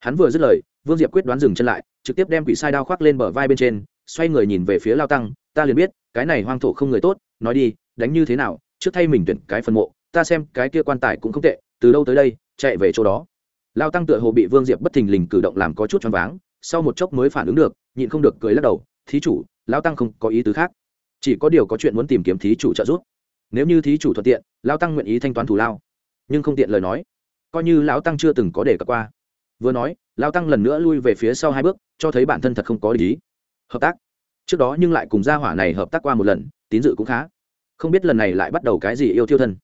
Hắn vừa dứt lời, vương diệp quyết đoán dừng chân lại, trực tiếp đem quỷ sai đao khoác lên bờ vai bên trên, xoay người nhìn về phía lao tăng. Ta liền biết, cái này hoang thổ không người tốt nói đi, đánh như thế nào, trước thay mình tuyển cái phần mộ, ta xem cái kia quan tài cũng không tệ, từ đâu tới đây, chạy về chỗ đó. Lao tăng tựa hồ bị vương diệp bất thình lình cử động làm có chút choáng váng, sau một chốc mới phản ứng được, nhịn không được cười lắc đầu, thí chủ, lao tăng không có ý tứ khác. Chỉ có điều có chuyện muốn tìm kiếm thí chủ trợ giúp. Nếu như thí chủ thuận tiện, lao tăng nguyện ý thanh toán thù lao. Nhưng không tiện lời nói. Coi như lão tăng chưa từng có để cập qua. Vừa nói, lao tăng lần nữa lui về phía sau hai bước, cho thấy bản thân thật không có lý. Hợp tác trước đó nhưng lại cùng gia hỏa này hợp tác qua một lần, tín dự cũng khá. Không biết lần này lại bắt đầu cái gì yêu thiêu thân.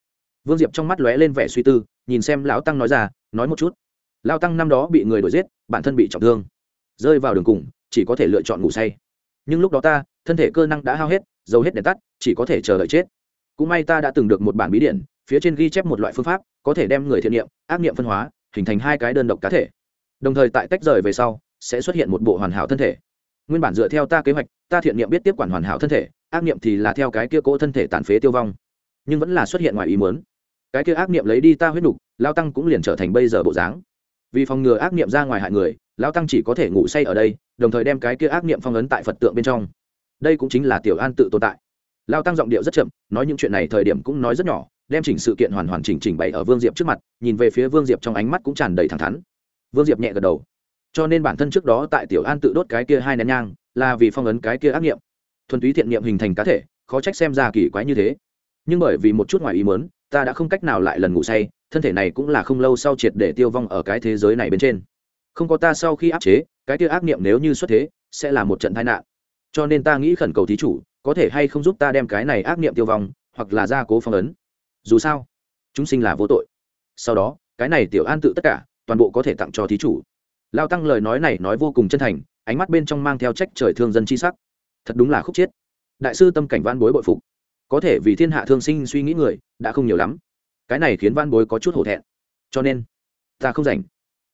Vương diệp trong mắt lóe lên vẻ suy tư, nhìn xem lão tăng nói ra, nói một chút. Lao tăng năm đó bị người đuổi giết, bản thân bị trọng thương. Rơi vào đường cùng, chỉ có thể lựa chọn ngủ say. Nhưng lúc đó ta, thân thể cơ năng đã hao hết, dầu hết đèn tắt, chỉ có thể chờ đợi chết. Cũng may ta đã từng được một bản bí điển phía trên ghi chép một loại phương pháp, có thể đem người thiện niệm, ác niệm phân hóa, hình thành hai cái đơn độc cá thể. Đồng thời tại tách rời về sau, sẽ xuất hiện một bộ hoàn hảo thân thể nguyên bản dựa theo ta kế hoạch, ta thiện niệm biết tiếp quản hoàn hảo thân thể, ác niệm thì là theo cái kia cỗ thân thể tàn phế tiêu vong. Nhưng vẫn là xuất hiện ngoài ý muốn. Cái kia ác niệm lấy đi ta huyết nục lao tăng cũng liền trở thành bây giờ bộ dáng. Vì phòng ngừa ác niệm ra ngoài hại người lao tăng chỉ có thể ngủ say ở đây, đồng thời đem cái kia ác niệm phong ấn tại phật tượng bên trong. Đây cũng chính là tiểu an tự tồn tại. Lao tăng giọng điệu rất chậm, nói những chuyện này thời điểm cũng nói rất nhỏ, đem chỉnh sự kiện hoàn hoàn chỉnh chỉnh bày ở vương diệp trước mặt, nhìn về phía vương diệp trong ánh mắt cũng tràn đầy thẳng thắn. Vương diệp nhẹ gật đầu cho nên bản thân trước đó tại tiểu an tự đốt cái kia hai nén nhang, là vì phong ấn cái kia ác nghiệm. Thuần túy thiện nghiệm hình thành cá thể, khó trách xem ra kỳ quái như thế. Nhưng bởi vì một chút ngoài ý mớn ta đã không cách nào lại lần ngủ say, thân thể này cũng là không lâu sau triệt để tiêu vong ở cái thế giới này bên trên. Không có ta sau khi áp chế, cái kia ác nghiệm nếu như xuất thế, sẽ là một trận tai nạn. Cho nên ta nghĩ khẩn cầu thí chủ, có thể hay không giúp ta đem cái này ác nghiệm tiêu vong, hoặc là gia cố phong ấn. Dù sao, chúng sinh là vô tội. Sau đó, cái này tiểu an tự tất cả, toàn bộ có thể tặng cho thí chủ lao tăng lời nói này nói vô cùng chân thành, ánh mắt bên trong mang theo trách trời thương dân chi sắc. Thật đúng là khúc chiết đại sư tâm cảnh văn bối bội phục. Có thể vì thiên hạ thương sinh suy nghĩ người, đã không nhiều lắm. Cái này khiến văn bối có chút hổ thẹn. Cho nên, ta không rảnh.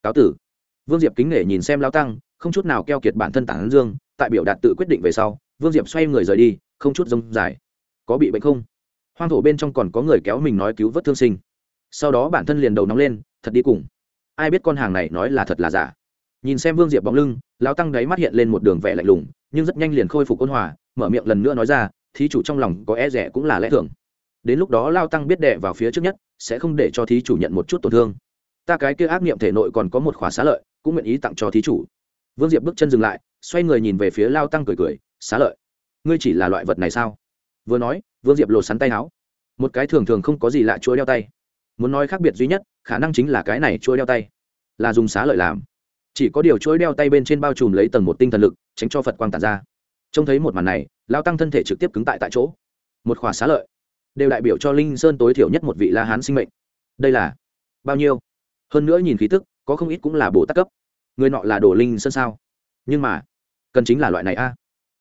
Cáo tử. Vương diệp kính nể nhìn xem lao tăng, không chút nào keo kiệt bản thân tản dương, tại biểu đạt tự quyết định về sau, vương diệp xoay người rời đi, không chút rông dài. Có bị bệnh không? Hoang thổ bên trong còn có người kéo mình nói cứu vớt thương sinh. Sau đó bản thân liền đầu nóng lên, thật đi cùng. Ai biết con hàng này nói là thật là giả? Nhìn xem vương diệp bóng lưng, lão tăng đáy mắt hiện lên một đường vẻ lạnh lùng, nhưng rất nhanh liền khôi phục ôn hòa, mở miệng lần nữa nói ra, thí chủ trong lòng có e rẻ cũng là lẽ thường. Đến lúc đó lao tăng biết đệ vào phía trước nhất, sẽ không để cho thí chủ nhận một chút tổn thương. Ta cái kia ác nghiệm thể nội còn có một khóa xá lợi, cũng nguyện ý tặng cho thí chủ. Vương diệp bước chân dừng lại, xoay người nhìn về phía lao tăng cười cười, xá lợi, ngươi chỉ là loại vật này sao? Vừa nói, vương diệp lột sắn tay áo. Một cái thường thường không có gì lạ chuỗi đeo tay. Muốn nói khác biệt duy nhất, khả năng chính là cái này chuỗi đeo tay. Là dùng xá lợi làm chỉ có điều chuỗi đeo tay bên trên bao trùm lấy tầng một tinh thần lực, tránh cho phật quang tàn ra. Trông thấy một màn này lao tăng thân thể trực tiếp cứng tại tại chỗ. Một khỏa xá lợi, đều đại biểu cho linh sơn tối thiểu nhất một vị la hán sinh mệnh. Đây là bao nhiêu? Hơn nữa nhìn khí tức, có không ít cũng là bồ tát cấp. Người nọ là đồ linh sơn sao? Nhưng mà, cần chính là loại này a.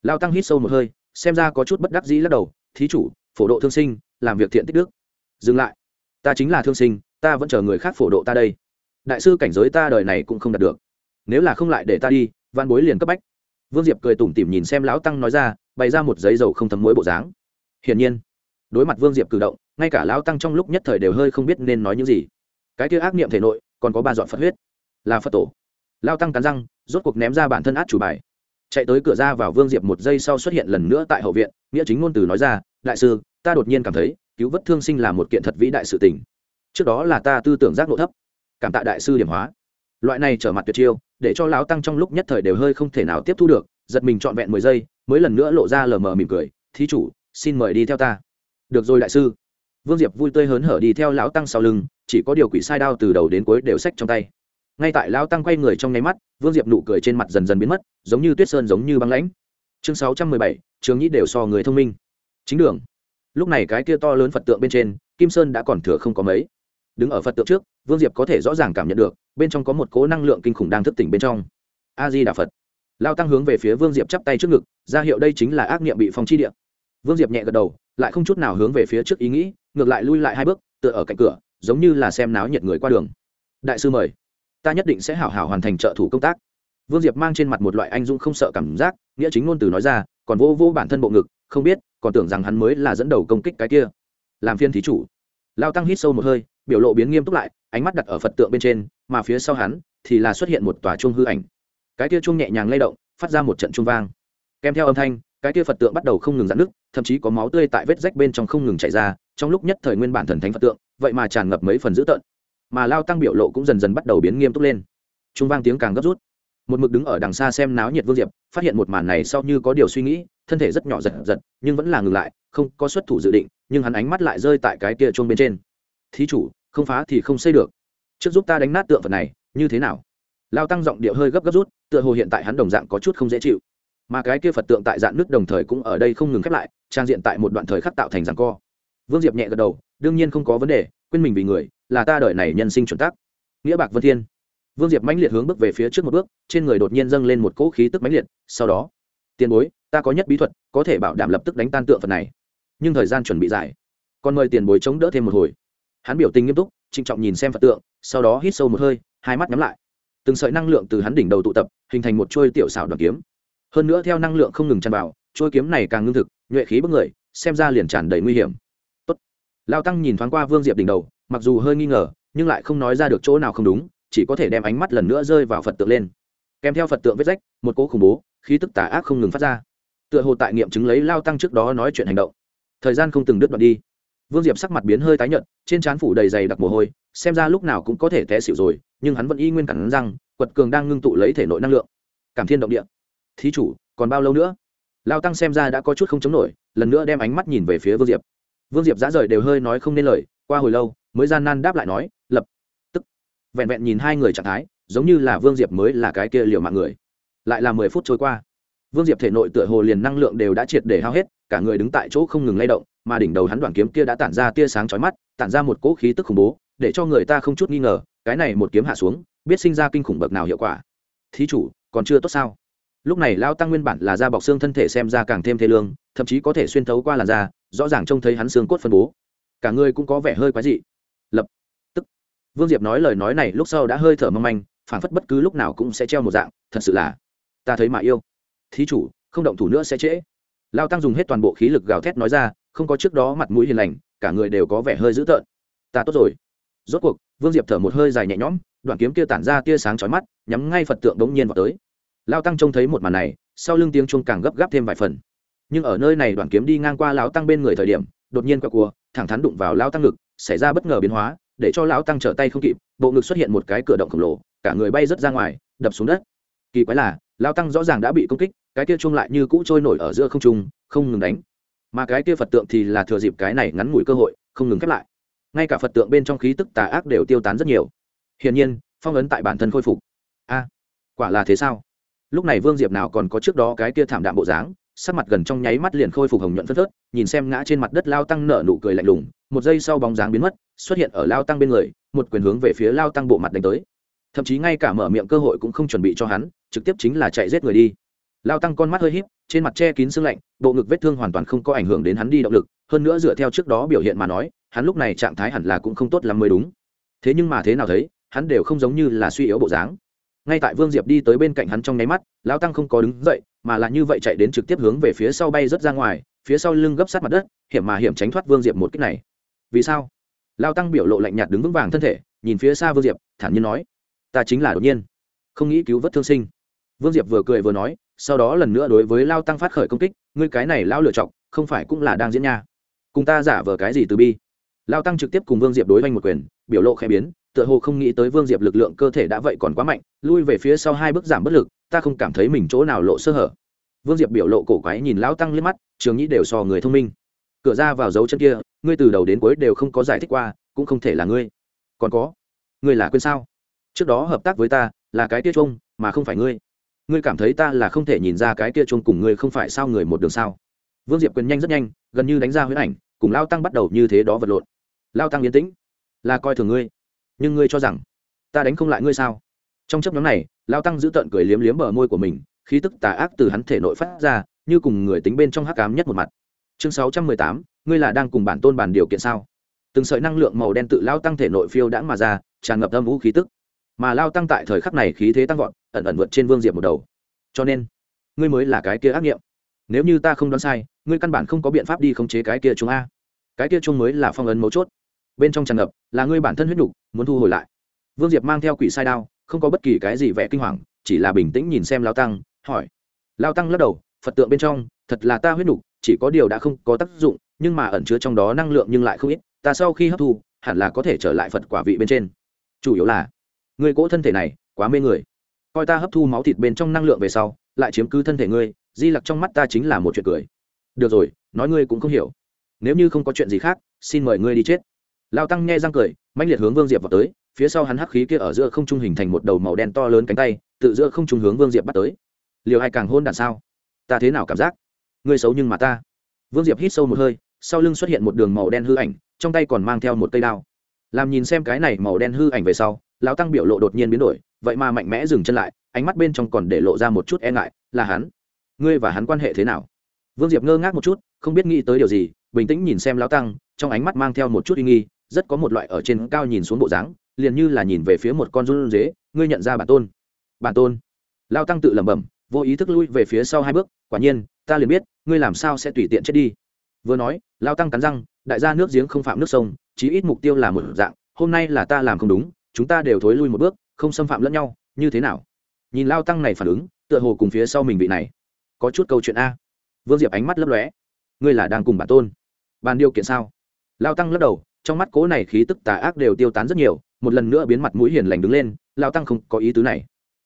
Lao tăng hít sâu một hơi, xem ra có chút bất đắc dĩ lắc đầu, thí chủ, phổ độ thương sinh, làm việc thiện tích đức. Dừng lại. Ta chính là thương sinh, ta vẫn chờ người khác phổ độ ta đây. Đại sư cảnh giới ta đời này cũng không đạt được nếu là không lại để ta đi văn bối liền cấp bách. Vương diệp cười tủm tỉm nhìn xem lão tăng nói ra, bày ra một giấy dầu không thấm muối bộ dáng. Hiển nhiên, đối mặt vương diệp cử động, ngay cả lão tăng trong lúc nhất thời đều hơi không biết nên nói những gì. Cái kia ác niệm thể nội, còn có ba dọn phật huyết. Là phật tổ. Lao tăng cắn răng, rốt cuộc ném ra bản thân át chủ bài. Chạy tới cửa ra vào vương diệp một giây sau xuất hiện lần nữa tại hậu viện, nghĩa chính ngôn từ nói ra, đại sư, ta đột nhiên cảm thấy, cứu vớt thương sinh là một kiện thật vĩ đại sự tình. Trước đó là ta tư tưởng giác ngộ thấp. Cảm tạ đại sư điểm hóa loại này trở mặt tuyệt chiêu, để cho lão tăng trong lúc nhất thời đều hơi không thể nào tiếp thu được, giật mình trọn vẹn mười giây, mới lần nữa lộ ra lờ mờ mỉm cười, thí chủ, xin mời đi theo ta. Được rồi đại sư. Vương diệp vui tươi hớn hở đi theo lão tăng sau lưng, chỉ có điều quỷ sai đao từ đầu đến cuối đều sách trong tay. Ngay tại lão tăng quay người trong nháy mắt, vương diệp nụ cười trên mặt dần dần biến mất, giống như tuyết sơn giống như băng lãnh. Chương sáu trăm mười bảy, trường nhĩ đều so người thông minh. Chính đường. Lúc này cái kia to lớn phật tượng bên trên, kim sơn đã còn thừa không có mấy đứng ở phật tượng trước, vương diệp có thể rõ ràng cảm nhận được, bên trong có một cố năng lượng kinh khủng đang thức tỉnh bên trong. A di đà phật. Lao tăng hướng về phía vương diệp chắp tay trước ngực, ra hiệu đây chính là ác nghiệm bị phong chi điện vương diệp nhẹ gật đầu, lại không chút nào hướng về phía trước ý nghĩ, ngược lại lui lại hai bước, tựa ở cạnh cửa, giống như là xem náo nhiệt người qua đường. Đại sư mời, ta nhất định sẽ hảo hảo hoàn thành trợ thủ công tác. Vương diệp mang trên mặt một loại anh dũng không sợ cảm giác, nghĩa chính ngôn từ nói ra, còn vô vô bản thân bộ ngực, không biết, còn tưởng rằng hắn mới là dẫn đầu công kích cái kia. Làm phiên thí chủ lao tăng hít sâu một hơi, biểu lộ biến nghiêm túc lại, ánh mắt đặt ở phật tượng bên trên, mà phía sau hắn thì là xuất hiện một tòa chuông hư ảnh. Cái tia chuông nhẹ nhàng lay động, phát ra một trận chuông vang. Kèm theo âm thanh, cái tia phật tượng bắt đầu không ngừng giãn nứt, thậm chí có máu tươi tại vết rách bên trong không ngừng chảy ra, trong lúc nhất thời nguyên bản thần thánh phật tượng, vậy mà tràn ngập mấy phần dữ tợn. Mà lao tăng biểu lộ cũng dần dần bắt đầu biến nghiêm túc lên. Chuông vang tiếng càng gấp rút. Một mực đứng ở đằng xa xem náo nhiệt vương diệp, phát hiện một màn này sau như có điều suy nghĩ, thân thể rất nhỏ giật giật, nhưng vẫn là ngừng lại không có xuất thủ dự định, nhưng hắn ánh mắt lại rơi tại cái kia chuông bên trên. Thí chủ, không phá thì không xây được. Trước giúp ta đánh nát tượng vật này, như thế nào? Lao tăng giọng điệu hơi gấp gấp rút, tựa hồ hiện tại hắn đồng dạng có chút không dễ chịu. Mà cái kia phật tượng tại dạng nước đồng thời cũng ở đây không ngừng khép lại, trang diện tại một đoạn thời khắc tạo thành rằng co. Vương diệp nhẹ gật đầu, đương nhiên không có vấn đề, quên mình vì người, là ta đợi này nhân sinh chuẩn tắc. Nghĩa bạc vân thiên. Vương diệp mãnh liệt hướng bước về phía trước một bước, trên người đột nhiên dâng lên một cỗ khí tức mãnh liệt, sau đó, tiền bối, ta có nhất bí thuật, có thể bảo đảm lập tức đánh tan tượng phật này nhưng thời gian chuẩn bị dài. Còn mời tiền bối chống đỡ thêm một hồi. Hắn biểu tình nghiêm túc, trịnh trọng nhìn xem phật tượng, sau đó hít sâu một hơi, hai mắt nhắm lại. Từng sợi năng lượng từ hắn đỉnh đầu tụ tập, hình thành một trôi tiểu xảo đoàn kiếm. Hơn nữa theo năng lượng không ngừng tràn vào trôi kiếm này càng ngưng thực, nhuệ khí bức người, xem ra liền tràn đầy nguy hiểm. Tốt. lao tăng nhìn thoáng qua vương diệp đỉnh đầu, mặc dù hơi nghi ngờ, nhưng lại không nói ra được chỗ nào không đúng, chỉ có thể đem ánh mắt lần nữa rơi vào phật tượng lên. Kèm theo phật tượng vết rách, một cỗ khủng bố, khí tức tà ác không ngừng phát ra. Tựa hồ tại nghiệm chứng lấy lao tăng trước đó nói chuyện hành động thời gian không từng đứt đoạn đi. Vương diệp sắc mặt biến hơi tái nhợt, trên trán phủ đầy dày đặc mồ hôi, xem ra lúc nào cũng có thể té xỉu rồi, nhưng hắn vẫn y nguyên cản răng, quật cường đang ngưng tụ lấy thể nội năng lượng. Cảm thiên động địa. Thí chủ, còn bao lâu nữa? Lao tăng xem ra đã có chút không chống nổi, lần nữa đem ánh mắt nhìn về phía vương diệp. Vương diệp giã rời đều hơi nói không nên lời, qua hồi lâu, mới gian nan đáp lại nói, lập tức. Vẹn vẹn nhìn hai người trạng thái, giống như là vương diệp mới là cái kia liều mạng người. Lại là mười phút trôi qua vương diệp thể nội tựa hồ liền năng lượng đều đã triệt để hao hết, cả người đứng tại chỗ không ngừng lay động, mà đỉnh đầu hắn đoạn kiếm kia đã tản ra tia sáng chói mắt, tản ra một cỗ khí tức khủng bố, để cho người ta không chút nghi ngờ, cái này một kiếm hạ xuống, biết sinh ra kinh khủng bậc nào hiệu quả. Thí chủ, còn chưa tốt sao? Lúc này lao tăng nguyên bản là da bọc xương thân thể xem ra càng thêm thế lương, thậm chí có thể xuyên thấu qua làn da, rõ ràng trông thấy hắn xương cốt phân bố. Cả người cũng có vẻ hơi quái dị. Lập tức, vương diệp nói lời nói này lúc sau đã hơi thở mong manh phản phất bất cứ lúc nào cũng sẽ treo một dạng, thật sự là, ta thấy mà yêu thí chủ, không động thủ nữa sẽ trễ. Lao tăng dùng hết toàn bộ khí lực gào thét nói ra, không có trước đó mặt mũi hiền lành, cả người đều có vẻ hơi dữ tợn. Ta tốt rồi. Rốt cuộc, vương diệp thở một hơi dài nhẹ nhõm, đoạn kiếm kia tản ra tia sáng chói mắt, nhắm ngay phật tượng đống nhiên vào tới. Lao tăng trông thấy một màn này, sau lưng tiếng chuông càng gấp gáp thêm vài phần. Nhưng ở nơi này đoạn kiếm đi ngang qua lão tăng bên người thời điểm, đột nhiên quẹo cua, thẳng thắn đụng vào lao tăng ngực, xảy ra bất ngờ biến hóa, để cho lão tăng trở tay không kịp, bộ ngực xuất hiện một cái cửa động khổng lồ, cả người bay rớt ra ngoài, đập xuống đất. Kỳ quái là lao tăng rõ ràng đã bị công kích, cái kia chung lại như cũ trôi nổi ở giữa không trung, không ngừng đánh. Mà cái kia phật tượng thì là thừa dịp cái này ngắn ngủi cơ hội, không ngừng khép lại. Ngay cả phật tượng bên trong khí tức tà ác đều tiêu tán rất nhiều. Hiển nhiên, phong ấn tại bản thân khôi phục. A, quả là thế sao? Lúc này vương diệp nào còn có trước đó cái kia thảm đạm bộ dáng, sắc mặt gần trong nháy mắt liền khôi phục hồng nhuận phất phớt, nhìn xem ngã trên mặt đất lao tăng nở nụ cười lạnh lùng, một giây sau bóng dáng biến mất, xuất hiện ở lao tăng bên người, một quyền hướng về phía lao tăng bộ mặt đánh tới thậm chí ngay cả mở miệng cơ hội cũng không chuẩn bị cho hắn, trực tiếp chính là chạy giết người đi. Lao tăng con mắt hơi híp, trên mặt che kín sương lạnh, bộ ngực vết thương hoàn toàn không có ảnh hưởng đến hắn đi động lực, hơn nữa dựa theo trước đó biểu hiện mà nói, hắn lúc này trạng thái hẳn là cũng không tốt lắm mới đúng. Thế nhưng mà thế nào thấy, hắn đều không giống như là suy yếu bộ dáng. Ngay tại vương diệp đi tới bên cạnh hắn trong nháy mắt, lao tăng không có đứng dậy, mà là như vậy chạy đến trực tiếp hướng về phía sau bay rớt ra ngoài, phía sau lưng gấp sát mặt đất, hiểm mà hiểm tránh thoát vương diệp một cách này. Vì sao? Lao tăng biểu lộ lạnh nhạt đứng vững vàng thân thể, nhìn phía xa vương diệp, thản nhiên nói ta chính là đột nhiên. Không nghĩ cứu vớt thương sinh. Vương diệp vừa cười vừa nói, sau đó lần nữa đối với lao tăng phát khởi công kích, ngươi cái này lao lựa chọc, không phải cũng là đang diễn nha. Cùng ta giả vờ cái gì từ bi. Lao tăng trực tiếp cùng vương diệp đối với một quyền, biểu lộ khẽ biến, tựa hồ không nghĩ tới vương diệp lực lượng cơ thể đã vậy còn quá mạnh, lui về phía sau hai bước giảm bất lực, ta không cảm thấy mình chỗ nào lộ sơ hở. Vương diệp biểu lộ cổ quái nhìn lao tăng liếc mắt, trường nhĩ đều sò người thông minh. Cửa ra vào dấu chân kia, ngươi từ đầu đến cuối đều không có giải thích qua, cũng không thể là ngươi. Còn có, ngươi là quên sao? Trước đó hợp tác với ta là cái tia chung mà không phải ngươi. Ngươi cảm thấy ta là không thể nhìn ra cái kia chung cùng ngươi không phải sao người một đường sao? Vương diệp quyền nhanh rất nhanh, gần như đánh ra huyết ảnh, cùng lao tăng bắt đầu như thế đó vật lộn. Lao tăng yên tĩnh, là coi thường ngươi. Nhưng ngươi cho rằng, ta đánh không lại ngươi sao? Trong chấp nhóm này, lao tăng giữ tợn cười liếm liếm bờ môi của mình, khí tức tà ác từ hắn thể nội phát ra, như cùng người tính bên trong hắc cám nhất một mặt. Chương sáu trăm mười tám, ngươi là đang cùng bản tôn bản điều kiện sao? Từng sợi năng lượng màu đen tự lao tăng thể nội phiêu đãng mà ra, tràn ngập âm vũ khí tức mà lao tăng tại thời khắc này khí thế tăng vọt, ẩn ẩn vượt trên vương diệp một đầu. Cho nên, ngươi mới là cái kia ác nghiệm. Nếu như ta không đoán sai, ngươi căn bản không có biện pháp đi khống chế cái kia chúng a. Cái kia chung mới là phong ấn mấu chốt. Bên trong tràn ngập, là ngươi bản thân huyết nhục, muốn thu hồi lại. Vương diệp mang theo quỷ sai đao, không có bất kỳ cái gì vẻ kinh hoàng, chỉ là bình tĩnh nhìn xem lao tăng, hỏi. Lao tăng lắc đầu, phật tượng bên trong, thật là ta huyết nhục, chỉ có điều đã không có tác dụng, nhưng mà ẩn chứa trong đó năng lượng nhưng lại không ít, ta sau khi hấp thu, hẳn là có thể trở lại phật quả vị bên trên. Chủ yếu là người cỗ thân thể này, quá mê người. Coi ta hấp thu máu thịt bên trong năng lượng về sau, lại chiếm cứ thân thể ngươi, di lặc trong mắt ta chính là một chuyện cười. Được rồi, nói ngươi cũng không hiểu. Nếu như không có chuyện gì khác, xin mời ngươi đi chết. Lao tăng nghe răng cười mạnh liệt hướng vương diệp vào tới, phía sau hắn hắc khí kia ở giữa không trung hình thành một đầu màu đen to lớn cánh tay, tự giữa không trung hướng vương diệp bắt tới. Liều hay càng hôn đàn sao? Ta thế nào cảm giác? Ngươi xấu nhưng mà ta. Vương diệp hít sâu một hơi, sau lưng xuất hiện một đường màu đen hư ảnh, trong tay còn mang theo một cây đao. Làm nhìn xem cái này màu đen hư ảnh về sau lão tăng biểu lộ đột nhiên biến đổi, vậy mà mạnh mẽ dừng chân lại, ánh mắt bên trong còn để lộ ra một chút e ngại, là hắn. Ngươi và hắn quan hệ thế nào? Vương diệp ngơ ngác một chút, không biết nghĩ tới điều gì, bình tĩnh nhìn xem lão tăng, trong ánh mắt mang theo một chút uy nghi, rất có một loại ở trên cao nhìn xuống bộ dáng, liền như là nhìn về phía một con run dế ngươi nhận ra bản tôn. Bản tôn. Lao tăng tự lẩm bẩm, vô ý thức lui về phía sau hai bước, quả nhiên, ta liền biết, ngươi làm sao sẽ tùy tiện chết đi. Vừa nói lao tăng cắn răng, đại gia nước giếng không phạm nước sông, chí ít mục tiêu là một dạng, hôm nay là ta làm không đúng chúng ta đều thối lui một bước, không xâm phạm lẫn nhau, như thế nào? Nhìn lao tăng này phản ứng, tựa hồ cùng phía sau mình vị này. Có chút câu chuyện a. Vương diệp ánh mắt lấp lóe. Ngươi là đang cùng bản tôn. Bàn điều kiện sao? Lao tăng lắc đầu, trong mắt cố này khí tức tà ác đều tiêu tán rất nhiều, một lần nữa biến mặt mũi hiền lành đứng lên, lao tăng không có ý tứ này.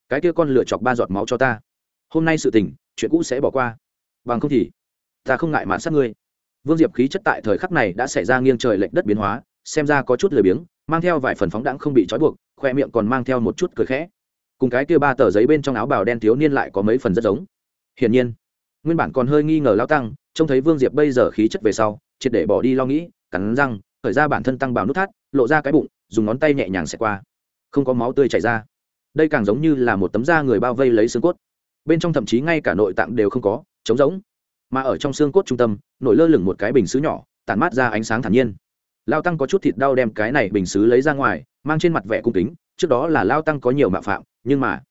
Cái kia con lựa chọc ba giọt máu cho ta. Hôm nay sự tình, chuyện cũ sẽ bỏ qua. Bằng không thì, ta không ngại mạn sát ngươi. Vương diệp khí chất tại thời khắc này đã xảy ra nghiêng trời lệch đất biến hóa xem ra có chút lười biếng, mang theo vài phần phóng đãng không bị trói buộc, khoe miệng còn mang theo một chút cười khẽ. Cùng cái kia ba tờ giấy bên trong áo bào đen thiếu niên lại có mấy phần rất giống. Hiển nhiên, nguyên bản còn hơi nghi ngờ lao tăng, trông thấy vương diệp bây giờ khí chất về sau, triệt để bỏ đi lo nghĩ, cắn răng, khởi ra bản thân tăng bảo nút thắt, lộ ra cái bụng, dùng ngón tay nhẹ nhàng xẹt qua. Không có máu tươi chảy ra. Đây càng giống như là một tấm da người bao vây lấy xương cốt. Bên trong thậm chí ngay cả nội tạng đều không có, trống rỗng. Mà ở trong xương cốt trung tâm, nổi lơ lửng một cái bình xứ nhỏ, tản mát ra ánh sáng thản nhiên lao tăng có chút thịt đau đem cái này bình xứ lấy ra ngoài, mang trên mặt vẻ cung kính, trước đó là lao tăng có nhiều mạo phạm, nhưng mà,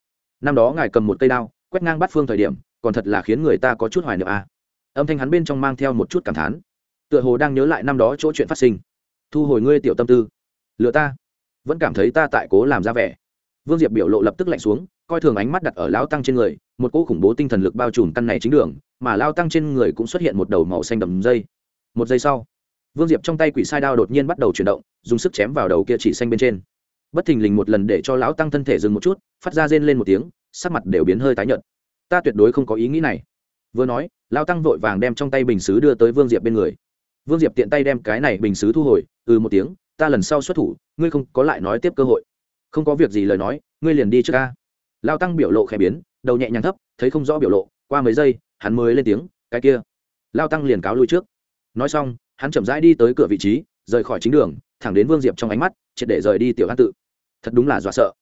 năm đó ngài cầm một cây đao, quét ngang bắt phương thời điểm, còn thật là khiến người ta có chút hoài niệm a à. âm thanh hắn bên trong mang theo một chút cảm thán. Tựa hồ đang nhớ lại năm đó chỗ chuyện phát sinh. Thu hồi ngươi tiểu tâm tư. Lựa ta. Vẫn cảm thấy ta tại cố làm ra vẻ. Vương diệp biểu lộ lập tức lạnh xuống, coi thường ánh mắt đặt ở lao tăng trên người, một cỗ khủng bố tinh thần lực bao trùm căn này chính đường, mà lao tăng trên người cũng xuất hiện một đầu màu xanh đầm dây. Một giây sau vương diệp trong tay quỷ sai đao đột nhiên bắt đầu chuyển động, dùng sức chém vào đầu kia chỉ xanh bên trên. Bất thình lình một lần để cho lão tăng thân thể dừng một chút, phát ra rên lên một tiếng, sắc mặt đều biến hơi tái nhợt. Ta tuyệt đối không có ý nghĩ này. Vừa nói, lão tăng vội vàng đem trong tay bình xứ đưa tới vương diệp bên người. Vương diệp tiện tay đem cái này bình xứ thu hồi ừ một tiếng, ta lần sau xuất thủ, ngươi không có lại nói tiếp cơ hội. Không có việc gì lời nói, ngươi liền đi trước ca. Lao tăng biểu lộ khẽ biến, đầu nhẹ nhàng thấp, thấy không rõ biểu lộ, qua mấy giây, hắn mới lên tiếng, cái kia. Lao tăng liền cáo lui trước. Nói xong hắn chậm rãi đi tới cửa vị trí, rời khỏi chính đường, thẳng đến vương diệp trong ánh mắt, triệt để rời đi tiểu an tự. Thật đúng là dọa sợ.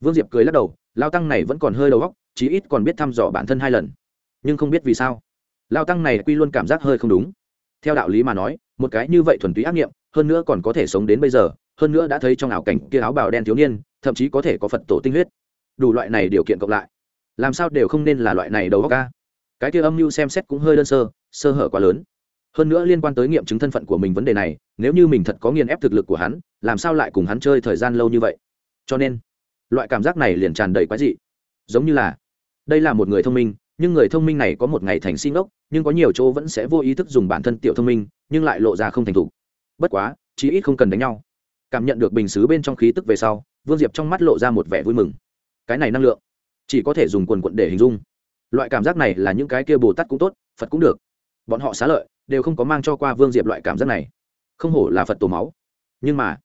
Vương diệp cười lắc đầu, lao tăng này vẫn còn hơi đầu góc chí ít còn biết thăm dò bản thân hai lần. Nhưng không biết vì sao. Lao tăng này quy luôn cảm giác hơi không đúng. Theo đạo lý mà nói, một cái như vậy thuần túy ác nghiệm, hơn nữa còn có thể sống đến bây giờ, hơn nữa đã thấy trong ảo cảnh kia áo bào đen thiếu niên, thậm chí có thể có phật tổ tinh huyết. Đủ loại này điều kiện cộng lại. Làm sao đều không nên là loại này đầu góc ca cái kia âm mưu xem xét cũng hơi đơn sơ sơ hở quá lớn hơn nữa liên quan tới nghiệm chứng thân phận của mình vấn đề này, nếu như mình thật có nghiền ép thực lực của hắn, làm sao lại cùng hắn chơi thời gian lâu như vậy? Cho nên, loại cảm giác này liền tràn đầy quái dị. Giống như là, đây là một người thông minh, nhưng người thông minh này có một ngày thành sinh ốc nhưng có nhiều chỗ vẫn sẽ vô ý thức dùng bản thân tiểu thông minh, nhưng lại lộ ra không thành t h ủ bất quá, chí ít không cần đánh nhau. Cảm nhận được bình xứ bên trong khí tức về sau, vương diệp trong mắt lộ ra một vẻ vui mừng. Cái này năng lượng, chỉ có thể dùng quần quận để hình dung. Loại cảm giác này là những cái kia bồ tát cũng tốt, phật cũng được. Bọn họ xá lợi đều không có mang cho qua vương diệp loại cảm giác này không hổ là phật tổ máu nhưng mà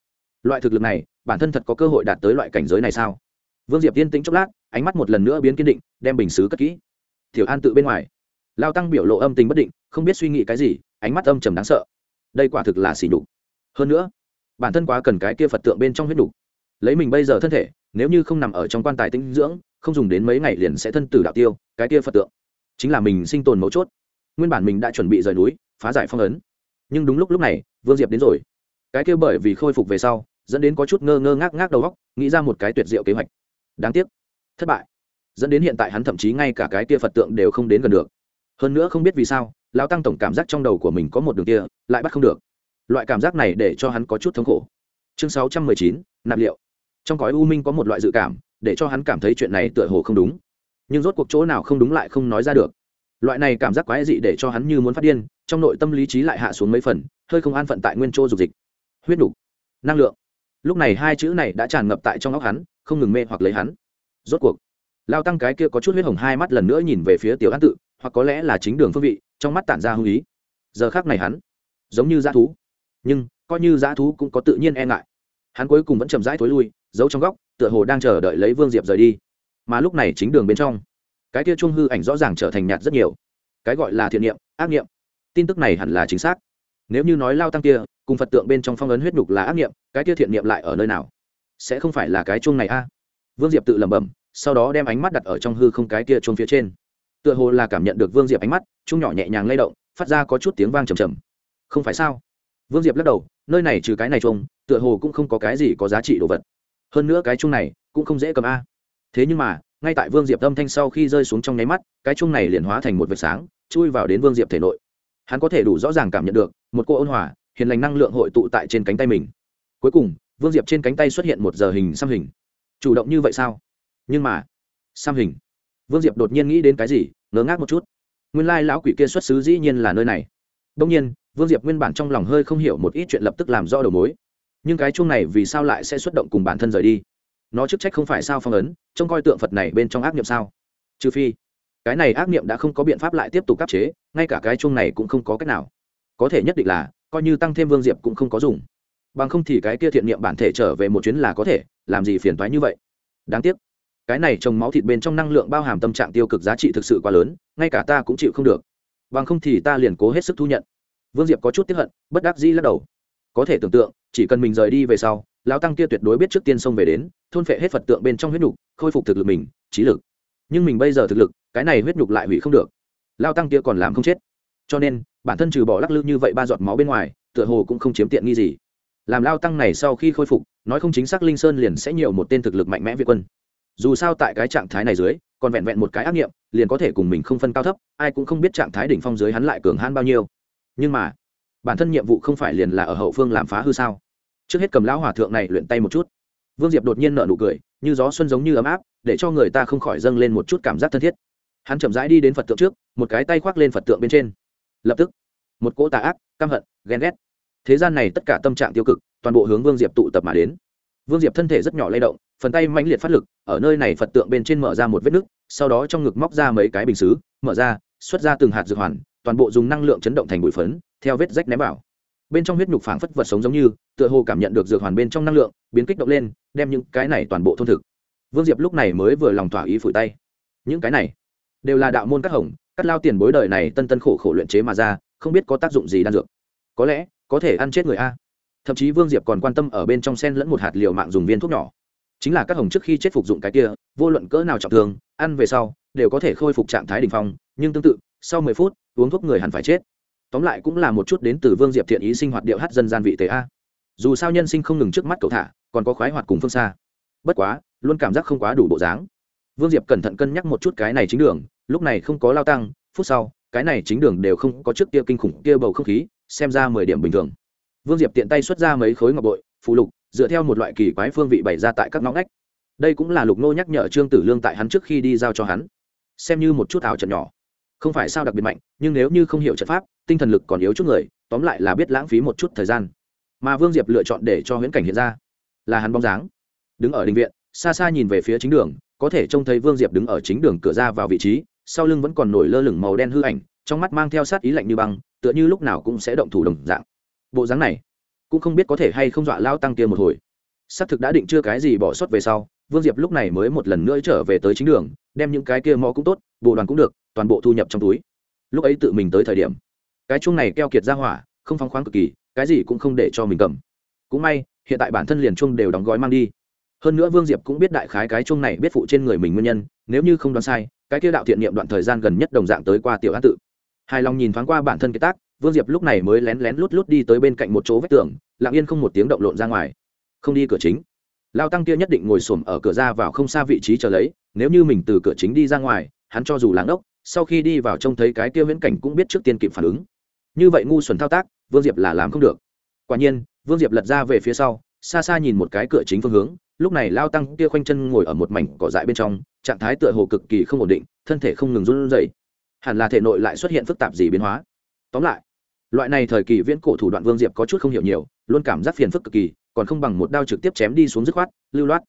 loại thực lực này bản thân thật có cơ hội đạt tới loại cảnh giới này sao vương diệp yên tĩnh chốc lát ánh mắt một lần nữa biến kiên định đem bình xứ cất kỹ tiểu an tự bên ngoài lao tăng biểu lộ âm tình bất định không biết suy nghĩ cái gì ánh mắt âm trầm đáng sợ đây quả thực là xỉ đục hơn nữa bản thân quá cần cái kia phật tượng bên trong huyết đục lấy mình bây giờ thân thể nếu như không nằm ở trong quan tài tinh dưỡng không dùng đến mấy ngày liền sẽ thân tử đạo tiêu cái kia phật tượng chính là mình sinh tồn mấu chốt nguyên bản mình đã chuẩn bị rời núi phá giải phong ấn. Nhưng đúng lúc lúc này, vương diệp đến rồi. Cái kia bởi vì khôi phục về sau, dẫn đến có chút ngơ ngơ ngác ngác đầu góc nghĩ ra một cái tuyệt diệu kế hoạch. Đáng tiếc, thất bại. Dẫn đến hiện tại hắn thậm chí ngay cả cái kia phật tượng đều không đến gần được. Hơn nữa không biết vì sao, lão tăng tổng cảm giác trong đầu của mình có một đường kia, lại bắt không được. Loại cảm giác này để cho hắn có chút thống khổ. Chương sáu trăm mười chín, nạp liệu. Trong cõi u minh có một loại dự cảm, để cho hắn cảm thấy chuyện này tựa hồ không đúng. Nhưng rốt cuộc chỗ nào không đúng lại không nói ra được. Loại này cảm giác quái dị để cho hắn như muốn phát điên trong nội tâm lý trí lại hạ xuống mấy phần, hơi không an phận tại nguyên chỗ dục dịch. Huyết đủ năng lượng. Lúc này hai chữ này đã tràn ngập tại trong óc hắn, không ngừng mê hoặc lấy hắn. Rốt cuộc, lao tăng cái kia có chút huyết hồng hai mắt lần nữa nhìn về phía tiểu an tự, hoặc có lẽ là chính đường phương vị, trong mắt tản ra hung ý. Giờ khác này hắn, giống như dã thú. Nhưng, coi như dã thú cũng có tự nhiên e ngại. Hắn cuối cùng vẫn chậm rãi thối lui, giấu trong góc, tựa hồ đang chờ đợi lấy vương diệp rời đi. Mà lúc này chính đường bên trong, cái kia trung hư ảnh rõ ràng trở thành nhạt rất nhiều. Cái gọi là thiện niệm, ác niệm tin tức này hẳn là chính xác. Nếu như nói lao tăng kia, cùng phật tượng bên trong phong ấn huyết nhục là ác niệm cái kia thiện niệm lại ở nơi nào? Sẽ không phải là cái chuông này a? Vương diệp tự lẩm bẩm, sau đó đem ánh mắt đặt ở trong hư không cái kia chuông phía trên. Tựa hồ là cảm nhận được vương diệp ánh mắt, chuông nhỏ nhẹ nhàng lay động, phát ra có chút tiếng vang trầm trầm. Không phải sao? Vương diệp lắc đầu, nơi này trừ cái này chuông, tựa hồ cũng không có cái gì có giá trị đồ vật. Hơn nữa cái chuông này cũng không dễ cầm a. Thế nhưng mà, ngay tại vương diệp âm thanh sau khi rơi xuống trong nháy mắt, cái chung này liền hóa thành một vệt sáng, chui vào đến vương diệp thể nội hắn có thể đủ rõ ràng cảm nhận được, một cô ôn hòa, hiền lành năng lượng hội tụ tại trên cánh tay mình. Cuối cùng, vương diệp trên cánh tay xuất hiện một giờ hình xăm hình. Chủ động như vậy sao? Nhưng mà, xăm hình. Vương diệp đột nhiên nghĩ đến cái gì, ngớ ngác một chút. Nguyên lai lão quỷ kia xuất xứ dĩ nhiên là nơi này. Đông nhiên, vương diệp nguyên bản trong lòng hơi không hiểu một ít chuyện lập tức làm rõ đầu mối. Nhưng cái chuông này vì sao lại sẽ xuất động cùng bản thân rời đi? Nó chức trách không phải sao phong ấn, trông coi tượng phật này bên trong ác niệm sao? Trừ phi cái này ác niệm đã không có biện pháp lại tiếp tục áp chế, ngay cả cái chuông này cũng không có cách nào. Có thể nhất định là, coi như tăng thêm vương diệp cũng không có dùng. Bằng không thì cái kia thiện niệm bản thể trở về một chuyến là có thể, làm gì phiền toái như vậy? Đáng tiếc, cái này trồng máu thịt bên trong năng lượng bao hàm tâm trạng tiêu cực giá trị thực sự quá lớn, ngay cả ta cũng chịu không được. Bằng không thì ta liền cố hết sức thu nhận. Vương diệp có chút tiếp hận, bất đắc dĩ lắc đầu. Có thể tưởng tượng, chỉ cần mình rời đi về sau, lão tăng kia tuyệt đối biết trước tiên xông về đến, thôn phệ hết phật tượng bên trong huyết nục khôi phục thực lực mình, trí lực. Nhưng mình bây giờ thực lực cái này huyết nhục lại hủy không được. Lao tăng kia còn làm không chết. Cho nên, bản thân trừ bỏ lắc lư như vậy ba giọt máu bên ngoài, tựa hồ cũng không chiếm tiện nghi gì. Làm lao tăng này sau khi khôi phục, nói không chính xác linh sơn liền sẽ nhiều một tên thực lực mạnh mẽ việt quân. Dù sao tại cái trạng thái này dưới, còn vẹn vẹn một cái ác nghiệm, liền có thể cùng mình không phân cao thấp, ai cũng không biết trạng thái đỉnh phong dưới hắn lại cường hãn bao nhiêu. Nhưng mà, bản thân nhiệm vụ không phải liền là ở hậu phương làm phá hư sao? Trước hết cầm lão hòa thượng này luyện tay một chút. Vương diệp đột nhiên nở nụ cười, như gió xuân giống như ấm áp, để cho người ta không khỏi dâng lên một chút cảm giác thân thiết hắn chậm rãi đi đến phật tượng trước, một cái tay khoác lên phật tượng bên trên. Lập tức, một cỗ tà ác, căm hận, ghen ghét. Thế gian này tất cả tâm trạng tiêu cực, toàn bộ hướng vương diệp tụ tập mà đến. Vương diệp thân thể rất nhỏ lay động, phần tay mãnh liệt phát lực, ở nơi này phật tượng bên trên mở ra một vết nứt, sau đó trong ngực móc ra mấy cái bình xứ, mở ra, xuất ra từng hạt dược hoàn, toàn bộ dùng năng lượng chấn động thành bụi phấn, theo vết rách ném vào. Bên trong huyết nhục phảng phất vật sống giống như, tựa hồ cảm nhận được dược hoàn bên trong năng lượng, biến kích động lên, đem những cái này toàn bộ thôn thực. Vương diệp lúc này mới vừa lòng thỏa ý phủi tay. Những cái này đều là đạo môn các hồng, cắt lao tiền bối đời này tân tân khổ khổ luyện chế mà ra, không biết có tác dụng gì đan dược. Có lẽ, có thể ăn chết người a. Thậm chí vương diệp còn quan tâm ở bên trong sen lẫn một hạt liều mạng dùng viên thuốc nhỏ. Chính là các hồng trước khi chết phục dụng cái kia, vô luận cỡ nào trọng thương, ăn về sau, đều có thể khôi phục trạng thái đ ỉ n h phong, nhưng tương tự, sau mười phút, uống thuốc người hẳn phải chết. Tóm lại cũng là một chút đến từ vương diệp thiện ý sinh hoạt điệu hát dân gian vị tế a. Dù sao nhân sinh không ngừng trước mắt cậu thả, còn có khoái hoạt cùng phương xa. Bất quá, luôn cảm giác không quá đủ bộ dáng. Vương diệp cẩn thận cân nhắc một chút cái này chính đường lúc này không có lao tăng, phút sau, cái này chính đường đều không có trước kia kinh khủng kia bầu không khí, xem ra mười điểm bình thường. Vương diệp tiện tay xuất ra mấy khối ngọc bội phụ lục, dựa theo một loại kỳ quái phương vị bày ra tại các ngõ ngách. Đây cũng là lục nô nhắc nhở trương tử lương tại hắn trước khi đi giao cho hắn. Xem như một chút ảo trận nhỏ. Không phải sao đặc biệt mạnh, nhưng nếu như không hiểu trận pháp, tinh thần lực còn yếu chút người, tóm lại là biết lãng phí một chút thời gian. Mà vương diệp lựa chọn để cho huyễn cảnh hiện ra. Là hắn bóng dáng. Đứng ở đình viện, xa xa nhìn về phía chính đường, có thể trông thấy vương diệp đứng ở chính đường cửa ra vào vị trí sau lưng vẫn còn nổi lơ lửng màu đen hư ảnh, trong mắt mang theo sát ý lạnh như băng, tựa như lúc nào cũng sẽ động thủ đồng dạng. Bộ dáng này, cũng không biết có thể hay không dọa lao tăng kia một hồi. Xác thực đã định chưa cái gì bỏ sót về sau, vương diệp lúc này mới một lần nữa trở về tới chính đường, đem những cái kia mò cũng tốt, bộ đoàn cũng được, toàn bộ thu nhập trong túi. Lúc ấy tự mình tới thời điểm, cái chuông này keo kiệt ra hỏa, không phóng khoáng cực kỳ, cái gì cũng không để cho mình cầm. Cũng may, hiện tại bản thân liền chuông đều đóng gói mang đi. Hơn nữa vương diệp cũng biết đại khái cái chuông này biết phụ trên người mình nguyên nhân, nếu như không đoán sai cái kia đạo thiện niệm đoạn thời gian gần nhất đồng dạng tới qua tiểu an tự. Hài lòng nhìn thoáng qua bản thân cái tác, vương diệp lúc này mới lén lén lút lút đi tới bên cạnh một chỗ vách tường, lặng yên không một tiếng động lộn ra ngoài. Không đi cửa chính. Lao tăng kia nhất định ngồi s ổ m ở cửa ra vào không xa vị trí chờ lấy, nếu như mình từ cửa chính đi ra ngoài, hắn cho dù láng ốc sau khi đi vào trông thấy cái kia viễn cảnh cũng biết trước tiên kịp phản ứng. Như vậy ngu xuẩn thao tác, vương diệp là làm không được. Quả nhiên, vương diệp lật ra về phía sau, xa xa nhìn một cái cửa chính phương hướng lúc này lao tăng kia khoanh chân ngồi ở một mảnh cỏ dại bên trong, trạng thái tựa hồ cực kỳ không ổn định, thân thể không ngừng run r u hẳn là thể nội lại xuất hiện phức tạp gì biến hóa. Tóm lại, loại này thời kỳ viễn cổ thủ đoạn vương diệp có chút không hiểu nhiều, luôn cảm giác phiền phức cực kỳ, còn không bằng một đao trực tiếp chém đi xuống dứt khoát, lưu loát.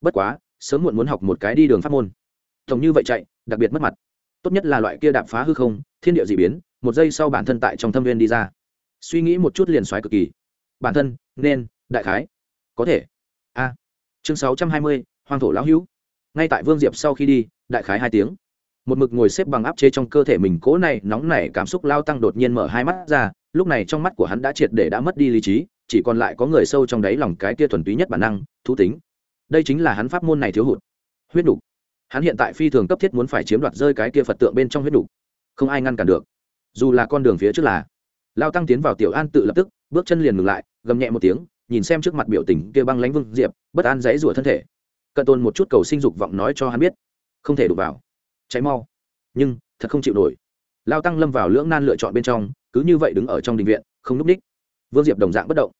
Bất quá, sớm muộn muốn học một cái đi đường pháp môn. Tổng như vậy chạy, đặc biệt mất mặt. Tốt nhất là loại kia đạp phá hư không, thiên địa d ị biến, một giây sau bản thân tại trong thâm viên đi ra. Suy nghĩ một chút liền xoáy cực kỳ. Bản thân, nên, đại khái. Có thể. A chương sáu trăm hai mươi hoàng thổ lão hữu. Ngay tại vương diệp sau khi đi, đại khái hai tiếng. Một mực ngồi xếp bằng áp chế trong cơ thể mình, cố này, nóng nảy cảm xúc lao tăng đột nhiên mở hai mắt ra, lúc này trong mắt của hắn đã triệt để đã mất đi lý trí, chỉ còn lại có người sâu trong đáy lòng cái kia thuần túy nhất bản năng, thú tính. Đây chính là hắn pháp môn này thiếu hụt. Huyết đục hắn hiện tại phi thường cấp thiết muốn phải chiếm đoạt rơi cái kia phật tượng bên trong huyết đục không ai ngăn cản được. Dù là con đường phía trước là, lao tăng tiến vào tiểu an tự lập tức, bước chân liền ngừng lại, gầm nhẹ một tiếng nhìn xem trước mặt biểu tình kia băng lãnh vương diệp, bất an dãy rủa thân thể. Cận tôn một chút cầu sinh dục vọng nói cho hắn biết, không thể đụng vào cháy mau. Nhưng, thật không chịu nổi. Lao tăng lâm vào lưỡng nan lựa chọn bên trong, cứ như vậy đứng ở trong đình viện, không núp ních vương diệp đồng dạng bất động.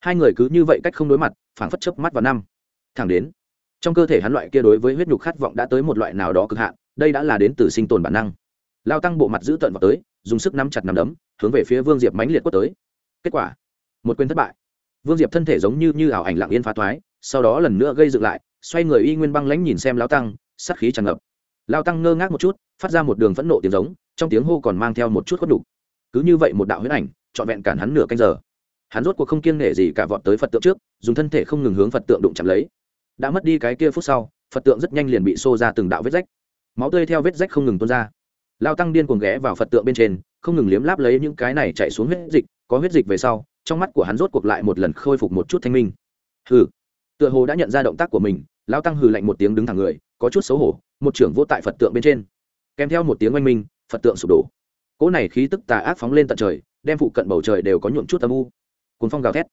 Hai người cứ như vậy cách không đối mặt, phảng phất chớp mắt vào năm. Thẳng đến, trong cơ thể hắn loại kia đối với huyết nhục khát vọng đã tới một loại nào đó cực hạn, đây đã là đến từ sinh tồn bản năng. Lao tăng bộ mặt giữ tận vào tới, dùng sức nắm chặt nắm đấm, hướng về phía vương diệp mãnh liệt quất tới. Kết quả, một quyền thất bại vương diệp thân thể giống như như ảo ảnh lặng yên phá thoái, sau đó lần nữa gây dựng lại, xoay người y nguyên băng lãnh nhìn xem lao tăng, sát khí tràn ngập. Lao tăng ngơ ngác một chút, phát ra một đường phẫn nộ tiếng giống, trong tiếng hô còn mang theo một chút khuất đục cứ như vậy một đạo huyết ảnh, trọn vẹn cản hắn nửa canh giờ. Hắn rốt cuộc không kiêng nể gì cả vọt tới phật tượng trước, dùng thân thể không ngừng hướng phật tượng đụng chạm lấy. Đã mất đi cái kia phút sau, phật tượng rất nhanh liền bị xô ra từng đạo vết rách. Máu tươi theo vết rách không ngừng tuôn ra. Lao tăng điên cuồng ghé vào phật tượng bên trên, không ngừng liếm láp lấy những cái này chạy xuống huyết dịch, có huyết dịch về sau trong mắt của hắn rốt cuộc lại một lần khôi phục một chút thanh minh. Hừ. Tựa hồ đã nhận ra động tác của mình lao tăng hừ lạnh một tiếng đứng thẳng người, có chút xấu hổ, một trưởng vô tại phật tượng bên trên. Kèm theo một tiếng oanh minh, phật tượng sụp đổ. Cỗ này khí tức tà ác phóng lên tận trời, đem phụ cận bầu trời đều có nhuộm chút âm u. Cuốn phong gào thét.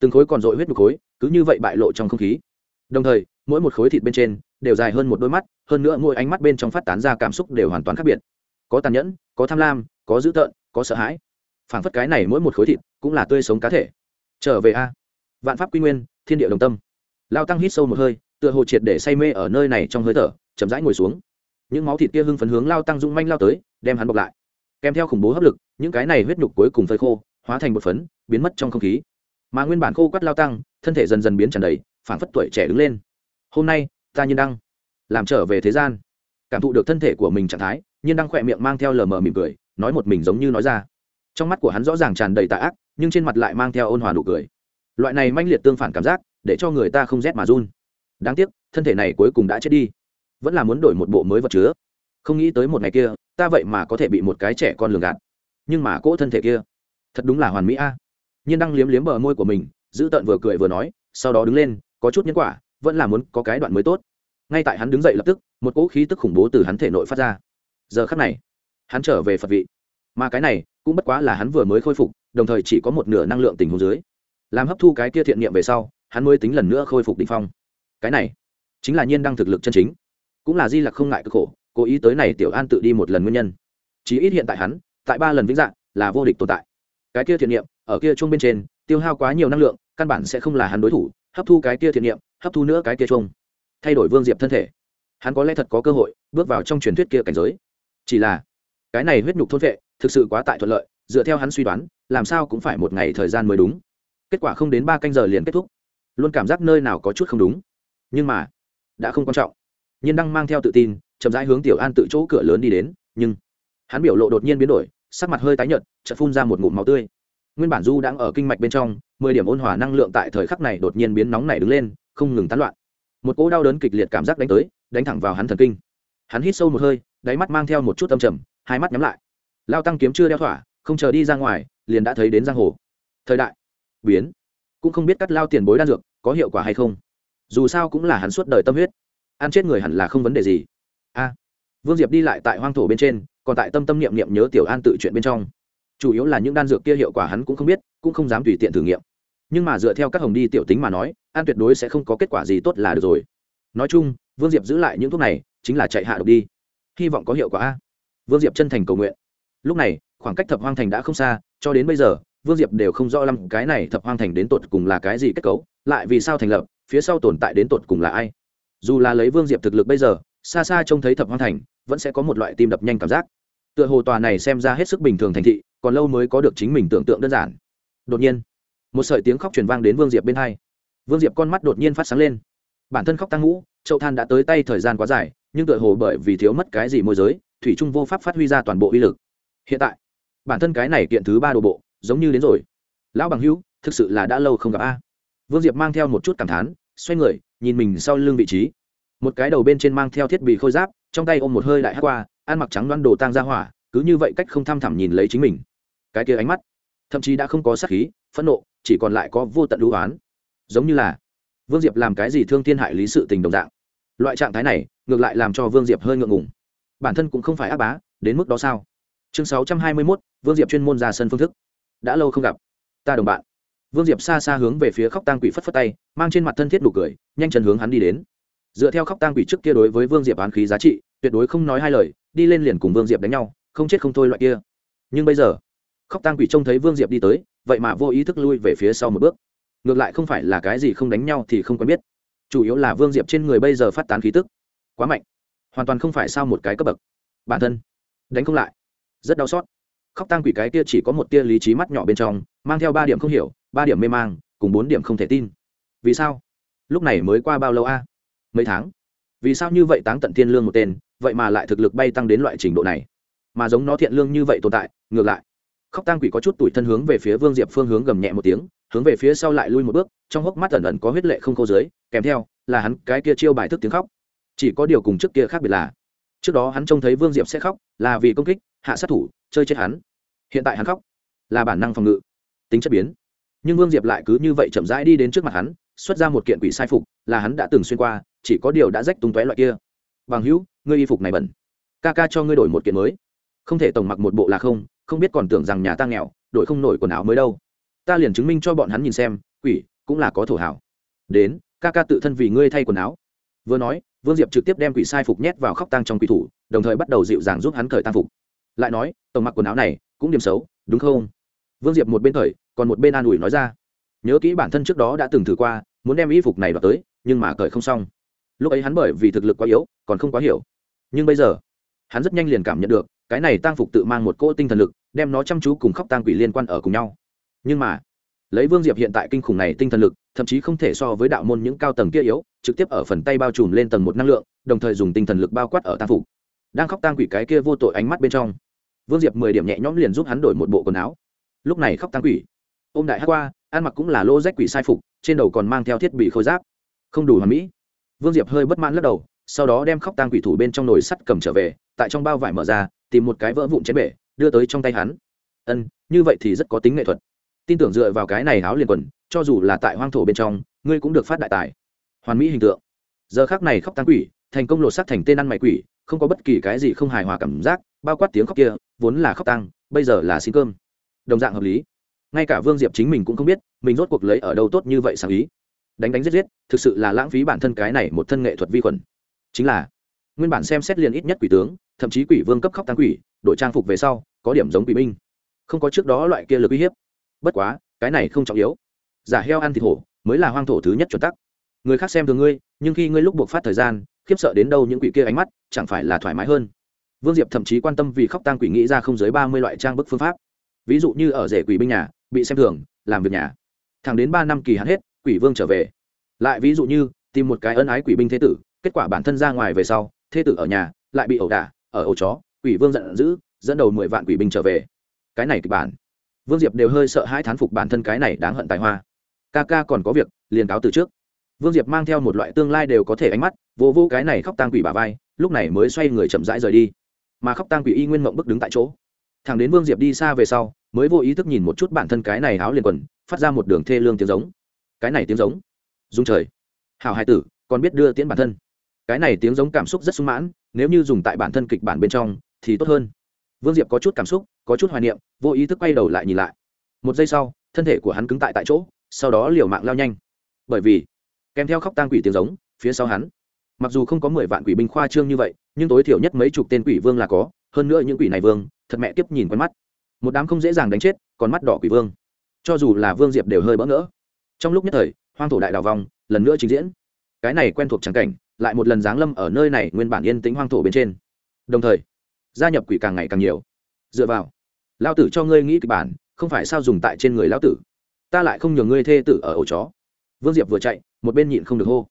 Từng khối còn dội huyết một khối, cứ như vậy bại lộ trong không khí. Đồng thời, mỗi một khối thịt bên trên, đều dài hơn một đôi mắt, hơn nữa mỗi ánh mắt bên trong phát tán ra cảm xúc đều hoàn toàn khác biệt. Có tàn nhẫn, có tham lam, có dữ tợn, có sợ hãi phảng phất cái này mỗi một khối thịt cũng là tươi sống cá thể. Trở về a. Vạn pháp quy nguyên, thiên địa đồng tâm. Lao tăng hít sâu một hơi, tựa hồ triệt để say mê ở nơi này trong hơi thở, chậm rãi ngồi xuống. Những máu thịt kia hưng phấn hướng lao tăng dung manh lao tới, đem hắn bọc lại. Kèm theo khủng bố hấp lực, những cái này huyết nhục cuối cùng phơi khô, hóa thành một phấn, biến mất trong không khí. Mà nguyên bản khô quắt lao tăng, thân thể dần dần biến tràn đầy, phảng phất tuổi trẻ đứng lên. Hôm nay, ta nhiên đăng, làm trở về thế gian. Cảm thụ được thân thể của mình trạng thái, nhiên đăng khỏe miệng mang theo lờ mờ mỉm cười, nói một mình giống như nói ra trong mắt của hắn rõ ràng tràn đầy tà ác, nhưng trên mặt lại mang theo ôn hòa nụ cười. Loại này manh liệt tương phản cảm giác, để cho người ta không rét mà run. Đáng tiếc, thân thể này cuối cùng đã chết đi. Vẫn là muốn đổi một bộ mới vật chứa. Không nghĩ tới một ngày kia, ta vậy mà có thể bị một cái trẻ con lường gạt. Nhưng mà cỗ thân thể kia, thật đúng là hoàn mỹ a. À. nhiên đang liếm liếm bờ môi của mình, giữ tợn vừa cười vừa nói, sau đó đứng lên, có chút nhân quả, vẫn là muốn có cái đoạn mới tốt. Ngay tại hắn đứng dậy lập tức, một cỗ khí tức khủng bố từ hắn thể nội phát ra. Giờ khắc này, hắn trở về phật vị mà cái này cũng bất quá là hắn vừa mới khôi phục, đồng thời chỉ có một nửa năng lượng tình huống dưới. Làm hấp thu cái kia thiện niệm về sau, hắn mới tính lần nữa khôi phục đ ỉ n h phong. Cái này chính là nhiên đăng thực lực chân chính. Cũng là di lặc không ngại cực khổ, cố ý tới này tiểu an tự đi một lần nguyên nhân. Chí ít hiện tại hắn, tại ba lần vĩnh dạng, là vô địch tồn tại. Cái kia thiện niệm, ở kia chung bên trên, tiêu hao quá nhiều năng lượng, căn bản sẽ không là hắn đối thủ, hấp thu cái kia thiện niệm, hấp thu nữa cái kia chung thay đổi vương diệp thân thể. Hắn có lẽ thật có cơ hội bước vào trong truyền thuyết kia cảnh giới. Chỉ là, cái này huyết nhục thôn vệ thực sự quá tại thuận lợi, dựa theo hắn suy đoán, làm sao cũng phải một ngày thời gian mới đúng. Kết quả không đến ba canh giờ liền kết thúc. Luôn cảm giác nơi nào có chút không đúng. Nhưng mà, đã không quan trọng. Nhiên đăng mang theo tự tin, chậm rãi hướng tiểu an tự chỗ cửa lớn đi đến, nhưng hắn biểu lộ đột nhiên biến đổi, sắc mặt hơi tái nhợt, chợt phun ra một ngụm máu tươi. Nguyên bản du đang ở kinh mạch bên trong, mười điểm ôn hòa năng lượng tại thời khắc này đột nhiên biến nóng này đứng lên, không ngừng tán loạn. Một cỗ đau đớn kịch liệt cảm giác đánh tới, đánh thẳng vào hắn thần kinh. Hắn hít sâu một hơi, đáy mắt mang theo một chút âm trầm, hai mắt nhắm lại lao tăng kiếm chưa đeo thỏa, không chờ đi ra ngoài, liền đã thấy đến giang hồ. Thời đại biến, cũng không biết cắt lao tiền bối đan dược có hiệu quả hay không. Dù sao cũng là hắn suốt đời tâm huyết. Ăn chết người hẳn là không vấn đề gì. A, vương diệp đi lại tại hoang thổ bên trên, còn tại tâm tâm niệm niệm nhớ tiểu an tự chuyện bên trong. Chủ yếu là những đan dược kia hiệu quả hắn cũng không biết, cũng không dám tùy tiện thử nghiệm. Nhưng mà dựa theo các hồng đi tiểu tính mà nói, an tuyệt đối sẽ không có kết quả gì tốt là được rồi. Nói chung, vương diệp giữ lại những thuốc này, chính là chạy hạ độc đi. Hy vọng có hiệu quả a. Vương diệp chân thành cầu nguyện lúc này, khoảng cách thập hoang thành đã không xa, cho đến bây giờ, vương diệp đều không rõ lắm cái này thập hoang thành đến tột cùng là cái gì kết cấu, lại vì sao thành lập, phía sau tồn tại đến tột cùng là ai. Dù là lấy vương diệp thực lực bây giờ, xa xa trông thấy thập hoang thành, vẫn sẽ có một loại tim đập nhanh cảm giác. Tựa hồ tòa này xem ra hết sức bình thường thành thị, còn lâu mới có được chính mình tưởng tượng đơn giản. Đột nhiên, một sợi tiếng khóc truyền vang đến vương diệp bên hai. Vương diệp con mắt đột nhiên phát sáng lên. Bản thân khóc tăng ngũ, châu than đã tới tay thời gian quá dài, nhưng tựa hồ bởi vì thiếu mất cái gì môi giới, thủy trung vô pháp phát huy ra toàn bộ uy lực hiện tại, bản thân cái này kiện thứ ba đồ bộ, giống như đến rồi. Lão bằng hữu, thực sự là đã lâu không gặp a. Vương diệp mang theo một chút cảm thán, xoay người, nhìn mình sau lưng vị trí. Một cái đầu bên trên mang theo thiết bị khôi giáp, trong tay ôm một hơi đại hát qua, ăn mặc trắng đoan đồ tang ra hỏa, cứ như vậy cách không thăm thẳm nhìn lấy chính mình. Cái kia ánh mắt, thậm chí đã không có sát khí, phẫn nộ, chỉ còn lại có vô tận lũ oán. Giống như là vương diệp làm cái gì thương thiên hại lý sự tình đồng dạng. Loại trạng thái này, ngược lại làm cho vương diệp hơi ngượng ngùng. Bản thân cũng không phải ác bá, đến mức đó sao? Chương sáu trăm hai mươi mốt, vương diệp chuyên môn ra sân phương thức. Đã lâu không gặp. Ta đồng bạn. Vương diệp xa xa hướng về phía khóc tang quỷ phất phất tay, mang trên mặt thân thiết đủ cười, nhanh chân hướng hắn đi đến. Dựa theo khóc tang quỷ trước kia đối với vương diệp án khí giá trị, tuyệt đối không nói hai lời, đi lên liền cùng vương diệp đánh nhau, không chết không thôi loại kia. Nhưng bây giờ, khóc tang quỷ trông thấy vương diệp đi tới, vậy mà vô ý thức lui về phía sau một bước. Ngược lại không phải là cái gì không đánh nhau thì không quen biết. Chủ yếu là vương diệp trên người bây giờ phát tán khí tức quá mạnh, hoàn toàn không phải sao một cái cấp bậc. Bản thân, đánh không lại rất đau xót. Khóc tang quỷ cái kia chỉ có một tia lý trí mắt nhỏ bên trong, mang theo ba điểm không hiểu, ba điểm mê mang, cùng bốn điểm không thể tin. Vì sao? Lúc này mới qua bao lâu a? Mấy tháng? Vì sao như vậy táng tận thiên lương một tên, vậy mà lại thực lực bay tăng đến loại trình độ này? Mà giống nó thiện lương như vậy tồn tại, ngược lại. Khóc tang quỷ có chút tủi thân hướng về phía vương diệp phương hướng gầm nhẹ một tiếng, hướng về phía sau lại lui một bước, trong hốc mắt ẩn ẩn có huyết lệ không khô dưới, kèm theo là hắn cái kia chiêu bài thức tiếng khóc. Chỉ có điều cùng trước kia khác biệt là, trước đó hắn trông thấy vương diệp sẽ khóc, là vì công kích hạ sát thủ, chơi chết hắn. Hiện tại hắn khóc, là bản năng phòng ngự, tính chất biến. Nhưng vương diệp lại cứ như vậy chậm rãi đi đến trước mặt hắn, xuất ra một kiện quỷ sai phục, là hắn đã từng xuyên qua, chỉ có điều đã rách tung tóe loại kia. Bằng hữu, ngươi y phục này bẩn. Ca ca cho ngươi đổi một kiện mới. Không thể tổng mặc một bộ là không không biết còn tưởng rằng nhà ta nghèo, đổi không nổi quần áo mới đâu. Ta liền chứng minh cho bọn hắn nhìn xem, quỷ cũng là có thổ hảo. Đến, ca ca tự thân vì ngươi thay quần áo. Vừa nói, vương diệp trực tiếp đem quỷ sai phục nhét vào khóc tăng trong quỷ thủ, đồng thời bắt đầu dịu dàng giúp hắn cởi tăng phục lại nói, tổng mặc quần áo này cũng điểm xấu, đúng không? Vương diệp một bên thời, còn một bên an ủi nói ra. Nhớ kỹ bản thân trước đó đã từng thử qua, muốn đem y phục này vào tới, nhưng mà cởi không xong. Lúc ấy hắn bởi vì thực lực quá yếu, còn không quá hiểu. Nhưng bây giờ, hắn rất nhanh liền cảm nhận được, cái này tăng phục tự mang một cỗ tinh thần lực, đem nó chăm chú cùng khóc tang quỷ liên quan ở cùng nhau. Nhưng mà, lấy vương diệp hiện tại kinh khủng này tinh thần lực, thậm chí không thể so với đạo môn những cao tầng kia yếu, trực tiếp ở phần tay bao trùm lên tầng một năng lượng, đồng thời dùng tinh thần lực bao quát ở tăng phục. Đang khóc tang quỷ cái kia vô tội ánh mắt bên trong vương diệp mười điểm nhẹ nhõm liền giúp hắn đổi một bộ quần áo. Lúc này khóc tang quỷ. Ô m đại hát qua, ăn mặc cũng là lô rách quỷ sai phục, trên đầu còn mang theo thiết bị khôi giáp. Không đủ hoàn mỹ. Vương diệp hơi bất mãn lắc đầu, sau đó đem khóc tang quỷ thủ bên trong nồi sắt cầm trở về, tại trong bao vải mở ra, tìm một cái vỡ vụn chén bể, đưa tới trong tay hắn. Ân, như vậy thì rất có tính nghệ thuật. Tin tưởng dựa vào cái này áo liền quần, cho dù là tại hoang thổ bên trong, ngươi cũng được phát đại tài. Hoàn mỹ hình tượng. Giờ khác này khóc tang quỷ thành công lột xác thành tên ăn mày quỷ, không có bất kỳ cái gì không hài hòa cảm giác, bao quát tiếng khóc kia, vốn là khóc tăng bây giờ là xin cơm. Đồng dạng hợp lý. Ngay cả vương diệp chính mình cũng không biết, mình rốt cuộc lấy ở đâu tốt như vậy sáng ý. Đánh đánh giết giết, thực sự là lãng phí bản thân cái này một thân nghệ thuật vi khuẩn. Chính là, nguyên bản xem xét liền ít nhất quỷ tướng, thậm chí quỷ vương cấp khóc tăng quỷ đội trang phục về sau, có điểm giống quỷ binh. Không có trước đó loại kia lực uy hiếp. Bất quá, cái này không trọng yếu. Giả heo ăn thịt hổ, mới là hoang thổ thứ nhất chuẩn tắc. Người khác xem thường ngươi, nhưng khi ngươi lúc buộc phát thời gian khiếp sợ đến đâu những quỷ kia ánh mắt, chẳng phải là thoải mái hơn. Vương diệp thậm chí quan tâm vì khóc tang quỷ nghĩ ra không dưới ba mươi loại trang bức phương pháp. Ví dụ như ở rể quỷ binh nhà, bị xem thường, làm việc nhà. Thẳng đến ba năm kỳ hắn hết, quỷ vương trở về. Lại ví dụ như, tìm một cái ân ái quỷ binh thế tử, kết quả bản thân ra ngoài về sau, thế tử ở nhà, lại bị ẩu đả, ở ổ chó, quỷ vương giận dữ, dẫn đầu mười vạn quỷ binh trở về. Cái này kịch bản. Vương diệp đều hơi sợ hai thán phục bản thân cái này đáng hận tài hoa. Ca ca còn có việc, liền cáo từ trước vương diệp mang theo một loại tương lai đều có thể ánh mắt, vô vô cái này khóc tang quỷ bà vai, lúc này mới xoay người chậm rãi rời đi. Mà khóc tang quỷ y nguyên mộng bức đứng tại chỗ. Thằng đến vương diệp đi xa về sau, mới vô ý thức nhìn một chút bản thân cái này áo liền quần, phát ra một đường thê lương tiếng giống. Cái này tiếng giống? Dung trời. Hào hai tử, còn biết đưa tiễn bản thân. Cái này tiếng giống cảm xúc rất sung mãn, nếu như dùng tại bản thân kịch bản bên trong, thì tốt hơn. Vương diệp có chút cảm xúc, có chút hoài niệm, vô ý thức quay đầu lại nhìn lại. Một giây sau, thân thể của hắn cứng tại tại chỗ, sau đó liều mạng lao nhanh. Bởi vì kèm theo khóc tang quỷ tiếng giống, phía sau hắn. Mặc dù không có mười vạn quỷ binh khoa trương như vậy, nhưng tối thiểu nhất mấy chục tên quỷ vương là có, hơn nữa những quỷ này vương, thật mẹ tiếp nhìn quen mắt. Một đám không dễ dàng đánh chết, còn mắt đỏ quỷ vương. Cho dù là vương diệp đều hơi bỡ ngỡ. Trong lúc nhất thời, hoang thổ đại đào vòng, lần nữa trình diễn. Cái này quen thuộc trắng cảnh, lại một lần giáng lâm ở nơi này nguyên bản yên tĩnh hoang thổ bên trên. Đồng thời, gia nhập quỷ càng ngày càng nhiều. Dựa vào lao tử cho ngươi nghĩ kịch bản, không phải sao dùng tại trên người lao tử. Ta lại không nhường ngươi thê tử ở ổ chó vương diệp vừa chạy, một bên nhịn không được hô.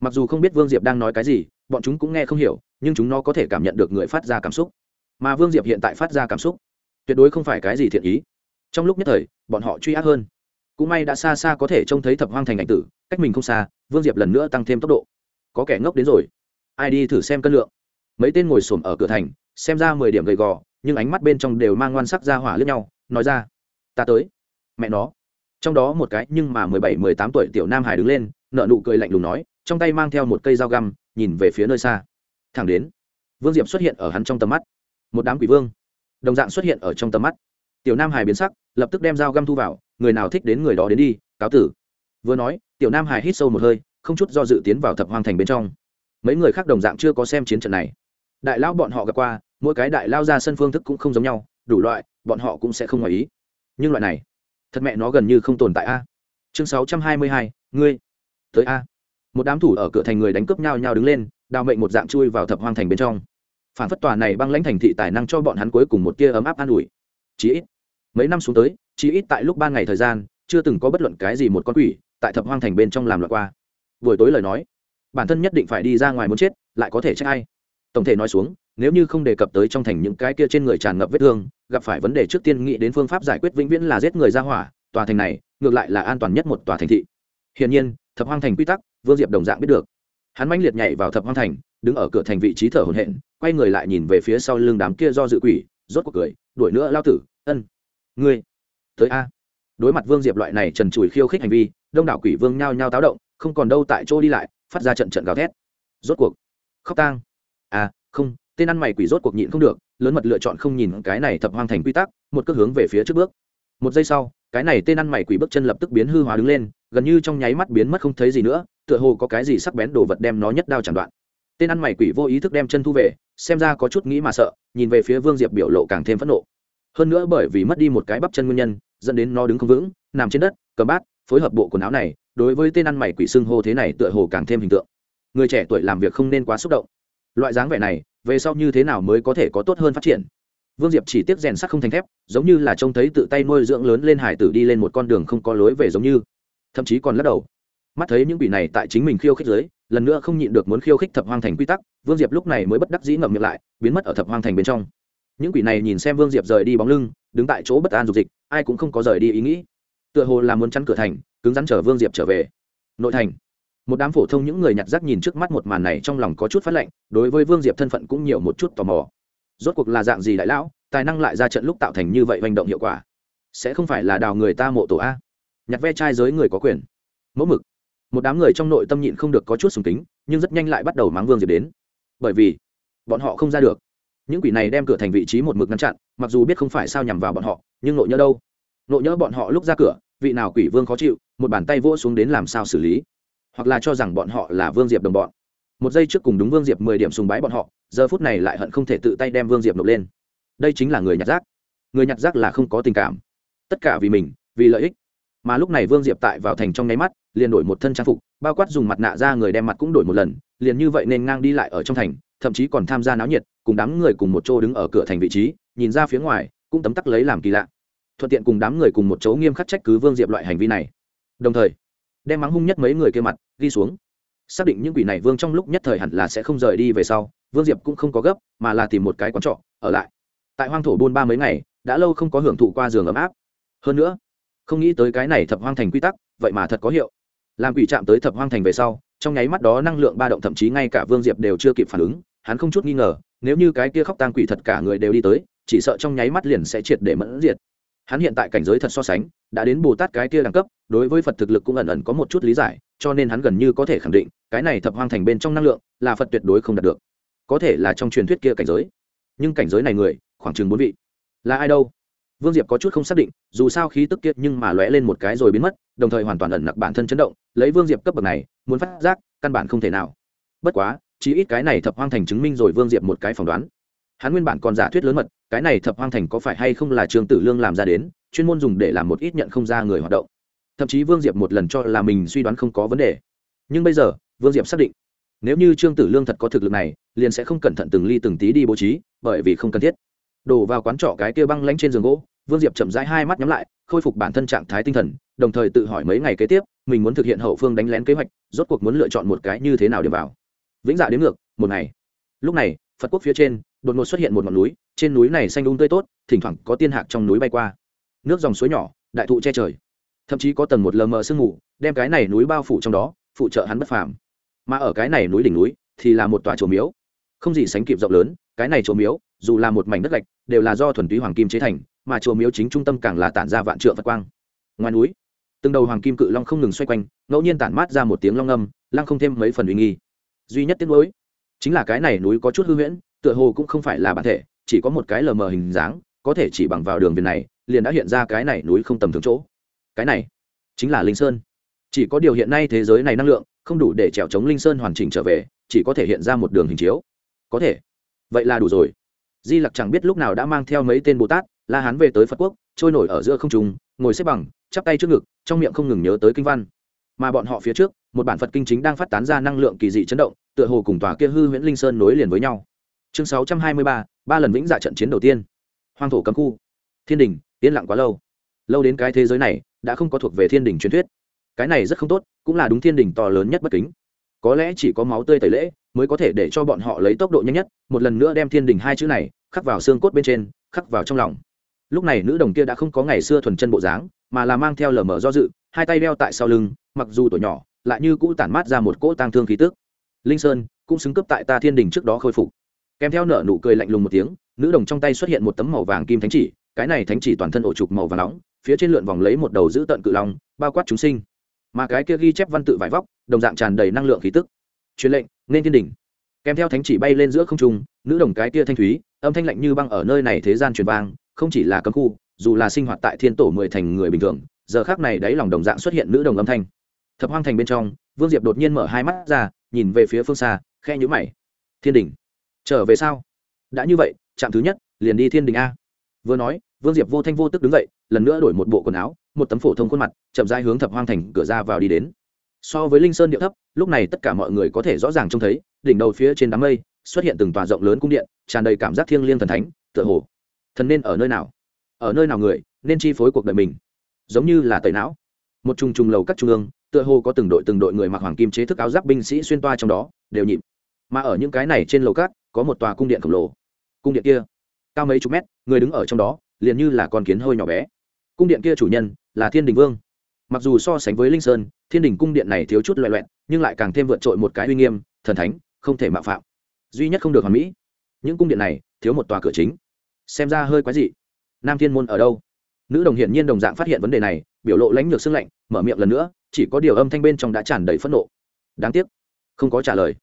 Mặc dù không biết vương diệp đang nói cái gì, bọn chúng cũng nghe không hiểu, nhưng chúng nó có thể cảm nhận được người phát ra cảm xúc. Mà vương diệp hiện tại phát ra cảm xúc, tuyệt đối không phải cái gì thiện ý. Trong lúc nhất thời, bọn họ truy ác hơn. Cũng may đã xa xa có thể trông thấy thập hoang thành ảnh tử, cách mình không xa, vương diệp lần nữa tăng thêm tốc độ. Có kẻ ngốc đến rồi. Ai đi thử xem cân lượng. Mấy tên ngồi xổm ở cửa thành, xem ra mười điểm gầy gò, nhưng ánh mắt bên trong đều mang ngoan sắc ra hỏa lướt nhau, nói ra, ta tới. Mẹ nó trong đó một cái nhưng mà mười bảy, mười tám tuổi tiểu nam hải đứng lên nợ nụ cười lạnh lùng nói, trong tay mang theo một cây dao găm, nhìn về phía nơi xa. Thẳng đến, vương diệp xuất hiện ở hắn trong tầm mắt. Một đám quỷ vương, đồng dạng xuất hiện ở trong tầm mắt. Tiểu nam hải biến sắc, lập tức đem dao găm thu vào, người nào thích đến người đó đến đi, cáo tử. Vừa nói, tiểu nam hải hít sâu một hơi, không chút do dự tiến vào thập hoang thành bên trong. Mấy người khác đồng dạng chưa có xem chiến trận này. Đại lao bọn họ gặp qua, mỗi cái đại lao ra sân phương thức cũng không giống nhau, đủ loại, bọn họ cũng sẽ không ngoài ý. Nhưng loại này thật mẹ nó gần như không tồn tại a. Chương sáu trăm hai mươi hai, ngươi, tới a. Một đám thủ ở cửa thành người đánh cướp nhau nhau đứng lên, đào mệnh một dạng chui vào thập hoang thành bên trong. Phản phất tòa này băng lãnh thành thị tài năng cho bọn hắn cuối cùng một tia ấm áp an ủi. Chí ít, mấy năm xuống tới, chí ít tại lúc ban ngày thời gian, chưa từng có bất luận cái gì một con quỷ tại thập hoang thành bên trong làm loạn qua. Buổi tối lời nói, bản thân nhất định phải đi ra ngoài muốn chết, lại có thể trách ai? Tổng thể nói xuống nếu như không đề cập tới trong thành những cái kia trên người tràn ngập vết thương, gặp phải vấn đề trước tiên nghĩ đến phương pháp giải quyết vĩnh viễn là giết người ra hỏa, tòa thành này, ngược lại là an toàn nhất một tòa thành thị. Hiển nhiên, thập hoang thành quy tắc, vương diệp đồng dạng biết được. Hắn mãnh liệt nhảy vào thập hoang thành, đứng ở cửa thành vị trí thở hổn hển, quay người lại nhìn về phía sau lưng đám kia do dự quỷ, rốt cuộc cười, đuổi nữa lao tử, ân, ngươi, tới a. Đối mặt vương diệp loại này trần trụi khiêu khích hành vi, đông đảo quỷ vương nhao nhao táo động, không còn đâu tại chỗ đi lại, phát ra trận trận gào thét. Rốt cuộc, khóc tang. À không tên ăn mày quỷ rốt cuộc nhịn không được, lớn mật lựa chọn không nhìn cái này thập hoang thành quy tắc, một cước hướng về phía trước bước. Một giây sau, cái này tên ăn mày quỷ bước chân lập tức biến hư hóa đứng lên, gần như trong nháy mắt biến mất không thấy gì nữa, tựa hồ có cái gì sắc bén đồ vật đem nó nhất đao chẳng đoạn. Tên ăn mày quỷ vô ý thức đem chân thu về, xem ra có chút nghĩ mà sợ, nhìn về phía vương diệp biểu lộ càng thêm phẫn nộ. Hơn nữa bởi vì mất đi một cái bắp chân nguyên nhân, dẫn đến nó đứng không vững, nằm trên đất, cầm bát, phối hợp bộ quần áo này, đối với tên ăn mày quỷ xưng hô thế này tựa hồ càng thêm hình tượng. Người trẻ tuổi làm việc không nên quá xúc động. Loại dáng vẻ này về sau như thế nào mới có thể có tốt hơn phát triển? Vương diệp chỉ tiếp rèn sắt không thành thép, giống như là trông thấy tự tay nuôi dưỡng lớn lên hải tử đi lên một con đường không có lối về giống như. Thậm chí còn lắc đầu. Mắt thấy những quỷ này tại chính mình khiêu khích giới lần nữa không nhịn được muốn khiêu khích thập hoang thành quy tắc, vương diệp lúc này mới bất đắc dĩ ngậm miệng lại, biến mất ở thập hoang thành bên trong. Những quỷ này nhìn xem vương diệp rời đi bóng lưng, đứng tại chỗ bất an dục dịch, ai cũng không có rời đi ý nghĩ. Tựa hồ là muốn chắn cửa thành, cứng rắn chở vương diệp trở về. Nội thành một đám phổ thông những người nhặt rác nhìn trước mắt một màn này trong lòng có chút phát lệnh đối với vương diệp thân phận cũng nhiều một chút tò mò. Rốt cuộc là dạng gì đại lão, tài năng lại ra trận lúc tạo thành như vậy hành động hiệu quả? Sẽ không phải là đào người ta mộ tổ a? Nhặt ve trai giới người có quyền. Mẫu mực. Một đám người trong nội tâm nhịn không được có chút sùng kính, nhưng rất nhanh lại bắt đầu mắng vương diệp đến. Bởi vì, bọn họ không ra được. Những quỷ này đem cửa thành vị trí một mực ngăn chặn, mặc dù biết không phải sao nhằm vào bọn họ, nhưng nội nhớ đâu? Nội nhớ bọn họ lúc ra cửa, vị nào quỷ vương khó chịu, một bàn tay vỗ xuống đến làm sao xử lý? Hoặc là cho rằng bọn họ là vương diệp đồng bọn. Một giây trước cùng đúng vương diệp mười điểm sùng bái bọn họ, giờ phút này lại hận không thể tự tay đem vương diệp nộp lên. Đây chính là người nhặt rác. Người nhặt rác là không có tình cảm. Tất cả vì mình, vì lợi ích. Mà lúc này vương diệp tại vào thành trong nháy mắt, liền đổi một thân trang phục, bao quát dùng mặt nạ ra người đem mặt cũng đổi một lần, liền như vậy nên ngang đi lại ở trong thành, thậm chí còn tham gia náo nhiệt, cùng đám người cùng một chỗ đứng ở cửa thành vị trí, nhìn ra phía ngoài, cũng tấm tắc lấy làm kỳ lạ. Thuận tiện cùng đám người cùng một chỗ nghiêm khắc trách cứ vương diệp loại hành vi này. Đồng thời đem mắng hung nhất mấy người kia mặt, ghi xuống. Xác định những quỷ này vương trong lúc nhất thời hẳn là sẽ không rời đi về sau, vương diệp cũng không có gấp, mà là tìm một cái quán trọ, ở lại. Tại hoang thổ buôn ba mấy ngày, đã lâu không có hưởng thụ qua giường ấm áp. Hơn nữa, không nghĩ tới cái này thập hoang thành quy tắc, vậy mà thật có hiệu. Làm quỷ chạm tới thập hoang thành về sau, trong nháy mắt đó năng lượng ba động thậm chí ngay cả vương diệp đều chưa kịp phản ứng, hắn không chút nghi ngờ, nếu như cái kia khóc tang quỷ thật cả người đều đi tới, chỉ sợ trong nháy mắt liền sẽ triệt để mẫn diệt hắn hiện tại cảnh giới thật so sánh, đã đến bồ tát cái kia đẳng cấp, đối với phật thực lực cũng ẩn ẩn có một chút lý giải, cho nên hắn gần như có thể khẳng định, cái này thập hoang thành bên trong năng lượng, là phật tuyệt đối không đạt được. Có thể là trong truyền thuyết kia cảnh giới. Nhưng cảnh giới này người, khoảng chừng bốn vị. Là ai đâu? Vương diệp có chút không xác định, dù sao khí tức kiệt nhưng mà lóe lên một cái rồi biến mất, đồng thời hoàn toàn ẩn nặc bản thân chấn động, lấy vương diệp cấp bậc này, muốn phát giác, căn bản không thể nào. Bất quá chỉ ít cái này thập hoang thành chứng minh rồi vương diệp một cái phỏng đoán hắn nguyên bản còn giả thuyết lớn mật, cái này thập hoang thành có phải hay không là trường tử lương làm ra đến, chuyên môn dùng để làm một ít nhận không ra người hoạt động. Thậm chí vương diệp một lần cho là mình suy đoán không có vấn đề. Nhưng bây giờ, vương diệp xác định, nếu như trương tử lương thật có thực lực này, liền sẽ không cẩn thận từng ly từng tí đi bố trí, bởi vì không cần thiết. Đổ vào quán trọ cái kia băng lanh trên giường gỗ, vương diệp chậm rãi hai mắt nhắm lại, khôi phục bản thân trạng thái tinh thần, đồng thời tự hỏi mấy ngày kế tiếp, mình muốn thực hiện hậu phương đánh lén kế hoạch, rốt cuộc muốn lựa chọn một cái như thế nào để vào. Vĩnh dạ đến ngược, một ngày. Lúc này, phật quốc phía trên đột ngột xuất hiện một ngọn núi, trên núi này xanh đúng tươi tốt, thỉnh thoảng có tiên hạc trong núi bay qua. Nước dòng suối nhỏ, đại thụ che trời. Thậm chí có tầng một lờ mờ sương mù, đem cái này núi bao phủ trong đó, phụ trợ hắn bất phàm. Mà ở cái này núi đỉnh núi, thì là một tòa chùa miếu. Không gì sánh kịp rộng lớn, cái này chùa miếu, dù là một mảnh đất gạch, đều là do thuần túy hoàng kim chế thành, mà chùa miếu chính trung tâm càng là tản ra vạn trượng phật quang. Ngoài núi, từng đầu hoàng kim cự long không ngừng xoay quanh, ngẫu nhiên tản mát ra một tiếng long âm, lăng không thêm mấy phần uy nghi. Duy nhất tiếc nuối, chính là cái này núi có chút hư huyễn tựa hồ cũng không phải là bản thể, chỉ có một cái lờ mờ hình dáng, có thể chỉ bằng vào đường viền này, liền đã hiện ra cái này núi không tầm thường chỗ. Cái này chính là linh sơn. Chỉ có điều hiện nay thế giới này năng lượng, không đủ để trèo chống linh sơn hoàn chỉnh trở về, chỉ có thể hiện ra một đường hình chiếu. Có thể. Vậy là đủ rồi. Di lặc chẳng biết lúc nào đã mang theo mấy tên bồ tát, la hán về tới phật quốc, trôi nổi ở giữa không trùng ngồi xếp bằng, chắp tay trước ngực, trong miệng không ngừng nhớ tới kinh văn. Mà bọn họ phía trước, một bản phật kinh chính đang phát tán ra năng lượng kỳ dị chấn động, tựa hồ cùng tòa kia hư huyễn linh sơn nối liền với nhau chương sáu trăm hai mươi ba ba lần vĩnh dạ trận chiến đầu tiên. Hoang thổ cấm khu. Thiên đình, yên lặng quá lâu. Lâu đến cái thế giới này, đã không có thuộc về thiên đình truyền thuyết. Cái này rất không tốt, cũng là đúng thiên đình to lớn nhất bất kính. Có lẽ chỉ có máu tươi tẩy lễ, mới có thể để cho bọn họ lấy tốc độ nhanh nhất, một lần nữa đem thiên đình hai chữ này, khắc vào xương cốt bên trên, khắc vào trong lòng. Lúc này nữ đồng kia đã không có ngày xưa thuần chân bộ dáng, mà là mang theo lờ mờ do dự, hai tay đeo tại sau lưng, mặc dù tuổi nhỏ, lại như cũ tản mát ra một cỗ tang thương khí tức. Linh sơn, cũng xứng cấp tại ta thiên đình trước đó khôi phục kèm theo nở nụ cười lạnh lùng một tiếng, nữ đồng trong tay xuất hiện một tấm màu vàng kim thánh chỉ, cái này thánh chỉ toàn thân ổ trục màu vàng nóng, phía trên lượn vòng lấy một đầu giữ tận cự long, bao quát chúng sinh. Mà cái kia ghi chép văn tự vải vóc, đồng dạng tràn đầy năng lượng khí tức. Truyền lệnh, nên thiên đỉnh. Kèm theo thánh chỉ bay lên giữa không trung, nữ đồng cái kia thanh thúy, âm thanh lạnh như băng ở nơi này thế gian truyền vang, không chỉ là cấm khu, dù là sinh hoạt tại thiên tổ mười thành người bình thường, giờ khác này đáy lòng đồng dạng xuất hiện nữ đồng âm thanh. Thập hoang thành bên trong, vương diệp đột nhiên mở hai mắt ra, nhìn về phía phương xa khe nhũ mày. Thiên đình trở về sao? Đã như vậy, trạm thứ nhất, liền đi thiên đình a. Vừa nói, vương diệp vô thanh vô tức đứng dậy, lần nữa đổi một bộ quần áo, một tấm phổ thông khuôn mặt, chậm rãi hướng thập hoang thành cửa ra vào đi đến. So với linh sơn địa thấp, lúc này tất cả mọi người có thể rõ ràng trông thấy, đỉnh đầu phía trên đám mây, xuất hiện từng tòa rộng lớn cung điện, tràn đầy cảm giác thiêng liêng thần thánh, tựa hồ. Thần nên ở nơi nào? Ở nơi nào người, nên chi phối cuộc đời mình? Giống như là tẩy não. Một trùng trùng lầu các trung ương, tựa hồ có từng đội từng đội người mặc hoàng kim chế thức áo giáp binh sĩ xuyên toa trong đó, đều nhịp. Mà ở những cái này trên lầu cát có một tòa cung điện khổng lồ. Cung điện kia, cao mấy chục mét, người đứng ở trong đó, liền như là con kiến hơi nhỏ bé. Cung điện kia chủ nhân là thiên đình vương. Mặc dù so sánh với linh sơn, thiên đình cung điện này thiếu chút loại loẹn nhưng lại càng thêm vượt trội một cái uy nghiêm, thần thánh, không thể mạo phạm. Duy nhất không được hoàn mỹ. Những cung điện này thiếu một tòa cửa chính. Xem ra hơi quái dị. Nam thiên môn ở đâu? Nữ đồng hiển nhiên đồng dạng phát hiện vấn đề này, biểu lộ lãnh lược xương lạnh, mở miệng lần nữa, chỉ có điều âm thanh bên trong đã tràn đầy phẫn nộ. Đáng tiếc, không có trả lời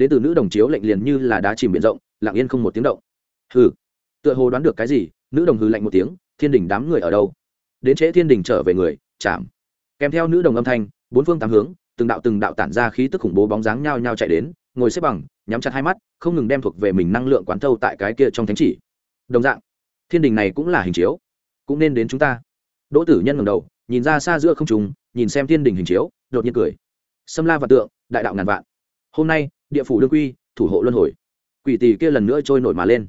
đến từ nữ đồng chiếu lệnh liền như là đá chìm biển rộng, lặng yên không một tiếng động. Hừ, tựa hồ đoán được cái gì, nữ đồng hừ lạnh một tiếng, thiên đình đám người ở đâu? Đến trễ thiên đình trở về người, chạm. Kèm theo nữ đồng âm thanh, bốn phương tám hướng, từng đạo từng đạo tản ra khí tức khủng bố bóng dáng nhao nhao chạy đến, ngồi xếp bằng, nhắm chặt hai mắt, không ngừng đem thuộc về mình năng lượng quán thâu tại cái kia trong thánh chỉ. Đồng dạng, thiên đình này cũng là hình chiếu, cũng nên đến chúng ta. Đỗ tử nhân ngầm đầu, nhìn ra xa giữa không trùng nhìn xem thiên đình hình chiếu, đột nhiên cười. Xâm la và tượng, đại đạo ngàn vạn. Hôm nay địa phủ đương quy, thủ hộ luân hồi. Quỷ tỳ kia lần nữa trôi nổi mà lên.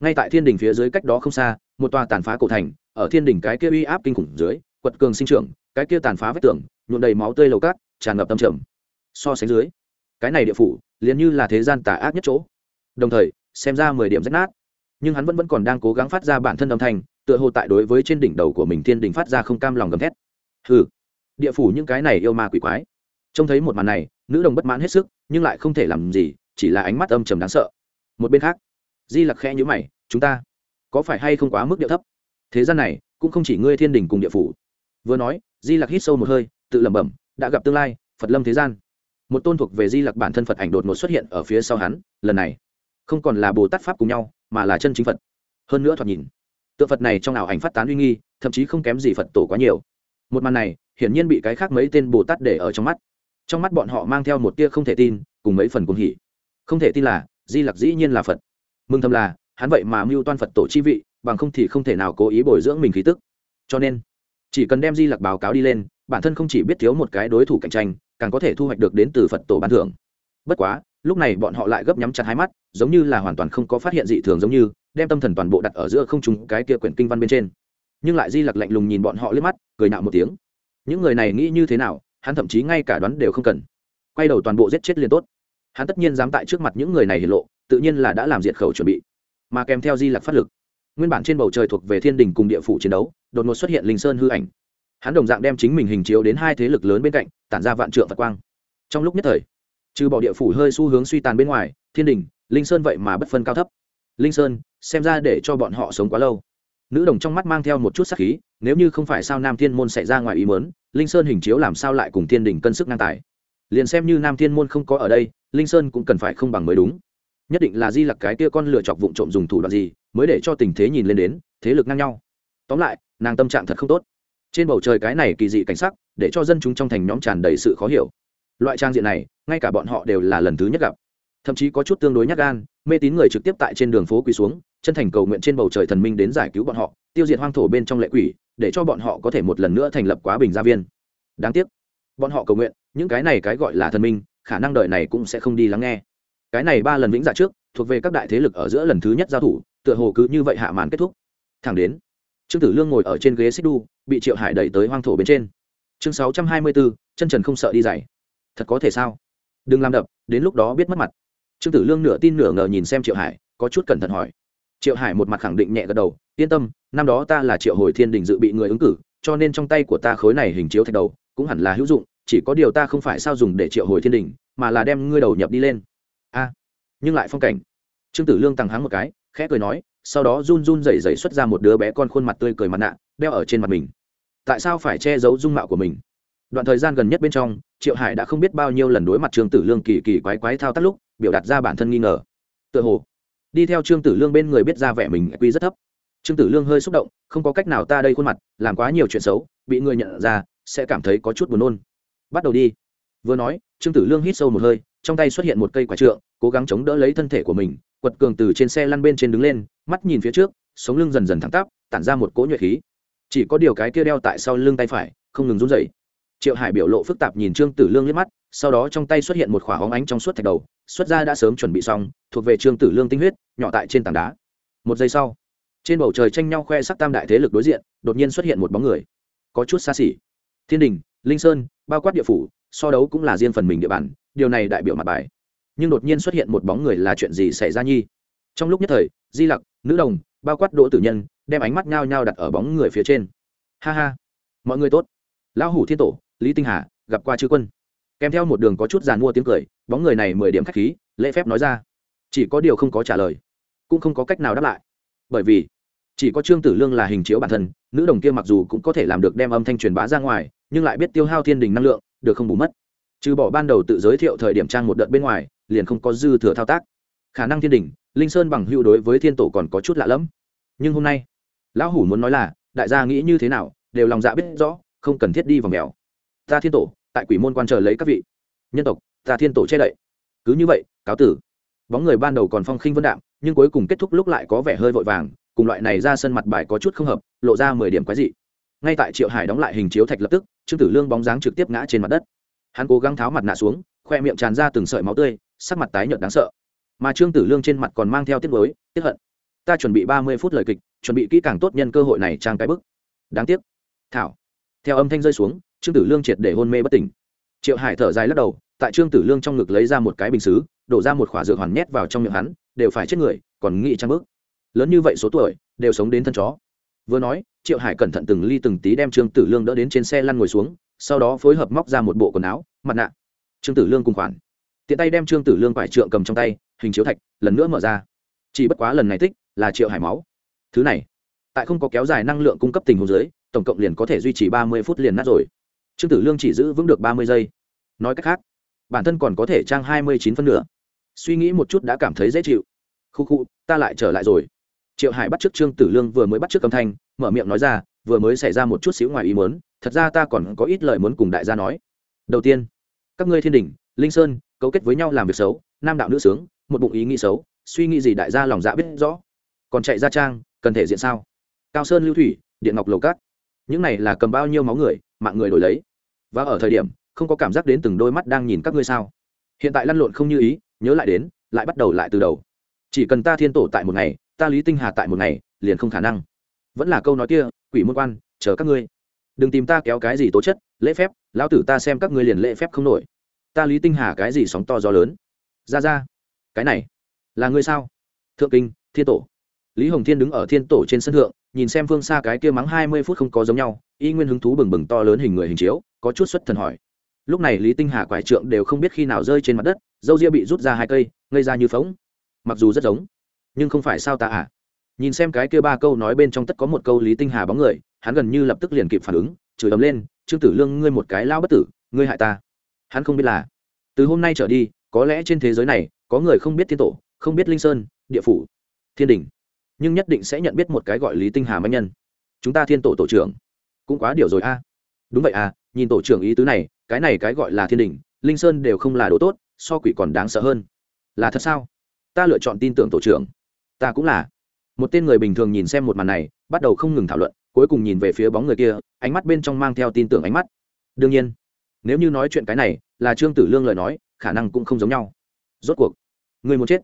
Ngay tại thiên đình phía dưới cách đó không xa, một tòa tàn phá cổ thành, ở thiên đình cái kia uy áp kinh khủng dưới, quật cường sinh trưởng, cái kia tàn phá vách tường nhuộn đầy máu tươi lầu cát, tràn ngập tâm trầm. So sánh dưới, cái này địa phủ liền như là thế gian tà ác nhất chỗ. Đồng thời, xem ra mười điểm rách nát. Nhưng hắn vẫn vẫn còn đang cố gắng phát ra bản thân âm thanh, tựa hồ tại đối với trên đỉnh đầu của mình thiên đình phát ra không cam lòng gầm thét. Hừ, địa phủ những cái này yêu ma quỷ quái. Trông thấy một màn này nữ đồng bất mãn hết sức, nhưng lại không thể làm gì, chỉ là ánh mắt âm trầm đáng sợ. Một bên khác, di lặc khẽ nhữ mày, chúng ta có phải hay không quá mức địa thấp? Thế gian này cũng không chỉ ngươi thiên đình cùng địa phủ. Vừa nói, di lặc hít sâu một hơi, tự lẩm bẩm, đã gặp tương lai, phật lâm thế gian. Một tôn thuộc về di lặc bản thân phật ảnh đột ngột xuất hiện ở phía sau hắn, lần này, không còn là bồ tát pháp cùng nhau, mà là chân chính phật. Hơn nữa thoạt nhìn, tượng phật này trong ảo ảnh phát tán uy nghi, thậm chí không kém gì phật tổ quá nhiều. Một màn này, hiển nhiên bị cái khác mấy tên bồ tát để ở trong mắt trong mắt bọn họ mang theo một tia không thể tin, cùng mấy phần cuồng hỉ. Không thể tin là, di lặc dĩ nhiên là phật. Mừng thầm là, hắn vậy mà mưu toan phật tổ chi vị, bằng không thì không thể nào cố ý bồi dưỡng mình khí tức. Cho nên, chỉ cần đem di lặc báo cáo đi lên, bản thân không chỉ biết thiếu một cái đối thủ cạnh tranh, càng có thể thu hoạch được đến từ phật tổ bán thưởng. Bất quá, lúc này bọn họ lại gấp nhắm chặt hai mắt, giống như là hoàn toàn không có phát hiện dị thường giống như, đem tâm thần toàn bộ đặt ở giữa không trùng cái kia quyển kinh văn bên trên. Nhưng lại di lặc lạnh lùng nhìn bọn họ liếc mắt, cười nạo một tiếng. Những người này nghĩ như thế nào hắn thậm chí ngay cả đoán đều không cần. Quay đầu toàn bộ giết chết liền tốt. Hắn tất nhiên dám tại trước mặt những người này hiển lộ, tự nhiên là đã làm diệt khẩu chuẩn bị. Mà kèm theo di lặc phát lực, nguyên bản trên bầu trời thuộc về thiên đình cùng địa phủ chiến đấu, đột ngột xuất hiện linh sơn hư ảnh. Hắn đồng dạng đem chính mình hình chiếu đến hai thế lực lớn bên cạnh, tản ra vạn trượng phật quang. Trong lúc nhất thời, trừ bỏ địa phủ hơi xu hướng suy tàn bên ngoài, thiên đình, linh sơn vậy mà bất phân cao thấp. Linh sơn, xem ra để cho bọn họ sống quá lâu. Nữ đồng trong mắt mang theo một chút sắc khí, nếu như không phải sao nam thiên môn xảy ra ngoài ý mớn linh sơn hình chiếu làm sao lại cùng thiên đình cân sức ngang tài? Liền xem như nam thiên môn không có ở đây, linh sơn cũng cần phải không bằng mới đúng. Nhất định là di lặc cái kia con lựa chọc vụ trộm dùng thủ đoạn gì, mới để cho tình thế nhìn lên đến, thế lực ngang nhau. Tóm lại, nàng tâm trạng thật không tốt. Trên bầu trời cái này kỳ dị cảnh sắc, để cho dân chúng trong thành nhóm tràn đầy sự khó hiểu. Loại trang diện này, ngay cả bọn họ đều là lần thứ nhất gặp thậm chí có chút tương đối nhát gan, mê tín người trực tiếp tại trên đường phố quỳ xuống, chân thành cầu nguyện trên bầu trời thần minh đến giải cứu bọn họ, tiêu diệt hoang thổ bên trong lệ quỷ, để cho bọn họ có thể một lần nữa thành lập quá bình gia viên. Đáng tiếc, bọn họ cầu nguyện, những cái này cái gọi là thần minh, khả năng đời này cũng sẽ không đi lắng nghe. Cái này ba lần vĩnh dạ trước, thuộc về các đại thế lực ở giữa lần thứ nhất giao thủ, tựa hồ cứ như vậy hạ màn kết thúc. Thẳng đến, trương tử lương ngồi ở trên ghế xích đu bị triệu hải đẩy tới hoang thổ bên trên. Chương sáu trăm hai mươi bốn, chân trần không sợ đi dày thật có thể sao? Đừng làm đập, đến lúc đó biết mất mặt trương tử lương nửa tin nửa ngờ nhìn xem triệu hải, có chút cẩn thận hỏi. Triệu hải một mặt khẳng định nhẹ gật đầu, yên tâm, năm đó ta là triệu hồi thiên đình dự bị người ứng cử, cho nên trong tay của ta khối này hình chiếu thạch đầu, cũng hẳn là hữu dụng, chỉ có điều ta không phải sao dùng để triệu hồi thiên đình, mà là đem ngươi đầu nhập đi lên. A à, nhưng lại phong cảnh. Trương tử lương tăng háng một cái, khẽ cười nói, sau đó run run rẩy rẩy xuất ra một đứa bé con khuôn mặt tươi cười mặt nạ, đeo ở trên mặt mình. Tại sao phải che giấu dung mạo của mình? Đoạn thời gian gần nhất bên trong, triệu hải đã không biết bao nhiêu lần đối mặt trương tử lương kỳ kỳ quái quái thao tác lúc biểu đạt ra bản thân nghi ngờ. Tựa hồ, đi theo trương tử lương bên người biết ra vẻ mình quy rất thấp. Trương tử lương hơi xúc động, không có cách nào ta đây khuôn mặt, làm quá nhiều chuyện xấu, bị người nhận ra, sẽ cảm thấy có chút buồn nôn. Bắt đầu đi. Vừa nói, trương tử lương hít sâu một hơi, trong tay xuất hiện một cây quả trượng, cố gắng chống đỡ lấy thân thể của mình, quật cường từ trên xe lăn bên trên đứng lên, mắt nhìn phía trước, sống lưng dần dần thẳng tắp, tản ra một cỗ nhuệ khí. Chỉ có điều cái kia đeo tại sau lưng tay phải, không ngừng run dậy triệu hải biểu lộ phức tạp nhìn trương tử lương liếc mắt, sau đó trong tay xuất hiện một khỏa hóng ánh trong suốt thạch đầu, xuất ra đã sớm chuẩn bị xong, thuộc về trương tử lương tinh huyết, nhỏ tại trên tảng đá. Một giây sau, trên bầu trời tranh nhau khoe sắc tam đại thế lực đối diện, đột nhiên xuất hiện một bóng người. Có chút xa xỉ. Thiên đình, linh sơn, bao quát địa phủ, so đấu cũng là riêng phần mình địa bàn, điều này đại biểu mặt bài. Nhưng đột nhiên xuất hiện một bóng người là chuyện gì xảy ra nhi? Trong lúc nhất thời, di lặc, nữ đồng, bao quát đỗ tử nhân, đem ánh mắt nhao nhao đặt ở bóng người phía trên. Ha ha. Mọi người tốt. Lão hủ thiên tổ lý tinh hà, gặp qua chư quân. Kèm theo một đường có chút giàn mua tiếng cười, bóng người này mười điểm khách khí, lễ phép nói ra. Chỉ có điều không có trả lời, cũng không có cách nào đáp lại. Bởi vì, chỉ có trương tử lương là hình chiếu bản thân, nữ đồng kia mặc dù cũng có thể làm được đem âm thanh truyền bá ra ngoài, nhưng lại biết tiêu hao thiên đình năng lượng, được không bù mất. Trừ bỏ ban đầu tự giới thiệu thời điểm trang một đợt bên ngoài, liền không có dư thừa thao tác. Khả năng thiên đình, linh sơn bằng hữu đối với thiên tổ còn có chút lạ lẫm. Nhưng hôm nay, lão hủ muốn nói là, đại gia nghĩ như thế nào, đều lòng dạ biết rõ, không cần thiết đi vào mèo ta thiên tổ, tại quỷ môn quan chờ lấy các vị. Nhân tộc, ta thiên tổ che đậy. Cứ như vậy, cáo tử. Bóng người ban đầu còn phong khinh vân đạm, nhưng cuối cùng kết thúc lúc lại có vẻ hơi vội vàng, cùng loại này ra sân mặt bài có chút không hợp, lộ ra mười điểm quái dị. Ngay tại triệu hải đóng lại hình chiếu thạch lập tức, trương tử lương bóng dáng trực tiếp ngã trên mặt đất. Hắn cố gắng tháo mặt nạ xuống, khoe miệng tràn ra từng sợi máu tươi, sắc mặt tái nhợt đáng sợ. Mà trương tử lương trên mặt còn mang theo tiết mới tiếp hận. Ta chuẩn bị ba mươi phút lời kịch, chuẩn bị kỹ càng tốt nhân cơ hội này trang cái bức. Đáng tiếc. Thảo. Theo âm thanh rơi xuống trương tử lương triệt để hôn mê bất tỉnh. Triệu hải thở dài lắc đầu, tại trương tử lương trong ngực lấy ra một cái bình xứ, đổ ra một khỏa dược hoàn nhét vào trong miệng hắn, đều phải chết người, còn nghĩ trang bước. Lớn như vậy số tuổi, đều sống đến thân chó. Vừa nói, triệu hải cẩn thận từng ly từng tí đem trương tử lương đỡ đến trên xe lăn ngồi xuống, sau đó phối hợp móc ra một bộ quần áo, mặt nạ. Trương tử lương cùng khoản. Tiện tay đem trương tử lương phải trượng cầm trong tay, hình chiếu thạch, lần nữa mở ra. Chỉ bất quá lần này tích là triệu hải máu. Thứ này, tại không có kéo dài năng lượng cung cấp tình hồ dưới, tổng cộng liền có thể duy trì ba mươi phút liền nát rồi trương tử lương chỉ giữ vững được ba mươi giây. Nói cách khác, bản thân còn có thể trang hai mươi chín phân nửa. suy nghĩ một chút đã cảm thấy dễ chịu. Khu khu, ta lại trở lại rồi. Triệu hải bắt t r ư ớ c trương tử lương vừa mới bắt t r ư ớ c âm thanh, mở miệng nói ra, vừa mới xảy ra một chút xíu ngoài ý muốn, thật ra ta còn có ít lời muốn cùng đại gia nói. Đầu tiên, các ngươi thiên đình, linh sơn, cấu kết với nhau làm việc xấu, nam đạo nữ sướng, một bụng ý nghĩ xấu, suy nghĩ gì đại gia lòng dạ biết rõ. Còn chạy ra trang, cần thể diện sao? Cao sơn lưu thủy, điện ngọc lầu cát. Những này là cầm bao nhiêu máu người, mạng người đổi lấy và ở thời điểm, không có cảm giác đến từng đôi mắt đang nhìn các ngươi sao. Hiện tại lăn lộn không như ý, nhớ lại đến, lại bắt đầu lại từ đầu. Chỉ cần ta thiên tổ tại một ngày, ta lý tinh hà tại một ngày, liền không khả năng. Vẫn là câu nói kia, quỷ môn quan, chờ các ngươi. Đừng tìm ta kéo cái gì tố chất, lễ phép, lão tử ta xem các ngươi liền lễ phép không nổi. Ta lý tinh hà cái gì sóng to gió lớn? Ra ra, cái này, là ngươi sao? Thượng kinh, thiên tổ. Lý hồng thiên đứng ở thiên tổ trên sân thượng, nhìn xem phương xa cái kia mắng hai mươi phút không có giống nhau, y nguyên hứng thú bừng bừng to lớn hình người hình chiếu có chút xuất thần hỏi. Lúc này lý tinh hà quải trượng đều không biết khi nào rơi trên mặt đất, dâu ria bị rút ra hai cây, ngây ra như phóng mặc dù rất giống, nhưng không phải sao ta à? Nhìn xem cái kia ba câu nói bên trong tất có một câu lý tinh hà bóng người, hắn gần như lập tức liền kịp phản ứng, chửi ấm lên, trương tử lương, ngươi một cái lao bất tử, ngươi hại ta. Hắn không biết là, từ hôm nay trở đi, có lẽ trên thế giới này, có người không biết thiên tổ, không biết linh sơn, địa phủ, thiên đình, nhưng nhất định sẽ nhận biết một cái gọi lý tinh hà manh nhân. Chúng ta thiên tổ tổ trưởng, cũng quá điều rồi a. Đúng vậy à nhìn tổ trưởng ý tứ này, cái này cái gọi là thiên đình, linh sơn đều không là đồ tốt, so quỷ còn đáng sợ hơn. Là thật sao? Ta lựa chọn tin tưởng tổ trưởng. Ta cũng là. Một tên người bình thường nhìn xem một màn này, bắt đầu không ngừng thảo luận, cuối cùng nhìn về phía bóng người kia, ánh mắt bên trong mang theo tin tưởng ánh mắt. Đương nhiên, nếu như nói chuyện cái này, là trương tử lương lời nói, khả năng cũng không giống nhau. Rốt cuộc, người muốn chết.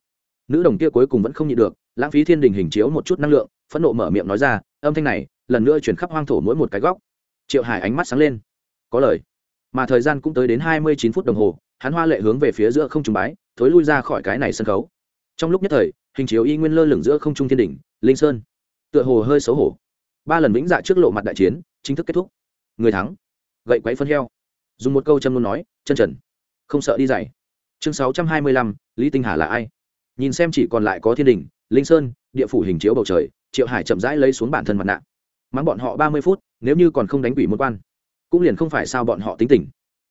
Nữ đồng kia cuối cùng vẫn không nhịn được, lãng phí thiên đình hình chiếu một chút năng lượng, phẫn nộ mở miệng nói ra, âm thanh này, lần nữa chuyển khắp hoang thổ mỗi một cái góc. Triệu hải ánh mắt sáng lên có lời. Mà thời gian cũng tới đến hai mươi chín phút đồng hồ, hắn hoa lệ hướng về phía giữa không trung bái, thối lui ra khỏi cái này sân khấu. Trong lúc nhất thời, hình chiếu y nguyên lơ lửng giữa không trung thiên đỉnh, linh sơn. Tựa hồ hơi xấu hổ. Ba lần vĩnh dạ trước lộ mặt đại chiến, chính thức kết thúc. Người thắng. Gậy quấy phân heo. Dùng một câu châm luôn nói, chân trần, không sợ đi dày chương sáu trăm hai mươi lăm, lý tinh hà là ai? Nhìn xem chỉ còn lại có thiên đình linh sơn, địa phủ hình chiếu bầu trời, triệu hải chậm rãi lấy xuống bản thân mặt nạ. Mắng bọn họ ba mươi phút, nếu như còn không đánh quỷ môn quan cũng liền không phải sao bọn họ tính tình.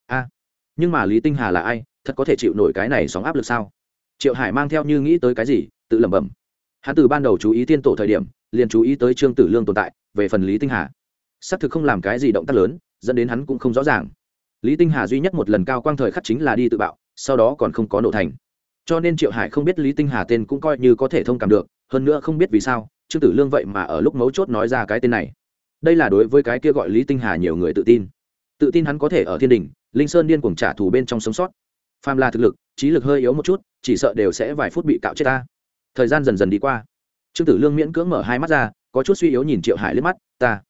A à, nhưng mà lý tinh hà là ai, thật có thể chịu nổi cái này sóng áp lực sao? Triệu hải mang theo như nghĩ tới cái gì, tự lẩm bẩm. Hắn từ ban đầu chú ý tiên tổ thời điểm, liền chú ý tới trương tử lương tồn tại, về phần lý tinh hà. Xác thực không làm cái gì động tác lớn, dẫn đến hắn cũng không rõ ràng. Lý tinh hà duy nhất một lần cao quang thời khắc chính là đi tự bạo, sau đó còn không có nổ thành. Cho nên triệu hải không biết lý tinh hà tên cũng coi như có thể thông cảm được, hơn nữa không biết vì sao, trương tử lương vậy mà ở lúc mấu chốt nói ra cái tên này đây là đối với cái kia gọi lý tinh hà nhiều người tự tin. Tự tin hắn có thể ở thiên đình, linh sơn điên cuồng trả thù bên trong sống sót. Phàm là thực lực, trí lực hơi yếu một chút, chỉ sợ đều sẽ vài phút bị cạo chết ta. Thời gian dần dần đi qua. Trương tử lương miễn cưỡng mở hai mắt ra, có chút suy yếu nhìn triệu hải liếc mắt, ta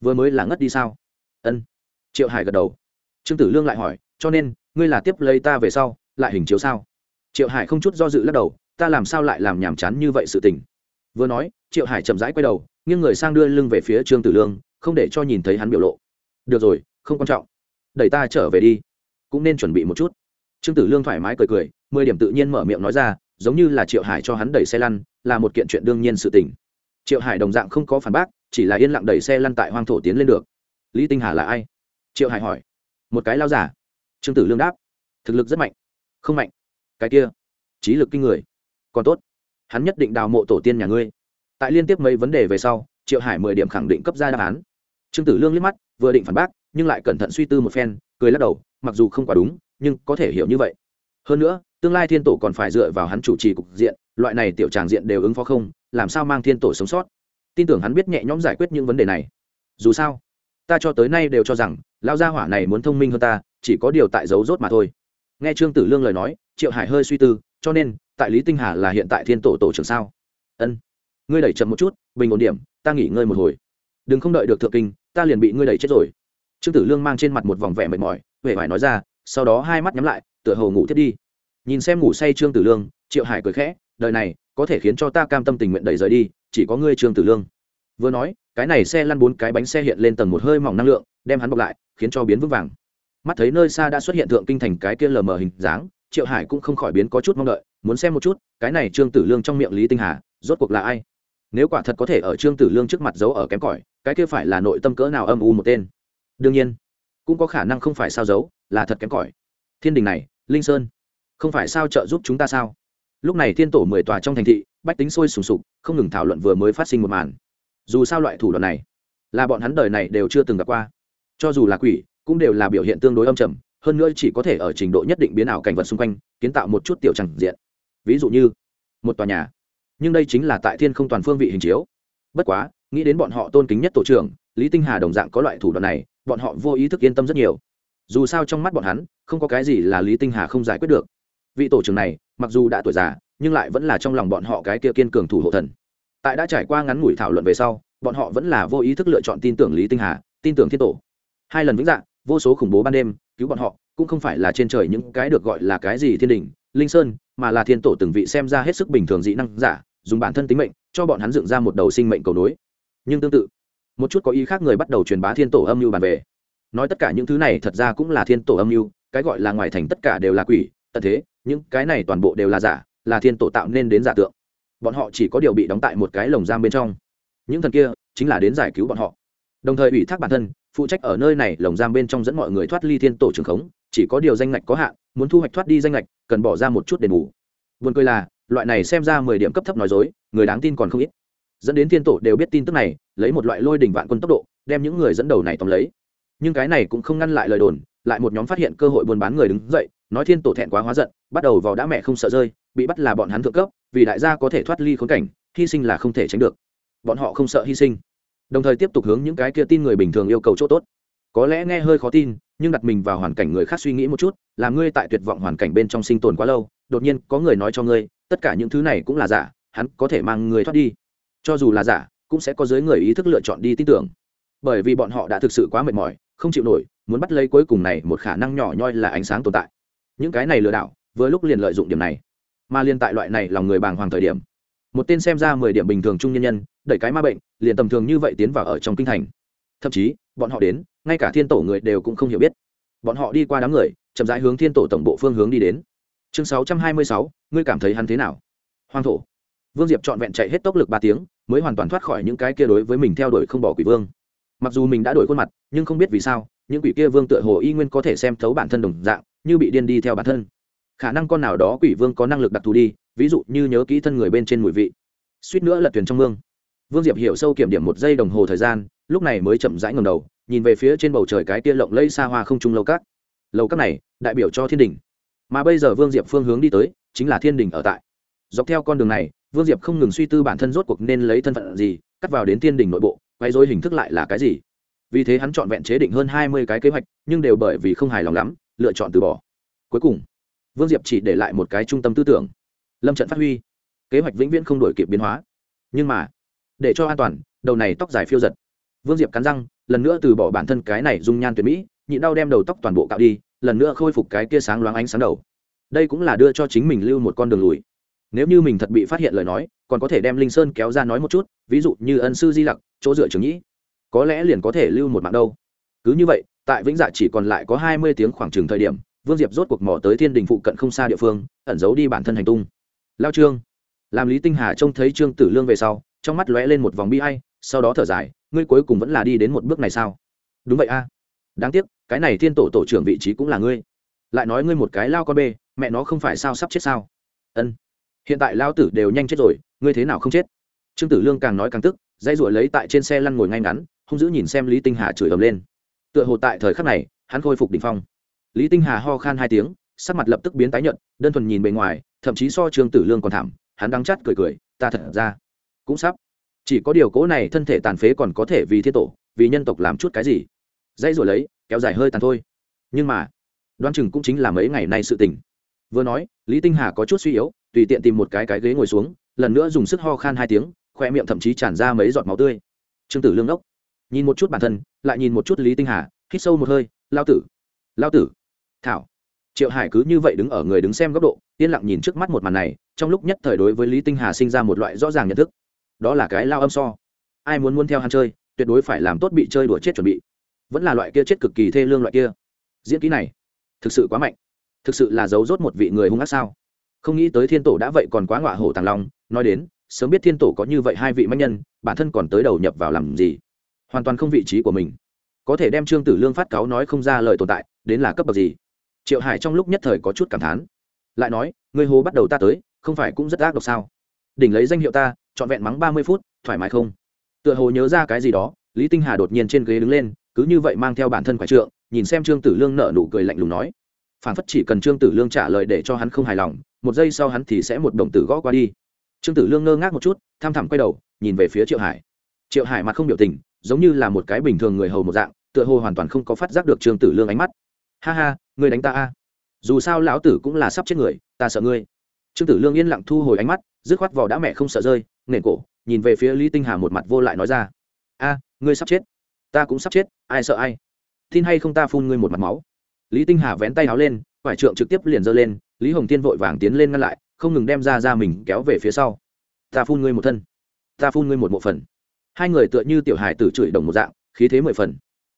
vừa mới là ngất đi sao? Ân. Triệu hải gật đầu. Trương tử lương lại hỏi, cho nên, ngươi là tiếp lấy ta về sau, lại hình chiếu sao? Triệu hải không chút do dự lắc đầu, ta làm sao lại làm nhàm chán như vậy sự tình? Vừa nói, triệu hải chậm rãi quay đầu nghiêng người sang đưa lưng về phía trương tử lương, không để cho nhìn thấy hắn biểu lộ. Được rồi, không quan trọng. Đẩy ta trở về đi. Cũng nên chuẩn bị một chút. Trương tử lương thoải mái cười cười, mười điểm tự nhiên mở miệng nói ra, giống như là triệu hải cho hắn đẩy xe lăn, là một kiện chuyện đương nhiên sự tình. Triệu hải đồng dạng không có phản bác, chỉ là yên lặng đẩy xe lăn tại hoang thổ tiến lên được. Lý tinh hà là ai? Triệu hải hỏi. Một cái lao giả. Trương tử lương đáp. Thực lực rất mạnh. Không mạnh. Cái kia. Trí lực kinh người. Còn tốt. Hắn nhất định đào mộ tổ tiên nhà ngươi tại liên tiếp mấy vấn đề về sau, triệu hải mười điểm khẳng định cấp ra đáp án. Trương tử lương liếc mắt, vừa định phản bác, nhưng lại cẩn thận suy tư một phen, cười lắc đầu, mặc dù không quá đúng, nhưng có thể hiểu như vậy. Hơn nữa, tương lai thiên tổ còn phải dựa vào hắn chủ trì cục diện, loại này tiểu tràng diện đều ứng phó không, làm sao mang thiên tổ sống sót? Tin tưởng hắn biết nhẹ nhõm giải quyết những vấn đề này. Dù sao, ta cho tới nay đều cho rằng lao gia hỏa này muốn thông minh hơn ta, chỉ có điều tại dấu rốt mà thôi. Nghe trương tử lương lời nói, triệu hải hơi suy tư, cho nên, tại lý tinh hà là hiện tại thiên tổ tổ trưởng sao? Ân ngươi đẩy chậm một chút, bình ổn điểm, ta nghỉ ngơi một hồi. Đừng không đợi được thượng kinh, ta liền bị ngươi đẩy chết rồi. Trương tử lương mang trên mặt một vòng vẻ mệt mỏi huệ phải nói ra, sau đó hai mắt nhắm lại, tựa hồ ngủ thiết đi. Nhìn xem ngủ say trương tử lương, triệu hải cười khẽ, đời này, có thể khiến cho ta cam tâm tình nguyện đẩy rời đi, chỉ có ngươi trương tử lương. Vừa nói, cái này xe lăn bốn cái bánh xe hiện lên tầng một hơi mỏng năng lượng, đem hắn bọc lại, khiến cho biến vững vàng. Mắt thấy nơi xa đã xuất hiện thượng kinh thành cái kia lờ mờ hình dáng, triệu hải cũng không khỏi biến có chút mong đợi, muốn xem một chút, cái này trương tử lương trong miệng lý tinh hà, rốt cuộc là ai? Nếu quả thật có thể ở trương tử lương trước mặt giấu ở kém cỏi, cái kia phải là nội tâm cỡ nào âm u một tên. Đương nhiên, cũng có khả năng không phải sao giấu, là thật kém cỏi. Thiên đình này, linh sơn, không phải sao trợ giúp chúng ta sao? Lúc này thiên tổ mười tòa trong thành thị, bách tính sôi sùng sục, không ngừng thảo luận vừa mới phát sinh một màn. Dù sao loại thủ đoạn này, là bọn hắn đời này đều chưa từng gặp qua. Cho dù là quỷ, cũng đều là biểu hiện tương đối âm trầm, hơn nữa chỉ có thể ở trình độ nhất định biến ảo cảnh vật xung quanh, kiến tạo một chút tiểu chẳng diện. Ví dụ như, một tòa nhà nhưng đây chính là tại thiên không toàn phương vị hình chiếu. Bất quá, nghĩ đến bọn họ tôn kính nhất tổ trưởng, lý tinh hà đồng dạng có loại thủ đoạn này, bọn họ vô ý thức yên tâm rất nhiều. Dù sao trong mắt bọn hắn, không có cái gì là lý tinh hà không giải quyết được. Vị tổ trưởng này, mặc dù đã tuổi già, nhưng lại vẫn là trong lòng bọn họ cái kia kiên cường thủ hộ thần. Tại đã trải qua ngắn ngủi thảo luận về sau, bọn họ vẫn là vô ý thức lựa chọn tin tưởng lý tinh hà, tin tưởng thiên tổ. Hai lần vĩnh dạng vô số khủng bố ban đêm, cứu bọn họ, cũng không phải là trên trời những cái được gọi là cái gì thiên đình linh sơn, mà là thiên tổ từng vị xem ra hết sức bình thường dị năng giả, dùng bản thân tính mệnh, cho bọn hắn dựng ra một đầu sinh mệnh cầu nối. Nhưng tương tự, một chút có ý khác người bắt đầu truyền bá thiên tổ âm mưu bàn về. Nói tất cả những thứ này thật ra cũng là thiên tổ âm mưu, cái gọi là ngoài thành tất cả đều là quỷ, tận thế, những cái này toàn bộ đều là giả, là thiên tổ tạo nên đến giả tượng. Bọn họ chỉ có điều bị đóng tại một cái lồng giam bên trong. Những thần kia chính là đến giải cứu bọn họ. Đồng thời ủy thác bản thân, phụ trách ở nơi này lồng giam bên trong dẫn mọi người thoát ly thiên tổ trường khống chỉ có điều danh ngạch có hạn, muốn thu hoạch thoát đi danh ngạch, cần bỏ ra một chút đền bù. Vườn cười là, loại này xem ra mười điểm cấp thấp nói dối, người đáng tin còn không ít. Dẫn đến thiên tổ đều biết tin tức này, lấy một loại lôi đỉnh vạn quân tốc độ, đem những người dẫn đầu này tóm lấy. Nhưng cái này cũng không ngăn lại lời đồn, lại một nhóm phát hiện cơ hội buôn bán người đứng dậy, nói thiên tổ thẹn quá hóa giận, bắt đầu vào đã mẹ không sợ rơi, bị bắt là bọn hắn thượng cấp, vì đại gia có thể thoát ly khốn cảnh, hy sinh là không thể tránh được. Bọn họ không sợ hy sinh. Đồng thời tiếp tục hướng những cái kia tin người bình thường yêu cầu chỗ tốt có lẽ nghe hơi khó tin, nhưng đặt mình vào hoàn cảnh người khác suy nghĩ một chút, là ngươi tại tuyệt vọng hoàn cảnh bên trong sinh tồn quá lâu, đột nhiên có người nói cho ngươi, tất cả những thứ này cũng là giả, hắn có thể mang người thoát đi. Cho dù là giả, cũng sẽ có giới người ý thức lựa chọn đi tin tưởng. Bởi vì bọn họ đã thực sự quá mệt mỏi, không chịu nổi, muốn bắt lấy cuối cùng này một khả năng nhỏ nhoi là ánh sáng tồn tại. Những cái này lừa đảo, vừa lúc liền lợi dụng điểm này, mà liên tại loại này lòng người bàng hoàng thời điểm. Một tên xem ra mười điểm bình thường trung nhân nhân, đẩy cái ma bệnh, liền tầm thường như vậy tiến vào ở trong kinh thành. Thậm chí, bọn họ đến ngay cả thiên tổ người đều cũng không hiểu biết. Bọn họ đi qua đám người, chậm rãi hướng thiên tổ tổng bộ phương hướng đi đến. Chương sáu trăm hai mươi sáu, ngươi cảm thấy hắn thế nào? Hoang thổ. Vương diệp trọn vẹn chạy hết tốc lực ba tiếng, mới hoàn toàn thoát khỏi những cái kia đối với mình theo đuổi không bỏ quỷ vương. Mặc dù mình đã đổi khuôn mặt, nhưng không biết vì sao, những quỷ kia vương tựa hồ y nguyên có thể xem thấu bản thân đồng dạng, như bị điên đi theo bản thân. Khả năng con nào đó quỷ vương có năng lực đặc thù đi, ví dụ như nhớ kỹ thân người bên trên mùi vị. Suýt nữa lật thuyền trong mương. Vương diệp hiểu sâu kiểm điểm một giây đồng hồ thời gian, lúc này mới chậm rãi ngầm đầu nhìn về phía trên bầu trời cái tia lộng lây xa hoa không trung lâu các lâu các này, đại biểu cho thiên đình. Mà bây giờ vương diệp phương hướng đi tới, chính là thiên đình ở tại. Dọc theo con đường này, vương diệp không ngừng suy tư bản thân rốt cuộc nên lấy thân phận gì, cắt vào đến thiên đình nội bộ quay dối hình thức lại là cái gì. Vì thế hắn chọn vẹn chế định hơn hai mươi cái kế hoạch, nhưng đều bởi vì không hài lòng lắm, lựa chọn từ bỏ. Cuối cùng, vương diệp chỉ để lại một cái trung tâm tư tưởng. Lâm trận phát huy. Kế hoạch vĩnh viễn không đổi kịp biến hóa. Nhưng mà, để cho an toàn, đầu này tóc dài phiêu giật vương diệp cắn răng, lần nữa từ bỏ bản thân cái này dung nhan tuyệt mỹ, nhịn đau đem đầu tóc toàn bộ cạo đi, lần nữa khôi phục cái kia sáng loáng ánh sáng đầu. Đây cũng là đưa cho chính mình lưu một con đường lùi. Nếu như mình thật bị phát hiện lời nói, còn có thể đem linh sơn kéo ra nói một chút, ví dụ như ân sư di lặc, chỗ dựa trường nhĩ. Có lẽ liền có thể lưu một mạng đâu. Cứ như vậy, tại vĩnh dạ chỉ còn lại có hai mươi tiếng khoảng trừng thời điểm, vương diệp rốt cuộc mò tới thiên đình phụ cận không xa địa phương, ẩn giấu đi bản thân hành tung. Lao trương. Làm lý tinh hà trông thấy trương tử lương về sau, trong mắt lóe lên một vòng bi hay sau đó thở dài ngươi cuối cùng vẫn là đi đến một bước này sao? Đúng vậy a. Đáng tiếc, cái này thiên tổ tổ trưởng vị trí cũng là ngươi. Lại nói ngươi một cái lao con bê, mẹ nó không phải sao sắp chết sao? Ân. Hiện tại lao tử đều nhanh chết rồi, ngươi thế nào không chết? Trương tử lương càng nói càng tức dây ruổi lấy tại trên xe lăn ngồi ngay ngắn không giữ nhìn xem lý tinh hà chửi ầm lên. Tựa hồ tại thời khắc này, hắn khôi phục đ ỉ n h phong. Lý tinh hà ho khan hai tiếng, sắc mặt lập tức biến tái nhợt, đơn thuần nhìn bề ngoài, thậm chí so trương tử lương còn thảm, hắn đắng chắt cười cười, ta thật ra cũng sắp chỉ có điều cố này thân thể tàn phế còn có thể vì thiên tổ, vì nhân tộc làm chút cái gì? Dây rồi lấy, kéo dài hơi tàn thôi. Nhưng mà đoan chừng cũng chính là mấy ngày nay sự tình. Vừa nói, lý tinh hà có chút suy yếu, tùy tiện tìm một cái cái ghế ngồi xuống, lần nữa dùng sức ho khan hai tiếng, khoe miệng thậm chí tràn ra mấy giọt máu tươi. Trương tử lương đốc. Nhìn một chút bản thân, lại nhìn một chút lý tinh hà, hít sâu một hơi, lao tử lao tử. Thảo. Triệu hải cứ như vậy đứng ở người đứng xem góc độ, yên lặng nhìn trước mắt một màn này, trong lúc nhất thời đối với lý tinh hà sinh ra một loại rõ ràng nhận thức đó là cái lao âm so. Ai muốn muốn theo hắn chơi, tuyệt đối phải làm tốt bị chơi đùa chết chuẩn bị. Vẫn là loại kia chết cực kỳ thê lương loại kia. Diễn kỹ này, thực sự quá mạnh. Thực sự là giấu rốt một vị người hung ác sao? Không nghĩ tới thiên tổ đã vậy còn quá ngọa hổ tàng long. Nói đến, sớm biết thiên tổ có như vậy hai vị mạnh nhân, bản thân còn tới đầu nhập vào làm gì? Hoàn toàn không vị trí của mình. Có thể đem trương tử lương phát cáo nói không ra lời tồn tại, đến là cấp bậc gì? Triệu hải trong lúc nhất thời có chút cảm thán. Lại nói người hồ bắt đầu ta tới, không phải cũng rất ác độc sao? Đỉnh lấy danh hiệu ta trọn vẹn mắng ba mươi phút, thoải mái không? Tựa hồ nhớ ra cái gì đó, lý tinh hà đột nhiên trên ghế đứng lên, cứ như vậy mang theo bản thân phải trượng, nhìn xem trương tử lương nợ nụ cười lạnh lùng nói. Phản phất chỉ cần trương tử lương trả lời để cho hắn không hài lòng, một giây sau hắn thì sẽ một đồng tử gõ qua đi. Trương tử lương ngơ ngác một chút, tham thẳm quay đầu, nhìn về phía triệu hải. Triệu hải mặt không biểu tình, giống như là một cái bình thường người hầu một dạng, tựa hồ hoàn toàn không có phát giác được trương tử lương ánh mắt. Ha ha người đánh ta a? Dù sao lão tử cũng là sắp chết người, ta sợ ngươi. Trương tử lương yên lặng thu hồi ánh mắt, dứt khoát vỏ đã mẹ không sợ rơi nền cổ, nhìn về phía lý tinh hà một mặt vô lại nói ra. A, ngươi sắp chết. Ta cũng sắp chết, ai sợ ai? Tin hay không ta phun ngươi một mặt máu. Lý tinh hà vén tay áo lên, quải trượng trực tiếp liền giơ lên, lý hồng tiên vội vàng tiến lên ngăn lại, không ngừng đem ra ra mình kéo về phía sau. Ta phun ngươi một thân. Ta phun ngươi một bộ phần hai người tựa như tiểu hài tử chửi đồng một dạng, khí thế mười phần.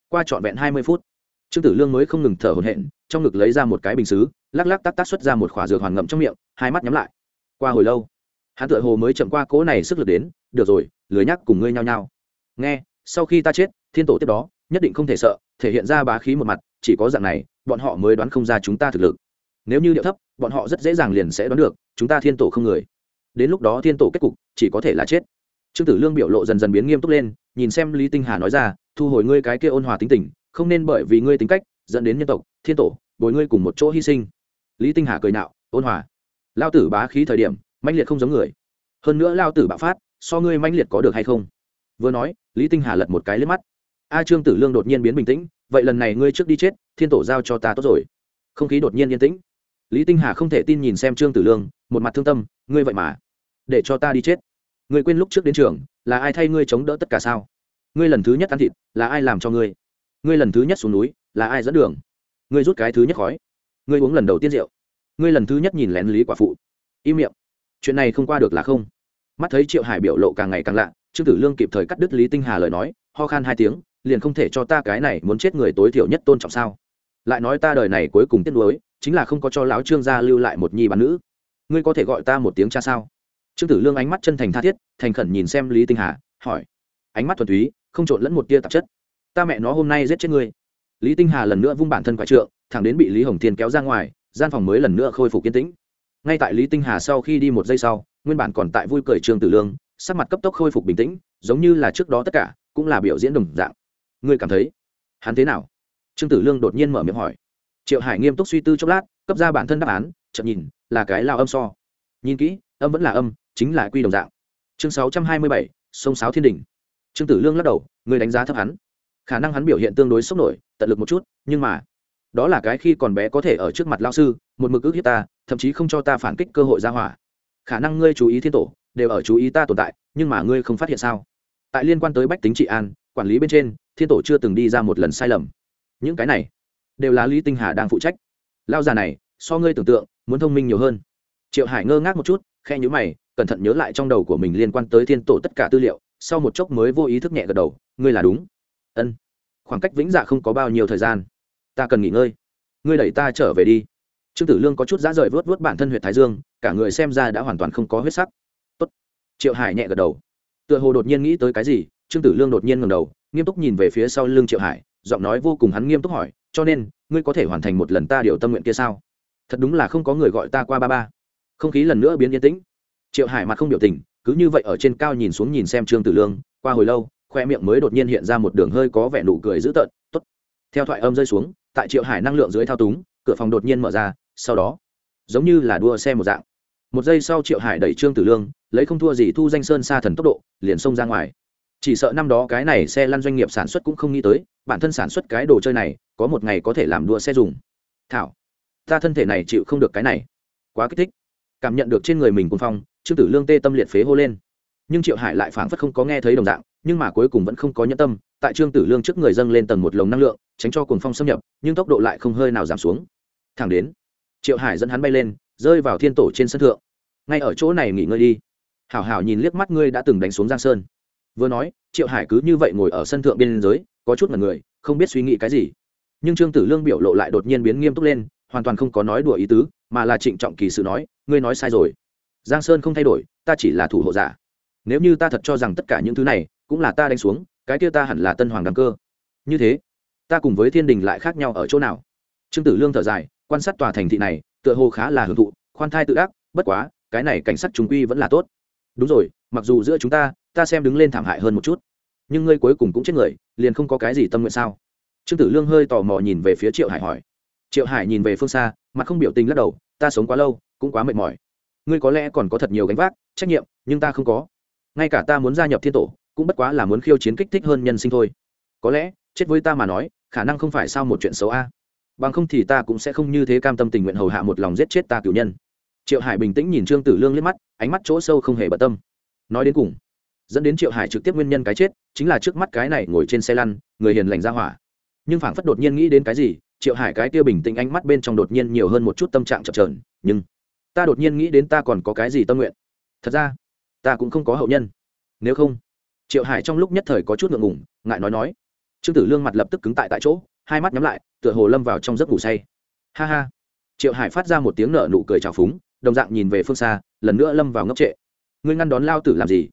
Qua trọn vẹn hai mươi phút, trương tử lương mới không ngừng thở hổn hển, trong ngực lấy ra một cái bình xứ, lắc lắc tắc tắc xuất ra một khỏa dược hoàn ngậm trong miệng, hai mắt nhắm lại. Qua hồi lâu hắn tựa hồ mới chậm qua cố này sức lực đến, được rồi, lười nhắc cùng ngươi nhao nhao. Nghe, sau khi ta chết, thiên tổ tiếp đó, nhất định không thể sợ, thể hiện ra bá khí một mặt, chỉ có dạng này, bọn họ mới đoán không ra chúng ta thực lực. Nếu như điệu thấp, bọn họ rất dễ dàng liền sẽ đoán được, chúng ta thiên tổ không người. Đến lúc đó thiên tổ kết cục chỉ có thể là chết. Trương tử lương biểu lộ dần dần biến nghiêm túc lên, nhìn xem lý tinh hà nói ra, thu hồi ngươi cái kia ôn hòa tính tình, không nên bởi vì ngươi tính cách, dẫn đến nhân tộc, thiên tổ, bồi ngươi cùng một chỗ hy sinh. Lý tinh hà cười nạo, ôn hòa. Lao tử bá khí thời điểm manh liệt không giống người. Hơn nữa lao tử bạo phát, so ngươi manh liệt có được hay không? Vừa nói, lý tinh hà lật một cái lên mắt. A trương tử lương đột nhiên biến bình tĩnh, vậy lần này ngươi trước đi chết, thiên tổ giao cho ta tốt rồi. Không khí đột nhiên yên tĩnh. Lý tinh hà không thể tin nhìn xem trương tử lương, một mặt thương tâm, ngươi vậy mà, để cho ta đi chết. Ngươi quên lúc trước đến trường, là ai thay ngươi chống đỡ tất cả sao? Ngươi lần thứ nhất ăn thịt, là ai làm cho ngươi? Ngươi lần thứ nhất xuống núi, là ai dẫn đường? Ngươi rút cái thứ nhất khói. Ngươi uống lần đầu tiên rượu. Ngươi lần thứ nhất nhìn lén lý quả phụ. Im miệng chuyện này không qua được là không. Mắt thấy triệu hải biểu lộ càng ngày càng lạ, trương tử lương kịp thời cắt đứt lý tinh hà lời nói, ho khan hai tiếng, liền không thể cho ta cái này muốn chết người tối thiểu nhất tôn trọng sao. Lại nói ta đời này cuối cùng tiếc nuối, chính là không có cho lão trương gia lưu lại một nhi bán nữ. Ngươi có thể gọi ta một tiếng cha sao? Trương tử lương ánh mắt chân thành tha thiết, thành khẩn nhìn xem lý tinh hà, hỏi. Ánh mắt thuần túy, không trộn lẫn một tia tạp chất. Ta mẹ nó hôm nay giết chết ngươi. Lý tinh hà lần nữa vung bản thân quái trượng, thẳng đến bị lý hồng thiên kéo ra ngoài, gian phòng mới lần nữa khôi phục kiên tĩnh ngay tại lý tinh hà sau khi đi một giây sau, nguyên bản còn tại vui cười trương tử lương, sắc mặt cấp tốc khôi phục bình tĩnh, giống như là trước đó tất cả, cũng là biểu diễn đồng dạng. Ngươi cảm thấy, hắn thế nào? Trương tử lương đột nhiên mở miệng hỏi. Triệu hải nghiêm túc suy tư chốc lát, cấp ra bản thân đáp án chậm nhìn, là cái lao âm so. Nhìn kỹ, âm vẫn là âm, chính là quy đồng dạng. Chương sáu trăm hai mươi bảy, sông sáo thiên đình trương tử lương lắc đầu người đánh giá thấp hắn. Khả năng hắn biểu hiện tương đối sốc nổi, tận lực một chút, nhưng mà đó là cái khi còn bé có thể ở trước mặt lao sư, một mực ước hiếp ta, thậm chí không cho ta phản kích cơ hội ra hỏa. Khả năng ngươi chú ý thiên tổ, đều ở chú ý ta tồn tại, nhưng mà ngươi không phát hiện sao? Tại liên quan tới bách tính trị an, quản lý bên trên, thiên tổ chưa từng đi ra một lần sai lầm. Những cái này, đều là lý tinh hà đang phụ trách. Lao già này, so ngươi tưởng tượng, muốn thông minh nhiều hơn. Triệu hải ngơ ngác một chút khe nhữ mày, cẩn thận nhớ lại trong đầu của mình liên quan tới thiên tổ tất cả tư liệu, sau một chốc mới vô ý thức nhẹ gật đầu, ngươi là đúng. Ân. Khoảng cách vĩnh dạ không có bao nhiêu thời gian ta cần nghỉ ngơi. Ngươi đẩy ta trở về đi. Trương tử lương có chút dã rời vớt vớt bản thân huyện thái dương, cả người xem ra đã hoàn toàn không có huyết sắc. Tốt. triệu hải nhẹ gật đầu. Tựa hồ đột nhiên nghĩ tới cái gì, trương tử lương đột nhiên ngầm đầu, nghiêm túc nhìn về phía sau lưng triệu hải, giọng nói vô cùng hắn nghiêm túc hỏi, cho nên, ngươi có thể hoàn thành một lần ta điều tâm nguyện kia sao? Thật đúng là không có người gọi ta qua ba ba. Không khí lần nữa biến yên tĩnh. Triệu hải mặt không biểu tình, cứ như vậy ở trên cao nhìn xuống nhìn xem trương tử lương, qua hồi lâu, khoe miệng mới đột nhiên hiện ra một đường hơi có vẻ nụ cười dữ tợn, tốt. Theo thoại âm rơi xuống tại triệu hải năng lượng dưới thao túng, cửa phòng đột nhiên mở ra, sau đó, giống như là đua xe một dạng. Một giây sau triệu hải đẩy trương tử lương, lấy không thua gì thu danh sơn xa thần tốc độ, liền xông ra ngoài. Chỉ sợ năm đó cái này xe lăn doanh nghiệp sản xuất cũng không nghĩ tới, bản thân sản xuất cái đồ chơi này, có một ngày có thể làm đua xe dùng. Thảo, ta thân thể này chịu không được cái này. Quá kích thích. Cảm nhận được trên người mình quân phong, trương tử lương tê tâm liệt phế hô lên. Nhưng triệu hải lại phảng phất không có nghe thấy đồng dạng, nhưng mà cuối cùng vẫn không có nhẫn tâm tại trương tử lương trước người dâng lên tầng một lồng năng lượng, tránh cho cuồng phong xâm nhập, nhưng tốc độ lại không hơi nào giảm xuống. Thẳng đến, triệu hải dẫn hắn bay lên, rơi vào thiên tổ trên sân thượng. Ngay ở chỗ này nghỉ ngơi đi. Hảo hảo nhìn liếc mắt ngươi đã từng đánh xuống giang sơn. Vừa nói, triệu hải cứ như vậy ngồi ở sân thượng biên giới, có chút mật người, không biết suy nghĩ cái gì. Nhưng trương tử lương biểu lộ lại đột nhiên biến nghiêm túc lên, hoàn toàn không có nói đùa ý tứ, mà là trịnh trọng kỳ sự nói, ngươi nói sai rồi. Giang sơn không thay đổi, ta chỉ là thủ hộ giả. Nếu như ta thật cho rằng tất cả những thứ này cũng là ta đánh xuống cái kia ta hẳn là tân hoàng đăng cơ. Như thế, ta cùng với thiên đình lại khác nhau ở chỗ nào? Trương tử lương thở dài, quan sát tòa thành thị này, tựa hồ khá là hưởng thụ, khoan thai tự ác bất quá, cái này cảnh sát chúng quy vẫn là tốt. Đúng rồi, mặc dù giữa chúng ta ta xem đứng lên thảm hại hơn một chút. Nhưng ngươi cuối cùng cũng chết người, liền không có cái gì tâm nguyện sao? Trương tử lương hơi tò mò nhìn về phía triệu hải hỏi. Triệu hải nhìn về phương xa, mặt không biểu tình lắc đầu, ta sống quá lâu, cũng quá mệt mỏi. Ngươi có lẽ còn có thật nhiều gánh vác, trách nhiệm, nhưng ta không có. Ngay cả ta muốn gia nhập thiên tổ cũng bất quá là muốn khiêu chiến kích thích hơn nhân sinh thôi. Có lẽ, chết với ta mà nói, khả năng không phải sao một chuyện xấu a. Bằng không thì ta cũng sẽ không như thế cam tâm tình nguyện hầu hạ một lòng giết chết ta cửu nhân. Triệu hải bình tĩnh nhìn trương tử lương liếc mắt, ánh mắt chỗ sâu không hề bận tâm. Nói đến cùng, dẫn đến triệu hải trực tiếp nguyên nhân cái chết, chính là trước mắt cái này ngồi trên xe lăn, người hiền lành ra hỏa. Nhưng phảng phất đột nhiên nghĩ đến cái gì, triệu hải cái kia bình tĩnh ánh mắt bên trong đột nhiên nhiều hơn một chút tâm trạng chập trờn nhưng, ta đột nhiên nghĩ đến ta còn có cái gì tâm nguyện? Thật ra, ta cũng không có hậu nhân. Nếu không triệu hải trong lúc nhất thời có chút ngượng ngủng ngại nói nói. Trương tử lương mặt lập tức cứng tại tại chỗ, hai mắt nhắm lại, tựa hồ lâm vào trong giấc ngủ say. Ha ha. Triệu hải phát ra một tiếng nở nụ cười trào phúng, đồng dạng nhìn về phương xa, lần nữa lâm vào ngốc trệ. Ngươi ngăn đón lao tử làm gì?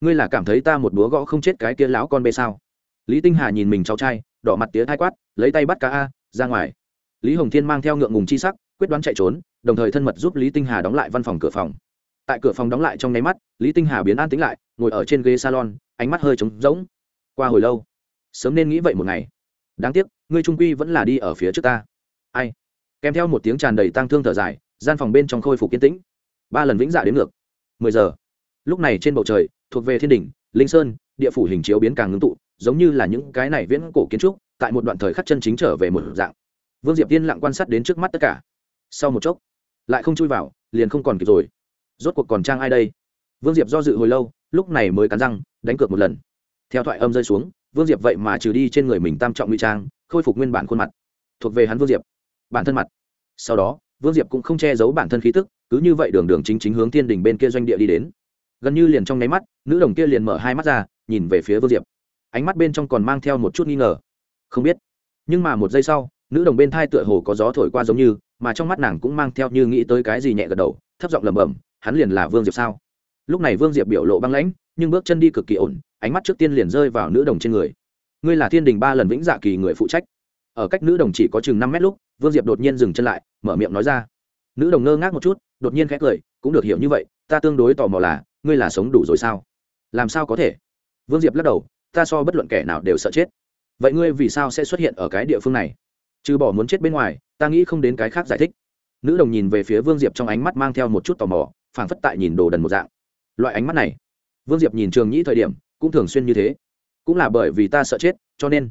Ngươi là cảm thấy ta một búa gõ không chết cái kia lão con bê sao? Lý tinh hà nhìn mình cháu trai, đỏ mặt tía thai quát, lấy tay bắt cá a, ra ngoài. Lý hồng thiên mang theo ngượng ngùng chi sắc, quyết đoán chạy trốn, đồng thời thân mật giúp lý tinh hà đóng lại văn phòng cửa phòng. Tại cửa phòng đóng lại trong nháy mắt, lý tinh hà biến an tính lại, ngồi ở trên ghế salon ánh mắt hơi trống rỗng. Qua hồi lâu, sớm nên nghĩ vậy một ngày. Đáng tiếc, ngươi trung quy vẫn là đi ở phía trước ta. Ai? Kèm theo một tiếng tràn đầy tang thương thở dài, gian phòng bên trong khôi phục kiên tĩnh. Ba lần vĩnh dạ đến ngược. Mười giờ. Lúc này trên bầu trời, thuộc về thiên đình linh sơn, địa phủ hình chiếu biến càng ngưng tụ, giống như là những cái này viễn cổ kiến trúc, tại một đoạn thời khắc chân chính trở về một dạng. Vương diệp tiên lặng quan sát đến trước mắt tất cả. Sau một chốc, lại không chui vào, liền không còn kịp rồi. Rốt cuộc còn trang ai đây? Vương diệp do dự hồi lâu lúc này mới cắn răng, đánh cược một lần. Theo thoại âm rơi xuống, vương diệp vậy mà trừ đi trên người mình tam trọng nguy trang, khôi phục nguyên bản khuôn mặt. Thuộc về hắn vương diệp. Bản thân mặt. Sau đó, vương diệp cũng không che giấu bản thân khí tức, cứ như vậy đường đường chính chính hướng thiên đình bên kia doanh địa đi đến. Gần như liền trong nháy mắt, nữ đồng kia liền mở hai mắt ra, nhìn về phía vương diệp. Ánh mắt bên trong còn mang theo một chút nghi ngờ. Không biết. Nhưng mà một giây sau, nữ đồng bên thai tựa hồ có gió thổi qua giống như, mà trong mắt nàng cũng mang theo như nghĩ tới cái gì nhẹ gật đầu, thấp giọng lẩm bẩm, hắn liền là vương diệp sao? Lúc này vương diệp biểu lộ băng lãnh, nhưng bước chân đi cực kỳ ổn, ánh mắt trước tiên liền rơi vào nữ đồng trên người. Ngươi là thiên đình ba lần vĩnh dạ kỳ người phụ trách. Ở cách nữ đồng chỉ có chừng năm mét lúc, vương diệp đột nhiên dừng chân lại, mở miệng nói ra. Nữ đồng ngơ ngác một chút, đột nhiên khẽ cười, cũng được hiểu như vậy, ta tương đối tò mò là, ngươi là sống đủ rồi sao? Làm sao có thể? Vương diệp lắc đầu, ta so bất luận kẻ nào đều sợ chết. Vậy ngươi vì sao sẽ xuất hiện ở cái địa phương này? Trừ bỏ muốn chết bên ngoài, ta nghĩ không đến cái khác giải thích. Nữ đồng nhìn về phía vương diệp trong ánh mắt mang theo một chút tò mò, phảng phất tại nhìn đồ đần một dạng loại ánh mắt này. Vương diệp nhìn trường nhĩ thời điểm, cũng thường xuyên như thế. Cũng là bởi vì ta sợ chết, cho nên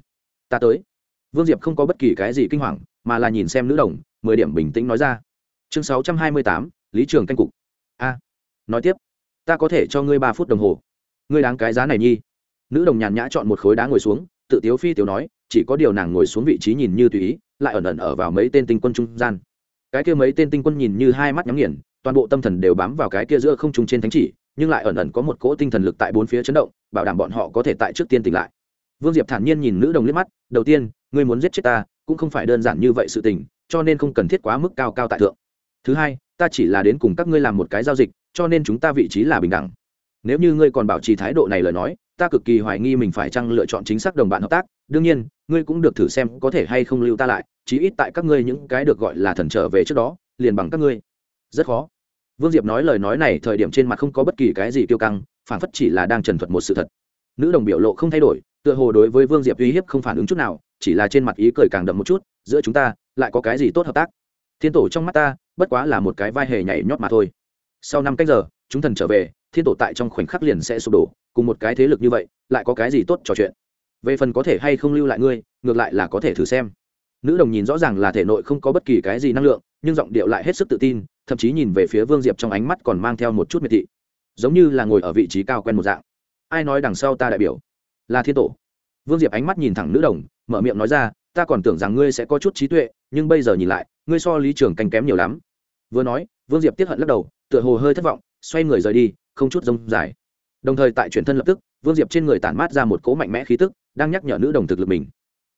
ta tới. Vương diệp không có bất kỳ cái gì kinh hoàng, mà là nhìn xem nữ đồng, mười điểm bình tĩnh nói ra. Chương sáu trăm hai mươi tám, lý trường canh cục. A, nói tiếp. Ta có thể cho ngươi ba phút đồng hồ. Ngươi đáng cái giá này nhi. Nữ đồng nhàn nhã chọn một khối đá ngồi xuống, tự tiếu phi tiểu nói, chỉ có điều nàng ngồi xuống vị trí nhìn như tùy ý, lại ẩn ẩn ở vào mấy tên tinh quân trung gian. Cái kia mấy tên tinh quân nhìn như hai mắt nhắm nghiền, toàn bộ tâm thần đều bám vào cái kia giữa không trung trên thánh chỉ nhưng lại ẩn ẩn có một cỗ tinh thần lực tại bốn phía chấn động, bảo đảm bọn họ có thể tại trước tiên tỉnh lại. Vương diệp thản nhiên nhìn nữ đồng liếc mắt, đầu tiên, ngươi muốn giết chết ta, cũng không phải đơn giản như vậy sự tình, cho nên không cần thiết quá mức cao cao tại thượng. Thứ hai, ta chỉ là đến cùng các ngươi làm một cái giao dịch, cho nên chúng ta vị trí là bình đẳng. Nếu như ngươi còn bảo trì thái độ này lời nói, ta cực kỳ hoài nghi mình phải chăng lựa chọn chính xác đồng bạn hợp tác. Đương nhiên, ngươi cũng được thử xem có thể hay không lưu ta lại, chí ít tại các ngươi những cái được gọi là thần trở về trước đó, liền bằng các ngươi. Rất khó vương diệp nói lời nói này thời điểm trên mặt không có bất kỳ cái gì tiêu căng phản phất chỉ là đang trần thuật một sự thật. Nữ đồng biểu lộ không thay đổi, tựa hồ đối với vương diệp uy hiếp không phản ứng chút nào, chỉ là trên mặt ý cười càng đậm một chút, giữa chúng ta, lại có cái gì tốt hợp tác? Thiên tổ trong mắt ta, bất quá là một cái vai hề nhảy nhót mà thôi. Sau năm cách giờ, chúng thần trở về, thiên tổ tại trong khoảnh khắc liền sẽ sụp đổ, cùng một cái thế lực như vậy, lại có cái gì tốt trò chuyện? Về phần có thể hay không lưu lại ngươi, ngược lại là có thể thử xem. Nữ đồng nhìn rõ ràng là thể nội không có bất kỳ cái gì năng lượng nhưng giọng điệu lại hết sức tự tin, thậm chí nhìn về phía vương diệp trong ánh mắt còn mang theo một chút miệt thị. Giống như là ngồi ở vị trí cao quen một dạng. Ai nói đằng sau ta đại biểu? Là thiên tổ. Vương diệp ánh mắt nhìn thẳng nữ đồng, mở miệng nói ra, ta còn tưởng rằng ngươi sẽ có chút trí tuệ, nhưng bây giờ nhìn lại, ngươi so lý trường canh kém nhiều lắm. Vừa nói, vương diệp tiếp hận lắc đầu, tựa hồ hơi thất vọng, xoay người rời đi, không chút rông dài. Đồng thời tại chuyển thân lập tức, vương diệp trên người tản mát ra một cỗ mạnh mẽ khí tức, đang nhắc nhở nữ đồng thực lực mình.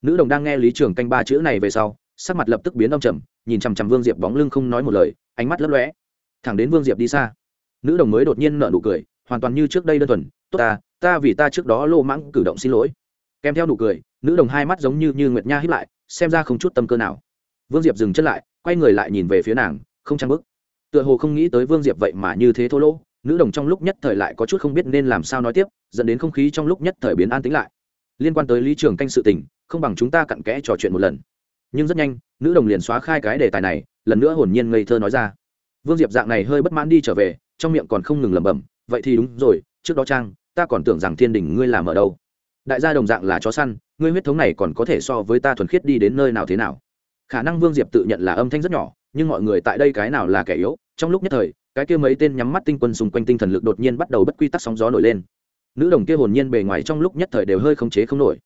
Nữ đồng đang nghe lý trường canh ba chữ này về sau, sắc mặt lập tức biến đông trầm nhìn chằm chằm vương diệp bóng lưng không nói một lời, ánh mắt lấp lóe. Thẳng đến vương diệp đi xa, nữ đồng mới đột nhiên nở nụ cười, hoàn toàn như trước đây đơn thuần, tốt ta ta vì ta trước đó lô mãng cử động xin lỗi. Kèm theo nụ cười, nữ đồng hai mắt giống như như nguyệt nha hiếp lại, xem ra không chút tâm cơ nào. Vương diệp dừng chân lại, quay người lại nhìn về phía nàng, không trang bức tựa hồ không nghĩ tới vương diệp vậy mà như thế thô lỗ, nữ đồng trong lúc nhất thời lại có chút không biết nên làm sao nói tiếp, dẫn đến không khí trong lúc nhất thời biến an tĩnh lại. Liên quan tới lý trường canh sự tình, không bằng chúng ta cặn kẽ trò chuyện một lần nhưng rất nhanh, nữ đồng liền xóa khai cái đề tài này, lần nữa hồn nhiên ngây thơ nói ra. Vương diệp dạng này hơi bất mãn đi trở về, trong miệng còn không ngừng lẩm bẩm, vậy thì đúng rồi, trước đó trang, ta còn tưởng rằng thiên đình ngươi làm ở đâu. Đại gia đồng dạng là chó săn, ngươi huyết thống này còn có thể so với ta thuần khiết đi đến nơi nào thế nào? Khả năng vương diệp tự nhận là âm thanh rất nhỏ, nhưng mọi người tại đây cái nào là kẻ yếu, trong lúc nhất thời, cái kia mấy tên nhắm mắt tinh quân xung quanh tinh thần lực đột nhiên bắt đầu bất quy tắc sóng gió nổi lên. Nữ đồng kia hồn nhiên bề ngoài trong lúc nhất thời đều hơi khống chế không nổi.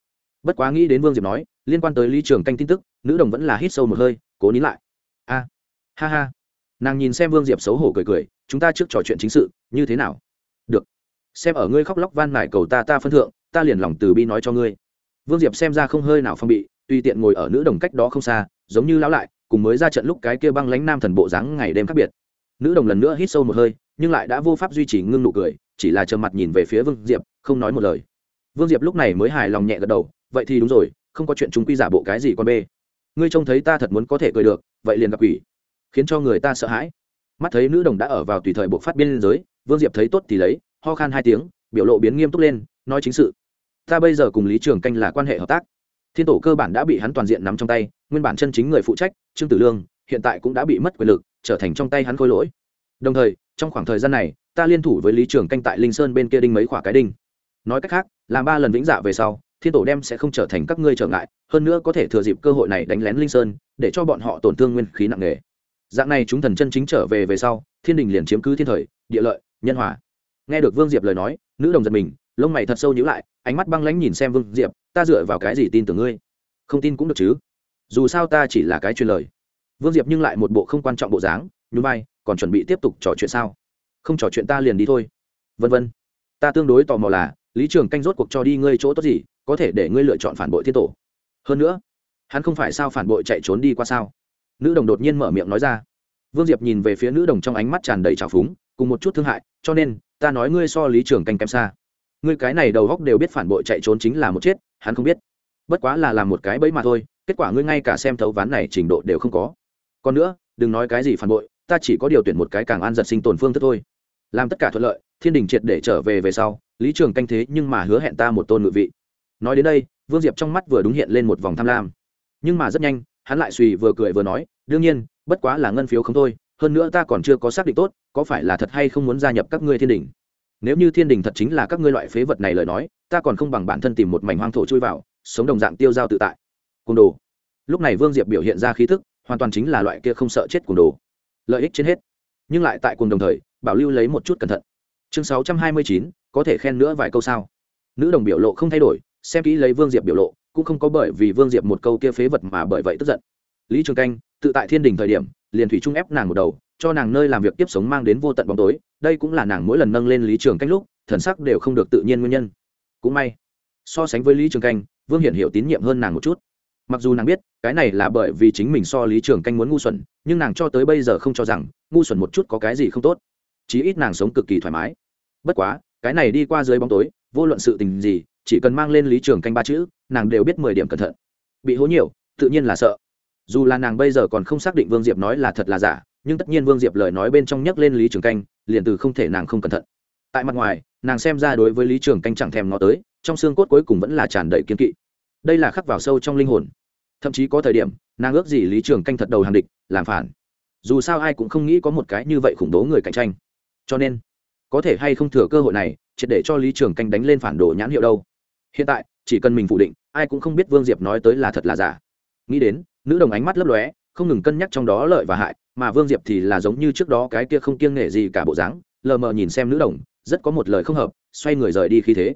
Bất quá nghĩ đến vương diệp nói liên quan tới lý trường canh tin tức, nữ đồng vẫn là hít sâu một hơi, cố nín lại. A, ha ha. Nàng nhìn xem vương diệp xấu hổ cười cười, chúng ta trước trò chuyện chính sự, như thế nào? Được. Xem ở ngươi khóc lóc van nải cầu ta ta phân thượng, ta liền lòng từ bi nói cho ngươi. Vương diệp xem ra không hơi nào phong bị, tùy tiện ngồi ở nữ đồng cách đó không xa, giống như lão lại, cùng mới ra trận lúc cái kia băng lánh nam thần bộ dáng ngày đêm khác biệt. Nữ đồng lần nữa hít sâu một hơi, nhưng lại đã vô pháp duy trì ngưng nụ cười, chỉ là trầm mặt nhìn về phía vương diệp, không nói một lời. Vương diệp lúc này mới hài lòng nhẹ gật đầu, vậy thì đúng rồi không có chuyện chúng quy giả bộ cái gì con bê. Ngươi trông thấy ta thật muốn có thể cười được, vậy liền gặp quỷ, khiến cho người ta sợ hãi. Mắt thấy nữ đồng đã ở vào tùy thời buộc phát biên giới, vương diệp thấy tốt thì lấy, ho khan hai tiếng, biểu lộ biến nghiêm túc lên, nói chính sự. Ta bây giờ cùng lý trường canh là quan hệ hợp tác. Thiên tổ cơ bản đã bị hắn toàn diện nắm trong tay, nguyên bản chân chính người phụ trách, trương tử lương, hiện tại cũng đã bị mất quyền lực, trở thành trong tay hắn khôi lỗi. Đồng thời, trong khoảng thời gian này, ta liên thủ với lý trường canh tại linh sơn bên kia đinh mấy khoả cái đinh. Nói cách khác, làm ba lần vĩnh dạ về sau thiên tổ đem sẽ không trở thành các ngươi trở ngại, hơn nữa có thể thừa dịp cơ hội này đánh lén linh sơn, để cho bọn họ tổn thương nguyên khí nặng nề. Dạng này chúng thần chân chính trở về về sau, thiên đình liền chiếm cứ thiên thời, địa lợi, nhân hòa. Nghe được vương diệp lời nói, nữ đồng giật mình, lông mày thật sâu nhữ lại, ánh mắt băng lãnh nhìn xem vương diệp, ta dựa vào cái gì tin tưởng ngươi? Không tin cũng được chứ? Dù sao ta chỉ là cái truyền lời. Vương diệp nhưng lại một bộ không quan trọng bộ dáng, nhún vai, còn chuẩn bị tiếp tục trò chuyện sao? Không trò chuyện ta liền đi thôi. Vân vân, ta tương đối tò mò là, lý trường canh rốt cuộc cho đi ngươi chỗ tốt gì? Có thể để ngươi lựa chọn phản bội thiên tổ. Hơn nữa, hắn không phải sao phản bội chạy trốn đi qua sao? Nữ đồng đột nhiên mở miệng nói ra. Vương diệp nhìn về phía nữ đồng trong ánh mắt tràn đầy trào phúng, cùng một chút thương hại, cho nên, ta nói ngươi so lý trường canh kém xa. Ngươi cái này đầu góc đều biết phản bội chạy trốn chính là một chết, hắn không biết. Bất quá là làm một cái bẫy mà thôi, kết quả ngươi ngay cả xem thấu ván này trình độ đều không có. Còn nữa, đừng nói cái gì phản bội, ta chỉ có điều tuyển một cái càng an giật sinh tồn phương thức thôi. Làm tất cả thuận lợi, thiên đình triệt để trở về về sau, lý trường canh thế nhưng mà hứa hẹn ta một tôn ngự vị nói đến đây, vương diệp trong mắt vừa đúng hiện lên một vòng tham lam. Nhưng mà rất nhanh, hắn lại suy vừa cười vừa nói, đương nhiên, bất quá là ngân phiếu không thôi, hơn nữa ta còn chưa có xác định tốt, có phải là thật hay không muốn gia nhập các ngươi thiên đình? Nếu như thiên đình thật chính là các ngươi loại phế vật này lời nói, ta còn không bằng bản thân tìm một mảnh hoang thổ chui vào, sống đồng dạng tiêu dao tự tại. Côn đồ. Lúc này vương diệp biểu hiện ra khí thức, hoàn toàn chính là loại kia không sợ chết côn đồ. Lợi ích trên hết. Nhưng lại tại cùng đồng thời, bảo lưu lấy một chút cẩn thận. Chương sáu trăm hai mươi chín, có thể khen nữa vài câu sao? Nữ đồng biểu lộ không thay đổi xem kỹ lấy vương diệp biểu lộ, cũng không có bởi vì vương diệp một câu kia phế vật mà bởi vậy tức giận. Lý trường canh, tự tại thiên đình thời điểm, liền thủy trung ép nàng một đầu, cho nàng nơi làm việc tiếp sống mang đến vô tận bóng tối, đây cũng là nàng mỗi lần nâng lên lý trường canh lúc, thần sắc đều không được tự nhiên nguyên nhân. Cũng may, so sánh với lý trường canh, vương hiển hiểu tín nhiệm hơn nàng một chút. Mặc dù nàng biết, cái này là bởi vì chính mình so lý trường canh muốn ngu xuẩn, nhưng nàng cho tới bây giờ không cho rằng, ngu xuẩn một chút có cái gì không tốt. Chí ít nàng sống cực kỳ thoải mái. Bất quá, cái này đi qua dưới bóng tối vô luận sự tình gì, chỉ cần mang lên lý trường canh ba chữ, nàng đều biết mười điểm cẩn thận. Bị hố nhiều, tự nhiên là sợ. Dù là nàng bây giờ còn không xác định vương diệp nói là thật là giả, nhưng tất nhiên vương diệp lời nói bên trong nhắc lên lý trường canh, liền từ không thể nàng không cẩn thận. Tại mặt ngoài, nàng xem ra đối với lý trường canh chẳng thèm nó tới, trong xương cốt cuối cùng vẫn là tràn đầy kiên kỵ. Đây là khắc vào sâu trong linh hồn. Thậm chí có thời điểm, nàng ước gì lý trường canh thật đầu hàng địch, làm phản. Dù sao ai cũng không nghĩ có một cái như vậy khủng bố người cạnh tranh. Cho nên có thể hay không thừa cơ hội này, triệt để cho lý trường canh đánh lên phản đồ nhãn hiệu đâu. Hiện tại, chỉ cần mình phủ định, ai cũng không biết vương diệp nói tới là thật là giả. Nghĩ đến, nữ đồng ánh mắt lấp lóe, không ngừng cân nhắc trong đó lợi và hại, mà vương diệp thì là giống như trước đó cái kia không kiêng nể gì cả bộ dáng, lờ mờ nhìn xem nữ đồng, rất có một lời không hợp, xoay người rời đi khi thế.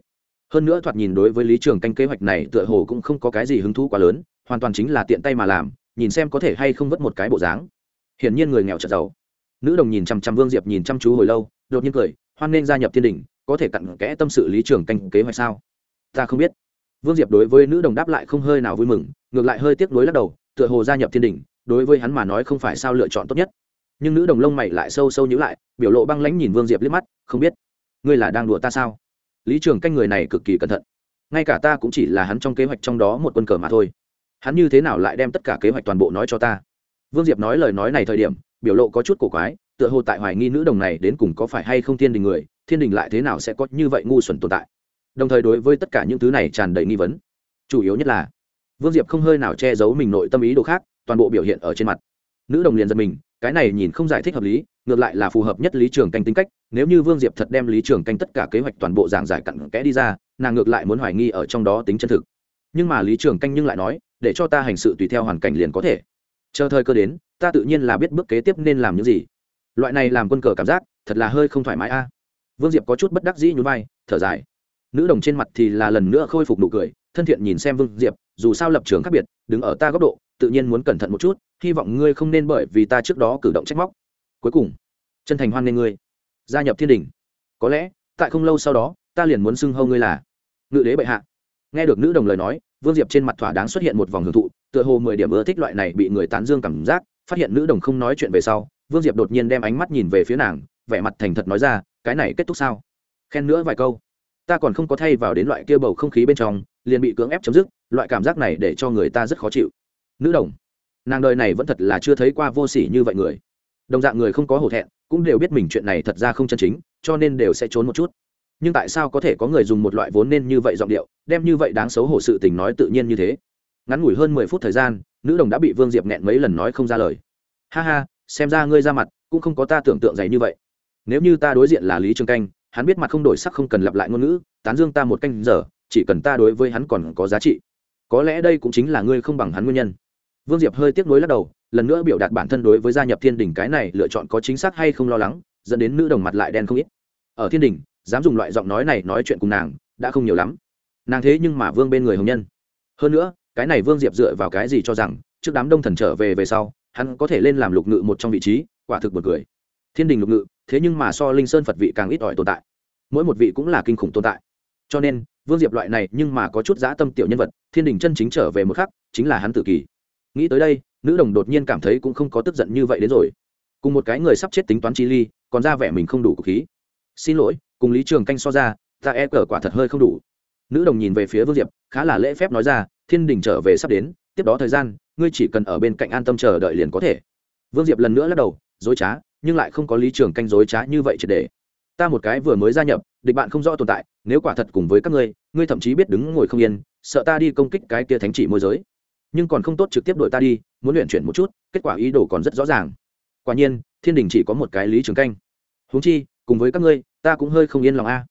Hơn nữa thoạt nhìn đối với lý trường canh kế hoạch này tựa hồ cũng không có cái gì hứng thú quá lớn, hoàn toàn chính là tiện tay mà làm, nhìn xem có thể hay không vất một cái bộ dáng. Hiển nhiên người nghèo chật giàu nữ đồng nhìn chăm chăm vương diệp nhìn chăm chú hồi lâu đột nhiên cười, hoan nên gia nhập thiên đình, có thể cặn kẽ tâm sự lý trường canh kế hoạch sao? Ta không biết. Vương diệp đối với nữ đồng đáp lại không hơi nào vui mừng, ngược lại hơi tiếc nuối lắc đầu, tựa hồ gia nhập thiên đình, đối với hắn mà nói không phải sao lựa chọn tốt nhất. Nhưng nữ đồng lông mày lại sâu sâu nhữ lại, biểu lộ băng lãnh nhìn vương diệp liếc mắt, không biết. Ngươi là đang đùa ta sao? Lý trường canh người này cực kỳ cẩn thận. Ngay cả ta cũng chỉ là hắn trong kế hoạch trong đó một quân cờ mà thôi. Hắn như thế nào lại đem tất cả kế hoạch toàn bộ nói cho ta? Vương diệp nói lời nói này thời điểm, biểu lộ có chút cổ quái tựa hồ tại hoài nghi nữ đồng này đến cùng có phải hay không thiên đình người, thiên đình lại thế nào sẽ có như vậy ngu xuẩn tồn tại. Đồng thời đối với tất cả những thứ này tràn đầy nghi vấn. Chủ yếu nhất là, vương diệp không hơi nào che giấu mình nội tâm ý đồ khác, toàn bộ biểu hiện ở trên mặt. Nữ đồng liền giật mình, cái này nhìn không giải thích hợp lý, ngược lại là phù hợp nhất lý trường canh tính cách, nếu như vương diệp thật đem lý trường canh tất cả kế hoạch toàn bộ giảng giải cặn kẽ đi ra, nàng ngược lại muốn hoài nghi ở trong đó tính chân thực. Nhưng mà lý trường canh nhưng lại nói, để cho ta hành sự tùy theo hoàn cảnh liền có thể. Chờ thời cơ đến, ta tự nhiên là biết bước kế tiếp nên làm những gì loại này làm quân cờ cảm giác, thật là hơi không thoải mái a. Vương diệp có chút bất đắc dĩ nhún vai, thở dài. Nữ đồng trên mặt thì là lần nữa khôi phục nụ cười, thân thiện nhìn xem vương diệp, dù sao lập trường khác biệt, đứng ở ta góc độ, tự nhiên muốn cẩn thận một chút, hy vọng ngươi không nên bởi vì ta trước đó cử động trách móc. Cuối cùng, chân thành hoan nghênh ngươi. Gia nhập thiên đình. Có lẽ, tại không lâu sau đó, ta liền muốn xưng hâu ngươi là ngự đế bệ hạ. Nghe được nữ đồng lời nói, vương diệp trên mặt thỏa đáng xuất hiện một vòng hưởng thụ, tựa hồ mười điểm ưa thích loại này bị người tán dương cảm giác, phát hiện nữ đồng không nói chuyện về sau vương diệp đột nhiên đem ánh mắt nhìn về phía nàng, vẻ mặt thành thật nói ra, cái này kết thúc sao? Khen nữa vài câu. Ta còn không có thay vào đến loại kia bầu không khí bên trong, liền bị cưỡng ép chấm dứt, loại cảm giác này để cho người ta rất khó chịu. Nữ đồng, nàng đời này vẫn thật là chưa thấy qua vô s ỉ như vậy người. Đồng dạng người không có hổ thẹn, cũng đều biết mình chuyện này thật ra không chân chính, cho nên đều sẽ trốn một chút. Nhưng tại sao có thể có người dùng một loại vốn nên như vậy giọng điệu, đem như vậy đáng xấu hổ sự tình nói tự nhiên như thế? Ngắn ngủi hơn mười phút thời gian, nữ đồng đã bị vương diệp nghẹn mấy lần nói không ra lời. Ha ha xem ra ngươi ra mặt cũng không có ta tưởng tượng dày như vậy. Nếu như ta đối diện là lý trường canh, hắn biết mặt không đổi sắc không cần lặp lại ngôn ngữ, tán dương ta một canh giờ, chỉ cần ta đối với hắn còn có giá trị. Có lẽ đây cũng chính là ngươi không bằng hắn nguyên nhân. Vương diệp hơi tiếc nuối lắc đầu, lần nữa biểu đạt bản thân đối với gia nhập thiên đình cái này lựa chọn có chính xác hay không lo lắng, dẫn đến nữ đồng mặt lại đen không ít. Ở thiên đình, dám dùng loại giọng nói này nói chuyện cùng nàng, đã không nhiều lắm. Nàng thế nhưng mà vương bên người hồng nhân. Hơn nữa, cái này vương diệp dựa vào cái gì cho rằng, trước đám đông thần trở về về sau hắn có thể lên làm lục ngự một trong vị trí, quả thực một cười. Thiên đình lục ngự, thế nhưng mà so linh sơn phật vị càng ít ỏi tồn tại. Mỗi một vị cũng là kinh khủng tồn tại. Cho nên, vương diệp loại này nhưng mà có chút dã tâm tiểu nhân vật, thiên đình chân chính trở về một khắc, chính là hắn tự kỷ. Nghĩ tới đây, nữ đồng đột nhiên cảm thấy cũng không có tức giận như vậy đến rồi. Cùng một cái người sắp chết tính toán chi ly, còn ra vẻ mình không đủ cục khí. Xin lỗi, cùng lý trường canh so ra, ta e cờ quả thật hơi không đủ. Nữ đồng nhìn về phía vương diệp, khá là lễ phép nói ra, thiên đình trở về sắp đến, tiếp đó thời gian ngươi chỉ cần ở bên cạnh an tâm chờ đợi liền có thể. Vương diệp lần nữa lắc đầu, dối trá, nhưng lại không có lý trường canh dối trá như vậy triệt để. Ta một cái vừa mới gia nhập, địch bạn không rõ tồn tại, nếu quả thật cùng với các ngươi ngươi thậm chí biết đứng ngồi không yên, sợ ta đi công kích cái kia thánh chỉ môi giới. Nhưng còn không tốt trực tiếp đội ta đi, muốn luyện chuyển một chút, kết quả ý đồ còn rất rõ ràng. Quả nhiên, thiên đình chỉ có một cái lý trường canh. Huống chi, cùng với các ngươi, ta cũng hơi không yên lòng a.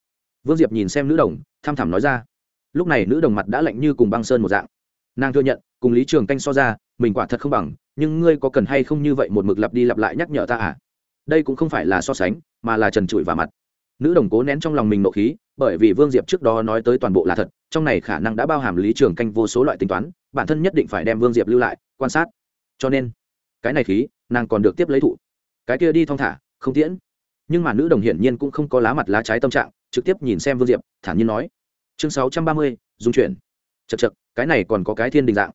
Vương diệp nhìn xem nữ đồng, tham thảm nói ra. Lúc này nữ đồng mặt đã lạnh như cùng băng sơn một dạng. Nàng thừa nhận cùng lý trường canh so ra, mình quả thật không bằng, nhưng ngươi có cần hay không như vậy một mực lặp đi lặp lại nhắc nhở ta à? Đây cũng không phải là so sánh, mà là trần trụi và mặt. Nữ đồng cố nén trong lòng mình nộ khí, bởi vì vương diệp trước đó nói tới toàn bộ là thật, trong này khả năng đã bao hàm lý trường canh vô số loại tính toán, bản thân nhất định phải đem vương diệp lưu lại, quan sát. Cho nên, cái này khí, nàng còn được tiếp lấy thụ. Cái kia đi thong thả, không tiễn. Nhưng mà nữ đồng hiển nhiên cũng không có lá mặt lá trái tâm trạng, trực tiếp nhìn xem vương diệp, thản nhiên nói. Chương sáu trăm ba mươi, dung chuyển. Chật chật cái này còn có cái thiên đình dạng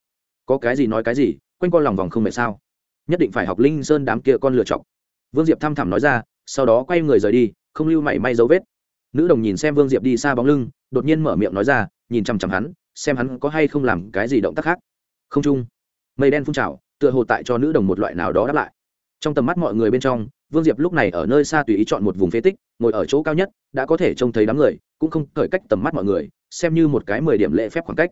có cái gì nói cái gì, quanh co lòng vòng không mệt sao? Nhất định phải học linh sơn đám kia con lựa chọc. Vương diệp thăm thẳm nói ra, sau đó quay người rời đi, không lưu mảy may dấu vết. Nữ đồng nhìn xem vương diệp đi xa bóng lưng, đột nhiên mở miệng nói ra, nhìn chằm chằm hắn, xem hắn có hay không làm cái gì động tác khác. Không chung. Mây đen phun trào, tựa hồ tại cho nữ đồng một loại nào đó đáp lại. Trong tầm mắt mọi người bên trong, vương diệp lúc này ở nơi xa tùy ý chọn một vùng phế tích, ngồi ở chỗ cao nhất, đã có thể trông thấy đám người, cũng không cởi cách tầm mắt mọi người, xem như một cái mười điểm lễ phép khoảng cách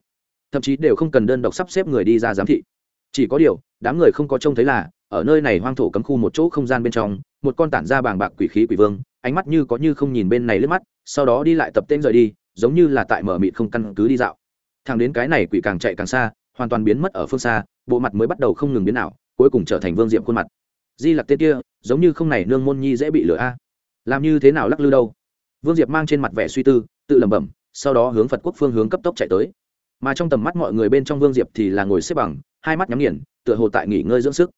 thậm chí đều không cần đơn độc sắp xếp người đi ra giám thị. Chỉ có điều, đám người không có trông thấy là, ở nơi này hoang thổ cấm khu một chỗ không gian bên trong, một con tản ra bàng bạc quỷ khí quỷ vương, ánh mắt như có như không nhìn bên này lướt mắt, sau đó đi lại tập tên rời đi, giống như là tại mở mịt không căn cứ đi dạo. Thằng đến cái này quỷ càng chạy càng xa, hoàn toàn biến mất ở phương xa, bộ mặt mới bắt đầu không ngừng biến nào cuối cùng trở thành vương diệm khuôn mặt. Di lặc tên kia, giống như không này nương môn nhi dễ bị lửa a. Làm như thế nào lắc lư đâu? Vương diệp mang trên mặt vẻ suy tư, tự lẩm bẩm, sau đó hướng phật quốc phương hướng cấp tốc chạy tới mà trong tầm mắt mọi người bên trong vương diệp thì là ngồi xếp bằng, hai mắt nhắm nghiền, tựa hồ tại nghỉ ngơi dưỡng sức.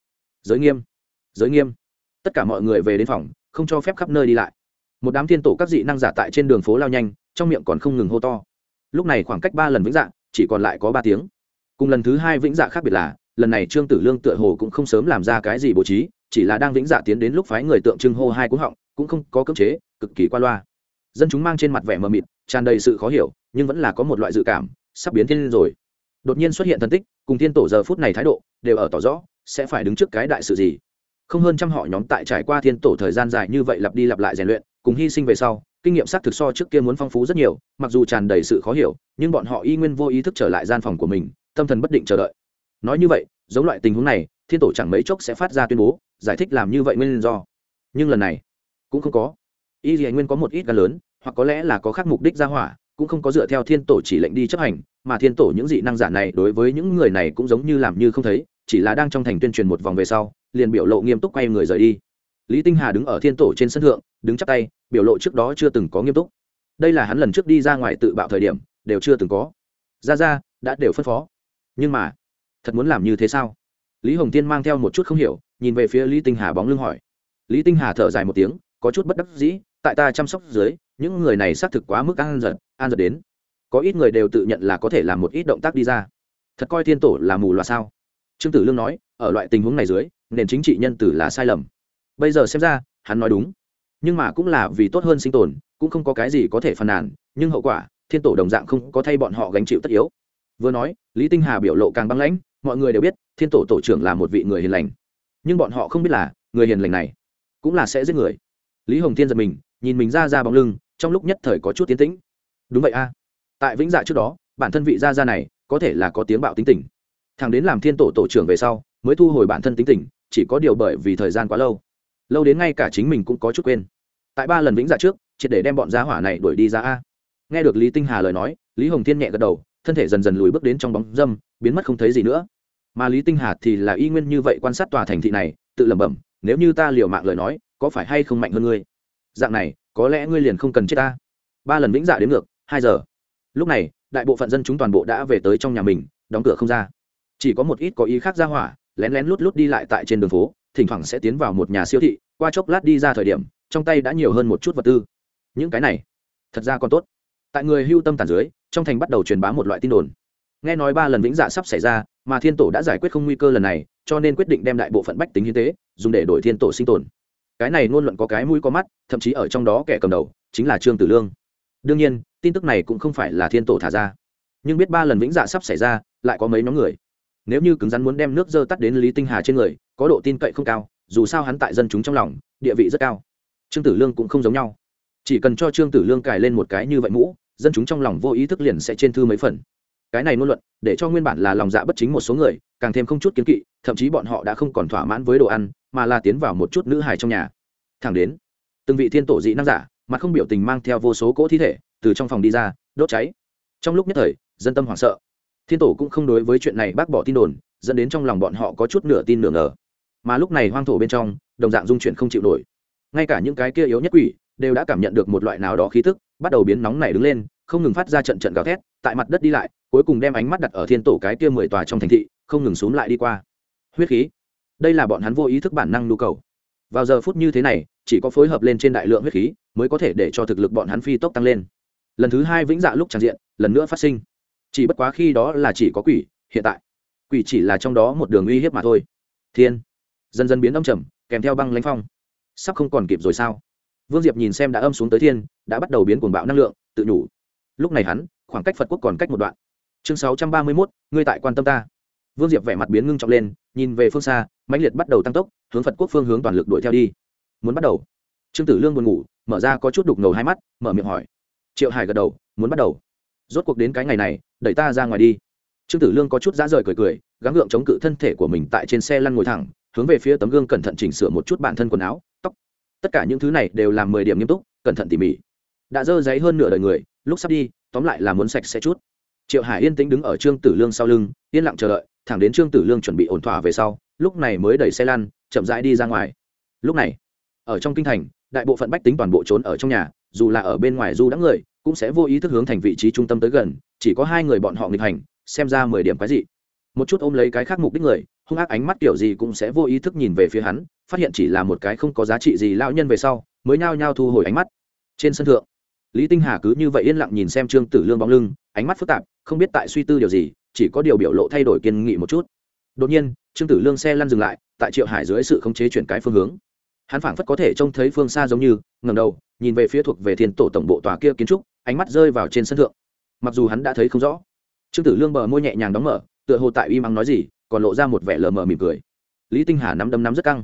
Giới nghiêm giới nghiêm. Tất cả mọi người về đến phòng, không cho phép khắp nơi đi lại. Một đám thiên tổ các dị năng giả tại trên đường phố lao nhanh, trong miệng còn không ngừng hô to. Lúc này khoảng cách ba lần vĩnh dạ chỉ còn lại có ba tiếng. Cùng lần thứ hai vĩnh dạ khác biệt là, lần này trương tử lương tựa hồ cũng không sớm làm ra cái gì bố trí, chỉ là đang vĩnh dạ tiến đến lúc phái người tượng trưng hô hai cú họng, cũng không có cưỡng chế, cực kỳ qua loa. Dân chúng mang trên mặt vẻ mờ mịt, tràn đầy sự khó hiểu, nhưng vẫn là có một loại dự cảm sắp biến thiên lên rồi. Đột nhiên xuất hiện thần tích, cùng thiên tổ giờ phút này thái độ, đều ở tỏ rõ, sẽ phải đứng trước cái đại sự gì. Không hơn trăm họ nhóm tại trải qua thiên tổ thời gian dài như vậy lặp đi lặp lại rèn luyện, cùng hy sinh về sau, kinh nghiệm xác thực so trước kia muốn phong phú rất nhiều, mặc dù tràn đầy sự khó hiểu, nhưng bọn họ y nguyên vô ý thức trở lại gian phòng của mình, tâm thần bất định chờ đợi. Nói như vậy, giống loại tình huống này, thiên tổ chẳng mấy chốc sẽ phát ra tuyên bố, giải thích làm như vậy nguyên do. Nhưng lần này, cũng không có. Y gì nguyên có một ít gan lớn, hoặc có lẽ là có khác mục đích ra hỏa cũng không có dựa theo thiên tổ chỉ lệnh đi chấp hành, mà thiên tổ những dị năng giả này đối với những người này cũng giống như làm như không thấy, chỉ là đang trong thành tuyên truyền một vòng về sau, liền biểu lộ nghiêm túc quay người rời đi. Lý tinh hà đứng ở thiên tổ trên sân thượng, đứng chắp tay, biểu lộ trước đó chưa từng có nghiêm túc. Đây là hắn lần trước đi ra ngoài tự bạo thời điểm, đều chưa từng có. Ra ra, đã đều phân phó. Nhưng mà, thật muốn làm như thế sao? Lý hồng tiên mang theo một chút không hiểu, nhìn về phía lý tinh hà bóng lưng hỏi. Lý tinh hà thở dài một tiếng, có chút bất đắc dĩ, tại ta chăm sóc dưới, những người này xác thực quá mức ăn giật an giật đến. Có ít người đều tự nhận là có thể làm một ít động tác đi ra. Thật coi thiên tổ là mù loà sao? Trương tử lương nói, ở loại tình huống này dưới, nền chính trị nhân tử là sai lầm. Bây giờ xem ra, hắn nói đúng. Nhưng mà cũng là vì tốt hơn sinh tồn, cũng không có cái gì có thể phàn nàn, nhưng hậu quả, thiên tổ đồng dạng không có thay bọn họ gánh chịu tất yếu. Vừa nói, lý tinh hà biểu lộ càng băng lãnh, mọi người đều biết, thiên tổ tổ trưởng là một vị người hiền lành. Nhưng bọn họ không biết là, người hiền lành này cũng là sẽ giết người. Lý hồng thiên giật mình, nhìn mình ra ra bóng lưng, trong lúc nhất thời có chút tiến tĩnh đúng vậy a. Tại vĩnh dạ trước đó, bản thân vị gia gia này có thể là có tiếng bạo tính tình. Thằng đến làm thiên tổ tổ trưởng về sau, mới thu hồi bản thân tính tình, chỉ có điều bởi vì thời gian quá lâu. Lâu đến ngay cả chính mình cũng có chút quên. Tại ba lần vĩnh dạ trước, triệt để đem bọn giá hỏa này đuổi đi ra a. Nghe được lý tinh hà lời nói, lý hồng thiên nhẹ gật đầu, thân thể dần dần lùi bước đến trong bóng dâm, biến mất không thấy gì nữa. Mà lý tinh hà thì là y nguyên như vậy quan sát tòa thành thị này, tự lẩm bẩm, nếu như ta liều mạng lời nói, có phải hay không mạnh hơn ngươi? Dạng này, có lẽ ngươi liền không cần chết ta. Ba lần vĩnh dạ đến ngược hai giờ. Lúc này, đại bộ phận dân chúng toàn bộ đã về tới trong nhà mình, đóng cửa không ra. Chỉ có một ít có ý khác ra hỏa, lén lén lút lút đi lại tại trên đường phố, thỉnh thoảng sẽ tiến vào một nhà siêu thị, qua chốc lát đi ra thời điểm, trong tay đã nhiều hơn một chút vật tư. Những cái này, thật ra còn tốt. Tại người hưu tâm tàn dưới, trong thành bắt đầu truyền bá một loại tin đồn. Nghe nói ba lần vĩnh dạ sắp xảy ra, mà thiên tổ đã giải quyết không nguy cơ lần này, cho nên quyết định đem đại bộ phận bách tính hiến tế, dùng để đổi thiên tổ sinh tồn. Cái này ngôn luận có cái mũi có mắt, thậm chí ở trong đó kẻ cầm đầu, chính là trương tử lương. Đương nhiên tin tức này cũng không phải là thiên tổ thả ra. Nhưng biết ba lần vĩnh dạ sắp xảy ra, lại có mấy nhóm người. Nếu như cứng rắn muốn đem nước dơ tắt đến lý tinh hà trên người, có độ tin cậy không cao, dù sao hắn tại dân chúng trong lòng, địa vị rất cao. Trương tử lương cũng không giống nhau. Chỉ cần cho trương tử lương cài lên một cái như vậy mũ, dân chúng trong lòng vô ý thức liền sẽ trên thư mấy phần. Cái này ngôn luận, để cho nguyên bản là lòng dạ bất chính một số người, càng thêm không chút kiến kỵ, thậm chí bọn họ đã không còn thỏa mãn với đồ ăn, mà là tiến vào một chút nữ hài trong nhà. Thẳng đến, từng vị thiên tổ dị năng giả mặt không biểu tình mang theo vô số cỗ thi thể từ trong phòng đi ra, đốt cháy. Trong lúc nhất thời, dân tâm hoảng sợ. Thiên tổ cũng không đối với chuyện này bác bỏ tin đồn, dẫn đến trong lòng bọn họ có chút nửa tin nửa ngờ. Mà lúc này hoang thổ bên trong, đồng dạng dung chuyển không chịu nổi. Ngay cả những cái kia yếu nhất quỷ đều đã cảm nhận được một loại nào đó khí tức, bắt đầu biến nóng này đứng lên, không ngừng phát ra trận trận gào thét, tại mặt đất đi lại, cuối cùng đem ánh mắt đặt ở thiên tổ cái kia mười tòa trong thành thị, không ngừng xuống lại đi qua. Huyết khí. Đây là bọn hắn vô ý thức bản năng nhu cầu vào giờ phút như thế này, chỉ có phối hợp lên trên đại lượng huyết khí mới có thể để cho thực lực bọn hắn phi tốc tăng lên. Lần thứ hai vĩnh dạ lúc tràn diện, lần nữa phát sinh. Chỉ bất quá khi đó là chỉ có quỷ, hiện tại. Quỷ chỉ là trong đó một đường uy hiếp mà thôi. Thiên. Dần dần biến âm trầm, kèm theo băng lãnh phong. Sắp không còn kịp rồi sao? Vương diệp nhìn xem đã âm xuống tới thiên, đã bắt đầu biến cuồng bạo năng lượng, tự nhủ. Lúc này hắn, khoảng cách phật quốc còn cách một đoạn. Chương sáu trăm ba mươi mốt, ngươi tại quan tâm ta vương diệp vẻ mặt biến ngưng trọng lên, nhìn về phương xa, mãnh liệt bắt đầu tăng tốc, hướng phật quốc phương hướng toàn lực đuổi theo đi. Muốn bắt đầu. Trương tử lương buồn ngủ, mở ra có chút đục ngầu hai mắt, mở miệng hỏi. Triệu hải gật đầu, muốn bắt đầu. Rốt cuộc đến cái ngày này, đẩy ta ra ngoài đi. Trương tử lương có chút dã rời cười cười, gắng gượng chống cự thân thể của mình tại trên xe lăn ngồi thẳng, hướng về phía tấm gương cẩn thận chỉnh sửa một chút bản thân quần áo, tóc. Tất cả những thứ này đều làm mười điểm nghiêm túc, cẩn thận tỉ mỉ. Đã dơ giấy hơn nửa đời người, lúc sắp đi, tóm lại là muốn sạch sẽ chút. Triệu hải yên tĩnh đứng ở trương tử lương sau lưng, yên lặng chờ đợi thẳng đến trương tử lương chuẩn bị ổn thỏa về sau, lúc này mới đẩy xe lăn, chậm rãi đi ra ngoài. Lúc này, ở trong kinh thành, đại bộ phận bách tính toàn bộ trốn ở trong nhà, dù là ở bên ngoài du đã người, cũng sẽ vô ý thức hướng thành vị trí trung tâm tới gần, chỉ có hai người bọn họ nghịch hành, xem ra mười điểm cái gì một chút ôm lấy cái khác mục đích người, hung ác ánh mắt kiểu gì cũng sẽ vô ý thức nhìn về phía hắn, phát hiện chỉ là một cái không có giá trị gì lao nhân về sau, mới nhao nhao thu hồi ánh mắt. Trên sân thượng, lý tinh hà cứ như vậy yên lặng nhìn xem trương tử lương bóng lưng, ánh mắt phức tạp, không biết tại suy tư điều gì chỉ có điều biểu lộ thay đổi kiên nghị một chút. Đột nhiên, trương tử lương xe lăn dừng lại, tại triệu hải dưới sự khống chế chuyển cái phương hướng. Hắn phảng phất có thể trông thấy phương xa giống như ngầm đầu, nhìn về phía thuộc về thiên tổ tổng bộ tòa kia kiến trúc, ánh mắt rơi vào trên sân thượng. Mặc dù hắn đã thấy không rõ, trương tử lương bờ môi nhẹ nhàng đóng mở, tựa hồ tại uy mắng nói gì, còn lộ ra một vẻ lờ mờ mỉm cười. Lý tinh hà nắm đấm nắm rất căng.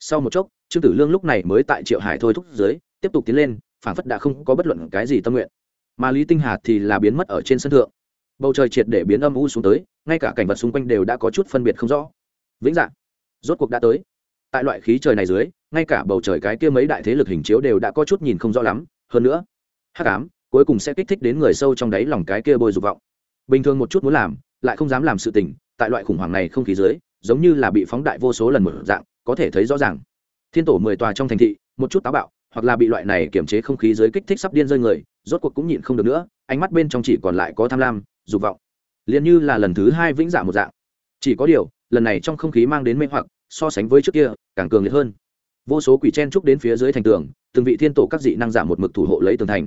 Sau một chốc, trương tử lương lúc này mới tại triệu hải thôi thúc dưới, tiếp tục tiến lên, phảng phất đã không có bất luận cái gì tâm nguyện. Mà lý tinh hà thì là biến mất ở trên sân thượng bầu trời triệt để biến âm u xuống tới, ngay cả cảnh vật xung quanh đều đã có chút phân biệt không rõ. Vĩnh dạng. Rốt cuộc đã tới. Tại loại khí trời này dưới, ngay cả bầu trời cái kia mấy đại thế lực hình chiếu đều đã có chút nhìn không rõ lắm. Hơn nữa, hắc ám cuối cùng sẽ kích thích đến người sâu trong đáy lòng cái kia bôi dục vọng. Bình thường một chút muốn làm, lại không dám làm sự tình, tại loại khủng hoảng này không khí dưới, giống như là bị phóng đại vô số lần một dạng, có thể thấy rõ ràng. Thiên tổ mười tòa trong thành thị, một chút táo bạo, hoặc là bị loại này kiểm chế không khí dưới kích thích sắp điên rơi người, rốt cuộc cũng nhịn không được nữa, ánh mắt bên trong chỉ còn lại có tham lam dục vọng. Liền như là lần thứ hai vĩnh dạ một dạng. Chỉ có điều, lần này trong không khí mang đến mê hoặc, so sánh với trước kia, càng cường liệt hơn. Vô số quỷ chen trúc đến phía dưới thành tường, từng vị thiên tổ các dị năng giả một mực thủ hộ lấy tường thành.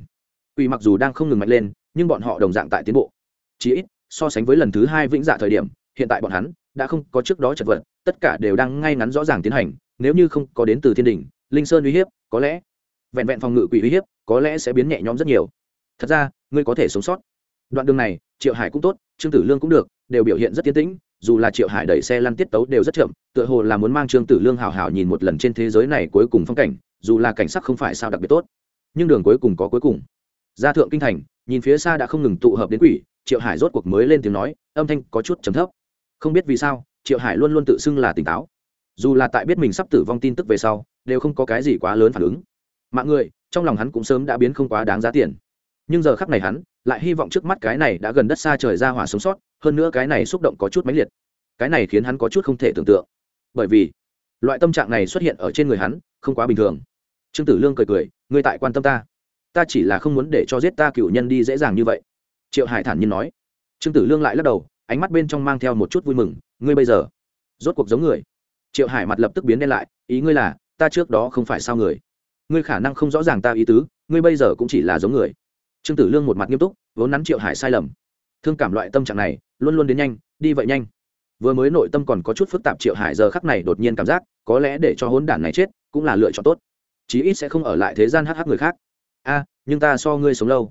Quỷ mặc dù đang không ngừng mạnh lên, nhưng bọn họ đồng dạng tại tiến bộ. Chỉ ít, so sánh với lần thứ hai vĩnh dạ thời điểm, hiện tại bọn hắn đã không có trước đó chật vật, tất cả đều đang ngay ngắn rõ ràng tiến hành, nếu như không có đến từ thiên đình linh sơn uy hiếp, có lẽ, vẹn vẹn phòng ngự quỷ uy hiếp, có lẽ sẽ biến nhẹ nhõm rất nhiều. Thật ra, ngươi có thể sống sót. Đoạn đường này triệu hải cũng tốt, trương tử lương cũng được, đều biểu hiện rất tiến tĩnh, dù là triệu hải đẩy xe lăn tiết tấu đều rất chậm, tựa hồ là muốn mang trương tử lương hào hào nhìn một lần trên thế giới này cuối cùng phong cảnh, dù là cảnh sắc không phải sao đặc biệt tốt. Nhưng đường cuối cùng có cuối cùng. Ra thượng kinh thành, nhìn phía xa đã không ngừng tụ hợp đến quỷ, triệu hải rốt cuộc mới lên tiếng nói, âm thanh có chút trầm thấp. Không biết vì sao, triệu hải luôn luôn tự xưng là tỉnh táo. Dù là tại biết mình sắp tử vong tin tức về sau, đều không có cái gì quá lớn phản ứng. Mạng người, trong lòng hắn cũng sớm đã biến không quá đáng giá tiền. Nhưng giờ khắc này hắn lại hy vọng trước mắt cái này đã gần đất xa trời ra hỏa sống sót, hơn nữa cái này xúc động có chút mãnh liệt. Cái này khiến hắn có chút không thể tưởng tượng. Bởi vì, loại tâm trạng này xuất hiện ở trên người hắn, không quá bình thường. Trương tử lương cười cười, ngươi tại quan tâm ta. Ta chỉ là không muốn để cho giết ta cựu nhân đi dễ dàng như vậy. Triệu hải thản nhiên nói. Trương tử lương lại lắc đầu, ánh mắt bên trong mang theo một chút vui mừng, ngươi bây giờ, rốt cuộc giống người. Triệu hải mặt lập tức biến đen lại, ý ngươi là, ta trước đó không phải sao người? Ngươi khả năng không rõ ràng ta ý tứ, ngươi bây giờ cũng chỉ là giống người trương tử lương một mặt nghiêm túc vốn nắn triệu hải sai lầm thương cảm loại tâm trạng này luôn luôn đến nhanh đi vậy nhanh vừa mới nội tâm còn có chút phức tạp triệu hải giờ khắc này đột nhiên cảm giác có lẽ để cho hỗn đản này chết cũng là lựa chọn tốt chí ít sẽ không ở lại thế gian hắc hắc người khác a à, nhưng ta so ngươi sống lâu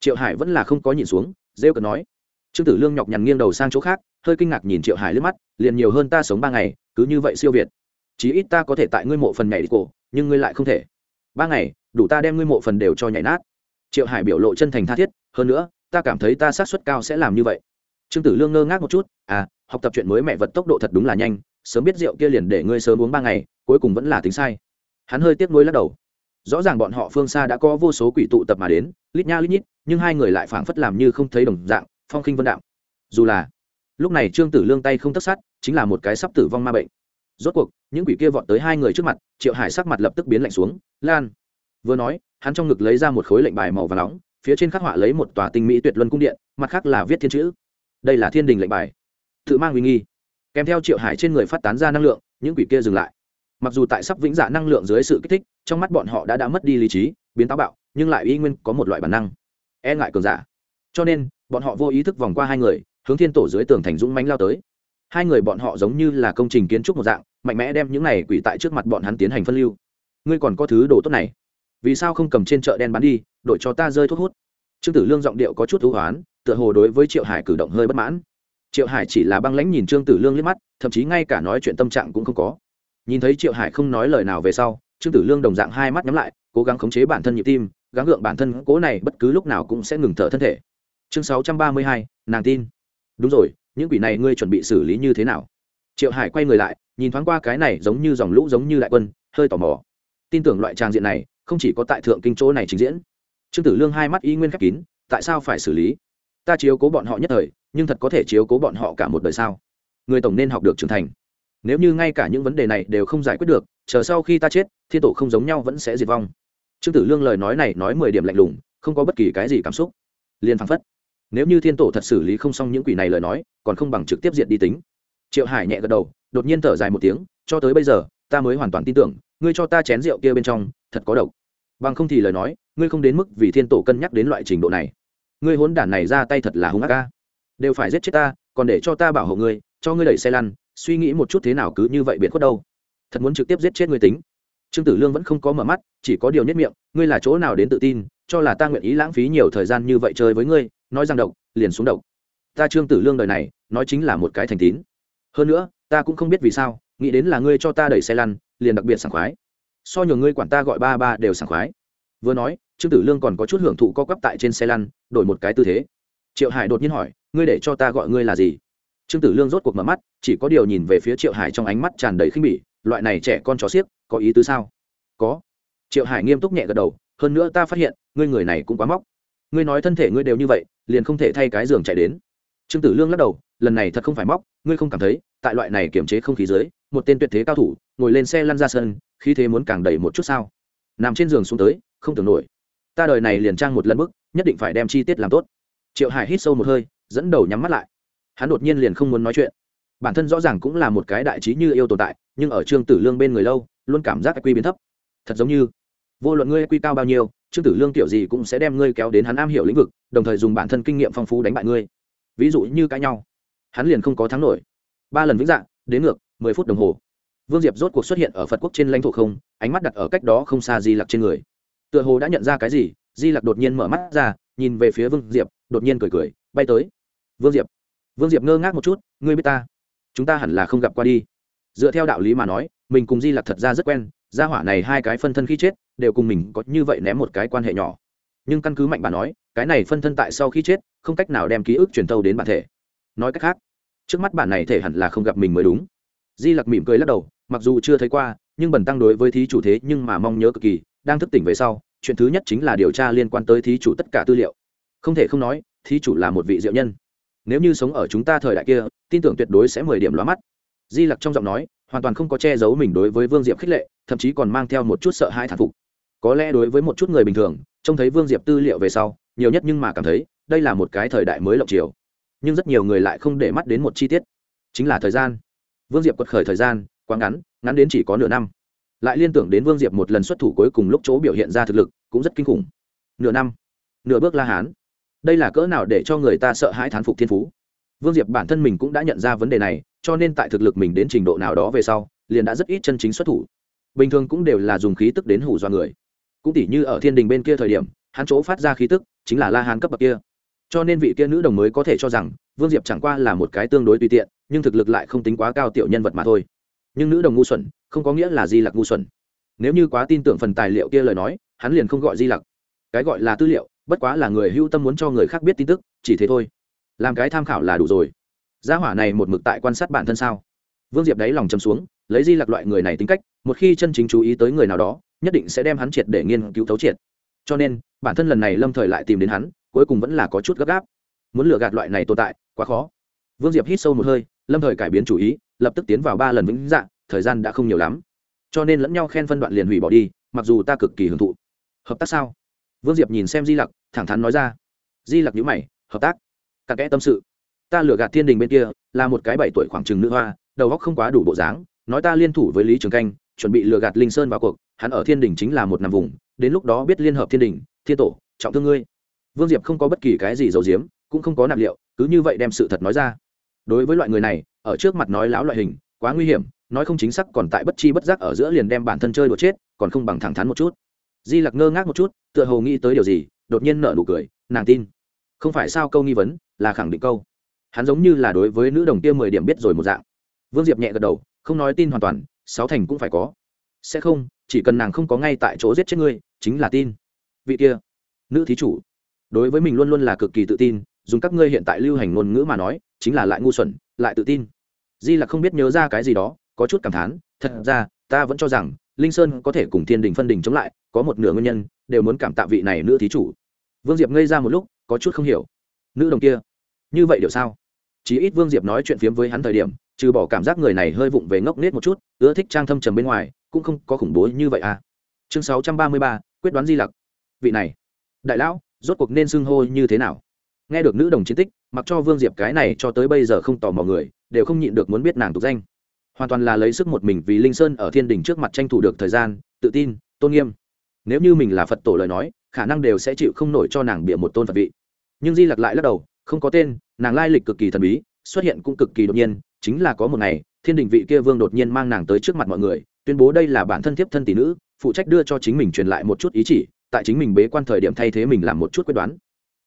triệu hải vẫn là không có nhìn xuống rêu cần nói trương tử lương nhọc nhằn nghiêng đầu sang chỗ khác hơi kinh ngạc nhìn triệu hải lướt mắt liền nhiều hơn ta sống ba ngày cứ như vậy siêu việt chí ít ta có thể tại ngươi mộ phần nhảy đi cổ nhưng ngươi lại không thể ba ngày đủ ta đem ngươi mộ phần đều cho nhảy nát triệu hải biểu lộ chân thành tha thiết, hơn nữa, ta cảm thấy ta sát suất cao sẽ làm như vậy. Trương tử lương ngơ ngác một chút à học tập chuyện mới mẹ vật tốc độ thật đúng là nhanh, sớm biết rượu kia liền để ngươi sớm uống ba ngày, cuối cùng vẫn là tính sai. Hắn hơi tiếc nuối lắc đầu. Rõ ràng bọn họ phương xa đã có vô số quỷ tụ tập mà đến, lít nha lít nhít, nhưng hai người lại phảng phất làm như không thấy đồng dạng, phong khinh vân đạo dù là, lúc này trương tử lương tay không tất sát, chính là một cái sắp tử vong ma bệnh. Rốt cuộc, những quỷ kia vọt tới hai người trước mặt, triệu hải sắc mặt lập tức biến lạnh xuống, lan! Vừa nói hắn trong ngực lấy ra một khối lệnh bài màu và nóng, phía trên khắc họa lấy một tòa tinh mỹ tuyệt luân cung điện, mặt khác là viết thiên chữ. Đây là thiên đình lệnh bài. Tự mang uy nghi. Kèm theo triệu hải trên người phát tán ra năng lượng, những quỷ kia dừng lại. Mặc dù tại sắp vĩnh dạ năng lượng dưới sự kích thích, trong mắt bọn họ đã đã mất đi lý trí, biến táo bạo, nhưng lại y nguyên có một loại bản năng. E ngại cường giả. Cho nên, bọn họ vô ý thức vòng qua hai người, hướng thiên tổ dưới tường thành dũng mánh lao tới. Hai người bọn họ giống như là công trình kiến trúc một dạng, mạnh mẽ đem những này quỷ tại trước mặt bọn hắn tiến hành phân lưu. Ngươi còn có thứ đồ tốt này vì sao không cầm trên chợ đen bán đi đội cho ta rơi thuốc hút? Trương tử lương giọng điệu có chút hữu hoán, tựa hồ đối với triệu hải cử động hơi bất mãn. Triệu hải chỉ là băng lãnh nhìn trương tử lương liếc mắt, thậm chí ngay cả nói chuyện tâm trạng cũng không có. Nhìn thấy triệu hải không nói lời nào về sau, trương tử lương đồng dạng hai mắt nhắm lại, cố gắng khống chế bản thân nhịp tim, gắng gượng bản thân cố này bất cứ lúc nào cũng sẽ ngừng thở thân thể. Chương sáu trăm ba mươi hai, nàng tin. Đúng rồi, những quỷ này ngươi chuẩn bị xử lý như thế nào? Triệu hải quay người lại, nhìn thoáng qua cái này giống như dòng lũ giống như đại quân, hơi tò mò. Tin tưởng loại trang diện này không chỉ có tại thượng kinh chỗ này trình diễn. Trương tử lương hai mắt y nguyên khép kín, tại sao phải xử lý? Ta chiếu cố bọn họ nhất thời, nhưng thật có thể chiếu cố bọn họ cả một đời sao? Người tổng nên học được trưởng thành. Nếu như ngay cả những vấn đề này đều không giải quyết được, chờ sau khi ta chết, thiên tổ không giống nhau vẫn sẽ diệt vong. Trương tử lương lời nói này nói mười điểm lạnh lùng, không có bất kỳ cái gì cảm xúc. Liền phăng phất. Nếu như thiên tổ thật xử lý không xong những quỷ này lời nói, còn không bằng trực tiếp diện đi tính. Triệu hải nhẹ gật đầu, đột nhiên thở dài một tiếng, cho tới bây giờ, ta mới hoàn toàn tin tưởng, ngươi cho ta chén rượu kia bên trong, thật có độc bằng không thì lời nói, ngươi không đến mức vì thiên tổ cân nhắc đến loại trình độ này. Ngươi hốn đản này ra tay thật là hung ác ca đều phải giết chết ta, còn để cho ta bảo hộ ngươi, cho ngươi đẩy xe lăn, suy nghĩ một chút thế nào cứ như vậy biệt khuất đâu. Thật muốn trực tiếp giết chết ngươi tính. Trương tử lương vẫn không có mở mắt, chỉ có điều nhất miệng, ngươi là chỗ nào đến tự tin, cho là ta nguyện ý lãng phí nhiều thời gian như vậy chơi với ngươi, nói rằng độc, liền xuống độc. Ta trương tử lương đời này, nói chính là một cái thành tín. Hơn nữa, ta cũng không biết vì sao, nghĩ đến là ngươi cho ta đẩy xe lăn, liền đặc biệt sảng khoái so nhiều ngươi quản ta gọi ba ba đều sảng khoái. Vừa nói, trương tử lương còn có chút hưởng thụ co quắp tại trên xe lăn, đổi một cái tư thế. Triệu hải đột nhiên hỏi, ngươi để cho ta gọi ngươi là gì? Trương tử lương rốt cuộc mở mắt, chỉ có điều nhìn về phía triệu hải trong ánh mắt tràn đầy khinh bỉ, loại này trẻ con chó xiếc, có ý tứ sao? Có. Triệu hải nghiêm túc nhẹ gật đầu, hơn nữa ta phát hiện, ngươi người này cũng quá móc. Ngươi nói thân thể ngươi đều như vậy, liền không thể thay cái giường chạy đến. Trương tử lương lắc đầu, lần này thật không phải móc, ngươi không cảm thấy, tại loại này kiềm chế không khí dưới, một tên tuyệt thế cao thủ, ngồi lên xe lăn ra sân khi thế muốn càng đầy một chút sao? Nằm trên giường xuống tới, không tưởng nổi. Ta đời này liền trang một lần bức, nhất định phải đem chi tiết làm tốt. Triệu hải hít sâu một hơi, dẫn đầu nhắm mắt lại. Hắn đột nhiên liền không muốn nói chuyện. Bản thân rõ ràng cũng là một cái đại trí như yêu tồn tại, nhưng ở trương tử lương bên người lâu, luôn cảm giác quy biến thấp. Thật giống như, vô luận ngươi quy cao bao nhiêu, trương tử lương kiểu gì cũng sẽ đem ngươi kéo đến hắn am hiểu lĩnh vực, đồng thời dùng bản thân kinh nghiệm phong phú đánh bại ngươi. Ví dụ như cãi nhau, hắn liền không có thắng nổi. Ba lần vĩnh dạng, đến ngược, mười phút đồng hồ vương diệp rốt cuộc xuất hiện ở phật quốc trên lãnh thổ không, ánh mắt đặt ở cách đó không xa di lặc trên người. Tựa hồ đã nhận ra cái gì, di lặc đột nhiên mở mắt ra, nhìn về phía vương diệp, đột nhiên cười cười, bay tới. Vương diệp vương diệp ngơ ngác một chút, ngươi biết ta? Chúng ta hẳn là không gặp qua đi. Dựa theo đạo lý mà nói, mình cùng di lặc thật ra rất quen, gia hỏa này hai cái phân thân khi chết, đều cùng mình có như vậy ném một cái quan hệ nhỏ. Nhưng căn cứ mạnh bà nói, cái này phân thân tại sau khi chết, không cách nào đem ký ức truyền thâu đến bản thể. Nói cách khác, trước mắt bản này thể hẳn là không gặp mình mới đúng di lặc mỉm cười lắc đầu, mặc dù chưa thấy qua, nhưng bần tăng đối với thí chủ thế nhưng mà mong nhớ cực kỳ, đang thức tỉnh về sau, chuyện thứ nhất chính là điều tra liên quan tới thí chủ tất cả tư liệu. Không thể không nói, thí chủ là một vị diệu nhân. Nếu như sống ở chúng ta thời đại kia, tin tưởng tuyệt đối sẽ mười điểm lóa mắt. Di lặc trong giọng nói, hoàn toàn không có che giấu mình đối với vương diệp khích lệ, thậm chí còn mang theo một chút sợ hãi thản phục. Có lẽ đối với một chút người bình thường, trông thấy vương diệp tư liệu về sau, nhiều nhất nhưng mà cảm thấy, đây là một cái thời đại mới lộng chiều. Nhưng rất nhiều người lại không để mắt đến một chi tiết. Chính là thời gian vương diệp quật khởi thời gian, quá ngắn ngắn đến chỉ có nửa năm. Lại liên tưởng đến vương diệp một lần xuất thủ cuối cùng lúc chỗ biểu hiện ra thực lực, cũng rất kinh khủng. Nửa năm, nửa bước la hán. Đây là cỡ nào để cho người ta sợ hãi thán phục thiên phú? Vương diệp bản thân mình cũng đã nhận ra vấn đề này, cho nên tại thực lực mình đến trình độ nào đó về sau, liền đã rất ít chân chính xuất thủ. Bình thường cũng đều là dùng khí tức đến hủ do người. Cũng tỉ như ở thiên đình bên kia thời điểm, hắn chỗ phát ra khí tức chính là la hán cấp bậc kia. Cho nên vị kia nữ đồng mới có thể cho rằng vương diệp chẳng qua là một cái tương đối tùy tiện, nhưng thực lực lại không tính quá cao tiểu nhân vật mà thôi. Nhưng nữ đồng ngu xuẩn, không có nghĩa là di lặc ngu xuẩn. Nếu như quá tin tưởng phần tài liệu kia lời nói, hắn liền không gọi di lặc. Cái gọi là tư liệu, bất quá là người hưu tâm muốn cho người khác biết tin tức, chỉ thế thôi. Làm cái tham khảo là đủ rồi. Gia hỏa này một mực tại quan sát bản thân sao? Vương diệp đáy lòng chấm xuống, lấy di lặc loại người này tính cách, một khi chân chính chú ý tới người nào đó, nhất định sẽ đem hắn triệt để nghiên cứu thấu triệt. Cho nên, bản thân lần này lâm thời lại tìm đến hắn, cuối cùng vẫn là có chút gấp gáp muốn lừa gạt loại này tồn tại, quá khó. Vương diệp hít sâu một hơi, lâm thời cải biến chủ ý, lập tức tiến vào ba lần vĩnh dạng thời gian đã không nhiều lắm. Cho nên lẫn nhau khen phân đoạn liền hủy bỏ đi, mặc dù ta cực kỳ hưởng thụ. Hợp tác sao? Vương diệp nhìn xem di lặc, thẳng thắn nói ra. Di lặc nhữ mày, hợp tác? Cặn kẽ tâm sự. Ta lừa gạt thiên đình bên kia, là một cái bảy tuổi khoảng chừng nữ hoa, đầu góc không quá đủ bộ dáng, nói ta liên thủ với lý trường canh, chuẩn bị lừa gạt linh sơn vào cuộc, hắn ở thiên đình chính là một nằm vùng, đến lúc đó biết liên hợp thiên đình, thiên tổ, trọng thương ngươi. Vương diệp không có bất kỳ cái gì giấu giếm cũng không có nạp liệu, cứ như vậy đem sự thật nói ra. Đối với loại người này, ở trước mặt nói láo loại hình, quá nguy hiểm, nói không chính xác còn tại bất chi bất giác ở giữa liền đem bản thân chơi đùa chết, còn không bằng thẳng thắn một chút. Di lặc ngơ ngác một chút, tựa hồ nghĩ tới điều gì, đột nhiên nở nụ cười, nàng tin. Không phải sao câu nghi vấn, là khẳng định câu. Hắn giống như là đối với nữ đồng tiêm mười điểm biết rồi một dạng. Vương diệp nhẹ gật đầu, không nói tin hoàn toàn, sáu thành cũng phải có. Sẽ không, chỉ cần nàng không có ngay tại chỗ giết chết ngươi, chính là tin. Vị kia, nữ thí chủ. Đối với mình luôn luôn là cực kỳ tự tin dùng các ngươi hiện tại lưu hành ngôn ngữ mà nói, chính là lại ngu xuẩn, lại tự tin. Di là không biết nhớ ra cái gì đó, có chút cảm thán, thật ra, ta vẫn cho rằng, linh sơn có thể cùng thiên đình phân đình chống lại, có một nửa nguyên nhân, đều muốn cảm tạ vị này nữ thí chủ. Vương diệp ngây ra một lúc, có chút không hiểu. Nữ đồng kia, như vậy điều sao? Chỉ ít vương diệp nói chuyện phiếm với hắn thời điểm, trừ bỏ cảm giác người này hơi vụng về ngốc nết một chút, ưa thích trang thâm trầm bên ngoài, cũng không có khủng bố như vậy à. Chương sáu trăm ba mươi ba, quyết đoán di lặc. Vị này, đại lão, rốt cuộc nên xưng hô như thế nào? Nghe được nữ đồng chiến tích, mặc cho vương diệp cái này cho tới bây giờ không tò mò người, đều không nhịn được muốn biết nàng tục danh. Hoàn toàn là lấy sức một mình vì linh sơn ở thiên đình trước mặt tranh thủ được thời gian, tự tin, tôn nghiêm. Nếu như mình là phật tổ lời nói, khả năng đều sẽ chịu không nổi cho nàng bịa một tôn phật vị. Nhưng di lặc lại lắc đầu, không có tên, nàng lai lịch cực kỳ thần bí, xuất hiện cũng cực kỳ đột nhiên, chính là có một ngày, thiên đình vị kia vương đột nhiên mang nàng tới trước mặt mọi người, tuyên bố đây là bản thân thiếp thân tỷ nữ, phụ trách đưa cho chính mình truyền lại một chút ý chỉ, tại chính mình bế quan thời điểm thay thế mình làm một chút quyết đoán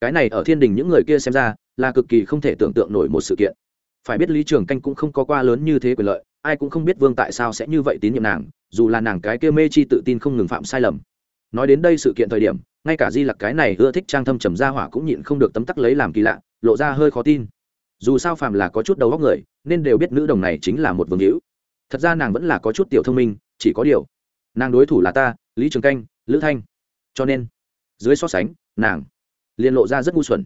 cái này ở thiên đình những người kia xem ra là cực kỳ không thể tưởng tượng nổi một sự kiện. Phải biết lý trường canh cũng không có qua lớn như thế quyền lợi, ai cũng không biết vương tại sao sẽ như vậy tín nhiệm nàng, dù là nàng cái kia mê chi tự tin không ngừng phạm sai lầm. Nói đến đây sự kiện thời điểm, ngay cả di lặc cái này ưa thích trang thâm trầm ra hỏa cũng nhịn không được tấm tắc lấy làm kỳ lạ, lộ ra hơi khó tin. Dù sao phàm là có chút đầu góc người, nên đều biết nữ đồng này chính là một vương hữu. Thật ra nàng vẫn là có chút tiểu thông minh, chỉ có điều, nàng đối thủ là ta, lý trường canh, lữ thanh. Cho nên, dưới so sánh, nàng liền lộ ra rất ngu xuẩn.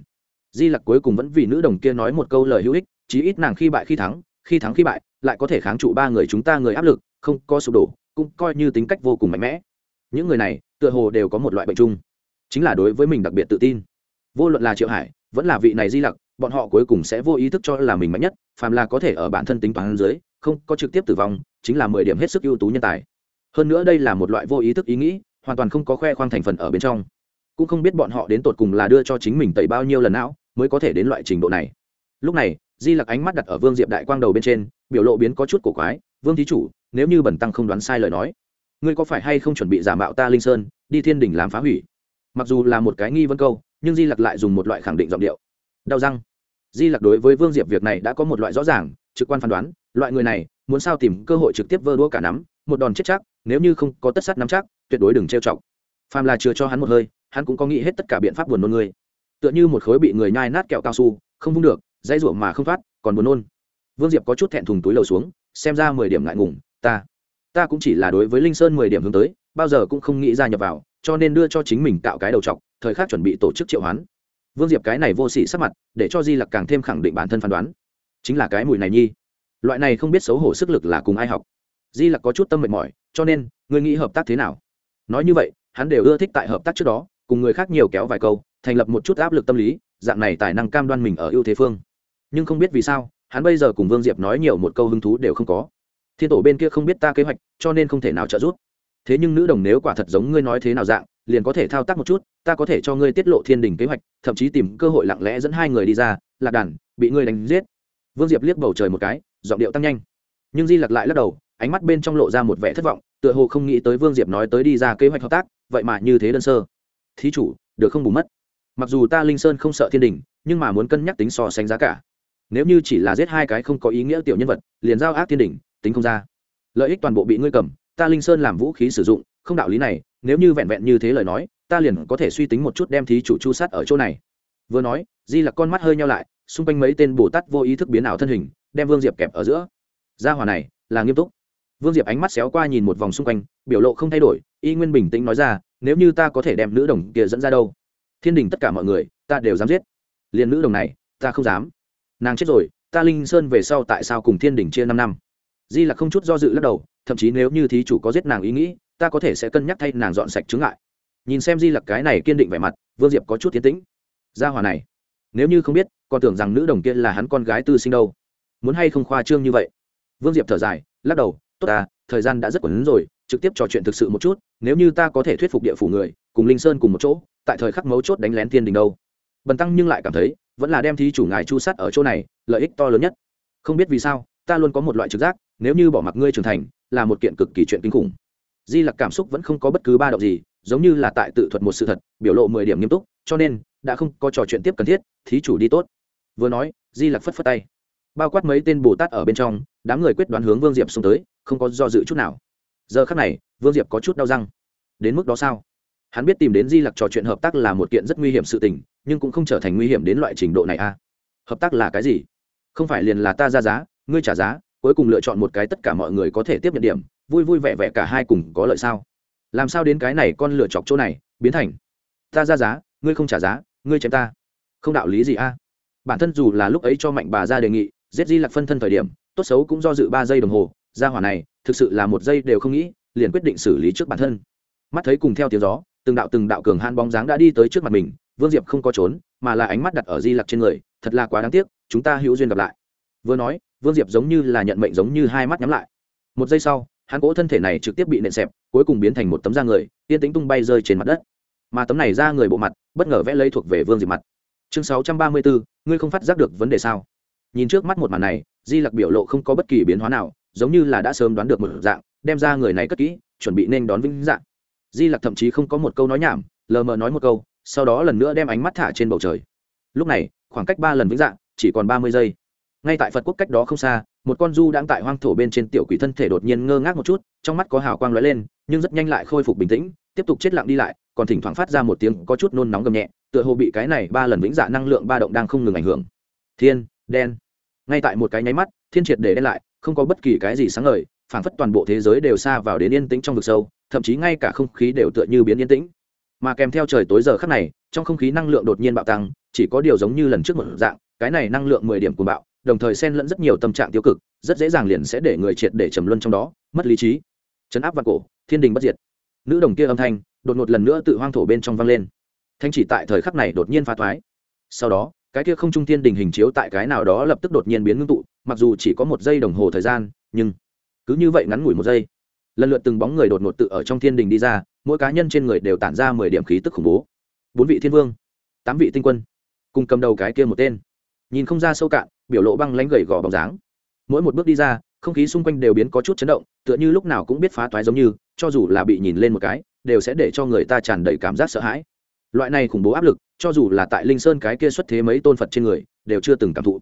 Di lặc cuối cùng vẫn vì nữ đồng kia nói một câu lời hữu ích, chí ít nàng khi bại khi thắng khi thắng khi bại, lại có thể kháng trụ ba người chúng ta người áp lực, không có sụp đổ, cũng coi như tính cách vô cùng mạnh mẽ. Những người này, tựa hồ đều có một loại bệnh chung. Chính là đối với mình đặc biệt tự tin. Vô luận là triệu hải, vẫn là vị này di lặc, bọn họ cuối cùng sẽ vô ý thức cho là mình mạnh nhất, phàm là có thể ở bản thân tính toán dưới, không có trực tiếp tử vong, chính là mười điểm hết sức ưu tú nhân tài. Hơn nữa đây là một loại vô ý thức ý nghĩ, hoàn toàn không có khoe khoang thành phần ở bên trong cũng không biết bọn họ đến tột cùng là đưa cho chính mình tẩy bao nhiêu lần não mới có thể đến loại trình độ này. Lúc này, di lặc ánh mắt đặt ở vương diệp đại quang đầu bên trên, biểu lộ biến có chút cổ quái, vương thí chủ, nếu như bẩn tăng không đoán sai lời nói, ngươi có phải hay không chuẩn bị giả mạo ta linh sơn, đi thiên đình làm phá hủy? Mặc dù là một cái nghi vấn câu, nhưng di lặc lại dùng một loại khẳng định giọng điệu. Đau răng. Di lặc đối với vương diệp việc này đã có một loại rõ ràng, trực quan phán đoán, loại người này muốn sao tìm cơ hội trực tiếp vơ đũa cả nắm, một đòn chết chắc, nếu như không có tất sắt nắm chắc, tuyệt đối đừng trêu chọc. Phàm là chưa cho hắn một hơi hắn cũng có nghĩ hết tất cả biện pháp buồn nôn người tựa như một khối bị người nhai nát kẹo cao su, không vung được dây ruộng mà không thoát, còn buồn nôn. Vương diệp có chút thẹn thùng túi lầu xuống, xem ra mười điểm ngại ngùng, ta ta cũng chỉ là đối với linh sơn mười điểm hướng tới, bao giờ cũng không nghĩ ra nhập vào, cho nên đưa cho chính mình tạo cái đầu t thời khắc chuẩn bị tổ chức triệu hoán. Vương diệp cái này vô s ỉ sắc mặt, để cho di lặc càng thêm khẳng định bản thân phán đoán. Chính là cái mùi này nhi. Loại này không biết xấu hổ sức lực là cùng ai học. Di lặc có chút tâm mệt mỏi, cho nên người nghĩ hợp tác thế nào? Nói như vậy, hắn đều ưa thích tại hợp tác trước đó cùng người khác nhiều kéo vài câu, thành lập một chút áp lực tâm lý, dạng này tài năng cam đoan mình ở ưu thế phương. Nhưng không biết vì sao, hắn bây giờ cùng vương diệp nói nhiều một câu hứng thú đều không có. Thiên tổ bên kia không biết ta kế hoạch, cho nên không thể nào trợ giúp. Thế nhưng nữ đồng nếu quả thật giống ngươi nói thế nào dạng, liền có thể thao tác một chút, ta có thể cho ngươi tiết lộ thiên đình kế hoạch, thậm chí tìm cơ hội lặng lẽ dẫn hai người đi ra, lạc đàn, bị ngươi đánh giết. Vương diệp liếc bầu trời một cái, giọng điệu tăng nhanh. Nhưng di lặc lại lắc đầu, ánh mắt bên trong lộ ra một vẻ thất vọng, tựa hồ không nghĩ tới vương diệp nói tới đi ra kế hoạch hợp tác, vậy mà như thế đơn sơ thí chủ, được không bù mất. Mặc dù ta linh sơn không sợ thiên đình, nhưng mà muốn cân nhắc tính so sánh giá cả. Nếu như chỉ là giết hai cái không có ý nghĩa tiểu nhân vật, liền giao ác thiên đình, tính không ra. Lợi ích toàn bộ bị ngươi cầm, ta linh sơn làm vũ khí sử dụng, không đạo lý này, nếu như vẹn vẹn như thế lời nói, ta liền có thể suy tính một chút đem thí chủ chu sát ở chỗ này. Vừa nói, di lặc con mắt hơi nhau lại, xung quanh mấy tên bồ tát vô ý thức biến ảo thân hình, đem vương diệp kẹp ở giữa. Gia hòa này, là nghiêm túc. Vương diệp ánh mắt xéo qua nhìn một vòng xung quanh, biểu lộ không thay đổi, y nguyên bình tĩnh nói ra nếu như ta có thể đem nữ đồng kia dẫn ra đâu? Thiên đình tất cả mọi người, ta đều dám giết. Liền nữ đồng này, ta không dám. Nàng chết rồi, ta linh sơn về sau tại sao cùng thiên đình chia năm năm? Di là không chút do dự lắc đầu, thậm chí nếu như thí chủ có giết nàng ý nghĩ, ta có thể sẽ cân nhắc thay nàng dọn sạch chứng lại nhìn xem di lặc cái này kiên định vẻ mặt, vương diệp có chút tiến tĩnh. Gia hòa này, nếu như không biết, còn tưởng rằng nữ đồng kia là hắn con gái tư sinh đâu. Muốn hay không khoa trương như vậy? Vương diệp thở dài, lắc đầu, tốt ta, thời gian đã rất quẩn rồi trực tiếp trò chuyện thực sự một chút, nếu như ta có thể thuyết phục địa phủ người, cùng linh sơn cùng một chỗ, tại thời khắc mấu chốt đánh lén thiên đình đâu. Bần tăng nhưng lại cảm thấy, vẫn là đem thí chủ ngài chu sát ở chỗ này, lợi ích to lớn nhất. Không biết vì sao, ta luôn có một loại trực giác, nếu như bỏ mặc ngươi trưởng thành, là một kiện cực kỳ chuyện kinh khủng. Di lặc cảm xúc vẫn không có bất cứ ba động gì, giống như là tại tự thuật một sự thật, biểu lộ mười điểm nghiêm túc, cho nên, đã không có trò chuyện tiếp cần thiết, thí chủ đi tốt. Vừa nói, di lặc phất phất tay. Bao quát mấy tên bồ tát ở bên trong, đám người quyết đoán hướng vương diệp xuống tới, không có do dự chút nào giờ khắc này, vương diệp có chút đau răng. Đến mức đó sao? Hắn biết tìm đến di lặc trò chuyện hợp tác là một kiện rất nguy hiểm sự tình, nhưng cũng không trở thành nguy hiểm đến loại trình độ này a à. hợp tác là cái gì? Không phải liền là ta ra giá, ngươi trả giá, cuối cùng lựa chọn một cái tất cả mọi người có thể tiếp nhận điểm, vui vui vẻ vẻ cả hai cùng có lợi sao? Làm sao đến cái này con lựa chọc chỗ này, biến thành, ta ra giá, ngươi không trả giá, ngươi chém ta. Không đạo lý gì a. Bản thân dù là lúc ấy cho mạnh bà ra đề nghị, giết di lặc phân thân thời điểm, tốt xấu cũng do dự ba giây đồng hồ gia hỏa này, thực sự là một giây đều không nghĩ, liền quyết định xử lý trước bản thân. Mắt thấy cùng theo tiếng gió, từng đạo từng đạo cường han bóng dáng đã đi tới trước mặt mình, vương diệp không có trốn, mà là ánh mắt đặt ở di lặc trên người, thật là quá đáng tiếc, chúng ta hữu duyên gặp lại. Vừa nói, vương diệp giống như là nhận mệnh giống như hai mắt nhắm lại. Một giây sau, hắn cỗ thân thể này trực tiếp bị nện xẹp, cuối cùng biến thành một tấm da người, yên tĩnh tung bay rơi trên mặt đất. Mà tấm này ra người bộ mặt, bất ngờ vẽ lấy thuộc về vương diệp mặt. Chương sáu trăm ba mươi bốn, ngươi không phát giác được vấn đề sao? Nhìn trước mắt một màn này, di lặc biểu lộ không có bất kỳ biến hóa nào giống như là đã sớm đoán được một dạng, đem ra người này cất kỹ, chuẩn bị nên đón vĩnh dạng. Di lặc thậm chí không có một câu nói nhảm, lờ mờ nói một câu, sau đó lần nữa đem ánh mắt thả trên bầu trời. Lúc này, khoảng cách ba lần vĩnh dạng, chỉ còn ba mươi giây. Ngay tại phật quốc cách đó không xa, một con du đang tại hoang thổ bên trên tiểu quỷ thân thể đột nhiên ngơ ngác một chút, trong mắt có hào quang lóe lên, nhưng rất nhanh lại khôi phục bình tĩnh, tiếp tục chết lặng đi lại, còn thỉnh thoảng phát ra một tiếng có chút nôn nóng gầm nhẹ, tựa hồ bị cái này ba lần vĩnh dạ năng lượng ba động đang không ngừng ảnh hưởng. Thiên, đen. Ngay tại một cái nháy mắt, thiên triệt để đen lại không có bất kỳ cái gì sáng ngời, phảng phất toàn bộ thế giới đều xa vào đến yên tĩnh trong vực sâu, thậm chí ngay cả không khí đều tựa như biến yên tĩnh. Mà kèm theo trời tối giờ khắc này, trong không khí năng lượng đột nhiên bạo tăng, chỉ có điều giống như lần trước một dạng, cái này năng lượng mười điểm của bạo, đồng thời xen lẫn rất nhiều tâm trạng tiêu cực, rất dễ dàng liền sẽ để người triệt để trầm luân trong đó, mất lý trí. Chấn áp vạn cổ, thiên đình bất diệt. Nữ đồng kia âm thanh, đột ngột lần nữa tự hoang thổ bên trong vang lên. Thanh chỉ tại thời khắc này đột nhiên phá thoái. Sau đó cái kia không trung thiên đình hình chiếu tại cái nào đó lập tức đột nhiên biến ngưng tụ, mặc dù chỉ có một giây đồng hồ thời gian, nhưng cứ như vậy ngắn ngủi một giây, lần lượt từng bóng người đột ngột tự ở trong thiên đình đi ra, mỗi cá nhân trên người đều tản ra mười điểm khí tức khủng bố. Bốn vị thiên vương, tám vị tinh quân, cùng cầm đầu cái kia một tên, nhìn không ra sâu cạn, biểu lộ băng lánh gầy gò bóng dáng. Mỗi một bước đi ra, không khí xung quanh đều biến có chút chấn động, tựa như lúc nào cũng biết phá toái giống như, cho dù là bị nhìn lên một cái, đều sẽ để cho người ta tràn đầy cảm giác sợ hãi loại này khủng bố áp lực, cho dù là tại linh sơn cái kia xuất thế mấy tôn phật trên người, đều chưa từng cảm thụ.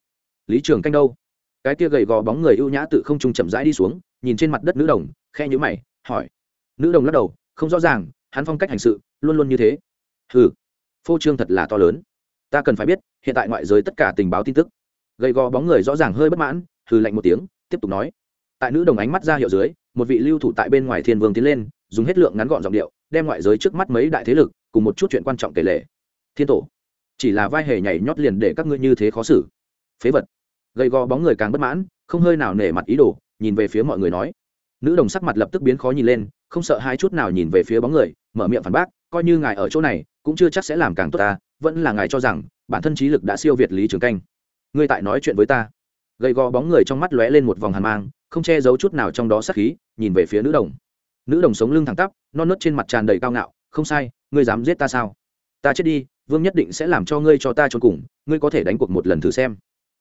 Lý trường canh đâu? Cái kia gầy gò bóng người ưu nhã tự không trung chậm rãi đi xuống, nhìn trên mặt đất nữ đồng khe nhữ mày, hỏi. Nữ đồng lắc đầu, không rõ ràng, hắn phong cách hành sự, luôn luôn như thế. Ừ phô trương thật là to lớn. Ta cần phải biết, hiện tại ngoại giới tất cả tình báo tin tức. Gầy gò bóng người rõ ràng hơi bất mãn, hừ lạnh một tiếng, tiếp tục nói. Tại nữ đồng ánh mắt ra hiệu dưới, một vị lưu thủ tại bên ngoài thiên vương tiến lên, dùng hết lượng ngắn gọn giọng điệu, đem ngoại giới trước mắt mấy đại thế lực cùng một chút chuyện quan trọng kể lể. Thiên tổ, chỉ là vai hề nhảy nhót liền để các ngươi như thế khó xử. Phế vật. Gầy gò bóng người càng bất mãn, không hơi nào nể mặt ý đồ, nhìn về phía mọi người nói. Nữ đồng sắc mặt lập tức biến khó nhìn lên, không sợ hai chút nào nhìn về phía bóng người, mở miệng phản bác, coi như ngài ở chỗ này, cũng chưa chắc sẽ làm càng tốt ta, vẫn là ngài cho rằng, bản thân trí lực đã siêu việt lý trường canh. Ngươi tại nói chuyện với ta. Gầy gò bóng người trong mắt lóe lên một vòng hàn mang, không che giấu chút nào trong đó sắc khí, nhìn về phía nữ đồng. Nữ đồng sống lưng thẳng tắp, non nớt trên mặt tràn đầy cao ngạo, không sai ngươi dám giết ta sao? Ta chết đi, vương nhất định sẽ làm cho ngươi cho ta trốn cùng, ngươi có thể đánh cuộc một lần thử xem.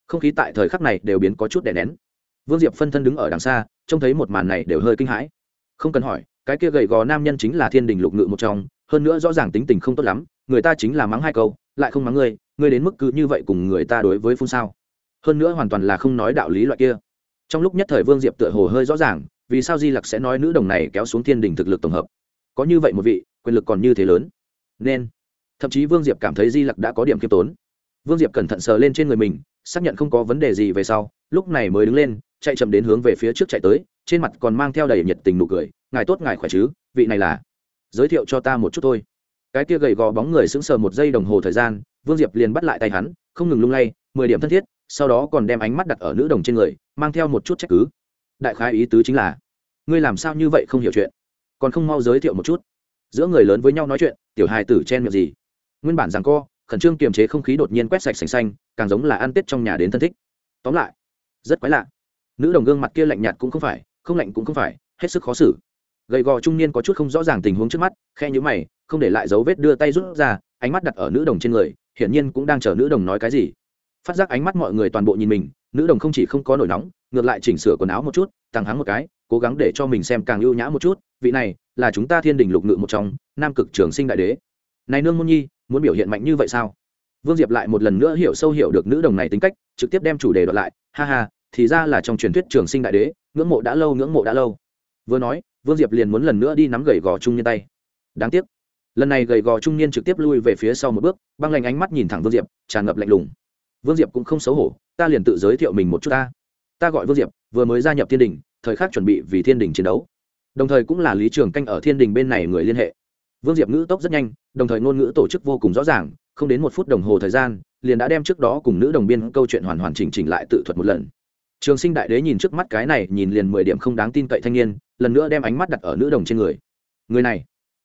Không khí tại thời khắc này đều biến có chút đè nén. Vương diệp phân thân đứng ở đằng xa, trông thấy một màn này đều hơi kinh hãi. Không cần hỏi, cái kia gầy gò nam nhân chính là thiên đình lục ngự một trong, hơn nữa rõ ràng tính tình không tốt lắm, người ta chính là mắng hai câu, lại không mắng ngươi ngươi đến mức cứ như vậy cùng người ta đối với phun sao? Hơn nữa hoàn toàn là không nói đạo lý loại kia. Trong lúc nhất thời vương diệp tựa hồ hơi rõ ràng, vì sao di lặc sẽ nói nữ đồng này kéo xuống thiên đình thực lực tổng hợp? Có như vậy một vị quyền lực còn như thế lớn. Nên, thậm chí vương diệp cảm thấy di lặc đã có điểm k i ê m tốn. Vương diệp cẩn thận sờ lên trên người mình, xác nhận không có vấn đề gì về sau, lúc này mới đứng lên, chạy chậm đến hướng về phía trước chạy tới, trên mặt còn mang theo đầy nhiệt tình nụ cười, ngài tốt, ngài khỏe chứ? Vị này là giới thiệu cho ta một chút thôi. Cái kia gầy gò bóng người sững sờ một giây đồng hồ thời gian, vương diệp liền bắt lại tay hắn, không ngừng lung lay, mười điểm thân thiết, sau đó còn đem ánh mắt đặt ở nữ đồng trên người, mang theo một chút trách cứ. Đại khái ý tứ chính là, ngươi làm sao như vậy không hiểu chuyện? Còn không mau giới thiệu một chút giữa người lớn với nhau nói chuyện, tiểu hài tử chen miệng gì. Nguyên bản rằng co, khẩn trương kiềm chế không khí đột nhiên quét sạch sành xanh, càng giống là ăn tết trong nhà đến thân thích. Tóm lại, rất quái lạ. Nữ đồng gương mặt kia lạnh nhạt cũng không phải, không lạnh cũng không phải, hết sức khó xử. Gầy gò trung niên có chút không rõ ràng tình huống trước mắt, khe nhữ mày, không để lại dấu vết đưa tay rút ra, ánh mắt đặt ở nữ đồng trên người, hiển nhiên cũng đang chờ nữ đồng nói cái gì. Phát giác ánh mắt mọi người toàn bộ nhìn mình, nữ đồng không chỉ không có nổi nóng, ngược lại chỉnh sửa quần áo một chút, tăng hắng một cái, cố gắng để cho mình xem càng ưu nhã một chút, vị này là chúng ta thiên đình lục ngự một trong, nam cực trường sinh đại đế. Này nương môn nhi, muốn biểu hiện mạnh như vậy sao? Vương diệp lại một lần nữa hiểu sâu hiểu được nữ đồng này tính cách, trực tiếp đem chủ đề đoạt lại. Ha ha, thì ra là trong truyền thuyết trường sinh đại đế, ngưỡng mộ đã lâu, ngưỡng mộ đã lâu. Vừa nói, vương diệp liền muốn lần nữa đi nắm gầy gò trung niên tay. Đáng tiếc, lần này gầy gò trung niên trực tiếp lui về phía sau một bước, băng lạnh ánh mắt nhìn thẳng vương diệp, tràn ngập lạnh lùng. Vương diệp cũng không xấu hổ, ta liền tự giới thiệu mình một chút ta. Ta gọi vương diệp, vừa mới gia nhập thiên đình, thời khắc chuẩn bị vì thiên đình chiến đấu đồng thời cũng là lý trường canh ở thiên đình bên này người liên hệ. Vương diệp ngữ tốc rất nhanh, đồng thời ngôn ngữ tổ chức vô cùng rõ ràng, không đến một phút đồng hồ thời gian, liền đã đem trước đó cùng nữ đồng biên câu chuyện hoàn hoàn chỉnh chỉnh lại tự thuật một lần. Trường sinh đại đế nhìn trước mắt cái này, nhìn liền mười điểm không đáng tin cậy thanh niên, lần nữa đem ánh mắt đặt ở nữ đồng trên người. Người này,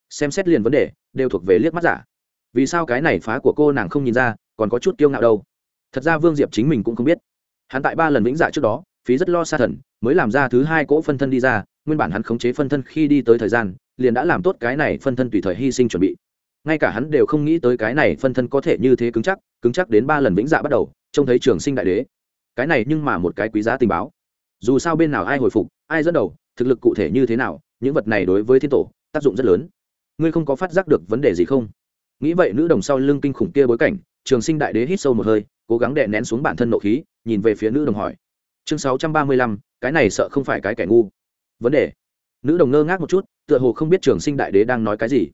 xem xét liền vấn đề, đều thuộc về liếc mắt giả. Vì sao cái này phá của cô nàng không nhìn ra, còn có chút kiêu ngạo đâu? Thật ra vương diệp chính mình cũng không biết. Hắn tại ba lần vĩnh giả trước đó, phí rất lo xa thần, mới làm ra thứ hai cỗ phân thân đi ra nguyên bản hắn khống chế phân thân khi đi tới thời gian, liền đã làm tốt cái này phân thân tùy thời hy sinh chuẩn bị. Ngay cả hắn đều không nghĩ tới cái này phân thân có thể như thế cứng chắc cứng chắc đến ba lần vĩnh dạ bắt đầu, trông thấy trường sinh đại đế. Cái này nhưng mà một cái quý giá tình báo. Dù sao bên nào ai hồi phục, ai dẫn đầu, thực lực cụ thể như thế nào, những vật này đối với thiên tổ, tác dụng rất lớn. Ngươi không có phát giác được vấn đề gì không? Nghĩ vậy nữ đồng sau lưng kinh khủng kia bối cảnh, trường sinh đại đế hít sâu một hơi, cố gắng đè nén xuống bản thân nộ khí, nhìn về phía nữ đồng hỏi. Chương sáu trăm ba mươi lăm, cái này sợ không phải cái kẻ ngu vấn đề. Nữ đồng ngơ ngác một chút, tựa hồ không biết trường sinh đại đế đang nói cái gì.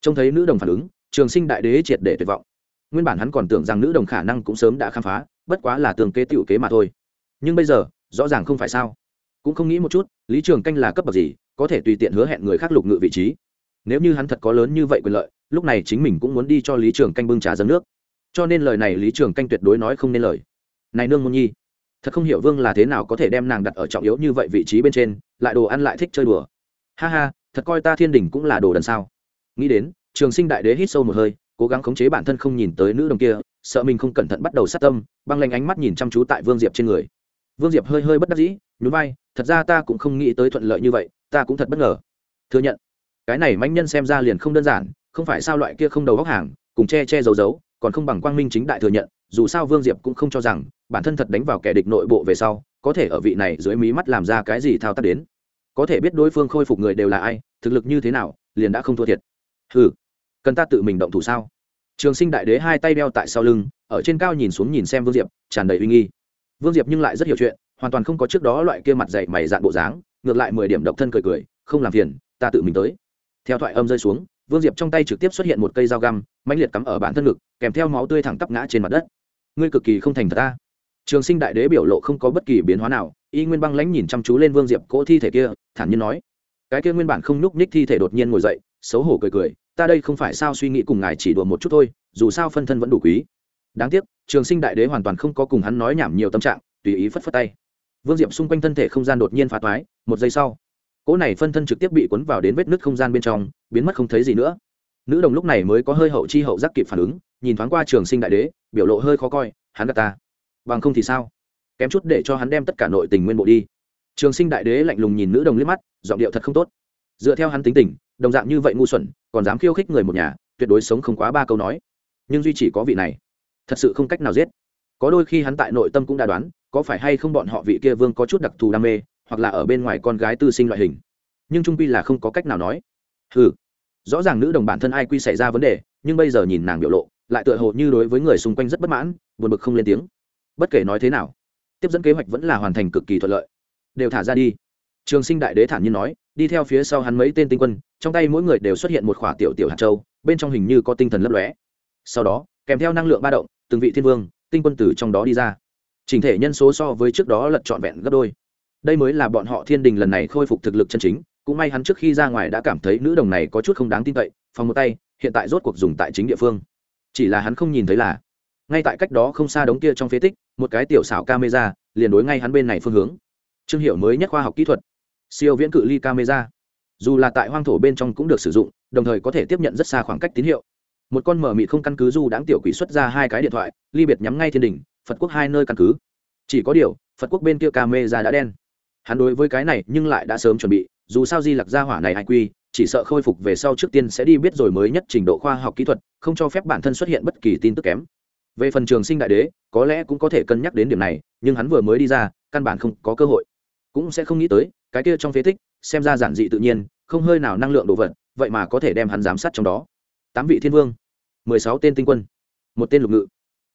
Trông thấy nữ đồng phản ứng, trường sinh đại đế triệt để tuyệt vọng. Nguyên bản hắn còn tưởng rằng nữ đồng khả năng cũng sớm đã khám phá, bất quá là tường kế t kế mà thôi. Nhưng bây giờ, rõ ràng không phải sao. Cũng không nghĩ một chút, lý trường canh là cấp bậc gì, có thể tùy tiện hứa hẹn người khác lục ngự vị trí. Nếu như hắn thật có lớn như vậy quyền lợi, lúc này chính mình cũng muốn đi cho lý trường canh bưng trà dâng nước. Cho nên lời này lý trường canh tuyệt đối nói không nên lời. Này nương môn nhi, thật không hiểu vương là thế nào có thể đem nàng đặt ở trọng yếu như vậy vị trí bên trên lại đồ ăn lại thích chơi đùa. Ha ha, thật coi ta thiên đình cũng là đồ đần sao. Nghĩ đến, trường sinh đại đế hít sâu một hơi, cố gắng khống chế bản thân không nhìn tới nữ đồng kia, sợ mình không cẩn thận bắt đầu sát tâm, băng lanh ánh mắt nhìn chăm chú tại vương diệp trên người. Vương diệp hơi hơi bất đắc dĩ, nhún vai, thật ra ta cũng không nghĩ tới thuận lợi như vậy, ta cũng thật bất ngờ. Thừa nhận, cái này manh nhân xem ra liền không đơn giản, không phải sao loại kia không đầu góc hàng, cùng che che giấu giấu, còn không bằng quang minh chính đại thừa nhận, dù sao vương diệp cũng không cho rằng, bản thân thật đánh vào kẻ địch nội bộ về sau có thể ở vị này dưới mí mắt làm ra cái gì thao tác đến. Có thể biết đối phương khôi phục người đều là ai, thực lực như thế nào, liền đã không thua thiệt. Ừ cần ta tự mình động thủ sao? Trường sinh đại đế hai tay đeo tại sau lưng, ở trên cao nhìn xuống nhìn xem vương diệp, tràn đầy uy nghi. Vương diệp nhưng lại rất hiểu chuyện, hoàn toàn không có trước đó loại kia mặt dạy mày dạn bộ dáng, ngược lại mười điểm độc thân cười cười, không làm phiền, ta tự mình tới. Theo thoại âm rơi xuống, vương diệp trong tay trực tiếp xuất hiện một cây dao găm, mãnh liệt cắm ở bản thân ngực, kèm theo máu tươi thẳng tắp ngã trên mặt đất. Ngươi cực kỳ không thành thật ta trường sinh đại đế biểu lộ không có bất kỳ biến hóa nào, y nguyên băng lãnh nhìn chăm chú lên vương diệp cỗ thi thể kia, thản nhiên nói, cái kia nguyên bản không nhúc nhích thi thể đột nhiên ngồi dậy, xấu hổ cười cười, ta đây không phải sao suy nghĩ cùng ngài chỉ đùa một chút thôi, dù sao phân thân vẫn đủ quý. Đáng tiếc, trường sinh đại đế hoàn toàn không có cùng hắn nói nhảm nhiều tâm trạng, tùy ý phất phất tay. Vương diệp xung quanh thân thể không gian đột nhiên phá toái, một giây sau, cỗ này phân thân trực tiếp bị cuốn vào đến vết nứt không gian bên trong, biến mất không thấy gì nữa. Nữ đồng lúc này mới có hơi hậu chi hậu giác kịp phản ứng, nhìn thoáng qua trường sinh đại đế, biểu lộ hơi khó coi, hắn gạt ta bằng không thì sao? Kém chút để cho hắn đem tất cả nội tình nguyên bộ đi. Trường sinh đại đế lạnh lùng nhìn nữ đồng liếc mắt, giọng điệu thật không tốt. Dựa theo hắn tính tình, đồng dạng như vậy ngu xuẩn, còn dám khiêu khích người một nhà, tuyệt đối sống không quá ba câu nói. Nhưng duy chỉ có vị này, thật sự không cách nào giết. Có đôi khi hắn tại nội tâm cũng đã đoán, có phải hay không bọn họ vị kia vương có chút đặc thù đam mê, hoặc là ở bên ngoài con gái tư sinh loại hình. Nhưng trung quy là không có cách nào nói. Ừ rõ ràng nữ đồng bản thân ai quy xảy ra vấn đề, nhưng bây giờ nhìn nàng biểu lộ, lại tựa hồ như đối với người xung quanh rất bất mãn, buồn bực không lên tiếng bất kể nói thế nào, tiếp dẫn kế hoạch vẫn là hoàn thành cực kỳ thuận lợi. Đều thả ra đi. Trường sinh đại đế thản nhiên nói, đi theo phía sau hắn mấy tên tinh quân, trong tay mỗi người đều xuất hiện một khỏa tiểu tiểu hạt châu, bên trong hình như có tinh thần lấp lóe. Sau đó, kèm theo năng lượng ba động, từng vị thiên vương, tinh quân tử trong đó đi ra. Chỉnh thể nhân số so với trước đó lật trọn vẹn gấp đôi. Đây mới là bọn họ thiên đình lần này khôi phục thực lực chân chính, cũng may hắn trước khi ra ngoài đã cảm thấy nữ đồng này có chút không đáng tin cậy, phòng một tay, hiện tại rốt cuộc dùng tại chính địa phương. Chỉ là hắn không nhìn thấy là, ngay tại cách đó không xa đống kia trong phế tích một cái tiểu xảo camera, liền đối ngay hắn bên này phương hướng. Trương hiệu mới nhất khoa học kỹ thuật. Siêu viễn cự ly camera. Dù là tại hoang thổ bên trong cũng được sử dụng, đồng thời có thể tiếp nhận rất xa khoảng cách tín hiệu. Một con mở mịt không căn cứ du đáng tiểu quỷ xuất ra hai cái điện thoại, ly biệt nhắm ngay thiên đình phật quốc hai nơi căn cứ. Chỉ có điều, phật quốc bên kia camera đã đen. Hắn đối với cái này nhưng lại đã sớm chuẩn bị, dù sao di lặc gia hỏa này hay quy, chỉ sợ khôi phục về sau trước tiên sẽ đi biết rồi mới nhất trình độ khoa học kỹ thuật, không cho phép bản thân xuất hiện bất kỳ tin tức kém về phần trường sinh đại đế, có lẽ cũng có thể cân nhắc đến điểm này, nhưng hắn vừa mới đi ra, căn bản không có cơ hội. Cũng sẽ không nghĩ tới, cái kia trong phế tích, xem ra giản dị tự nhiên, không hơi nào năng lượng đồ vật, vậy mà có thể đem hắn giám sát trong đó. Tám vị thiên vương, mười sáu tên tinh quân, một tên lục ngự.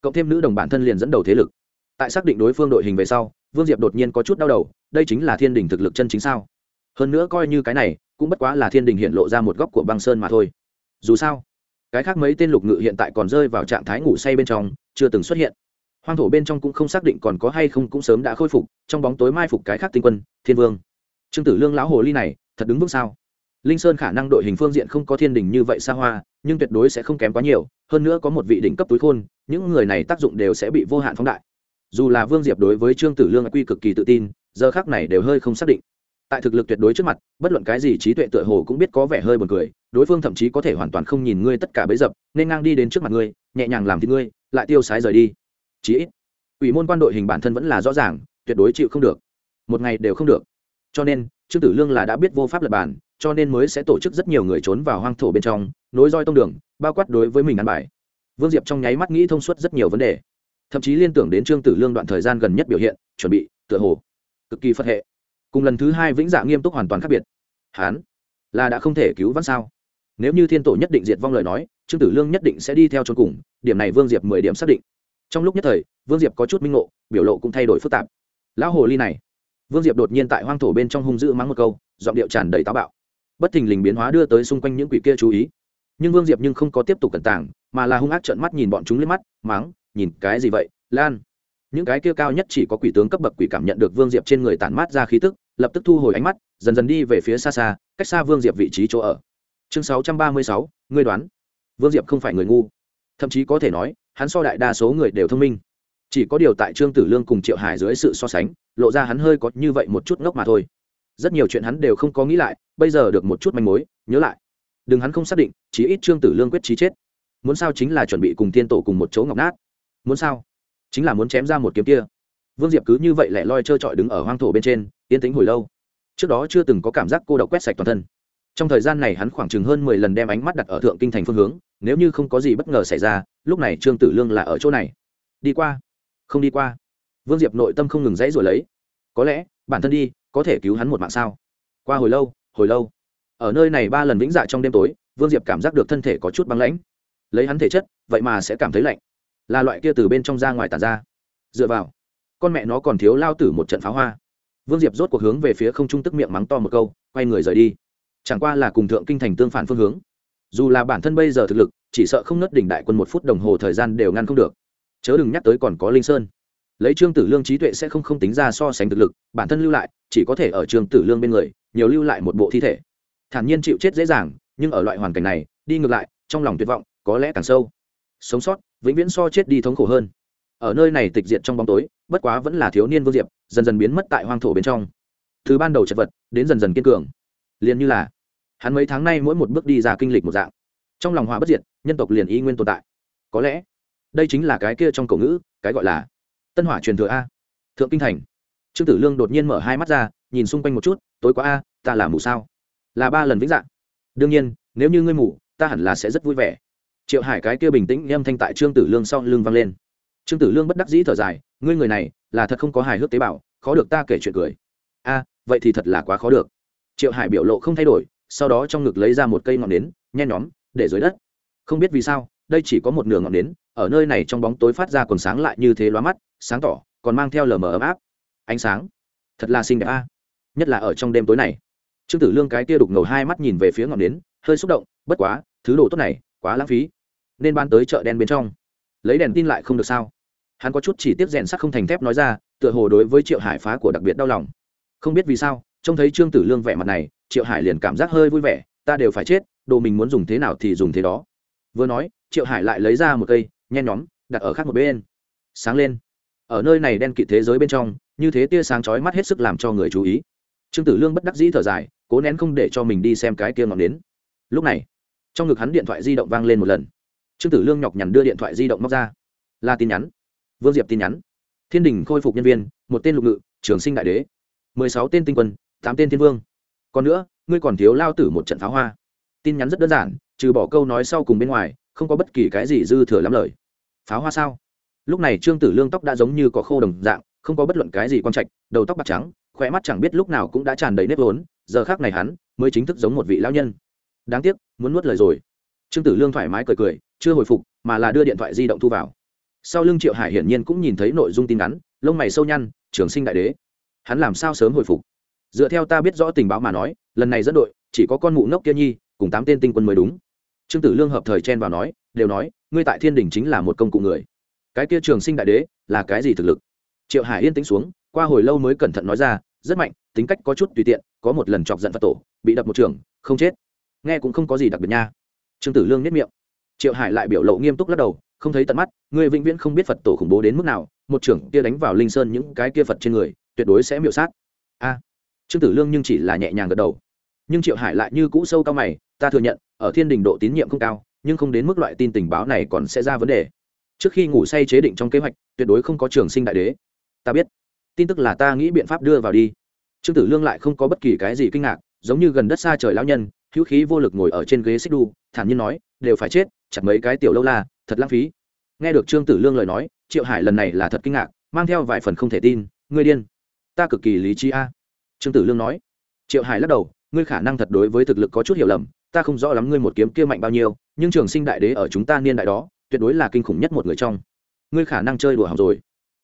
Cộng thêm nữ đồng bản thân liền dẫn đầu thế lực. Tại xác định đối phương đội hình về sau, vương diệp đột nhiên có chút đau đầu, đây chính là thiên đình thực lực chân chính sao? Hơn nữa coi như cái này, cũng bất quá là thiên đình hiện lộ ra một góc của băng sơn mà thôi. Dù sao cái khác mấy tên lục ngự hiện tại còn rơi vào trạng thái ngủ say bên trong, chưa từng xuất hiện. Hoang thổ bên trong cũng không xác định còn có hay không cũng sớm đã khôi phục, trong bóng tối mai phục cái khác tinh quân, thiên vương. Trương tử lương lão hồ ly này, thật đứng vững sao? Linh sơn khả năng đội hình phương diện không có thiên đình như vậy xa hoa, nhưng tuyệt đối sẽ không kém quá nhiều, hơn nữa có một vị đỉnh cấp túi khôn, những người này tác dụng đều sẽ bị vô hạn phóng đại. Dù là vương diệp đối với trương tử lương quy cực kỳ tự tin, giờ khác này đều hơi không xác định tại thực lực tuyệt đối trước mặt, bất luận cái gì trí tuệ tựa hồ cũng biết có vẻ hơi buồn cười, đối phương thậm chí có thể hoàn toàn không nhìn ngươi tất cả bấy dập, nên ngang đi đến trước mặt ngươi, nhẹ nhàng làm thì ngươi, lại tiêu sái rời đi. Chí ít, ủy môn quan đội hình bản thân vẫn là rõ ràng, tuyệt đối chịu không được. Một ngày đều không được. Cho nên, trương tử lương là đã biết vô pháp lập bản cho nên mới sẽ tổ chức rất nhiều người trốn vào hoang thổ bên trong, nối roi tông đường, bao quát đối với mình ăn bài. Vương diệp trong nháy mắt nghĩ thông suốt rất nhiều vấn đề. Thậm chí liên tưởng đến trương tử lương đoạn thời gian gần nhất biểu hiện, chuẩn bị, tựa hồ, cực kỳ phật hệ cùng lần thứ hai vĩnh dạ nghiêm túc hoàn toàn khác biệt. Hán, là đã không thể cứu vãn sao? Nếu như thiên tổ nhất định diệt vong lời nói, trương tử lương nhất định sẽ đi theo trốn cùng, điểm này vương diệp mười điểm xác định. Trong lúc nhất thời, vương diệp có chút minh ngộ, biểu lộ cũng thay đổi phức tạp. Lão hồ ly này. Vương diệp đột nhiên tại hoang thổ bên trong hung dữ mắng một câu, giọng điệu tràn đầy táo bạo. Bất thình lình biến hóa đưa tới xung quanh những quỷ kia chú ý. Nhưng vương diệp nhưng không có tiếp tục cẩn tảng mà là hung ác trợn mắt nhìn bọn chúng lên mắt, mắng, nhìn cái gì vậy? Lan. Những cái kia cao nhất chỉ có quỷ tướng cấp bậc quỷ cảm nhận được vương diệp trên người tản mát ra khí tức lập tức thu hồi ánh mắt, dần dần đi về phía xa xa, cách xa vương diệp vị trí chỗ ở. Chương sáu trăm ba mươi sáu, ngươi đoán. Vương diệp không phải người ngu. Thậm chí có thể nói, hắn so đại đa số người đều thông minh. Chỉ có điều tại trương tử lương cùng triệu hải dưới sự so sánh, lộ ra hắn hơi có như vậy một chút ngốc mà thôi. Rất nhiều chuyện hắn đều không có nghĩ lại, bây giờ được một chút manh mối, nhớ lại. Đừng hắn không xác định, chí ít trương tử lương quyết trí chết. Muốn sao chính là chuẩn bị cùng tiên tổ cùng một chỗ ngọc nát? Muốn sao? Chính là muốn chém ra một kiếm kia vương diệp cứ như vậy lẻ loi trơ trọi đứng ở hoang thổ bên trên, yên tĩnh hồi lâu. Trước đó chưa từng có cảm giác cô độc quét sạch toàn thân. Trong thời gian này hắn khoảng chừng hơn mười lần đem ánh mắt đặt ở thượng kinh thành phương hướng, nếu như không có gì bất ngờ xảy ra, lúc này trương tử lương là ở chỗ này. Đi qua. Không đi qua. Vương diệp nội tâm không ngừng dãy rồi lấy. Có lẽ, bản thân đi, có thể cứu hắn một mạng sao? Qua hồi lâu hồi lâu. Ở nơi này ba lần vĩnh dạ trong đêm tối, vương diệp cảm giác được thân thể có chút băng lãnh. Lấy hắn thể chất, vậy mà sẽ cảm thấy lạnh. Là loại kia từ bên trong ra ngoài tàn ra. Dựa vào con mẹ nó còn thiếu lao tử một trận pháo hoa. Vương diệp rốt cuộc hướng về phía không trung tức miệng mắng to một câu, quay người rời đi. Chẳng qua là cùng thượng kinh thành tương phản phương hướng. Dù là bản thân bây giờ thực lực, chỉ sợ không nớt đỉnh đại quân một phút đồng hồ thời gian đều ngăn không được. Chớ đừng nhắc tới còn có linh sơn. Lấy trương tử lương trí tuệ sẽ không không tính ra so sánh thực lực, bản thân lưu lại, chỉ có thể ở trương tử lương bên người, nhiều lưu lại một bộ thi thể. Thản nhiên chịu chết dễ dàng, nhưng ở loại hoàn cảnh này, đi ngược lại, trong lòng tuyệt vọng, có lẽ càng sâu. Sống sót, vĩnh viễn so chết đi thống khổ hơn ở nơi này tịch diệt trong bóng tối, bất quá vẫn là thiếu niên vương diệp, dần dần biến mất tại hoang thổ bên trong. Từ ban đầu chật vật, đến dần dần kiên cường. Liền như là, hắn mấy tháng nay mỗi một bước đi ra kinh lịch một dạng. Trong lòng hòa bất diệt, nhân tộc liền y nguyên tồn tại. Có lẽ, đây chính là cái kia trong cổ ngữ, cái gọi là tân hỏa truyền thừa a. Thượng kinh thành. Trương tử lương đột nhiên mở hai mắt ra, nhìn xung quanh một chút, tối quá a, ta là mù sao? Là ba lần vĩnh dạng. Đương nhiên, nếu như ngươi mù, ta hẳn là sẽ rất vui vẻ. Triệu hải cái kia bình tĩnh âm thanh tại trương tử lương sau lưng vang lên trương tử lương bất đắc dĩ thở dài, ngươi người này là thật không có hài hước tế bào, khó được ta kể chuyện cười. A, vậy thì thật là quá khó được. Triệu hải biểu lộ không thay đổi, sau đó trong ngực lấy ra một cây ngọn nến, nhen nhóm, để dưới đất. Không biết vì sao, đây chỉ có một nửa ngọn nến, ở nơi này trong bóng tối phát ra còn sáng lại như thế lóa mắt, sáng tỏ, còn mang theo lờ mờ ấm áp. Ánh sáng, thật là xinh đẹp a, nhất là ở trong đêm tối này. Trương tử lương cái tia đục ngầu hai mắt nhìn về phía ngọn nến, hơi xúc động, bất quá, thứ đồ tốt này quá lãng phí, nên bán tới chợ đen bên trong lấy đèn tin lại không được sao? Hắn có chút chỉ tiếp rèn sắc không thành thép nói ra, tựa hồ đối với triệu hải phá của đặc biệt đau lòng. Không biết vì sao, trông thấy trương tử lương vẻ mặt này, triệu hải liền cảm giác hơi vui vẻ, ta đều phải chết, đồ mình muốn dùng thế nào thì dùng thế đó. Vừa nói, triệu hải lại lấy ra một cây, nhen nhóm, đặt ở khác một bên. Sáng lên. Ở nơi này đen kịt thế giới bên trong, như thế tia sáng chói mắt hết sức làm cho người chú ý. Trương tử lương bất đắc dĩ thở dài, cố nén không để cho mình đi xem cái kia ngọn đến lúc này, trong ngực hắn điện thoại di động vang lên một lần trương tử lương nhọc nhằn đưa điện thoại di động móc ra là tin nhắn vương diệp tin nhắn thiên đình khôi phục nhân viên một tên lục ngự trường sinh đại đế mười sáu tên tinh quân tám tên thiên vương còn nữa ngươi còn thiếu lao tử một trận pháo hoa tin nhắn rất đơn giản trừ bỏ câu nói sau cùng bên ngoài không có bất kỳ cái gì dư thừa lắm lời pháo hoa sao lúc này trương tử lương tóc đã giống như có khô đồng dạng không có bất luận cái gì quan trạch đầu tóc bạc trắng khỏe mắt chẳng biết lúc nào cũng đã tràn đầy nếp vốn giờ khác này hắn mới chính thức giống một vị lão nhân đáng tiếc muốn nuốt lời rồi trương tử lương thoải mái cười cười, chưa hồi phục, mà là đưa điện thoại di động thu vào. Sau lưng triệu hải hiển nhiên cũng nhìn thấy nội dung tin ngắn, lông mày sâu nhăn, trường sinh đại đế. Hắn làm sao sớm hồi phục? Dựa theo ta biết rõ tình báo mà nói, lần này dẫn đội, chỉ có con mụ ngốc kia nhi, cùng tám tên tinh quân mới đúng. Trương tử lương hợp thời chen vào nói, đều nói, ngươi tại thiên đình chính là một công cụ người. Cái kia trường sinh đại đế, là cái gì thực lực? Triệu hải yên tĩnh xuống, qua hồi lâu mới cẩn thận nói ra, rất mạnh, tính cách có chút tùy tiện, có một lần chọc giận phật tổ, bị đập một trường, không chết. Nghe cũng không có gì đặc biệt nha trương tử lương nhất miệng. Triệu hải lại biểu lộ nghiêm túc lắc đầu, không thấy tận mắt người vĩnh viễn không biết phật tổ khủng bố đến mức nào, một trưởng kia đánh vào linh sơn những cái kia phật trên người, tuyệt đối sẽ miệu sát. A. Trương tử lương nhưng chỉ là nhẹ nhàng gật đầu. Nhưng triệu hải lại như cũ sâu cao mày, ta thừa nhận, ở thiên đình độ tín nhiệm không cao, nhưng không đến mức loại tin tình báo này còn sẽ ra vấn đề. Trước khi ngủ say chế định trong kế hoạch, tuyệt đối không có trường sinh đại đế. Ta biết. Tin tức là ta nghĩ biện pháp đưa vào đi. Trương tử lương lại không có bất kỳ cái gì kinh ngạc, giống như gần đất xa trời lão nhân hữu khí vô lực ngồi ở trên ghế xích đu, thản nhiên nói, đều phải chết, chặt mấy cái tiểu lâu la, thật lãng phí. Nghe được trương tử lương lời nói, triệu hải lần này là thật kinh ngạc, mang theo vài phần không thể tin, ngươi điên, ta cực kỳ lý trí a. Trương tử lương nói. Triệu hải lắc đầu, ngươi khả năng thật đối với thực lực có chút hiểu lầm, ta không rõ lắm ngươi một kiếm kia mạnh bao nhiêu, nhưng trường sinh đại đế ở chúng ta niên đại đó, tuyệt đối là kinh khủng nhất một người trong. Ngươi khả năng chơi đùa học rồi.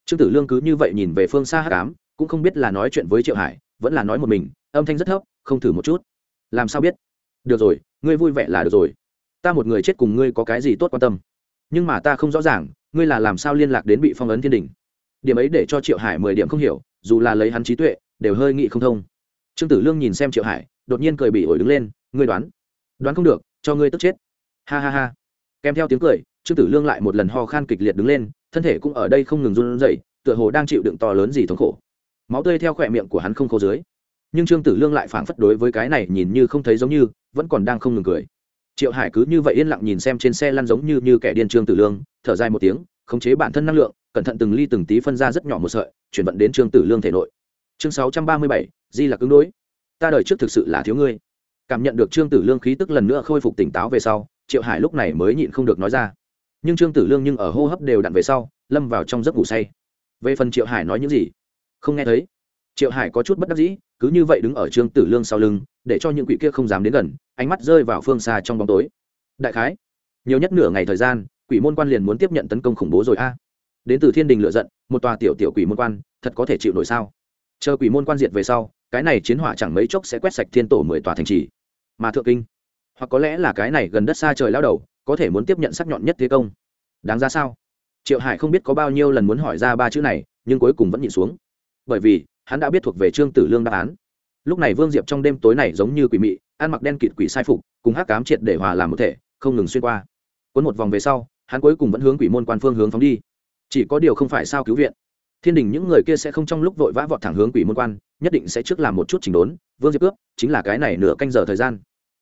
Trương tử lương cứ như vậy nhìn về phương xa hát cám cũng không biết là nói chuyện với triệu hải, vẫn là nói một mình, âm thanh rất thấp, không thử một chút. Làm sao biết? Được rồi, ngươi vui vẻ là được rồi. Ta một người chết cùng ngươi có cái gì tốt quan tâm? Nhưng mà ta không rõ ràng, ngươi là làm sao liên lạc đến bị phong ấn thiên đình? Điểm ấy để cho triệu hải mười điểm không hiểu, dù là lấy hắn trí tuệ, đều hơi nghị không thông. Trương tử lương nhìn xem triệu hải, đột nhiên cười bị ổi đứng lên, ngươi đoán đoán không được, cho ngươi tức chết. Ha ha ha. Kèm theo tiếng cười, trương tử lương lại một lần ho khan kịch liệt đứng lên, thân thể cũng ở đây không ngừng run rẩy, tựa hồ đang chịu đựng to lớn gì thống khổ. Máu tươi theo khỏe miệng của hắn không khô dưới. Nhưng trương tử lương lại phảng phất đối với cái này nhìn như không thấy giống như vẫn còn đang không ngừng cười. Triệu hải cứ như vậy yên lặng nhìn xem trên xe lăn giống như như kẻ điên trương tử lương, thở dài một tiếng, khống chế bản thân năng lượng, cẩn thận từng ly từng tí phân ra rất nhỏ một sợi, chuyển vận đến trương tử lương thể nội. Chương sáu trăm ba mươi bảy, di là cứng đối. Ta đời trước thực sự là thiếu ngươi. Cảm nhận được trương tử lương khí tức lần nữa khôi phục tỉnh táo về sau, triệu hải lúc này mới nhịn không được nói ra. Nhưng trương tử lương nhưng ở hô hấp đều đặn về sau, lâm vào trong giấc ngủ say. Về phần triệu hải nói những gì? Không nghe thấy triệu hải có chút bất đắc dĩ, cứ như vậy đứng ở trương tử lương sau lưng, để cho những quỷ kia không dám đến gần, ánh mắt rơi vào phương xa trong bóng tối. Đại khái, nhiều nhất nửa ngày thời gian, quỷ môn quan liền muốn tiếp nhận tấn công khủng bố rồi a. Đến từ thiên đình lựa giận, một tòa tiểu tiểu quỷ môn quan, thật có thể chịu nổi sao? Chờ quỷ môn quan diệt về sau, cái này chiến hỏa chẳng mấy chốc sẽ quét sạch thiên tổ mười tòa thành trì. Mà thượng kinh, hoặc có lẽ là cái này gần đất xa trời lao đầu, có thể muốn tiếp nhận sắc nhọn nhất thế công. Đáng ra sao? Triệu hải không biết có bao nhiêu lần muốn hỏi ra ba chữ này, nhưng cuối cùng vẫn nhịn xuống. Bởi vì hắn đã biết thuộc về trương tử lương đáp án. Lúc này vương diệp trong đêm tối này giống như quỷ mị, ăn mặc đen kịt quỷ sai phục, cùng hắc cám triệt để hòa làm một thể, không ngừng xuyên qua. Cuốn một vòng về sau, hắn cuối cùng vẫn hướng quỷ môn quan phương hướng phóng đi. Chỉ có điều không phải sao cứu viện. Thiên đình những người kia sẽ không trong lúc vội vã vọt thẳng hướng quỷ môn quan, nhất định sẽ trước làm một chút chỉnh đốn, vương diệp cướp, chính là cái này nửa canh giờ thời gian.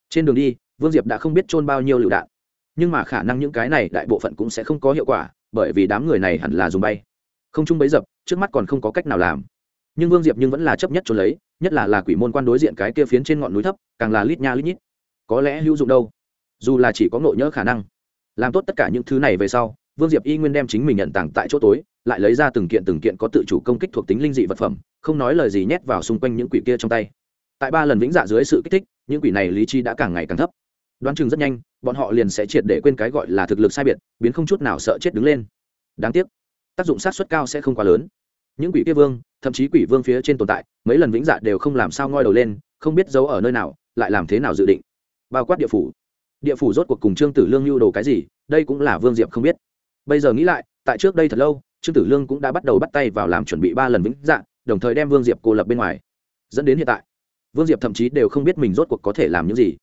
Trên đường đi, vương diệp đã không biết trôn bao nhiêu lựu đạn. Nhưng mà khả năng những cái này đại bộ phận cũng sẽ không có hiệu quả, bởi vì đám người này hẳn là dùng bay. Không chung bấy dập, trước mắt còn không có cách nào làm nhưng vương diệp nhưng vẫn là chấp nhất trốn lấy, nhất là là quỷ môn quan đối diện cái kia phiến trên ngọn núi thấp, càng là lít nha lít nhít. Có lẽ hữu dụng đâu. Dù là chỉ có nội nhỡ khả năng. Làm tốt tất cả những thứ này về sau, vương diệp y nguyên đem chính mình nhận tặng tại chỗ tối, lại lấy ra từng kiện từng kiện có tự chủ công kích thuộc tính linh dị vật phẩm, không nói lời gì nhét vào xung quanh những quỷ kia trong tay. Tại ba lần vĩnh dạ dưới sự kích thích, những quỷ này lý chi đã càng ngày càng thấp. Đoán chừng rất nhanh, bọn họ liền sẽ triệt để quên cái gọi là thực lực sai biệt, biến không chút nào sợ chết đứng lên. Đáng tiếc, tác dụng sát suất cao sẽ không quá lớn những quỷ kia vương, thậm chí quỷ vương phía trên tồn tại, mấy lần vĩnh dạ đều không làm sao ngoi đầu lên, không biết giấu ở nơi nào, lại làm thế nào dự định. Bao quát địa phủ. Địa phủ rốt cuộc cùng trương tử lương lưu đồ cái gì, đây cũng là vương diệp không biết. Bây giờ nghĩ lại, tại trước đây thật lâu, trương tử lương cũng đã bắt đầu bắt tay vào làm chuẩn bị ba lần vĩnh dạ đồng thời đem vương diệp cô lập bên ngoài. Dẫn đến hiện tại, vương diệp thậm chí đều không biết mình rốt cuộc có thể làm những gì.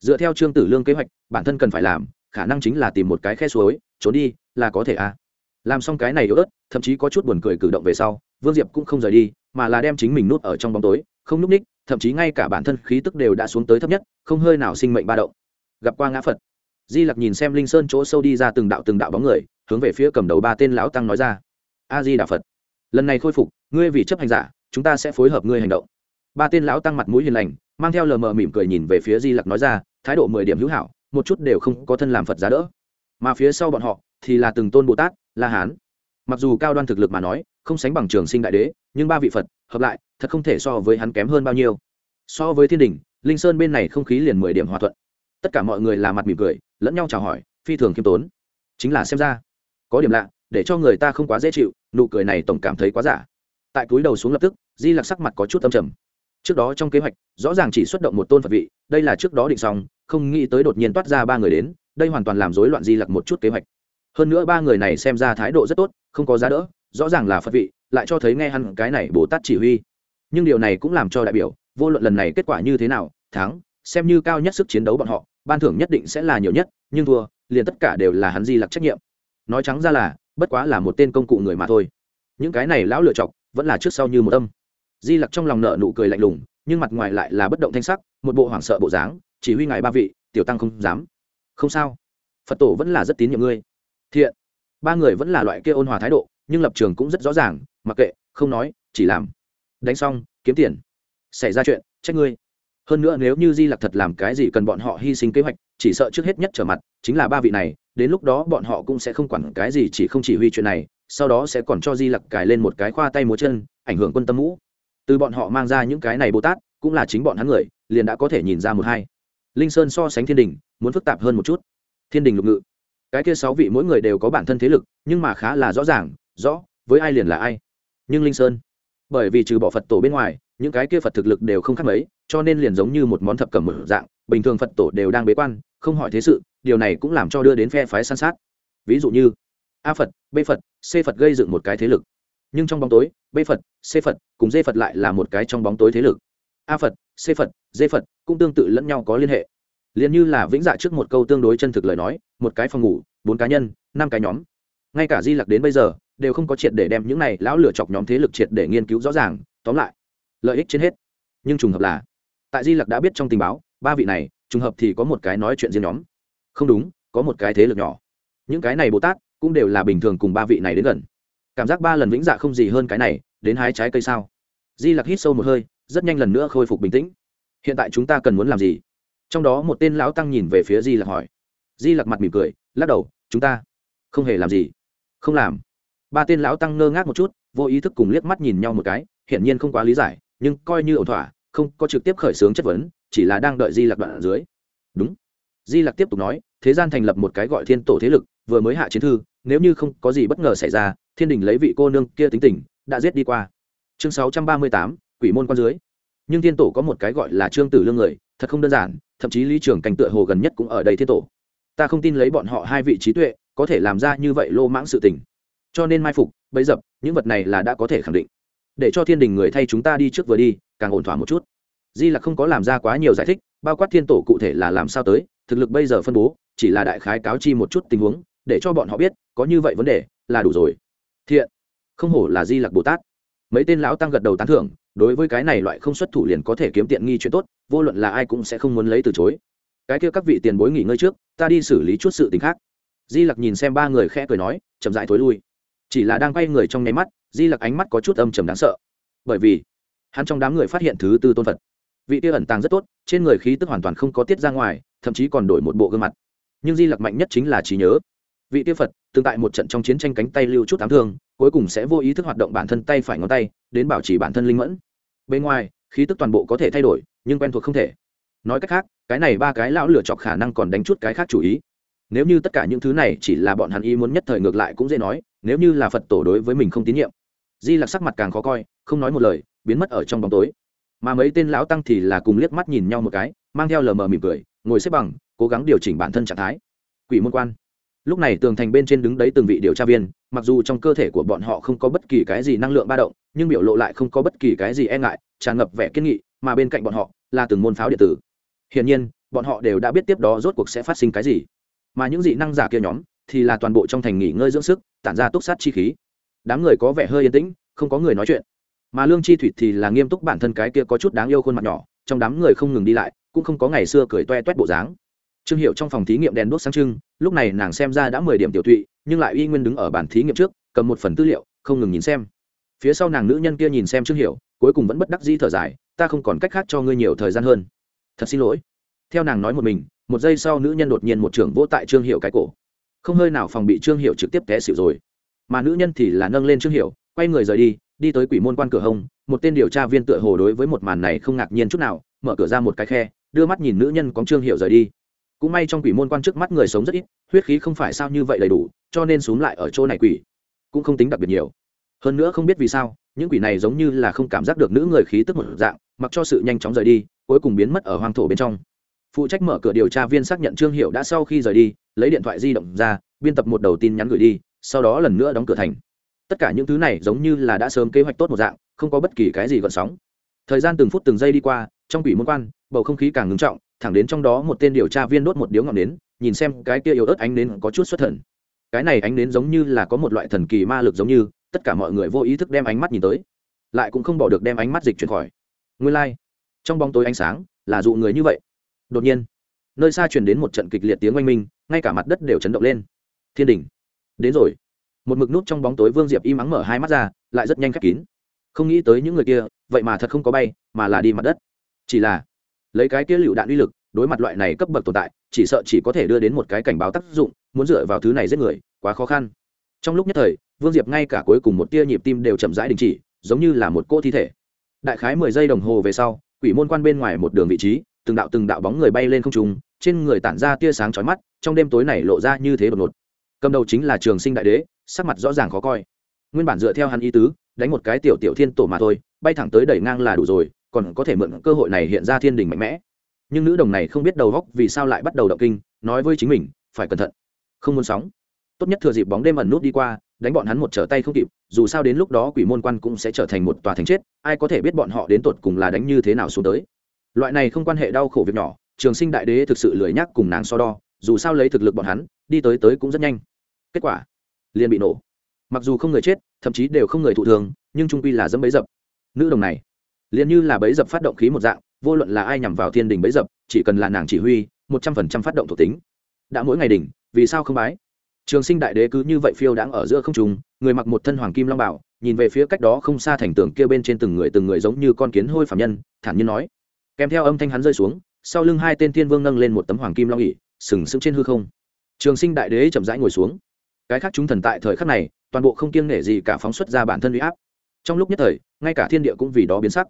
Dựa theo trương tử lương kế hoạch, bản thân cần phải làm, khả năng chính là tìm một cái khe suối, trốn đi, là có thể à? Làm xong cái này yếu ớt, thậm chí có chút buồn cười cử động về sau, vương diệp cũng không rời đi, mà là đem chính mình nút ở trong bóng tối, không núp ních, thậm chí ngay cả bản thân khí tức đều đã xuống tới thấp nhất, không hơi nào sinh mệnh ba động. Gặp qua ngã phật, di lặc nhìn xem linh sơn chỗ sâu đi ra từng đạo từng đạo bóng người, hướng về phía cầm đầu ba tên lão tăng nói ra. A di đà phật, lần này khôi phục, ngươi vì chấp hành giả, chúng ta sẽ phối hợp ngươi hành động. Ba tên lão tăng mặt mũi hiền lành, mang theo lờ mờ mỉm cười nhìn về phía di lặc nói ra, thái độ mười điểm hữu hảo, một chút đều không có thân làm phật giá đỡ. Mà phía sau bọn họ thì là từng tôn bồ tát la hán. Mặc dù cao đoan thực lực mà nói, không sánh bằng trường sinh đại đế, nhưng ba vị phật, hợp lại, thật không thể so với hắn kém hơn bao nhiêu. So với thiên đình, linh sơn bên này không khí liền mười điểm hòa thuận. Tất cả mọi người là mặt mỉm cười, lẫn nhau chào hỏi, phi thường khiêm tốn. Chính là xem ra, có điểm lạ, để cho người ta không quá dễ chịu, nụ cười này tổng cảm thấy quá giả. Tại cúi đầu xuống lập tức, di lặc sắc mặt có chút âm trầm. Trước đó trong kế hoạch, rõ ràng chỉ xuất động một tôn phật vị, đây là trước đó định xong, không nghĩ tới đột nhiên toát ra ba người đến, đây hoàn toàn làm rối loạn di lặc một chút kế hoạch hơn nữa ba người này xem ra thái độ rất tốt, không có giá đỡ, rõ ràng là phật vị, lại cho thấy nghe hắn cái này bồ tát chỉ huy. Nhưng điều này cũng làm cho đại biểu, vô luận lần này kết quả như thế nào, thắng, xem như cao nhất sức chiến đấu bọn họ, ban thưởng nhất định sẽ là nhiều nhất, nhưng thua, liền tất cả đều là hắn di lặc trách nhiệm. Nói trắng ra là, bất quá là một tên công cụ người mà thôi. Những cái này lão lựa chọc, vẫn là trước sau như một âm. Di lặc trong lòng nợ nụ cười lạnh lùng, nhưng mặt ngoài lại là bất động thanh sắc, một bộ hoảng sợ bộ dáng, chỉ huy ngài ba vị, tiểu tăng không dám. Không sao. Phật tổ vẫn là rất tín nhiệm ngươi thiện. Ba người vẫn là loại kia ôn hòa thái độ, nhưng lập trường cũng rất rõ ràng, mặc kệ, không nói, chỉ làm. Đánh xong, kiếm tiền. Xảy ra chuyện, trách ngươi. Hơn nữa nếu như di lặc thật làm cái gì cần bọn họ hy sinh kế hoạch, chỉ sợ trước hết nhất trở mặt, chính là ba vị này, đến lúc đó bọn họ cũng sẽ không quản cái gì chỉ không chỉ huy chuyện này, sau đó sẽ còn cho di lặc cài lên một cái khoa tay múa chân, ảnh hưởng quân tâm mũ từ bọn họ mang ra những cái này bồ tát, cũng là chính bọn hắn người, liền đã có thể nhìn ra một hai. Linh sơn so sánh thiên đình, muốn phức tạp hơn một chút. Thiên đình lục ngự cái kia sáu vị mỗi người đều có bản thân thế lực, nhưng mà khá là rõ ràng, rõ, với ai liền là ai. Nhưng linh sơn, bởi vì trừ bỏ phật tổ bên ngoài, những cái kia phật thực lực đều không khác mấy, cho nên liền giống như một món thập cẩm mở dạng, bình thường phật tổ đều đang bế quan, không hỏi thế sự, điều này cũng làm cho đưa đến phe phái san sát. Ví dụ như, a phật, b phật, c phật gây dựng một cái thế lực. Nhưng trong bóng tối, b phật, c phật cùng d phật lại là một cái trong bóng tối thế lực. A phật, c phật, d phật cũng tương tự lẫn nhau có liên hệ liền như là vĩnh dạ trước một câu tương đối chân thực lời nói, một cái phòng ngủ, bốn cá nhân, năm cái nhóm. Ngay cả di lặc đến bây giờ, đều không có triệt để đem những này lão lửa chọc nhóm thế lực triệt để nghiên cứu rõ ràng, tóm lại, lợi ích trên hết. Nhưng trùng hợp là, tại di lặc đã biết trong tình báo, ba vị này, trùng hợp thì có một cái nói chuyện riêng nhóm. Không đúng, có một cái thế lực nhỏ. Những cái này bồ tát cũng đều là bình thường cùng ba vị này đến gần. Cảm giác ba lần vĩnh dạ không gì hơn cái này, đến hái trái cây sao? Di lặc hít sâu một hơi, rất nhanh lần nữa khôi phục bình tĩnh. Hiện tại chúng ta cần muốn làm gì? Trong đó một tên lão tăng nhìn về phía di lặc hỏi. Di lặc mặt mỉm cười, lắc đầu, chúng ta không hề làm gì. Không làm. Ba tên lão tăng ngơ ngác một chút, vô ý thức cùng liếc mắt nhìn nhau một cái, hiển nhiên không quá lý giải, nhưng coi như ổn thỏa, không có trực tiếp khởi xướng chất vấn, chỉ là đang đợi di lặc đoạn ở dưới. Đúng. Di lặc tiếp tục nói, thế gian thành lập một cái gọi thiên tổ thế lực, vừa mới hạ chiến thư, nếu như không có gì bất ngờ xảy ra, thiên đình lấy vị cô nương kia tính tình, đã giết đi qua. Chương sáu trăm ba mươi tám, quỷ môn quan dưới. Nhưng thiên tổ có một cái gọi là trương tử lương người thật không đơn giản, thậm chí lý trường cảnh tựa hồ gần nhất cũng ở đây thiên tổ. Ta không tin lấy bọn họ hai vị trí tuệ, có thể làm ra như vậy lô mãng sự tình. Cho nên mai phục, bấy dập, những vật này là đã có thể khẳng định. Để cho thiên đình người thay chúng ta đi trước vừa đi, càng ổn thỏa một chút. Di là không có làm ra quá nhiều giải thích, bao quát thiên tổ cụ thể là làm sao tới, thực lực bây giờ phân bố, chỉ là đại khái cáo chi một chút tình huống, để cho bọn họ biết, có như vậy vấn đề, là đủ rồi. Thiện. Không hổ là di lặc bồ tát. Mấy tên lão tăng gật đầu tán thưởng đối với cái này loại không xuất thủ liền có thể kiếm tiện nghi chuyện tốt, vô luận là ai cũng sẽ không muốn lấy từ chối. Cái kia các vị tiền bối nghỉ ngơi trước, ta đi xử lý chút sự t ì n h khác. Di lặc nhìn xem ba người khẽ cười nói, chậm dại thối lui. Chỉ là đang quay người trong nháy mắt, di lặc ánh mắt có chút âm trầm đáng sợ. Bởi vì, hắn trong đám người phát hiện thứ tư tôn phật. Vị kia ẩn tàng rất tốt, trên người khí tức hoàn toàn không có tiết ra ngoài, thậm chí còn đổi một bộ gương mặt. Nhưng di lặc mạnh nhất chính là trí nhớ. Vị kia phật tương tại một trận trong chiến tranh cánh tay lưu chút ám thương cuối cùng sẽ vô ý thức hoạt động bản thân tay phải ngón tay, đến bảo trì bản thân linh mẫn. Bên ngoài, khí tức toàn bộ có thể thay đổi, nhưng quen thuộc không thể. Nói cách khác, cái này ba cái lão lửa chọc khả năng còn đánh chút cái khác chủ ý. Nếu như tất cả những thứ này chỉ là bọn hắn ý muốn nhất thời ngược lại cũng dễ nói, nếu như là phật tổ đối với mình không tín nhiệm. Di lặc sắc mặt càng khó coi, không nói một lời, biến mất ở trong bóng tối. Mà mấy tên lão tăng thì là cùng liếc mắt nhìn nhau một cái, mang theo lờ mờ mỉm cười, ngồi xếp bằng, cố gắng điều chỉnh bản thân trạng thái. Quỷ môn quan lúc này tường thành bên trên đứng đấy từng vị điều tra viên, mặc dù trong cơ thể của bọn họ không có bất kỳ cái gì năng lượng ba động, nhưng biểu lộ lại không có bất kỳ cái gì e ngại, tràn ngập vẻ kiên nghị, mà bên cạnh bọn họ là từng môn pháo điện tử. Hiển nhiên, bọn họ đều đã biết tiếp đó rốt cuộc sẽ phát sinh cái gì. Mà những dị năng giả kia nhóm thì là toàn bộ trong thành nghỉ ngơi dưỡng sức, tản ra túc sát chi khí. Đám người có vẻ hơi yên tĩnh, không có người nói chuyện. Mà lương chi thủy thì là nghiêm túc bản thân cái kia có chút đáng yêu khuôn mặt nhỏ, trong đám người không ngừng đi lại, cũng không có ngày xưa cười toe toét bộ dáng trương hiệu trong phòng thí nghiệm đèn đốt sáng trưng, lúc này nàng xem ra đã mười điểm tiểu thụy nhưng lại uy nguyên đứng ở bàn thí nghiệm trước, cầm một phần tư liệu, không ngừng nhìn xem. Phía sau nàng nữ nhân kia nhìn xem trương hiệu, cuối cùng vẫn bất đắc dĩ thở dài, ta không còn cách khác cho ngươi nhiều thời gian hơn. Thật xin lỗi. Theo nàng nói một mình, một giây sau nữ nhân đột nhiên một trưởng vỗ tại trương hiệu cái cổ. Không hơi nào phòng bị trương hiệu trực tiếp té xỉu rồi. Mà nữ nhân thì là nâng lên trương hiệu, quay người rời đi đi tới quỷ môn quan cửa hông, một tên điều tra viên tựa hồ đối với một màn này không ngạc nhiên chút nào, mở cửa ra một cái khe, đưa mắt nhìn nữ nhân có trương hiệu rời đi cũng may trong quỷ môn quan trước mắt người sống rất ít, huyết khí không phải sao như vậy đầy đủ, cho nên x u ố n g lại ở chỗ này quỷ cũng không tính đặc biệt nhiều. Hơn nữa không biết vì sao, những quỷ này giống như là không cảm giác được nữ người khí tức một dạng, mặc cho sự nhanh chóng rời đi, cuối cùng biến mất ở hoang thổ bên trong. Phụ trách mở cửa điều tra viên xác nhận trương hiệu đã sau khi rời đi, lấy điện thoại di động ra, biên tập một đầu tin nhắn gửi đi, sau đó lần nữa đóng cửa thành. Tất cả những thứ này giống như là đã sớm kế hoạch tốt một dạng, không có bất kỳ cái gì gợn sóng. Thời gian từng phút từng giây đi qua, trong quỷ môn quan, bầu không khí càng ngưng trọng thẳng đến trong đó một tên điều tra viên đốt một điếu ngọn nến, nhìn xem cái kia yếu ớt ánh nến có chút xuất thần. Cái này ánh nến giống như là có một loại thần kỳ ma lực giống như, tất cả mọi người vô ý thức đem ánh mắt nhìn tới, lại cũng không bỏ được đem ánh mắt dịch chuyển khỏi. Nguyên lai、like. trong bóng tối ánh sáng là dụ người như vậy. Đột nhiên, nơi xa truyền đến một trận kịch liệt tiếng oanh minh, ngay cả mặt đất đều chấn động lên. Thiên đình đến rồi. Một mực nút trong bóng tối vương diệp im ắng mở hai mắt ra, lại rất nhanh khép kín. Không nghĩ tới những người kia, vậy mà thật không có bay, mà là đi mặt đất. Chỉ là lấy cái kia lựu đạn uy lực, đối mặt loại này cấp bậc tồn tại, chỉ sợ chỉ có thể đưa đến một cái cảnh báo tác dụng, muốn dựa vào thứ này giết người, quá khó khăn. Trong lúc nhất thời, vương diệp ngay cả cuối cùng một tia nhịp tim đều chậm rãi đình chỉ, giống như là một cô thi thể. Đại khái mười giây đồng hồ về sau, quỷ môn quan bên ngoài một đường vị trí, từng đạo từng đạo bóng người bay lên không trung, trên người tản ra tia sáng chói mắt, trong đêm tối này lộ ra như thế đột ngột. Cầm đầu chính là trường sinh đại đế, sắc mặt rõ ràng khó coi. Nguyên bản dựa theo hắn ý tứ, đánh một cái tiểu tiểu thiên tổ mà thôi, bay thẳng tới đẩy ngang là đủ rồi còn có thể mượn cơ hội này hiện ra thiên đình mạnh mẽ. Nhưng nữ đồng này không biết đầu góc vì sao lại bắt đầu động kinh, nói với chính mình, phải cẩn thận, không muốn sóng. Tốt nhất thừa dịp bóng đêm ẩn nút đi qua, đánh bọn hắn một trở tay không kịp, dù sao đến lúc đó quỷ môn quan cũng sẽ trở thành một tòa thành chết, ai có thể biết bọn họ đến tột cùng là đánh như thế nào xuống tới. Loại này không quan hệ đau khổ việc nhỏ, trường sinh đại đế thực sự lười nhắc cùng nàng so đo, dù sao lấy thực lực bọn hắn, đi tới tới cũng rất nhanh. Kết quả, liền bị nổ. Mặc dù không người chết, thậm chí đều không người thụ thường nhưng trung quy là dẫm bấy dập. Nữ đồng này liền như là bấy dập phát động khí một dạng, vô luận là ai nhằm vào thiên đình bấy dập, chỉ cần là nàng chỉ huy, một trăm phần trăm phát động thuộc tính. Đã mỗi ngày đỉnh, vì sao không bái? Trường sinh đại đế cứ như vậy phiêu đãng ở giữa không trùng người mặc một thân hoàng kim long bảo, nhìn về phía cách đó không xa thành tường kia bên trên từng người từng người giống như con kiến hôi phạm nhân, thản nhiên nói. Kèm theo âm thanh hắn rơi xuống, sau lưng hai tên thiên vương nâng lên một tấm hoàng kim long ỉ sừng sững trên hư không. Trường sinh đại đế chậm rãi ngồi xuống. Cái khác chúng thần tại thời khắc này, toàn bộ không kiêng nể gì cả phóng xuất ra bản thân uy áp. Trong lúc nhất thời, ngay cả thiên địa cũng vì đó biến sắc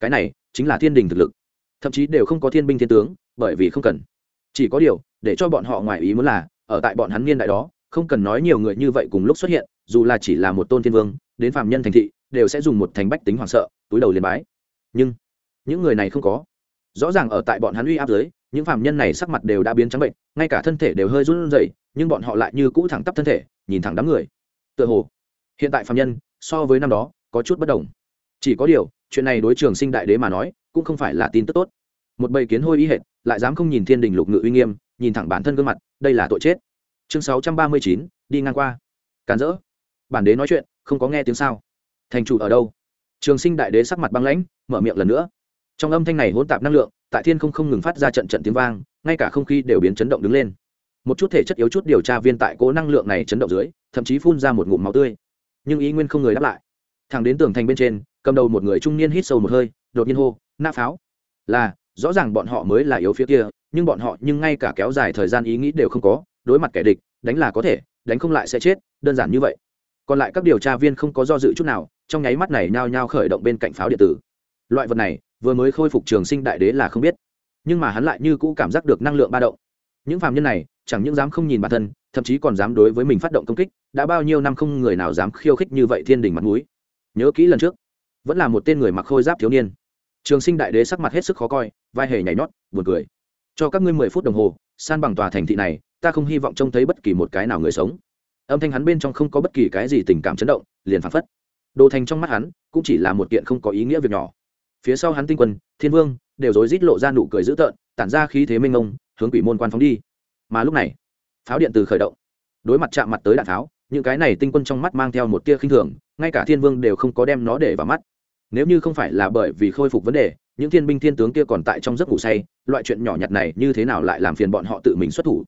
cái này chính là thiên đình thực lực. Thậm chí đều không có thiên binh thiên tướng, bởi vì không cần. Chỉ có điều, để cho bọn họ ngoài ý muốn là, ở tại bọn hắn niên đại đó, không cần nói nhiều người như vậy cùng lúc xuất hiện, dù là chỉ là một tôn thiên vương, đến phạm nhân thành thị, đều sẽ dùng một thành bách tính hoảng sợ, túi đầu liền bái. Nhưng, những người này không có. Rõ ràng ở tại bọn hắn uy áp giới những phạm nhân này sắc mặt đều đã biến trắng bệnh, ngay cả thân thể đều hơi run rẩy, nhưng bọn họ lại như cũ thẳng tắp thân thể, nhìn thẳng đám người. Tựa hồ, hiện tại phạm nhân, so với năm đó, có chút bất đồng. Chỉ có điều chuyện này đối trường sinh đại đế mà nói, cũng không phải là tin tức tốt. Một bầy kiến hôi y hệt, lại dám không nhìn thiên đình lục ngự uy nghiêm, nhìn thẳng bản thân gương mặt, đây là tội chết. Chương sáu trăm ba mươi chín, đi ngang qua. Càn rỡ. Bản đế nói chuyện, không có nghe tiếng sao? Thành chủ ở đâu? Trường sinh đại đế sắc mặt băng lãnh, mở miệng lần nữa. Trong âm thanh này hỗn tạp năng lượng, tại thiên không không ngừng phát ra trận trận tiếng vang, ngay cả không khí đều biến chấn động đứng lên. Một chút thể chất yếu chút điều tra viên tại cố năng lượng này chấn động dưới, thậm chí phun ra một ngụm máu tươi. Nhưng ý nguyên không người đáp lại. Thẳng đến tường thành bên trên cầm đầu một người trung niên hít sâu một hơi, đột nhiên hô nã pháo. Là, rõ ràng bọn họ mới là yếu phía kia, nhưng bọn họ nhưng ngay cả kéo dài thời gian ý nghĩ đều không có, đối mặt kẻ địch, đánh là có thể, đánh không lại sẽ chết, đơn giản như vậy. Còn lại các điều tra viên không có do dự chút nào, trong nháy mắt này nhao nhao khởi động bên cạnh pháo điện tử. Loại vật này, vừa mới khôi phục trường sinh đại đế là không biết, nhưng mà hắn lại như cũ cảm giác được năng lượng ba động. Những phạm nhân này, chẳng những dám không nhìn bản thân, thậm chí còn dám đối với mình phát động công kích, đã bao nhiêu năm không người nào dám khiêu khích như vậy thiên đình mặt mũi. Nhớ kỹ lần trước vẫn là một tên người mặc khôi giáp thiếu niên. Trường sinh đại đế sắc mặt hết sức khó coi, vai hề nhảy nhót, buồn cười. Cho các ngươi mười phút đồng hồ, san bằng tòa thành thị này, ta không hy vọng trông thấy bất kỳ một cái nào người sống. Âm thanh hắn bên trong không có bất kỳ cái gì tình cảm chấn động, liền phản phất. Đồ thành trong mắt hắn, cũng chỉ là một kiện không có ý nghĩa việc nhỏ. Phía sau hắn tinh quân thiên vương, đều rối rít lộ ra nụ cười dữ tợn, tản ra khí thế minh ông hướng quỷ môn quan phóng đi. Mà lúc này, pháo điện từ khởi động. Đối mặt chạm mặt tới đạn pháo, những cái này tinh quân trong mắt mang theo một tia khinh thường, ngay cả thiên vương đều không có đem nó để vào mắt nếu như không phải là bởi vì khôi phục vấn đề, những thiên binh thiên tướng kia còn tại trong giấc ngủ say, loại chuyện nhỏ nhặt này như thế nào lại làm phiền bọn họ tự mình xuất thủ?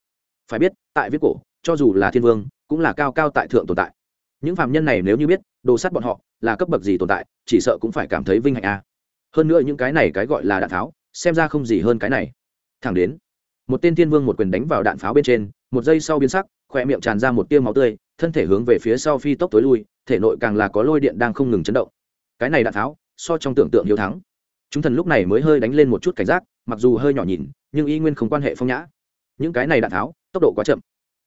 Phải biết, tại viết cổ, cho dù là thiên vương, cũng là cao cao tại thượng tồn tại. Những phạm nhân này nếu như biết, đồ sắt bọn họ, là cấp bậc gì tồn tại, chỉ sợ cũng phải cảm thấy vinh hạnh a. Hơn nữa những cái này cái gọi là đạn pháo, xem ra không gì hơn cái này. Thẳng đến, một tên thiên vương một quyền đánh vào đạn pháo bên trên, một giây sau biến sắc, khỏe miệng tràn ra một tiêu máu tươi, thân thể hướng về phía sau phi tốc tối lui, thể nội càng là có lôi điện đang không ngừng chấn động cái này đạn tháo, so trong tưởng tượng hiếu thắng. Chúng thần lúc này mới hơi đánh lên một chút cảnh giác, mặc dù hơi nhỏ nhìn, nhưng y nguyên không quan hệ phong nhã. Những cái này đạn tháo, tốc độ quá chậm.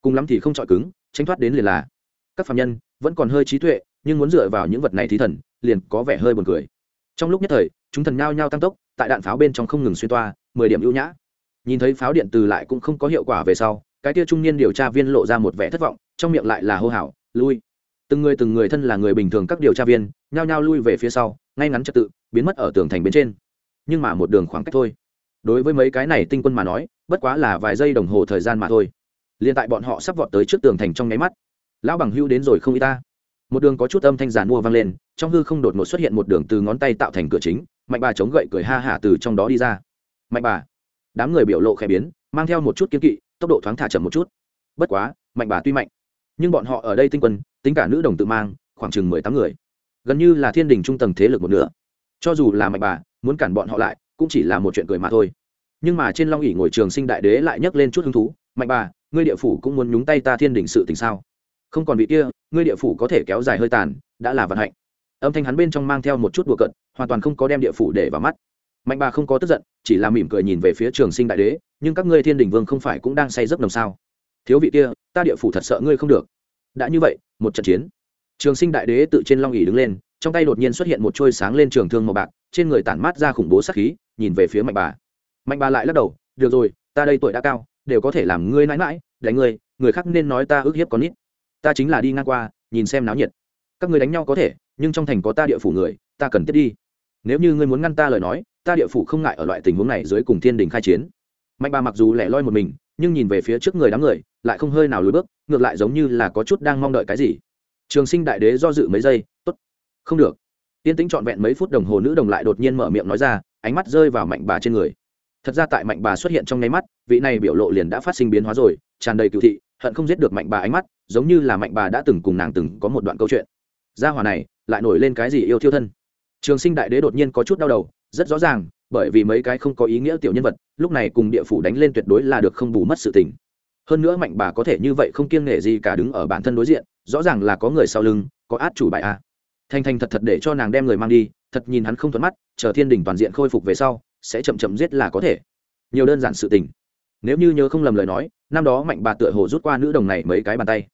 Cùng lắm thì không chọi cứng, tranh thoát đến liền là. Các phạm nhân vẫn còn hơi trí tuệ, nhưng muốn dựa vào những vật này thí thần, liền có vẻ hơi buồn cười. Trong lúc nhất thời, chúng thần nhao nhao tăng tốc, tại đạn pháo bên trong không ngừng xuyên toa, mười điểm ưu nhã. Nhìn thấy pháo điện từ lại cũng không có hiệu quả về sau, cái tia trung niên điều tra viên lộ ra một vẻ thất vọng, trong miệng lại là hô hào, lui từng người từng người thân là người bình thường các điều tra viên, nhao nhao lui về phía sau, ngay ngắn trật tự, biến mất ở tường thành bên trên. Nhưng mà một đường khoảng cách thôi. Đối với mấy cái này tinh quân mà nói, bất quá là vài giây đồng hồ thời gian mà thôi. Liền tại bọn họ sắp vọt tới trước tường thành trong nháy mắt, lão bằng hưu đến rồi không y ta. Một đường có chút âm thanh giàn mua vang lên, trong hư không đột ngột xuất hiện một đường từ ngón tay tạo thành cửa chính, mạnh bà chống gậy cười ha hả từ trong đó đi ra. Mạnh bà, đám người biểu lộ khẽ biến, mang theo một chút kiên kỵ, tốc độ thoáng thả chậm một chút. Bất quá, mạnh bà tuy mạnh nhưng bọn họ ở đây tinh quân, tính cả nữ đồng tự mang, khoảng chừng mười tám người. Gần như là thiên đình trung tầng thế lực một nửa. Cho dù là mạnh bà, muốn cản bọn họ lại, cũng chỉ là một chuyện cười mà thôi. Nhưng mà trên long ỉ ngồi trường sinh đại đế lại nhấc lên chút hứng thú, mạnh bà, ngươi địa phủ cũng muốn nhúng tay ta thiên đình sự tình sao? Không còn vị kia, ngươi địa phủ có thể kéo dài hơi tàn, đã là vận hạnh. Âm thanh hắn bên trong mang theo một chút đùa cận hoàn toàn không có đem địa phủ để vào mắt. Mạnh bà không có tức giận, chỉ là mỉm cười nhìn về phía trường sinh đại đế, nhưng các ngươi thiên đình vương không phải cũng đang say giấc nồng sao? Thiếu vị kia ta địa phủ thật sợ ngươi không được. Đã như vậy, một trận chiến. Trường sinh đại đế tự trên long ỉ đứng lên, trong tay đột nhiên xuất hiện một trôi sáng lên trường thương màu bạc, trên người tản mát ra khủng bố sắc khí, nhìn về phía mạnh bà. Mạnh bà lại lắc đầu, được rồi, ta đây tuổi đã cao, đều có thể làm ngươi mãi mãi đánh ngươi, người khác nên nói ta ức hiếp con nít. Ta chính là đi ngang qua, nhìn xem náo nhiệt. Các ngươi đánh nhau có thể, nhưng trong thành có ta địa phủ người, ta cần tiếp đi. Nếu như ngươi muốn ngăn ta lời nói, ta địa phủ không ngại ở loại tình huống này dưới cùng thiên đình khai chiến mạnh bà mặc dù lẻ loi một mình, nhưng nhìn về phía trước người đám người, lại không hơi nào lùi bước, ngược lại giống như là có chút đang mong đợi cái gì. Trường sinh đại đế do dự mấy giây, tốt, không được. Tiên tính trọn vẹn mấy phút đồng hồ nữ đồng lại đột nhiên mở miệng nói ra, ánh mắt rơi vào mạnh bà trên người. Thật ra tại mạnh bà xuất hiện trong nháy mắt, vị này biểu lộ liền đã phát sinh biến hóa rồi, tràn đầy cựu thị, hận không giết được mạnh bà ánh mắt, giống như là mạnh bà đã từng cùng nàng từng có một đoạn câu chuyện. Gia hòa này, lại nổi lên cái gì yêu thiêu thân? Trường sinh đại đế đột nhiên có chút đau đầu, rất rõ ràng bởi vì mấy cái không có ý nghĩa tiểu nhân vật, lúc này cùng địa phủ đánh lên tuyệt đối là được không bù mất sự tình. Hơn nữa mạnh bà có thể như vậy không kiêng nể gì cả đứng ở bản thân đối diện, rõ ràng là có người sau lưng, có át chủ bài a. Thanh thanh thật thật để cho nàng đem người mang đi, thật nhìn hắn không thuận mắt, chờ thiên đình toàn diện khôi phục về sau, sẽ chậm chậm giết là có thể. Nhiều đơn giản sự tình. Nếu như nhớ không lầm lời nói, năm đó mạnh bà tựa hồ rút qua nữ đồng này mấy cái bàn tay.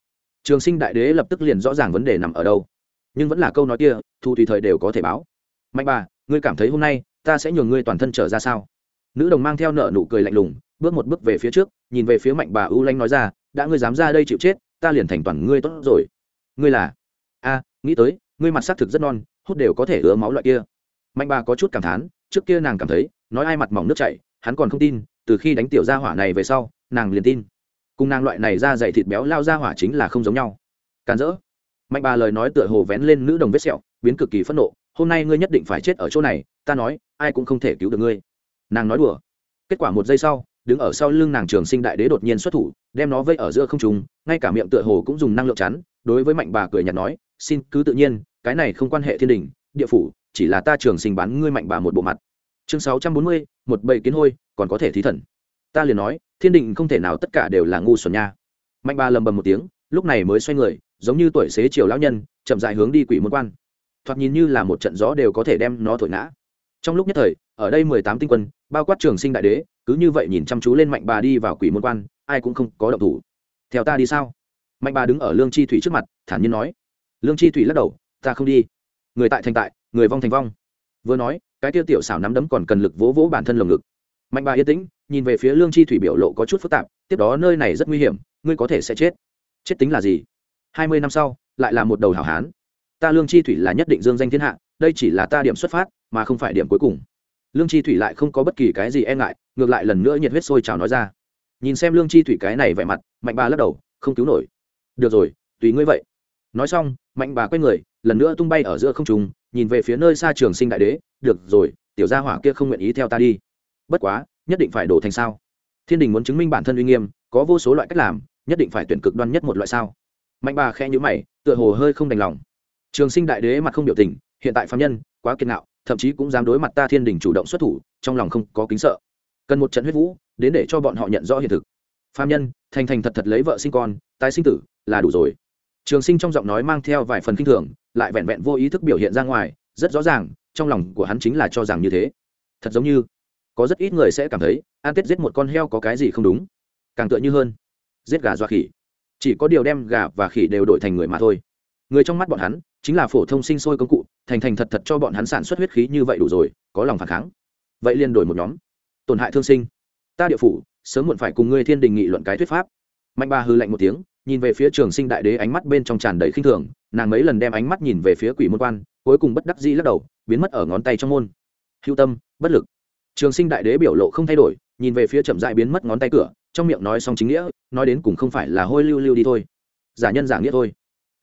Trường sinh đại đế lập tức liền rõ ràng vấn đề nằm ở đâu. Nhưng vẫn là câu nói kia, thu tùy thời đều có thể báo. Mạnh bà, ngươi cảm thấy hôm nay ta sẽ nhường ngươi toàn thân trở ra sao? Nữ đồng mang theo nợ nụ cười lạnh lùng, bước một bước về phía trước, nhìn về phía mạnh bà ưu lanh nói ra, đã ngươi dám ra đây chịu chết, ta liền thành toàn ngươi tốt rồi. Ngươi là? A, nghĩ tới, ngươi mặt xác thực rất non, hút đều có thể ứa máu loại kia. Mạnh bà có chút cảm thán, trước kia nàng cảm thấy, nói ai mặt mỏng nước chảy, hắn còn không tin, từ khi đánh tiểu gia hỏa này về sau, nàng liền tin. Cùng nàng loại này ra dày thịt béo lao gia hỏa chính là không giống nhau. Càn rỡ. Mạnh bà lời nói tựa hồ vén lên nữ đồng vết sẹo, biến cực kỳ phẫn nộ, hôm nay ngươi nhất định phải chết ở chỗ này, ta nói ai cũng không thể cứu được ngươi. Nàng nói đùa. Kết quả một giây sau, đứng ở sau lưng nàng trường sinh đại đế đột nhiên xuất thủ, đem nó vây ở giữa không trùng ngay cả miệng tựa hồ cũng dùng năng lượng chắn, đối với mạnh bà cười nhạt nói, xin cứ tự nhiên, cái này không quan hệ thiên đình, địa phủ, chỉ là ta trường sinh bán ngươi mạnh bà một bộ mặt. Chương sáu trăm bốn mươi, một bầy kiến hôi, còn có thể thí thần. Ta liền nói, thiên đình không thể nào tất cả đều là ngu xuẩn nha. Mạnh bà lầm bầm một tiếng, lúc này mới xoay người, giống như tuổi xế chiều lão nhân, chậm dại hướng đi quỷ môn quan. Thoạt nhìn như là một trận gió đều có thể đem nó thổi ngã trong lúc nhất thời, ở đây mười tám tinh quân, bao quát trường sinh đại đế, cứ như vậy nhìn chăm chú lên mạnh bà đi vào quỷ môn quan, ai cũng không có động thủ. Theo ta đi sao? Mạnh bà đứng ở lương chi thủy trước mặt, thản nhiên nói. Lương chi thủy lắc đầu, ta không đi. Người tại thành tại, người vong thành vong. Vừa nói, cái tiêu tiểu xảo nắm đấm còn cần lực vỗ vỗ bản thân lồng ngực. Mạnh bà yên tĩnh, nhìn về phía lương chi thủy biểu lộ có chút phức tạp, tiếp đó nơi này rất nguy hiểm, ngươi có thể sẽ chết. Chết tính là gì? Hai mươi năm sau, lại là một đầu hảo hán. Ta lương chi thủy là nhất định dương danh thiên hạ, đây chỉ là ta điểm xuất phát mà không phải điểm cuối cùng. Lương chi thủy lại không có bất kỳ cái gì e ngại, ngược lại lần nữa nhiệt huyết sôi trào nói ra. Nhìn xem lương chi thủy cái này vẻ mặt, mạnh bà lắc đầu, không cứu nổi. Được rồi, tùy ngươi vậy. Nói xong, mạnh bà quay người, lần nữa tung bay ở giữa không trùng nhìn về phía nơi xa trường sinh đại đế, được rồi, tiểu gia hỏa kia không nguyện ý theo ta đi. Bất quá, nhất định phải đổ thành sao? Thiên đình muốn chứng minh bản thân uy nghiêm, có vô số loại cách làm, nhất định phải tuyển cực đoan nhất một loại sao? Mạnh bà khẽ nhữ mày, tựa hồ hơi không đành lòng. Trường sinh đại đế mặt không biểu tình, hiện tại phạm nhân, quá kiên nạo thậm chí cũng dám đối mặt ta thiên đình chủ động xuất thủ, trong lòng không có kính sợ. Cần một trận huyết vũ, đến để cho bọn họ nhận rõ hiện thực. Phạm nhân, thành thành thật thật lấy vợ sinh con, tái sinh tử, là đủ rồi. Trường sinh trong giọng nói mang theo vài phần kinh thường, lại vẹn vẹn vô ý thức biểu hiện ra ngoài, rất rõ ràng, trong lòng của hắn chính là cho rằng như thế. Thật giống như, có rất ít người sẽ cảm thấy an tết giết một con heo có cái gì không đúng. Càng tựa như hơn, giết gà doa khỉ. Chỉ có điều đem gà và khỉ đều đổi thành người mà thôi. Người trong mắt bọn hắn, chính là phổ thông sinh sôi công cụ thành thành thật thật cho bọn hắn sản xuất huyết khí như vậy đủ rồi, có lòng phản kháng. Vậy liền đổi một nhóm. Tổn hại thương sinh. Ta địa phủ, sớm muộn phải cùng ngươi thiên đình nghị luận cái thuyết pháp. Mạnh ba hư lạnh một tiếng, nhìn về phía trường sinh đại đế ánh mắt bên trong tràn đầy khinh thường, nàng mấy lần đem ánh mắt nhìn về phía quỷ môn quan, cuối cùng bất đắc dĩ lắc đầu, biến mất ở ngón tay trong môn. Hữu tâm, bất lực. Trường sinh đại đế biểu lộ không thay đổi, nhìn về phía chậm dại biến mất ngón tay cửa, trong miệng nói xong chính nghĩa, nói đến cùng không phải là hôi lưu lưu đi thôi. Giả nhân giả nghĩa thôi.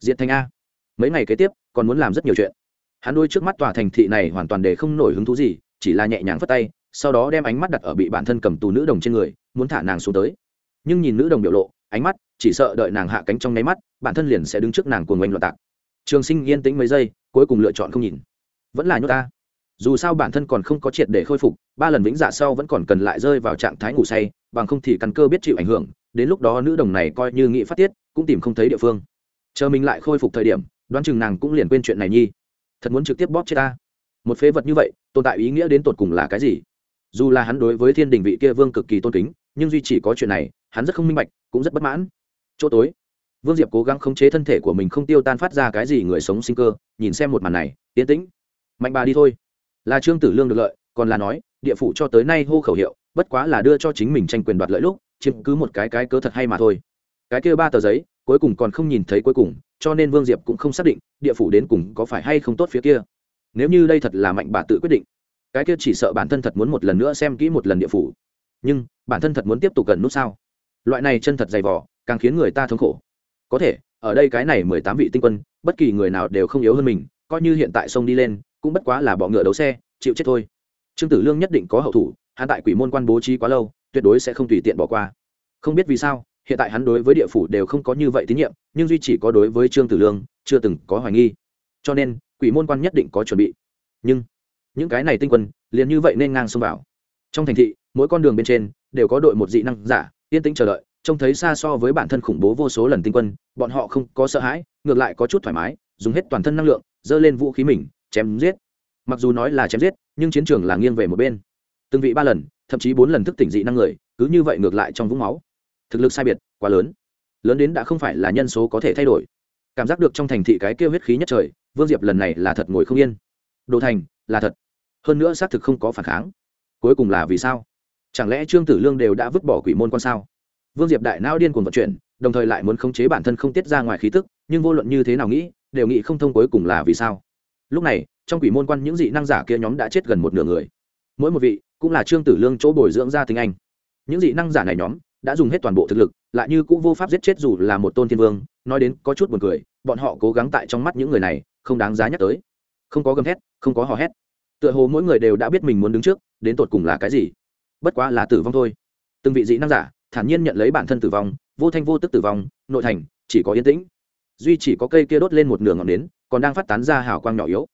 Diệt thành a. Mấy ngày kế tiếp, còn muốn làm rất nhiều chuyện hắn đôi trước mắt tòa thành thị này hoàn toàn để không nổi hứng thú gì, chỉ là nhẹ nhàng phất tay, sau đó đem ánh mắt đặt ở bị bản thân cầm tù nữ đồng trên người, muốn thả nàng xuống tới. Nhưng nhìn nữ đồng biểu lộ, ánh mắt chỉ sợ đợi nàng hạ cánh trong nháy mắt, bản thân liền sẽ đứng trước nàng cuồng oanh loạn tạc. Trường sinh yên tĩnh mấy giây, cuối cùng lựa chọn không nhìn. Vẫn là nhốt ta. Dù sao bản thân còn không có triệt để khôi phục, ba lần vĩnh dạ sau vẫn còn cần lại rơi vào trạng thái ngủ say, bằng không thì căn cơ biết chịu ảnh hưởng, đến lúc đó nữ đồng này coi như nghị phát tiết, cũng tìm không thấy địa phương. Chờ mình lại khôi phục thời điểm, đoán chừng nàng cũng liền quên chuyện này nhi thật muốn trực tiếp bóp chết ta. Một phế vật như vậy, tồn tại ý nghĩa đến tột cùng là cái gì? Dù là hắn đối với thiên đình vị kia vương cực kỳ tôn kính, nhưng duy chỉ có chuyện này, hắn rất không minh bạch, cũng rất bất mãn. Chỗ tối. Vương diệp cố gắng khống chế thân thể của mình không tiêu tan phát ra cái gì người sống sinh cơ, nhìn xem một màn này tiến tĩnh. Mạnh bà đi thôi. Là trương tử lương được lợi, còn là nói, địa phủ cho tới nay hô khẩu hiệu, bất quá là đưa cho chính mình tranh quyền đoạt lợi lúc, chiếm cứ một cái cái cớ thật hay mà thôi. Cái kia ba tờ giấy, cuối cùng còn không nhìn thấy cuối cùng cho nên vương diệp cũng không xác định địa phủ đến cùng có phải hay không tốt phía kia. Nếu như đây thật là mạnh bà tự quyết định, cái kia chỉ sợ bản thân thật muốn một lần nữa xem kỹ một lần địa phủ. Nhưng, bản thân thật muốn tiếp tục gần nút sao? Loại này chân thật dày vỏ càng khiến người ta thống khổ. Có thể, ở đây cái này mười tám vị tinh quân, bất kỳ người nào đều không yếu hơn mình, coi như hiện tại sông đi lên, cũng bất quá là bọ ngựa đấu xe, chịu chết thôi. Trương tử lương nhất định có hậu thủ hạ tại quỷ môn quan bố trí quá lâu, tuyệt đối sẽ không tùy tiện bỏ qua. Không biết vì sao hiện tại hắn đối với địa phủ đều không có như vậy tín nhiệm, nhưng duy chỉ có đối với trương tử lương chưa từng có hoài nghi. Cho nên, quỷ môn quan nhất định có chuẩn bị. Nhưng, những cái này tinh quân liền như vậy nên ngang xông vào. Trong thành thị, mỗi con đường bên trên đều có đội một dị năng giả, yên tĩnh chờ đợi, trông thấy xa so với bản thân khủng bố vô số lần tinh quân, bọn họ không có sợ hãi, ngược lại có chút thoải mái, dùng hết toàn thân năng lượng dơ lên vũ khí mình, chém giết. Mặc dù nói là chém giết, nhưng chiến trường là nghiêng về một bên. Từng vị ba lần, thậm chí bốn lần thức tỉnh dị năng người, cứ như vậy ngược lại trong vũng máu thực lực sai biệt quá lớn. Lớn đến đã không phải là nhân số có thể thay đổi. Cảm giác được trong thành thị cái kêu huyết khí nhất trời, vương diệp lần này là thật ngồi không yên. Đồ thành, là thật. Hơn nữa xác thực không có phản kháng. Cuối cùng là vì sao? Chẳng lẽ trương tử lương đều đã vứt bỏ quỷ môn quan sao? Vương diệp đại nao điên cuồng vận chuyển, đồng thời lại muốn khống chế bản thân không tiết ra ngoài khí tức, nhưng vô luận như thế nào nghĩ, đều nghĩ không thông cuối cùng là vì sao. Lúc này, trong quỷ môn quan những dị năng giả kia nhóm đã chết gần một nửa người. Mỗi một vị, cũng là trương tử lương chỗ bồi dưỡng ra tiếng anh. Những dị năng giả này nhóm đã dùng hết toàn bộ thực lực, lại như cũng vô pháp giết chết dù là một tôn thiên vương, nói đến có chút buồn cười, bọn họ cố gắng tại trong mắt những người này, không đáng giá nhắc tới. Không có gầm thét, không có hò hét. Tựa hồ mỗi người đều đã biết mình muốn đứng trước, đến tột cùng là cái gì. Bất quá là tử vong thôi. Từng vị dị năng giả, thản nhiên nhận lấy bản thân tử vong, vô thanh vô tức tử vong, nội thành, chỉ có yên tĩnh. Duy chỉ có cây kia đốt lên một nửa ngọn nến, còn đang phát tán ra hào quang nhỏ yếu.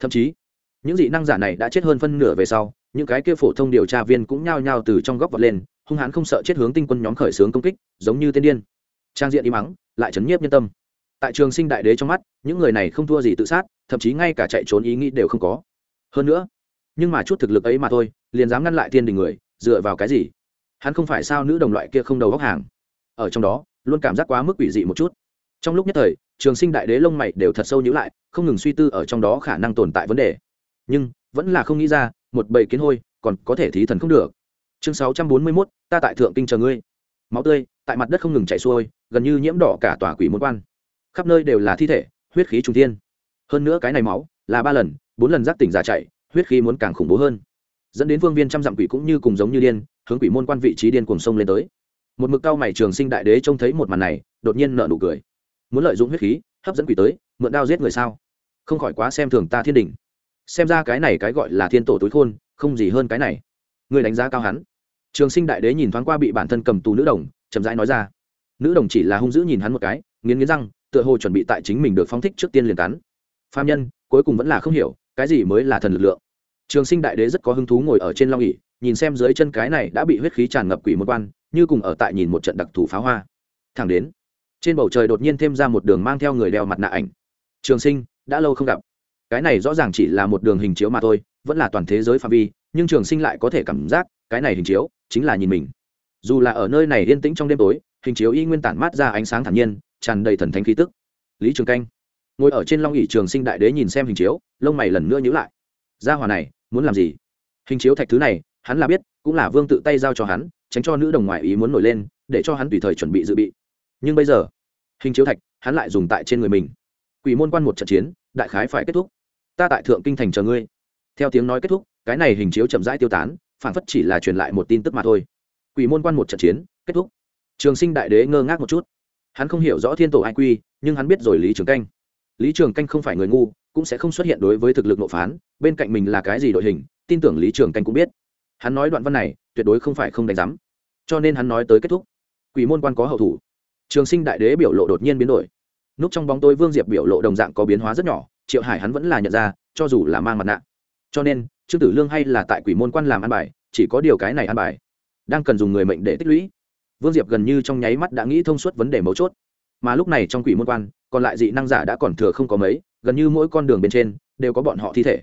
Thậm chí, những dị năng giả này đã chết hơn phân nửa về sau, những cái kia phổ thông điều tra viên cũng nhao nhao từ trong góc vọt lên hung hãn không sợ chết hướng tinh quân nhóm khởi xướng công kích, giống như tên điên. Trang diện im mắng lại chấn nhiếp nhân tâm. Tại trường sinh đại đế trong mắt, những người này không thua gì tự sát, thậm chí ngay cả chạy trốn ý nghĩ đều không có. Hơn nữa, nhưng mà chút thực lực ấy mà thôi, liền dám ngăn lại thiên đình người, dựa vào cái gì? Hắn không phải sao nữ đồng loại kia không đầu góc hàng. Ở trong đó, luôn cảm giác quá mức quỷ dị một chút. Trong lúc nhất thời, trường sinh đại đế lông mày đều thật sâu nhữ lại, không ngừng suy tư ở trong đó khả năng tồn tại vấn đề. Nhưng, vẫn là không nghĩ ra, một bầy kiến hôi, còn có thể thí thần không được chương sáu trăm bốn mươi mốt, ta tại thượng kinh chờ ngươi. Máu tươi, tại mặt đất không ngừng chảy xuôi, gần như nhiễm đỏ cả tòa quỷ môn quan. Khắp nơi đều là thi thể, huyết khí trung thiên. Hơn nữa cái này máu, là ba lần, bốn lần giác tỉnh giả chạy, huyết khí muốn càng khủng bố hơn. Dẫn đến vương viên trăm dặm quỷ cũng như cùng giống như điên, hướng quỷ môn quan vị trí điên cùng sông lên tới. Một mực cao mày trường sinh đại đế trông thấy một màn này, đột nhiên nợ nụ cười. Muốn lợi dụng huyết khí, hấp dẫn quỷ tới, mượn đao giết người sao? Không khỏi quá xem thường ta thiên đình. Xem ra cái này cái gọi là thiên tổ túi khôn, không gì hơn cái này người đánh giá cao hắn. Trường sinh đại đế nhìn thoáng qua bị bản thân cầm tù nữ đồng, chậm rãi nói ra. Nữ đồng chỉ là hung dữ nhìn hắn một cái, nghiến nghiến răng, tựa hồ chuẩn bị tại chính mình được phóng thích trước tiên liền cắn. Phạm nhân, cuối cùng vẫn là không hiểu, cái gì mới là thần lực lượng. Trường sinh đại đế rất có hứng thú ngồi ở trên long ỉ nhìn xem dưới chân cái này đã bị huyết khí tràn ngập quỷ một quan, như cùng ở tại nhìn một trận đặc thù pháo hoa. Thẳng đến, trên bầu trời đột nhiên thêm ra một đường mang theo người đeo mặt nạ ảnh. Trường sinh, đã lâu không gặp. Cái này rõ ràng chỉ là một đường hình chiếu mà thôi, vẫn là toàn thế giới phạm vi nhưng trường sinh lại có thể cảm giác cái này hình chiếu chính là nhìn mình. Dù là ở nơi này yên tĩnh trong đêm tối, hình chiếu y nguyên tản mát ra ánh sáng thản nhiên, tràn đầy thần thánh khí tức. Lý trường canh ngồi ở trên long ỉ trường sinh đại đế nhìn xem hình chiếu, lông mày lần nữa nhữ lại. Gia hòa này, muốn làm gì? Hình chiếu thạch thứ này, hắn là biết, cũng là vương tự tay giao cho hắn, tránh cho nữ đồng ngoại ý muốn nổi lên, để cho hắn tùy thời chuẩn bị dự bị. Nhưng bây giờ, hình chiếu thạch, hắn lại dùng tại trên người mình. Quỷ môn quan một trận chiến, đại khái phải kết thúc. Ta tại thượng kinh thành chờ ngươi. Theo tiếng nói kết thúc cái này hình chiếu chậm rãi tiêu tán phản phất chỉ là truyền lại một tin tức mà thôi. Quỷ môn quan một trận chiến, kết thúc. Trường sinh đại đế ngơ ngác một chút. Hắn không hiểu rõ thiên tổ ai quy nhưng hắn biết rồi lý trường canh. Lý trường canh không phải người ngu, cũng sẽ không xuất hiện đối với thực lực nộp phán, bên cạnh mình là cái gì đội hình, tin tưởng lý trường canh cũng biết. Hắn nói đoạn văn này, tuyệt đối không phải không đánh giám. Cho nên hắn nói tới kết thúc. Quỷ môn quan có hậu thủ. Trường sinh đại đế biểu lộ đột nhiên biến đổi. Núp trong bóng tối vương diệp biểu lộ đồng dạng có biến hóa rất nhỏ, triệu hải hắn vẫn là nhận ra, cho dù là mang mặt nạ. Cho nên trương tử lương hay là tại quỷ môn quan làm ăn bài, chỉ có điều cái này ăn bài, đang cần dùng người mệnh để tích lũy. Vương diệp gần như trong nháy mắt đã nghĩ thông suốt vấn đề mấu chốt. Mà lúc này trong quỷ môn quan, còn lại dị năng giả đã còn thừa không có mấy, gần như mỗi con đường bên trên, đều có bọn họ thi thể.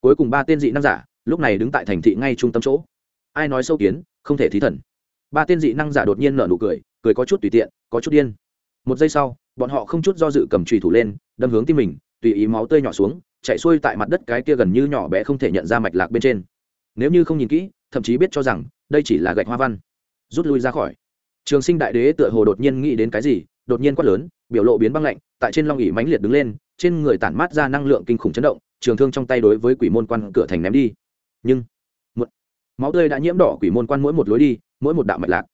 Cuối cùng ba tên dị năng giả, lúc này đứng tại thành thị ngay trung tâm chỗ. Ai nói sâu kiến, không thể thí thần. Ba tên dị năng giả đột nhiên nở nụ cười cười có chút tùy tiện, có chút điên. Một giây sau, bọn họ không chút do dự cầm trùy thủ lên, đâm hướng tim mình, tùy ý máu tươi nhỏ xuống chạy xuôi tại mặt đất cái kia gần như nhỏ bé không thể nhận ra mạch lạc bên trên. Nếu như không nhìn kỹ thậm chí biết cho rằng đây chỉ là gạch hoa văn. Rút lui ra khỏi. Trường sinh đại đế tựa hồ đột nhiên nghĩ đến cái gì đột nhiên quát lớn biểu lộ biến băng lạnh tại trên long ỉ mãnh liệt đứng lên trên người tản mát ra năng lượng kinh khủng chấn động trường thương trong tay đối với quỷ môn quan cửa thành ném đi. Nhưng một, máu tươi đã nhiễm đỏ quỷ môn quan mỗi một lối đi mỗi một đạo mạch lạc.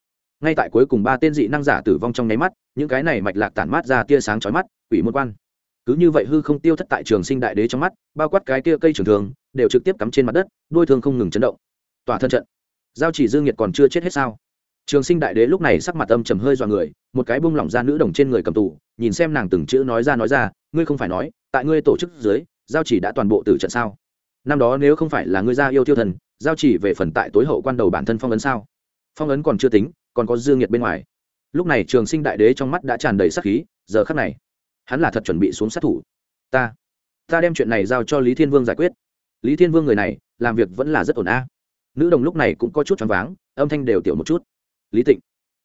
Ngay tại cuối cùng ba tên dị năng giả tử vong trong nháy mắt những cái này mạch lạc tản mát ra tia sáng chói mắt quỷ môn quan cứ như vậy hư không tiêu thất tại trường sinh đại đế trong mắt, bao quát cái kia cây trường thường đều trực tiếp cắm trên mặt đất đôi thương không ngừng chấn động. Tòa thân trận, giao chỉ dương nhiệt còn chưa chết hết sao? Trường sinh đại đế lúc này sắc mặt âm trầm hơi dọa người, một cái bung lỏng ra nữ đồng trên người cầm tù, nhìn xem nàng từng chữ nói ra nói ra, ngươi không phải nói, tại ngươi tổ chức dưới, giao chỉ đã toàn bộ từ trận sao? Năm đó nếu không phải là ngươi gia yêu tiêu thần, giao chỉ về phần tại tối hậu quan đầu bản thân phong ấn sao? Phong ấn còn chưa tính, còn có dương nhiệt bên ngoài. Lúc này trường sinh đại đế trong mắt đã tràn đầy sắc khí, giờ khắc này hắn là thật chuẩn bị xuống sát thủ. Ta ta đem chuyện này giao cho lý thiên vương giải quyết. Lý thiên vương người này, làm việc vẫn là rất ổn a. Nữ đồng lúc này cũng có chút choáng váng, âm thanh đều tiểu một chút. Lý tịnh,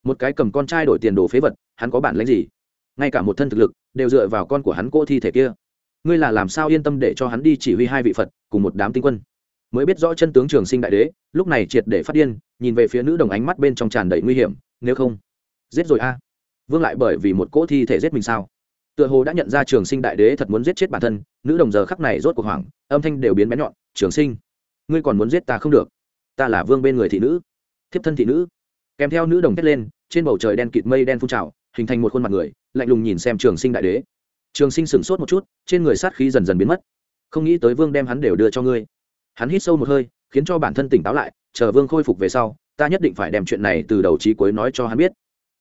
một cái cầm con trai đổi tiền đồ phế vật, hắn có bản lãnh gì? Ngay cả một thân thực lực, đều dựa vào con của hắn cô thi thể kia. Ngươi là làm sao yên tâm để cho hắn đi chỉ huy hai vị phật, cùng một đám tinh quân? Mới biết rõ chân tướng trường sinh đại đế, lúc này triệt để phát điên, nhìn về phía nữ đồng ánh mắt bên trong tràn đầy nguy hiểm, nếu không, giết rồi a. Vương lại bởi vì một cỗ thi thể giết mình sao? Tựa hồ đã nhận ra trường sinh đại đế thật muốn giết chết bản thân, nữ đồng giờ khắc này rốt cuộc hoảng, âm thanh đều biến bé nhọn, trường sinh, ngươi còn muốn giết ta không được? Ta là vương bên người thị nữ. Thiếp thân thị nữ. Kèm theo nữ đồng thét lên, trên bầu trời đen kịt mây đen phun trào, hình thành một khuôn mặt người, lạnh lùng nhìn xem trường sinh đại đế. Trường sinh sửng sốt một chút, trên người sát khí dần dần biến mất. Không nghĩ tới vương đem hắn đều đưa cho ngươi. Hắn hít sâu một hơi, khiến cho bản thân tỉnh táo lại, chờ vương khôi phục về sau, ta nhất định phải đem chuyện này từ đầu trí cuối nói cho hắn biết.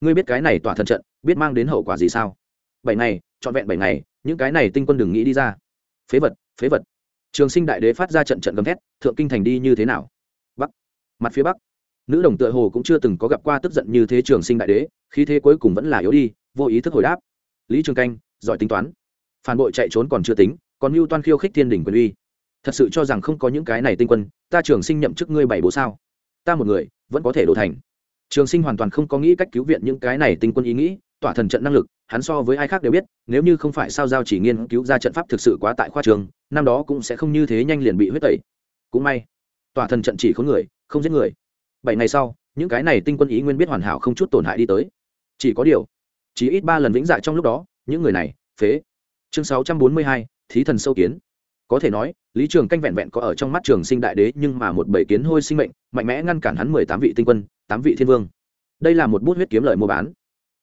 Ngươi biết cái này tỏa thân trận, biết mang đến hậu quả gì sao? Bảy ngày, trọn vẹn bảy ngày, những cái này tinh quân đừng nghĩ đi ra. Phế vật phế vật. Trường sinh đại đế phát ra trận trận gầm thét, thượng kinh thành đi như thế nào? Bắc. Mặt phía bắc. Nữ đồng tựa hồ cũng chưa từng có gặp qua tức giận như thế trường sinh đại đế khi thế cuối cùng vẫn là yếu đi, vô ý thức hồi đáp. Lý trường canh, giỏi tính toán. Phản bội chạy trốn còn chưa tính, còn mưu toan khiêu khích thiên đình quyền uy. Thật sự cho rằng không có những cái này tinh quân, ta trường sinh nhậm chức ngươi bảy bố sao? Ta một người, vẫn có thể đổ thành. Trường sinh hoàn toàn không có nghĩ cách cứu viện những cái này tinh quân ý nghĩ tỏa thần trận năng lực, hắn so với ai khác đều biết, nếu như không phải sao giao chỉ nghiên cứu ra trận pháp thực sự quá tại khoa trường, năm đó cũng sẽ không như thế nhanh liền bị huyết tẩy. Cũng may, tỏa thần trận chỉ có người, không giết người. Bảy ngày sau, những cái này tinh quân ý nguyên biết hoàn hảo không chút tổn hại đi tới. Chỉ có điều, chỉ ít ba lần vĩnh dạ trong lúc đó, những người này, phế. Chương sáu trăm bốn mươi hai, thí thần sâu kiến. Có thể nói, lý trường canh vẹn vẹn có ở trong mắt trường sinh đại đế nhưng mà một bảy kiến hôi sinh mệnh, mạnh mẽ ngăn cản hắn mười tám vị tinh quân, tám vị thiên vương. Đây là một bút huyết kiếm lời mua bán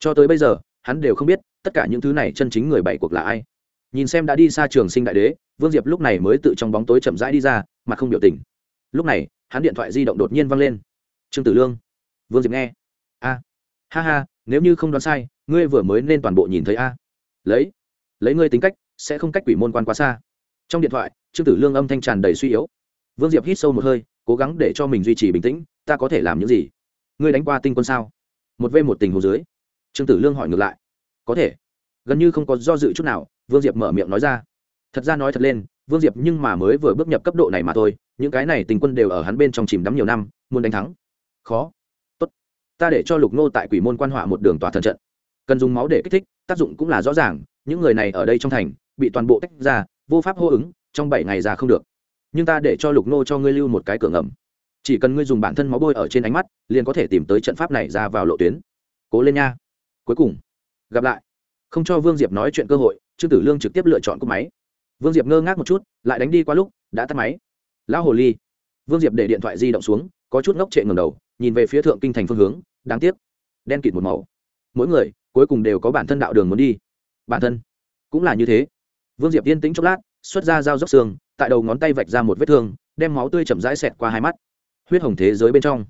cho tới bây giờ, hắn đều không biết tất cả những thứ này chân chính người bảy cuộc là ai. Nhìn xem đã đi xa trường sinh đại đế, vương diệp lúc này mới tự trong bóng tối chậm rãi đi ra mà không biểu tình. Lúc này, hắn điện thoại di động đột nhiên văng lên. Trương tử lương. Vương diệp nghe. A, ha ha, nếu như không đoán sai, ngươi vừa mới nên toàn bộ nhìn thấy a. Lấy lấy ngươi tính cách, sẽ không cách quỷ môn quan quá xa. Trong điện thoại, trương tử lương âm thanh tràn đầy suy yếu. Vương diệp hít sâu một hơi, cố gắng để cho mình duy trì bình tĩnh, ta có thể làm những gì? Ngươi đánh qua tinh quân sao? Một v một tình hồ dưới trương tử lương hỏi ngược lại có thể gần như không có do dự chút nào vương diệp mở miệng nói ra thật ra nói thật lên vương diệp nhưng mà mới vừa bước nhập cấp độ này mà thôi những cái này tình quân đều ở hắn bên trong chìm đắm nhiều năm muốn đánh thắng khó tốt ta để cho lục nô tại quỷ môn quan họa một đường tòa thần trận cần dùng máu để kích thích tác dụng cũng là rõ ràng những người này ở đây trong thành bị toàn bộ tách ra vô pháp hô ứng trong bảy ngày ra không được nhưng ta để cho lục nô cho ngươi lưu một cái cửa ngầm chỉ cần ngươi dùng bản thân máu bôi ở trên ánh mắt liền có thể tìm tới trận pháp này ra vào lộ tuyến cố lên nha cuối cùng, gặp lại. Không cho vương diệp nói chuyện cơ hội, trương tử lương trực tiếp lựa chọn cúp máy. Vương diệp ngơ ngác một chút, lại đánh đi qua lúc, đã tắt máy. Lão hồ ly. Vương diệp để điện thoại di động xuống, có chút ngốc trệ ngầm đầu, nhìn về phía thượng kinh thành phương hướng, đáng tiếc. Đen kịt một màu. Mỗi người, cuối cùng đều có bản thân đạo đường muốn đi. Bản thân. Cũng là như thế. Vương diệp yên tĩnh chốc lát, xuất ra dao dốc xương, tại đầu ngón tay vạch ra một vết thương, đem máu tươi chậm rãi xẹt qua hai mắt. Huyết hồng thế giới bên trong.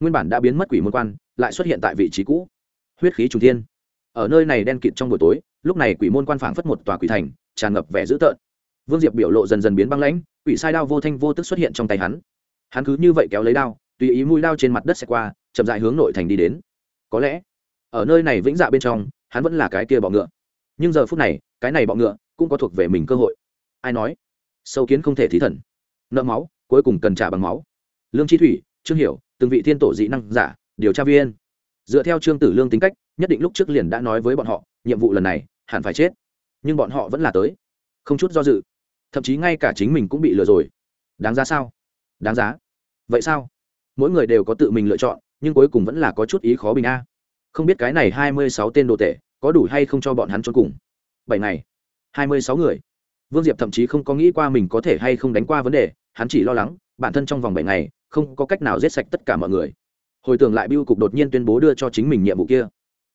Nguyên bản đã biến mất quỷ môn quan, lại xuất hiện tại vị trí cũ huyết khí trùng thiên. Ở nơi này đen kịt trong buổi tối, lúc này quỷ môn quan phảng phất một tòa quỷ thành, tràn ngập vẻ dữ tợn. Vương diệp biểu lộ dần dần biến băng lãnh, quỷ sai đao vô thanh vô tức xuất hiện trong tay hắn. Hắn cứ như vậy kéo lấy đao, tùy ý mũi đao trên mặt đất xẹt qua, chậm dại hướng nội thành đi đến. Có lẽ, ở nơi này vĩnh dạ bên trong, hắn vẫn là cái kia bọ ngựa. Nhưng giờ phút này, cái này bọ ngựa cũng có thuộc về mình cơ hội. Ai nói? Sâu kiến không thể thí thần. Nợ máu, cuối cùng cần trả bằng máu. Lương chi thủy, trương hiểu, từng vị thiên tổ dị năng giả, điều tra viên dựa theo trương tử lương tính cách, nhất định lúc trước liền đã nói với bọn họ, nhiệm vụ lần này hẳn phải chết. Nhưng bọn họ vẫn là tới. Không chút do dự. Thậm chí ngay cả chính mình cũng bị lừa rồi. Đáng giá sao? Đáng giá. Vậy sao? Mỗi người đều có tự mình lựa chọn, nhưng cuối cùng vẫn là có chút ý khó bình a. Không biết cái này hai mươi sáu tên đồ tệ có đủ hay không cho bọn hắn trốn cùng? Bảy ngày. hai mươi sáu người. Vương diệp thậm chí không có nghĩ qua mình có thể hay không đánh qua vấn đề, hắn chỉ lo lắng, bản thân trong vòng bảy ngày, không có cách nào giết sạch tất cả mọi người hồi tưởng lại biêu cục đột nhiên tuyên bố đưa cho chính mình nhiệm vụ kia.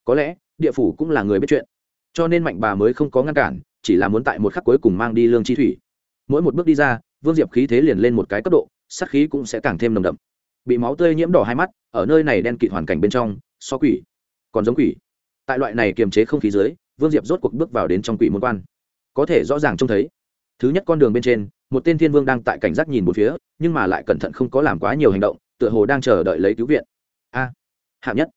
Có lẽ, địa phủ cũng là người biết chuyện. Cho nên mạnh bà mới không có ngăn cản, chỉ là muốn tại một khắc cuối cùng mang đi lương chi thủy. Mỗi một bước đi ra, vương diệp khí thế liền lên một cái cấp độ sắc khí cũng sẽ càng thêm nồng đậm. Bị máu tươi nhiễm đỏ hai mắt, ở nơi này đen kịt hoàn cảnh bên trong, so quỷ, còn giống quỷ. Tại loại này kiềm chế không khí dưới, vương diệp rốt cuộc bước vào đến trong quỷ môn quan. Có thể rõ ràng trông thấy, thứ nhất con đường bên trên, một tên thiên vương đang tại cảnh giác nhìn một phía, nhưng mà lại cẩn thận không có làm quá nhiều hành động, tựa hồ đang chờ đợi lấy cứu viện a, hạng nhất.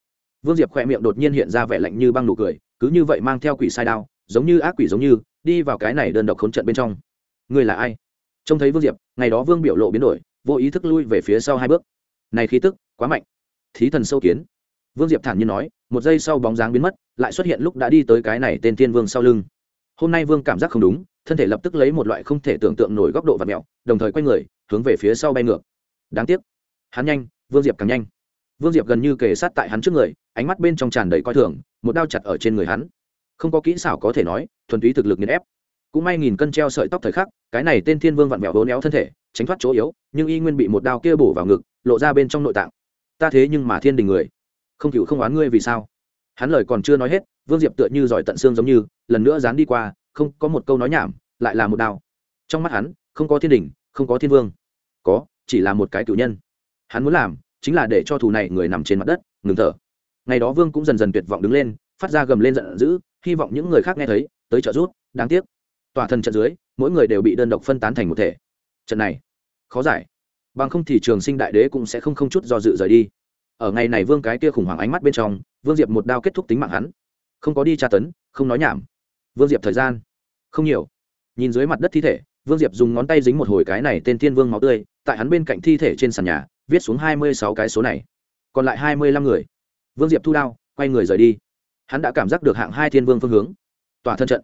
Vương diệp khỏe miệng đột nhiên hiện ra vẻ lạnh như băng nụ cười, cứ như vậy mang theo quỷ sai đao, giống như ác quỷ giống như, đi vào cái này đơn độc khốn trận bên trong. Người là ai? Trông thấy vương diệp, ngày đó vương biểu lộ biến đổi, vô ý thức lui về phía sau hai bước. Này khí tức, quá mạnh. Thí thần sâu kiến. Vương diệp thản nhiên nói, một giây sau bóng dáng biến mất, lại xuất hiện lúc đã đi tới cái này tên tiên vương sau lưng. Hôm nay vương cảm giác không đúng, thân thể lập tức lấy một loại không thể tưởng tượng nổi góc độ và mẹo, đồng thời quay người, hướng về phía sau bay ngược. Đáng tiếc. Hắn nhanh, vương diệp càng nhanh vương diệp gần như kề sát tại hắn trước người, ánh mắt bên trong tràn đầy coi thường, một đao chặt ở trên người hắn. Không có kỹ xảo có thể nói, thuần túy thực lực nghiền ép. Cũng may nghìn cân treo sợi tóc thời khắc, cái này tên thiên vương vặn vẹo hố néo thân thể, tránh thoát chỗ yếu, nhưng y nguyên bị một đao kia bổ vào ngực, lộ ra bên trong nội tạng. Ta thế nhưng mà thiên đình người. Không cựu không oán ngươi vì sao? Hắn lời còn chưa nói hết, vương diệp tựa như giỏi tận xương giống như, lần nữa dán đi qua, không, có một câu nói nhảm, lại là một đao. Trong mắt hắn, không có thiên đình, không có thiên vương. Có, chỉ là một cái cựu nhân. Hắn muốn làm chính là để cho thù này người nằm trên mặt đất, ngừng thở. Ngày đó vương cũng dần dần tuyệt vọng đứng lên, phát ra gầm lên giận dữ, hy vọng những người khác nghe thấy, tới trợ giúp, đáng tiếc. Tòa thần trận dưới, mỗi người đều bị đơn độc phân tán thành một thể. Trận này, khó giải. Bằng không thì trường sinh đại đế cũng sẽ không không chút do dự rời đi. Ở ngày này vương cái kia khủng hoảng ánh mắt bên trong, vương diệp một đao kết thúc tính mạng hắn. Không có đi tra tấn, không nói nhảm. Vương diệp thời gian, không nhiều. Nhìn dưới mặt đất thi thể, vương diệp dùng ngón tay dính một hồi cái này tên thiên vương máu tươi, tại hắn bên cạnh thi thể trên sàn nhà viết xuống hai mươi sáu cái số này. Còn lại hai mươi lăm người. Vương diệp thu đao, quay người rời đi. Hắn đã cảm giác được hạng hai thiên vương phương hướng. Tòa thân trận.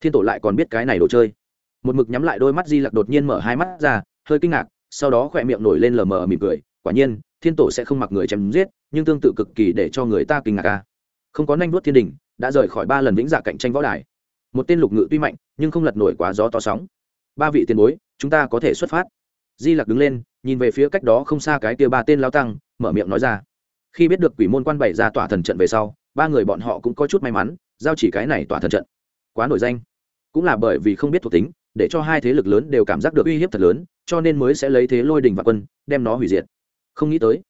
Thiên tổ lại còn biết cái này đồ chơi. Một mực nhắm lại đôi mắt di lặc đột nhiên mở hai mắt ra, hơi kinh ngạc, sau đó khỏe miệng nổi lên lờ mờ mỉm cười, quả nhiên, thiên tổ sẽ không mặc người chém giết, nhưng tương tự cực kỳ để cho người ta kinh ngạc ca không có nanh đuốt thiên đình, đã rời khỏi ba lần vĩnh dạ cạnh tranh võ đài. Một tên lục ngự tuy mạnh, nhưng không lật nổi quá gió to sóng. Ba vị tiền bối, chúng ta có thể xuất phát. Di lặc đứng lên nhìn về phía cách đó không xa cái kia ba tên lao tăng, mở miệng nói ra. Khi biết được quỷ môn quan bày ra tỏa thần trận về sau, ba người bọn họ cũng có chút may mắn, giao chỉ cái này tỏa thần trận. Quá nổi danh. Cũng là bởi vì không biết thuộc tính, để cho hai thế lực lớn đều cảm giác được uy hiếp thật lớn, cho nên mới sẽ lấy thế lôi đình và quân, đem nó hủy diệt. Không nghĩ tới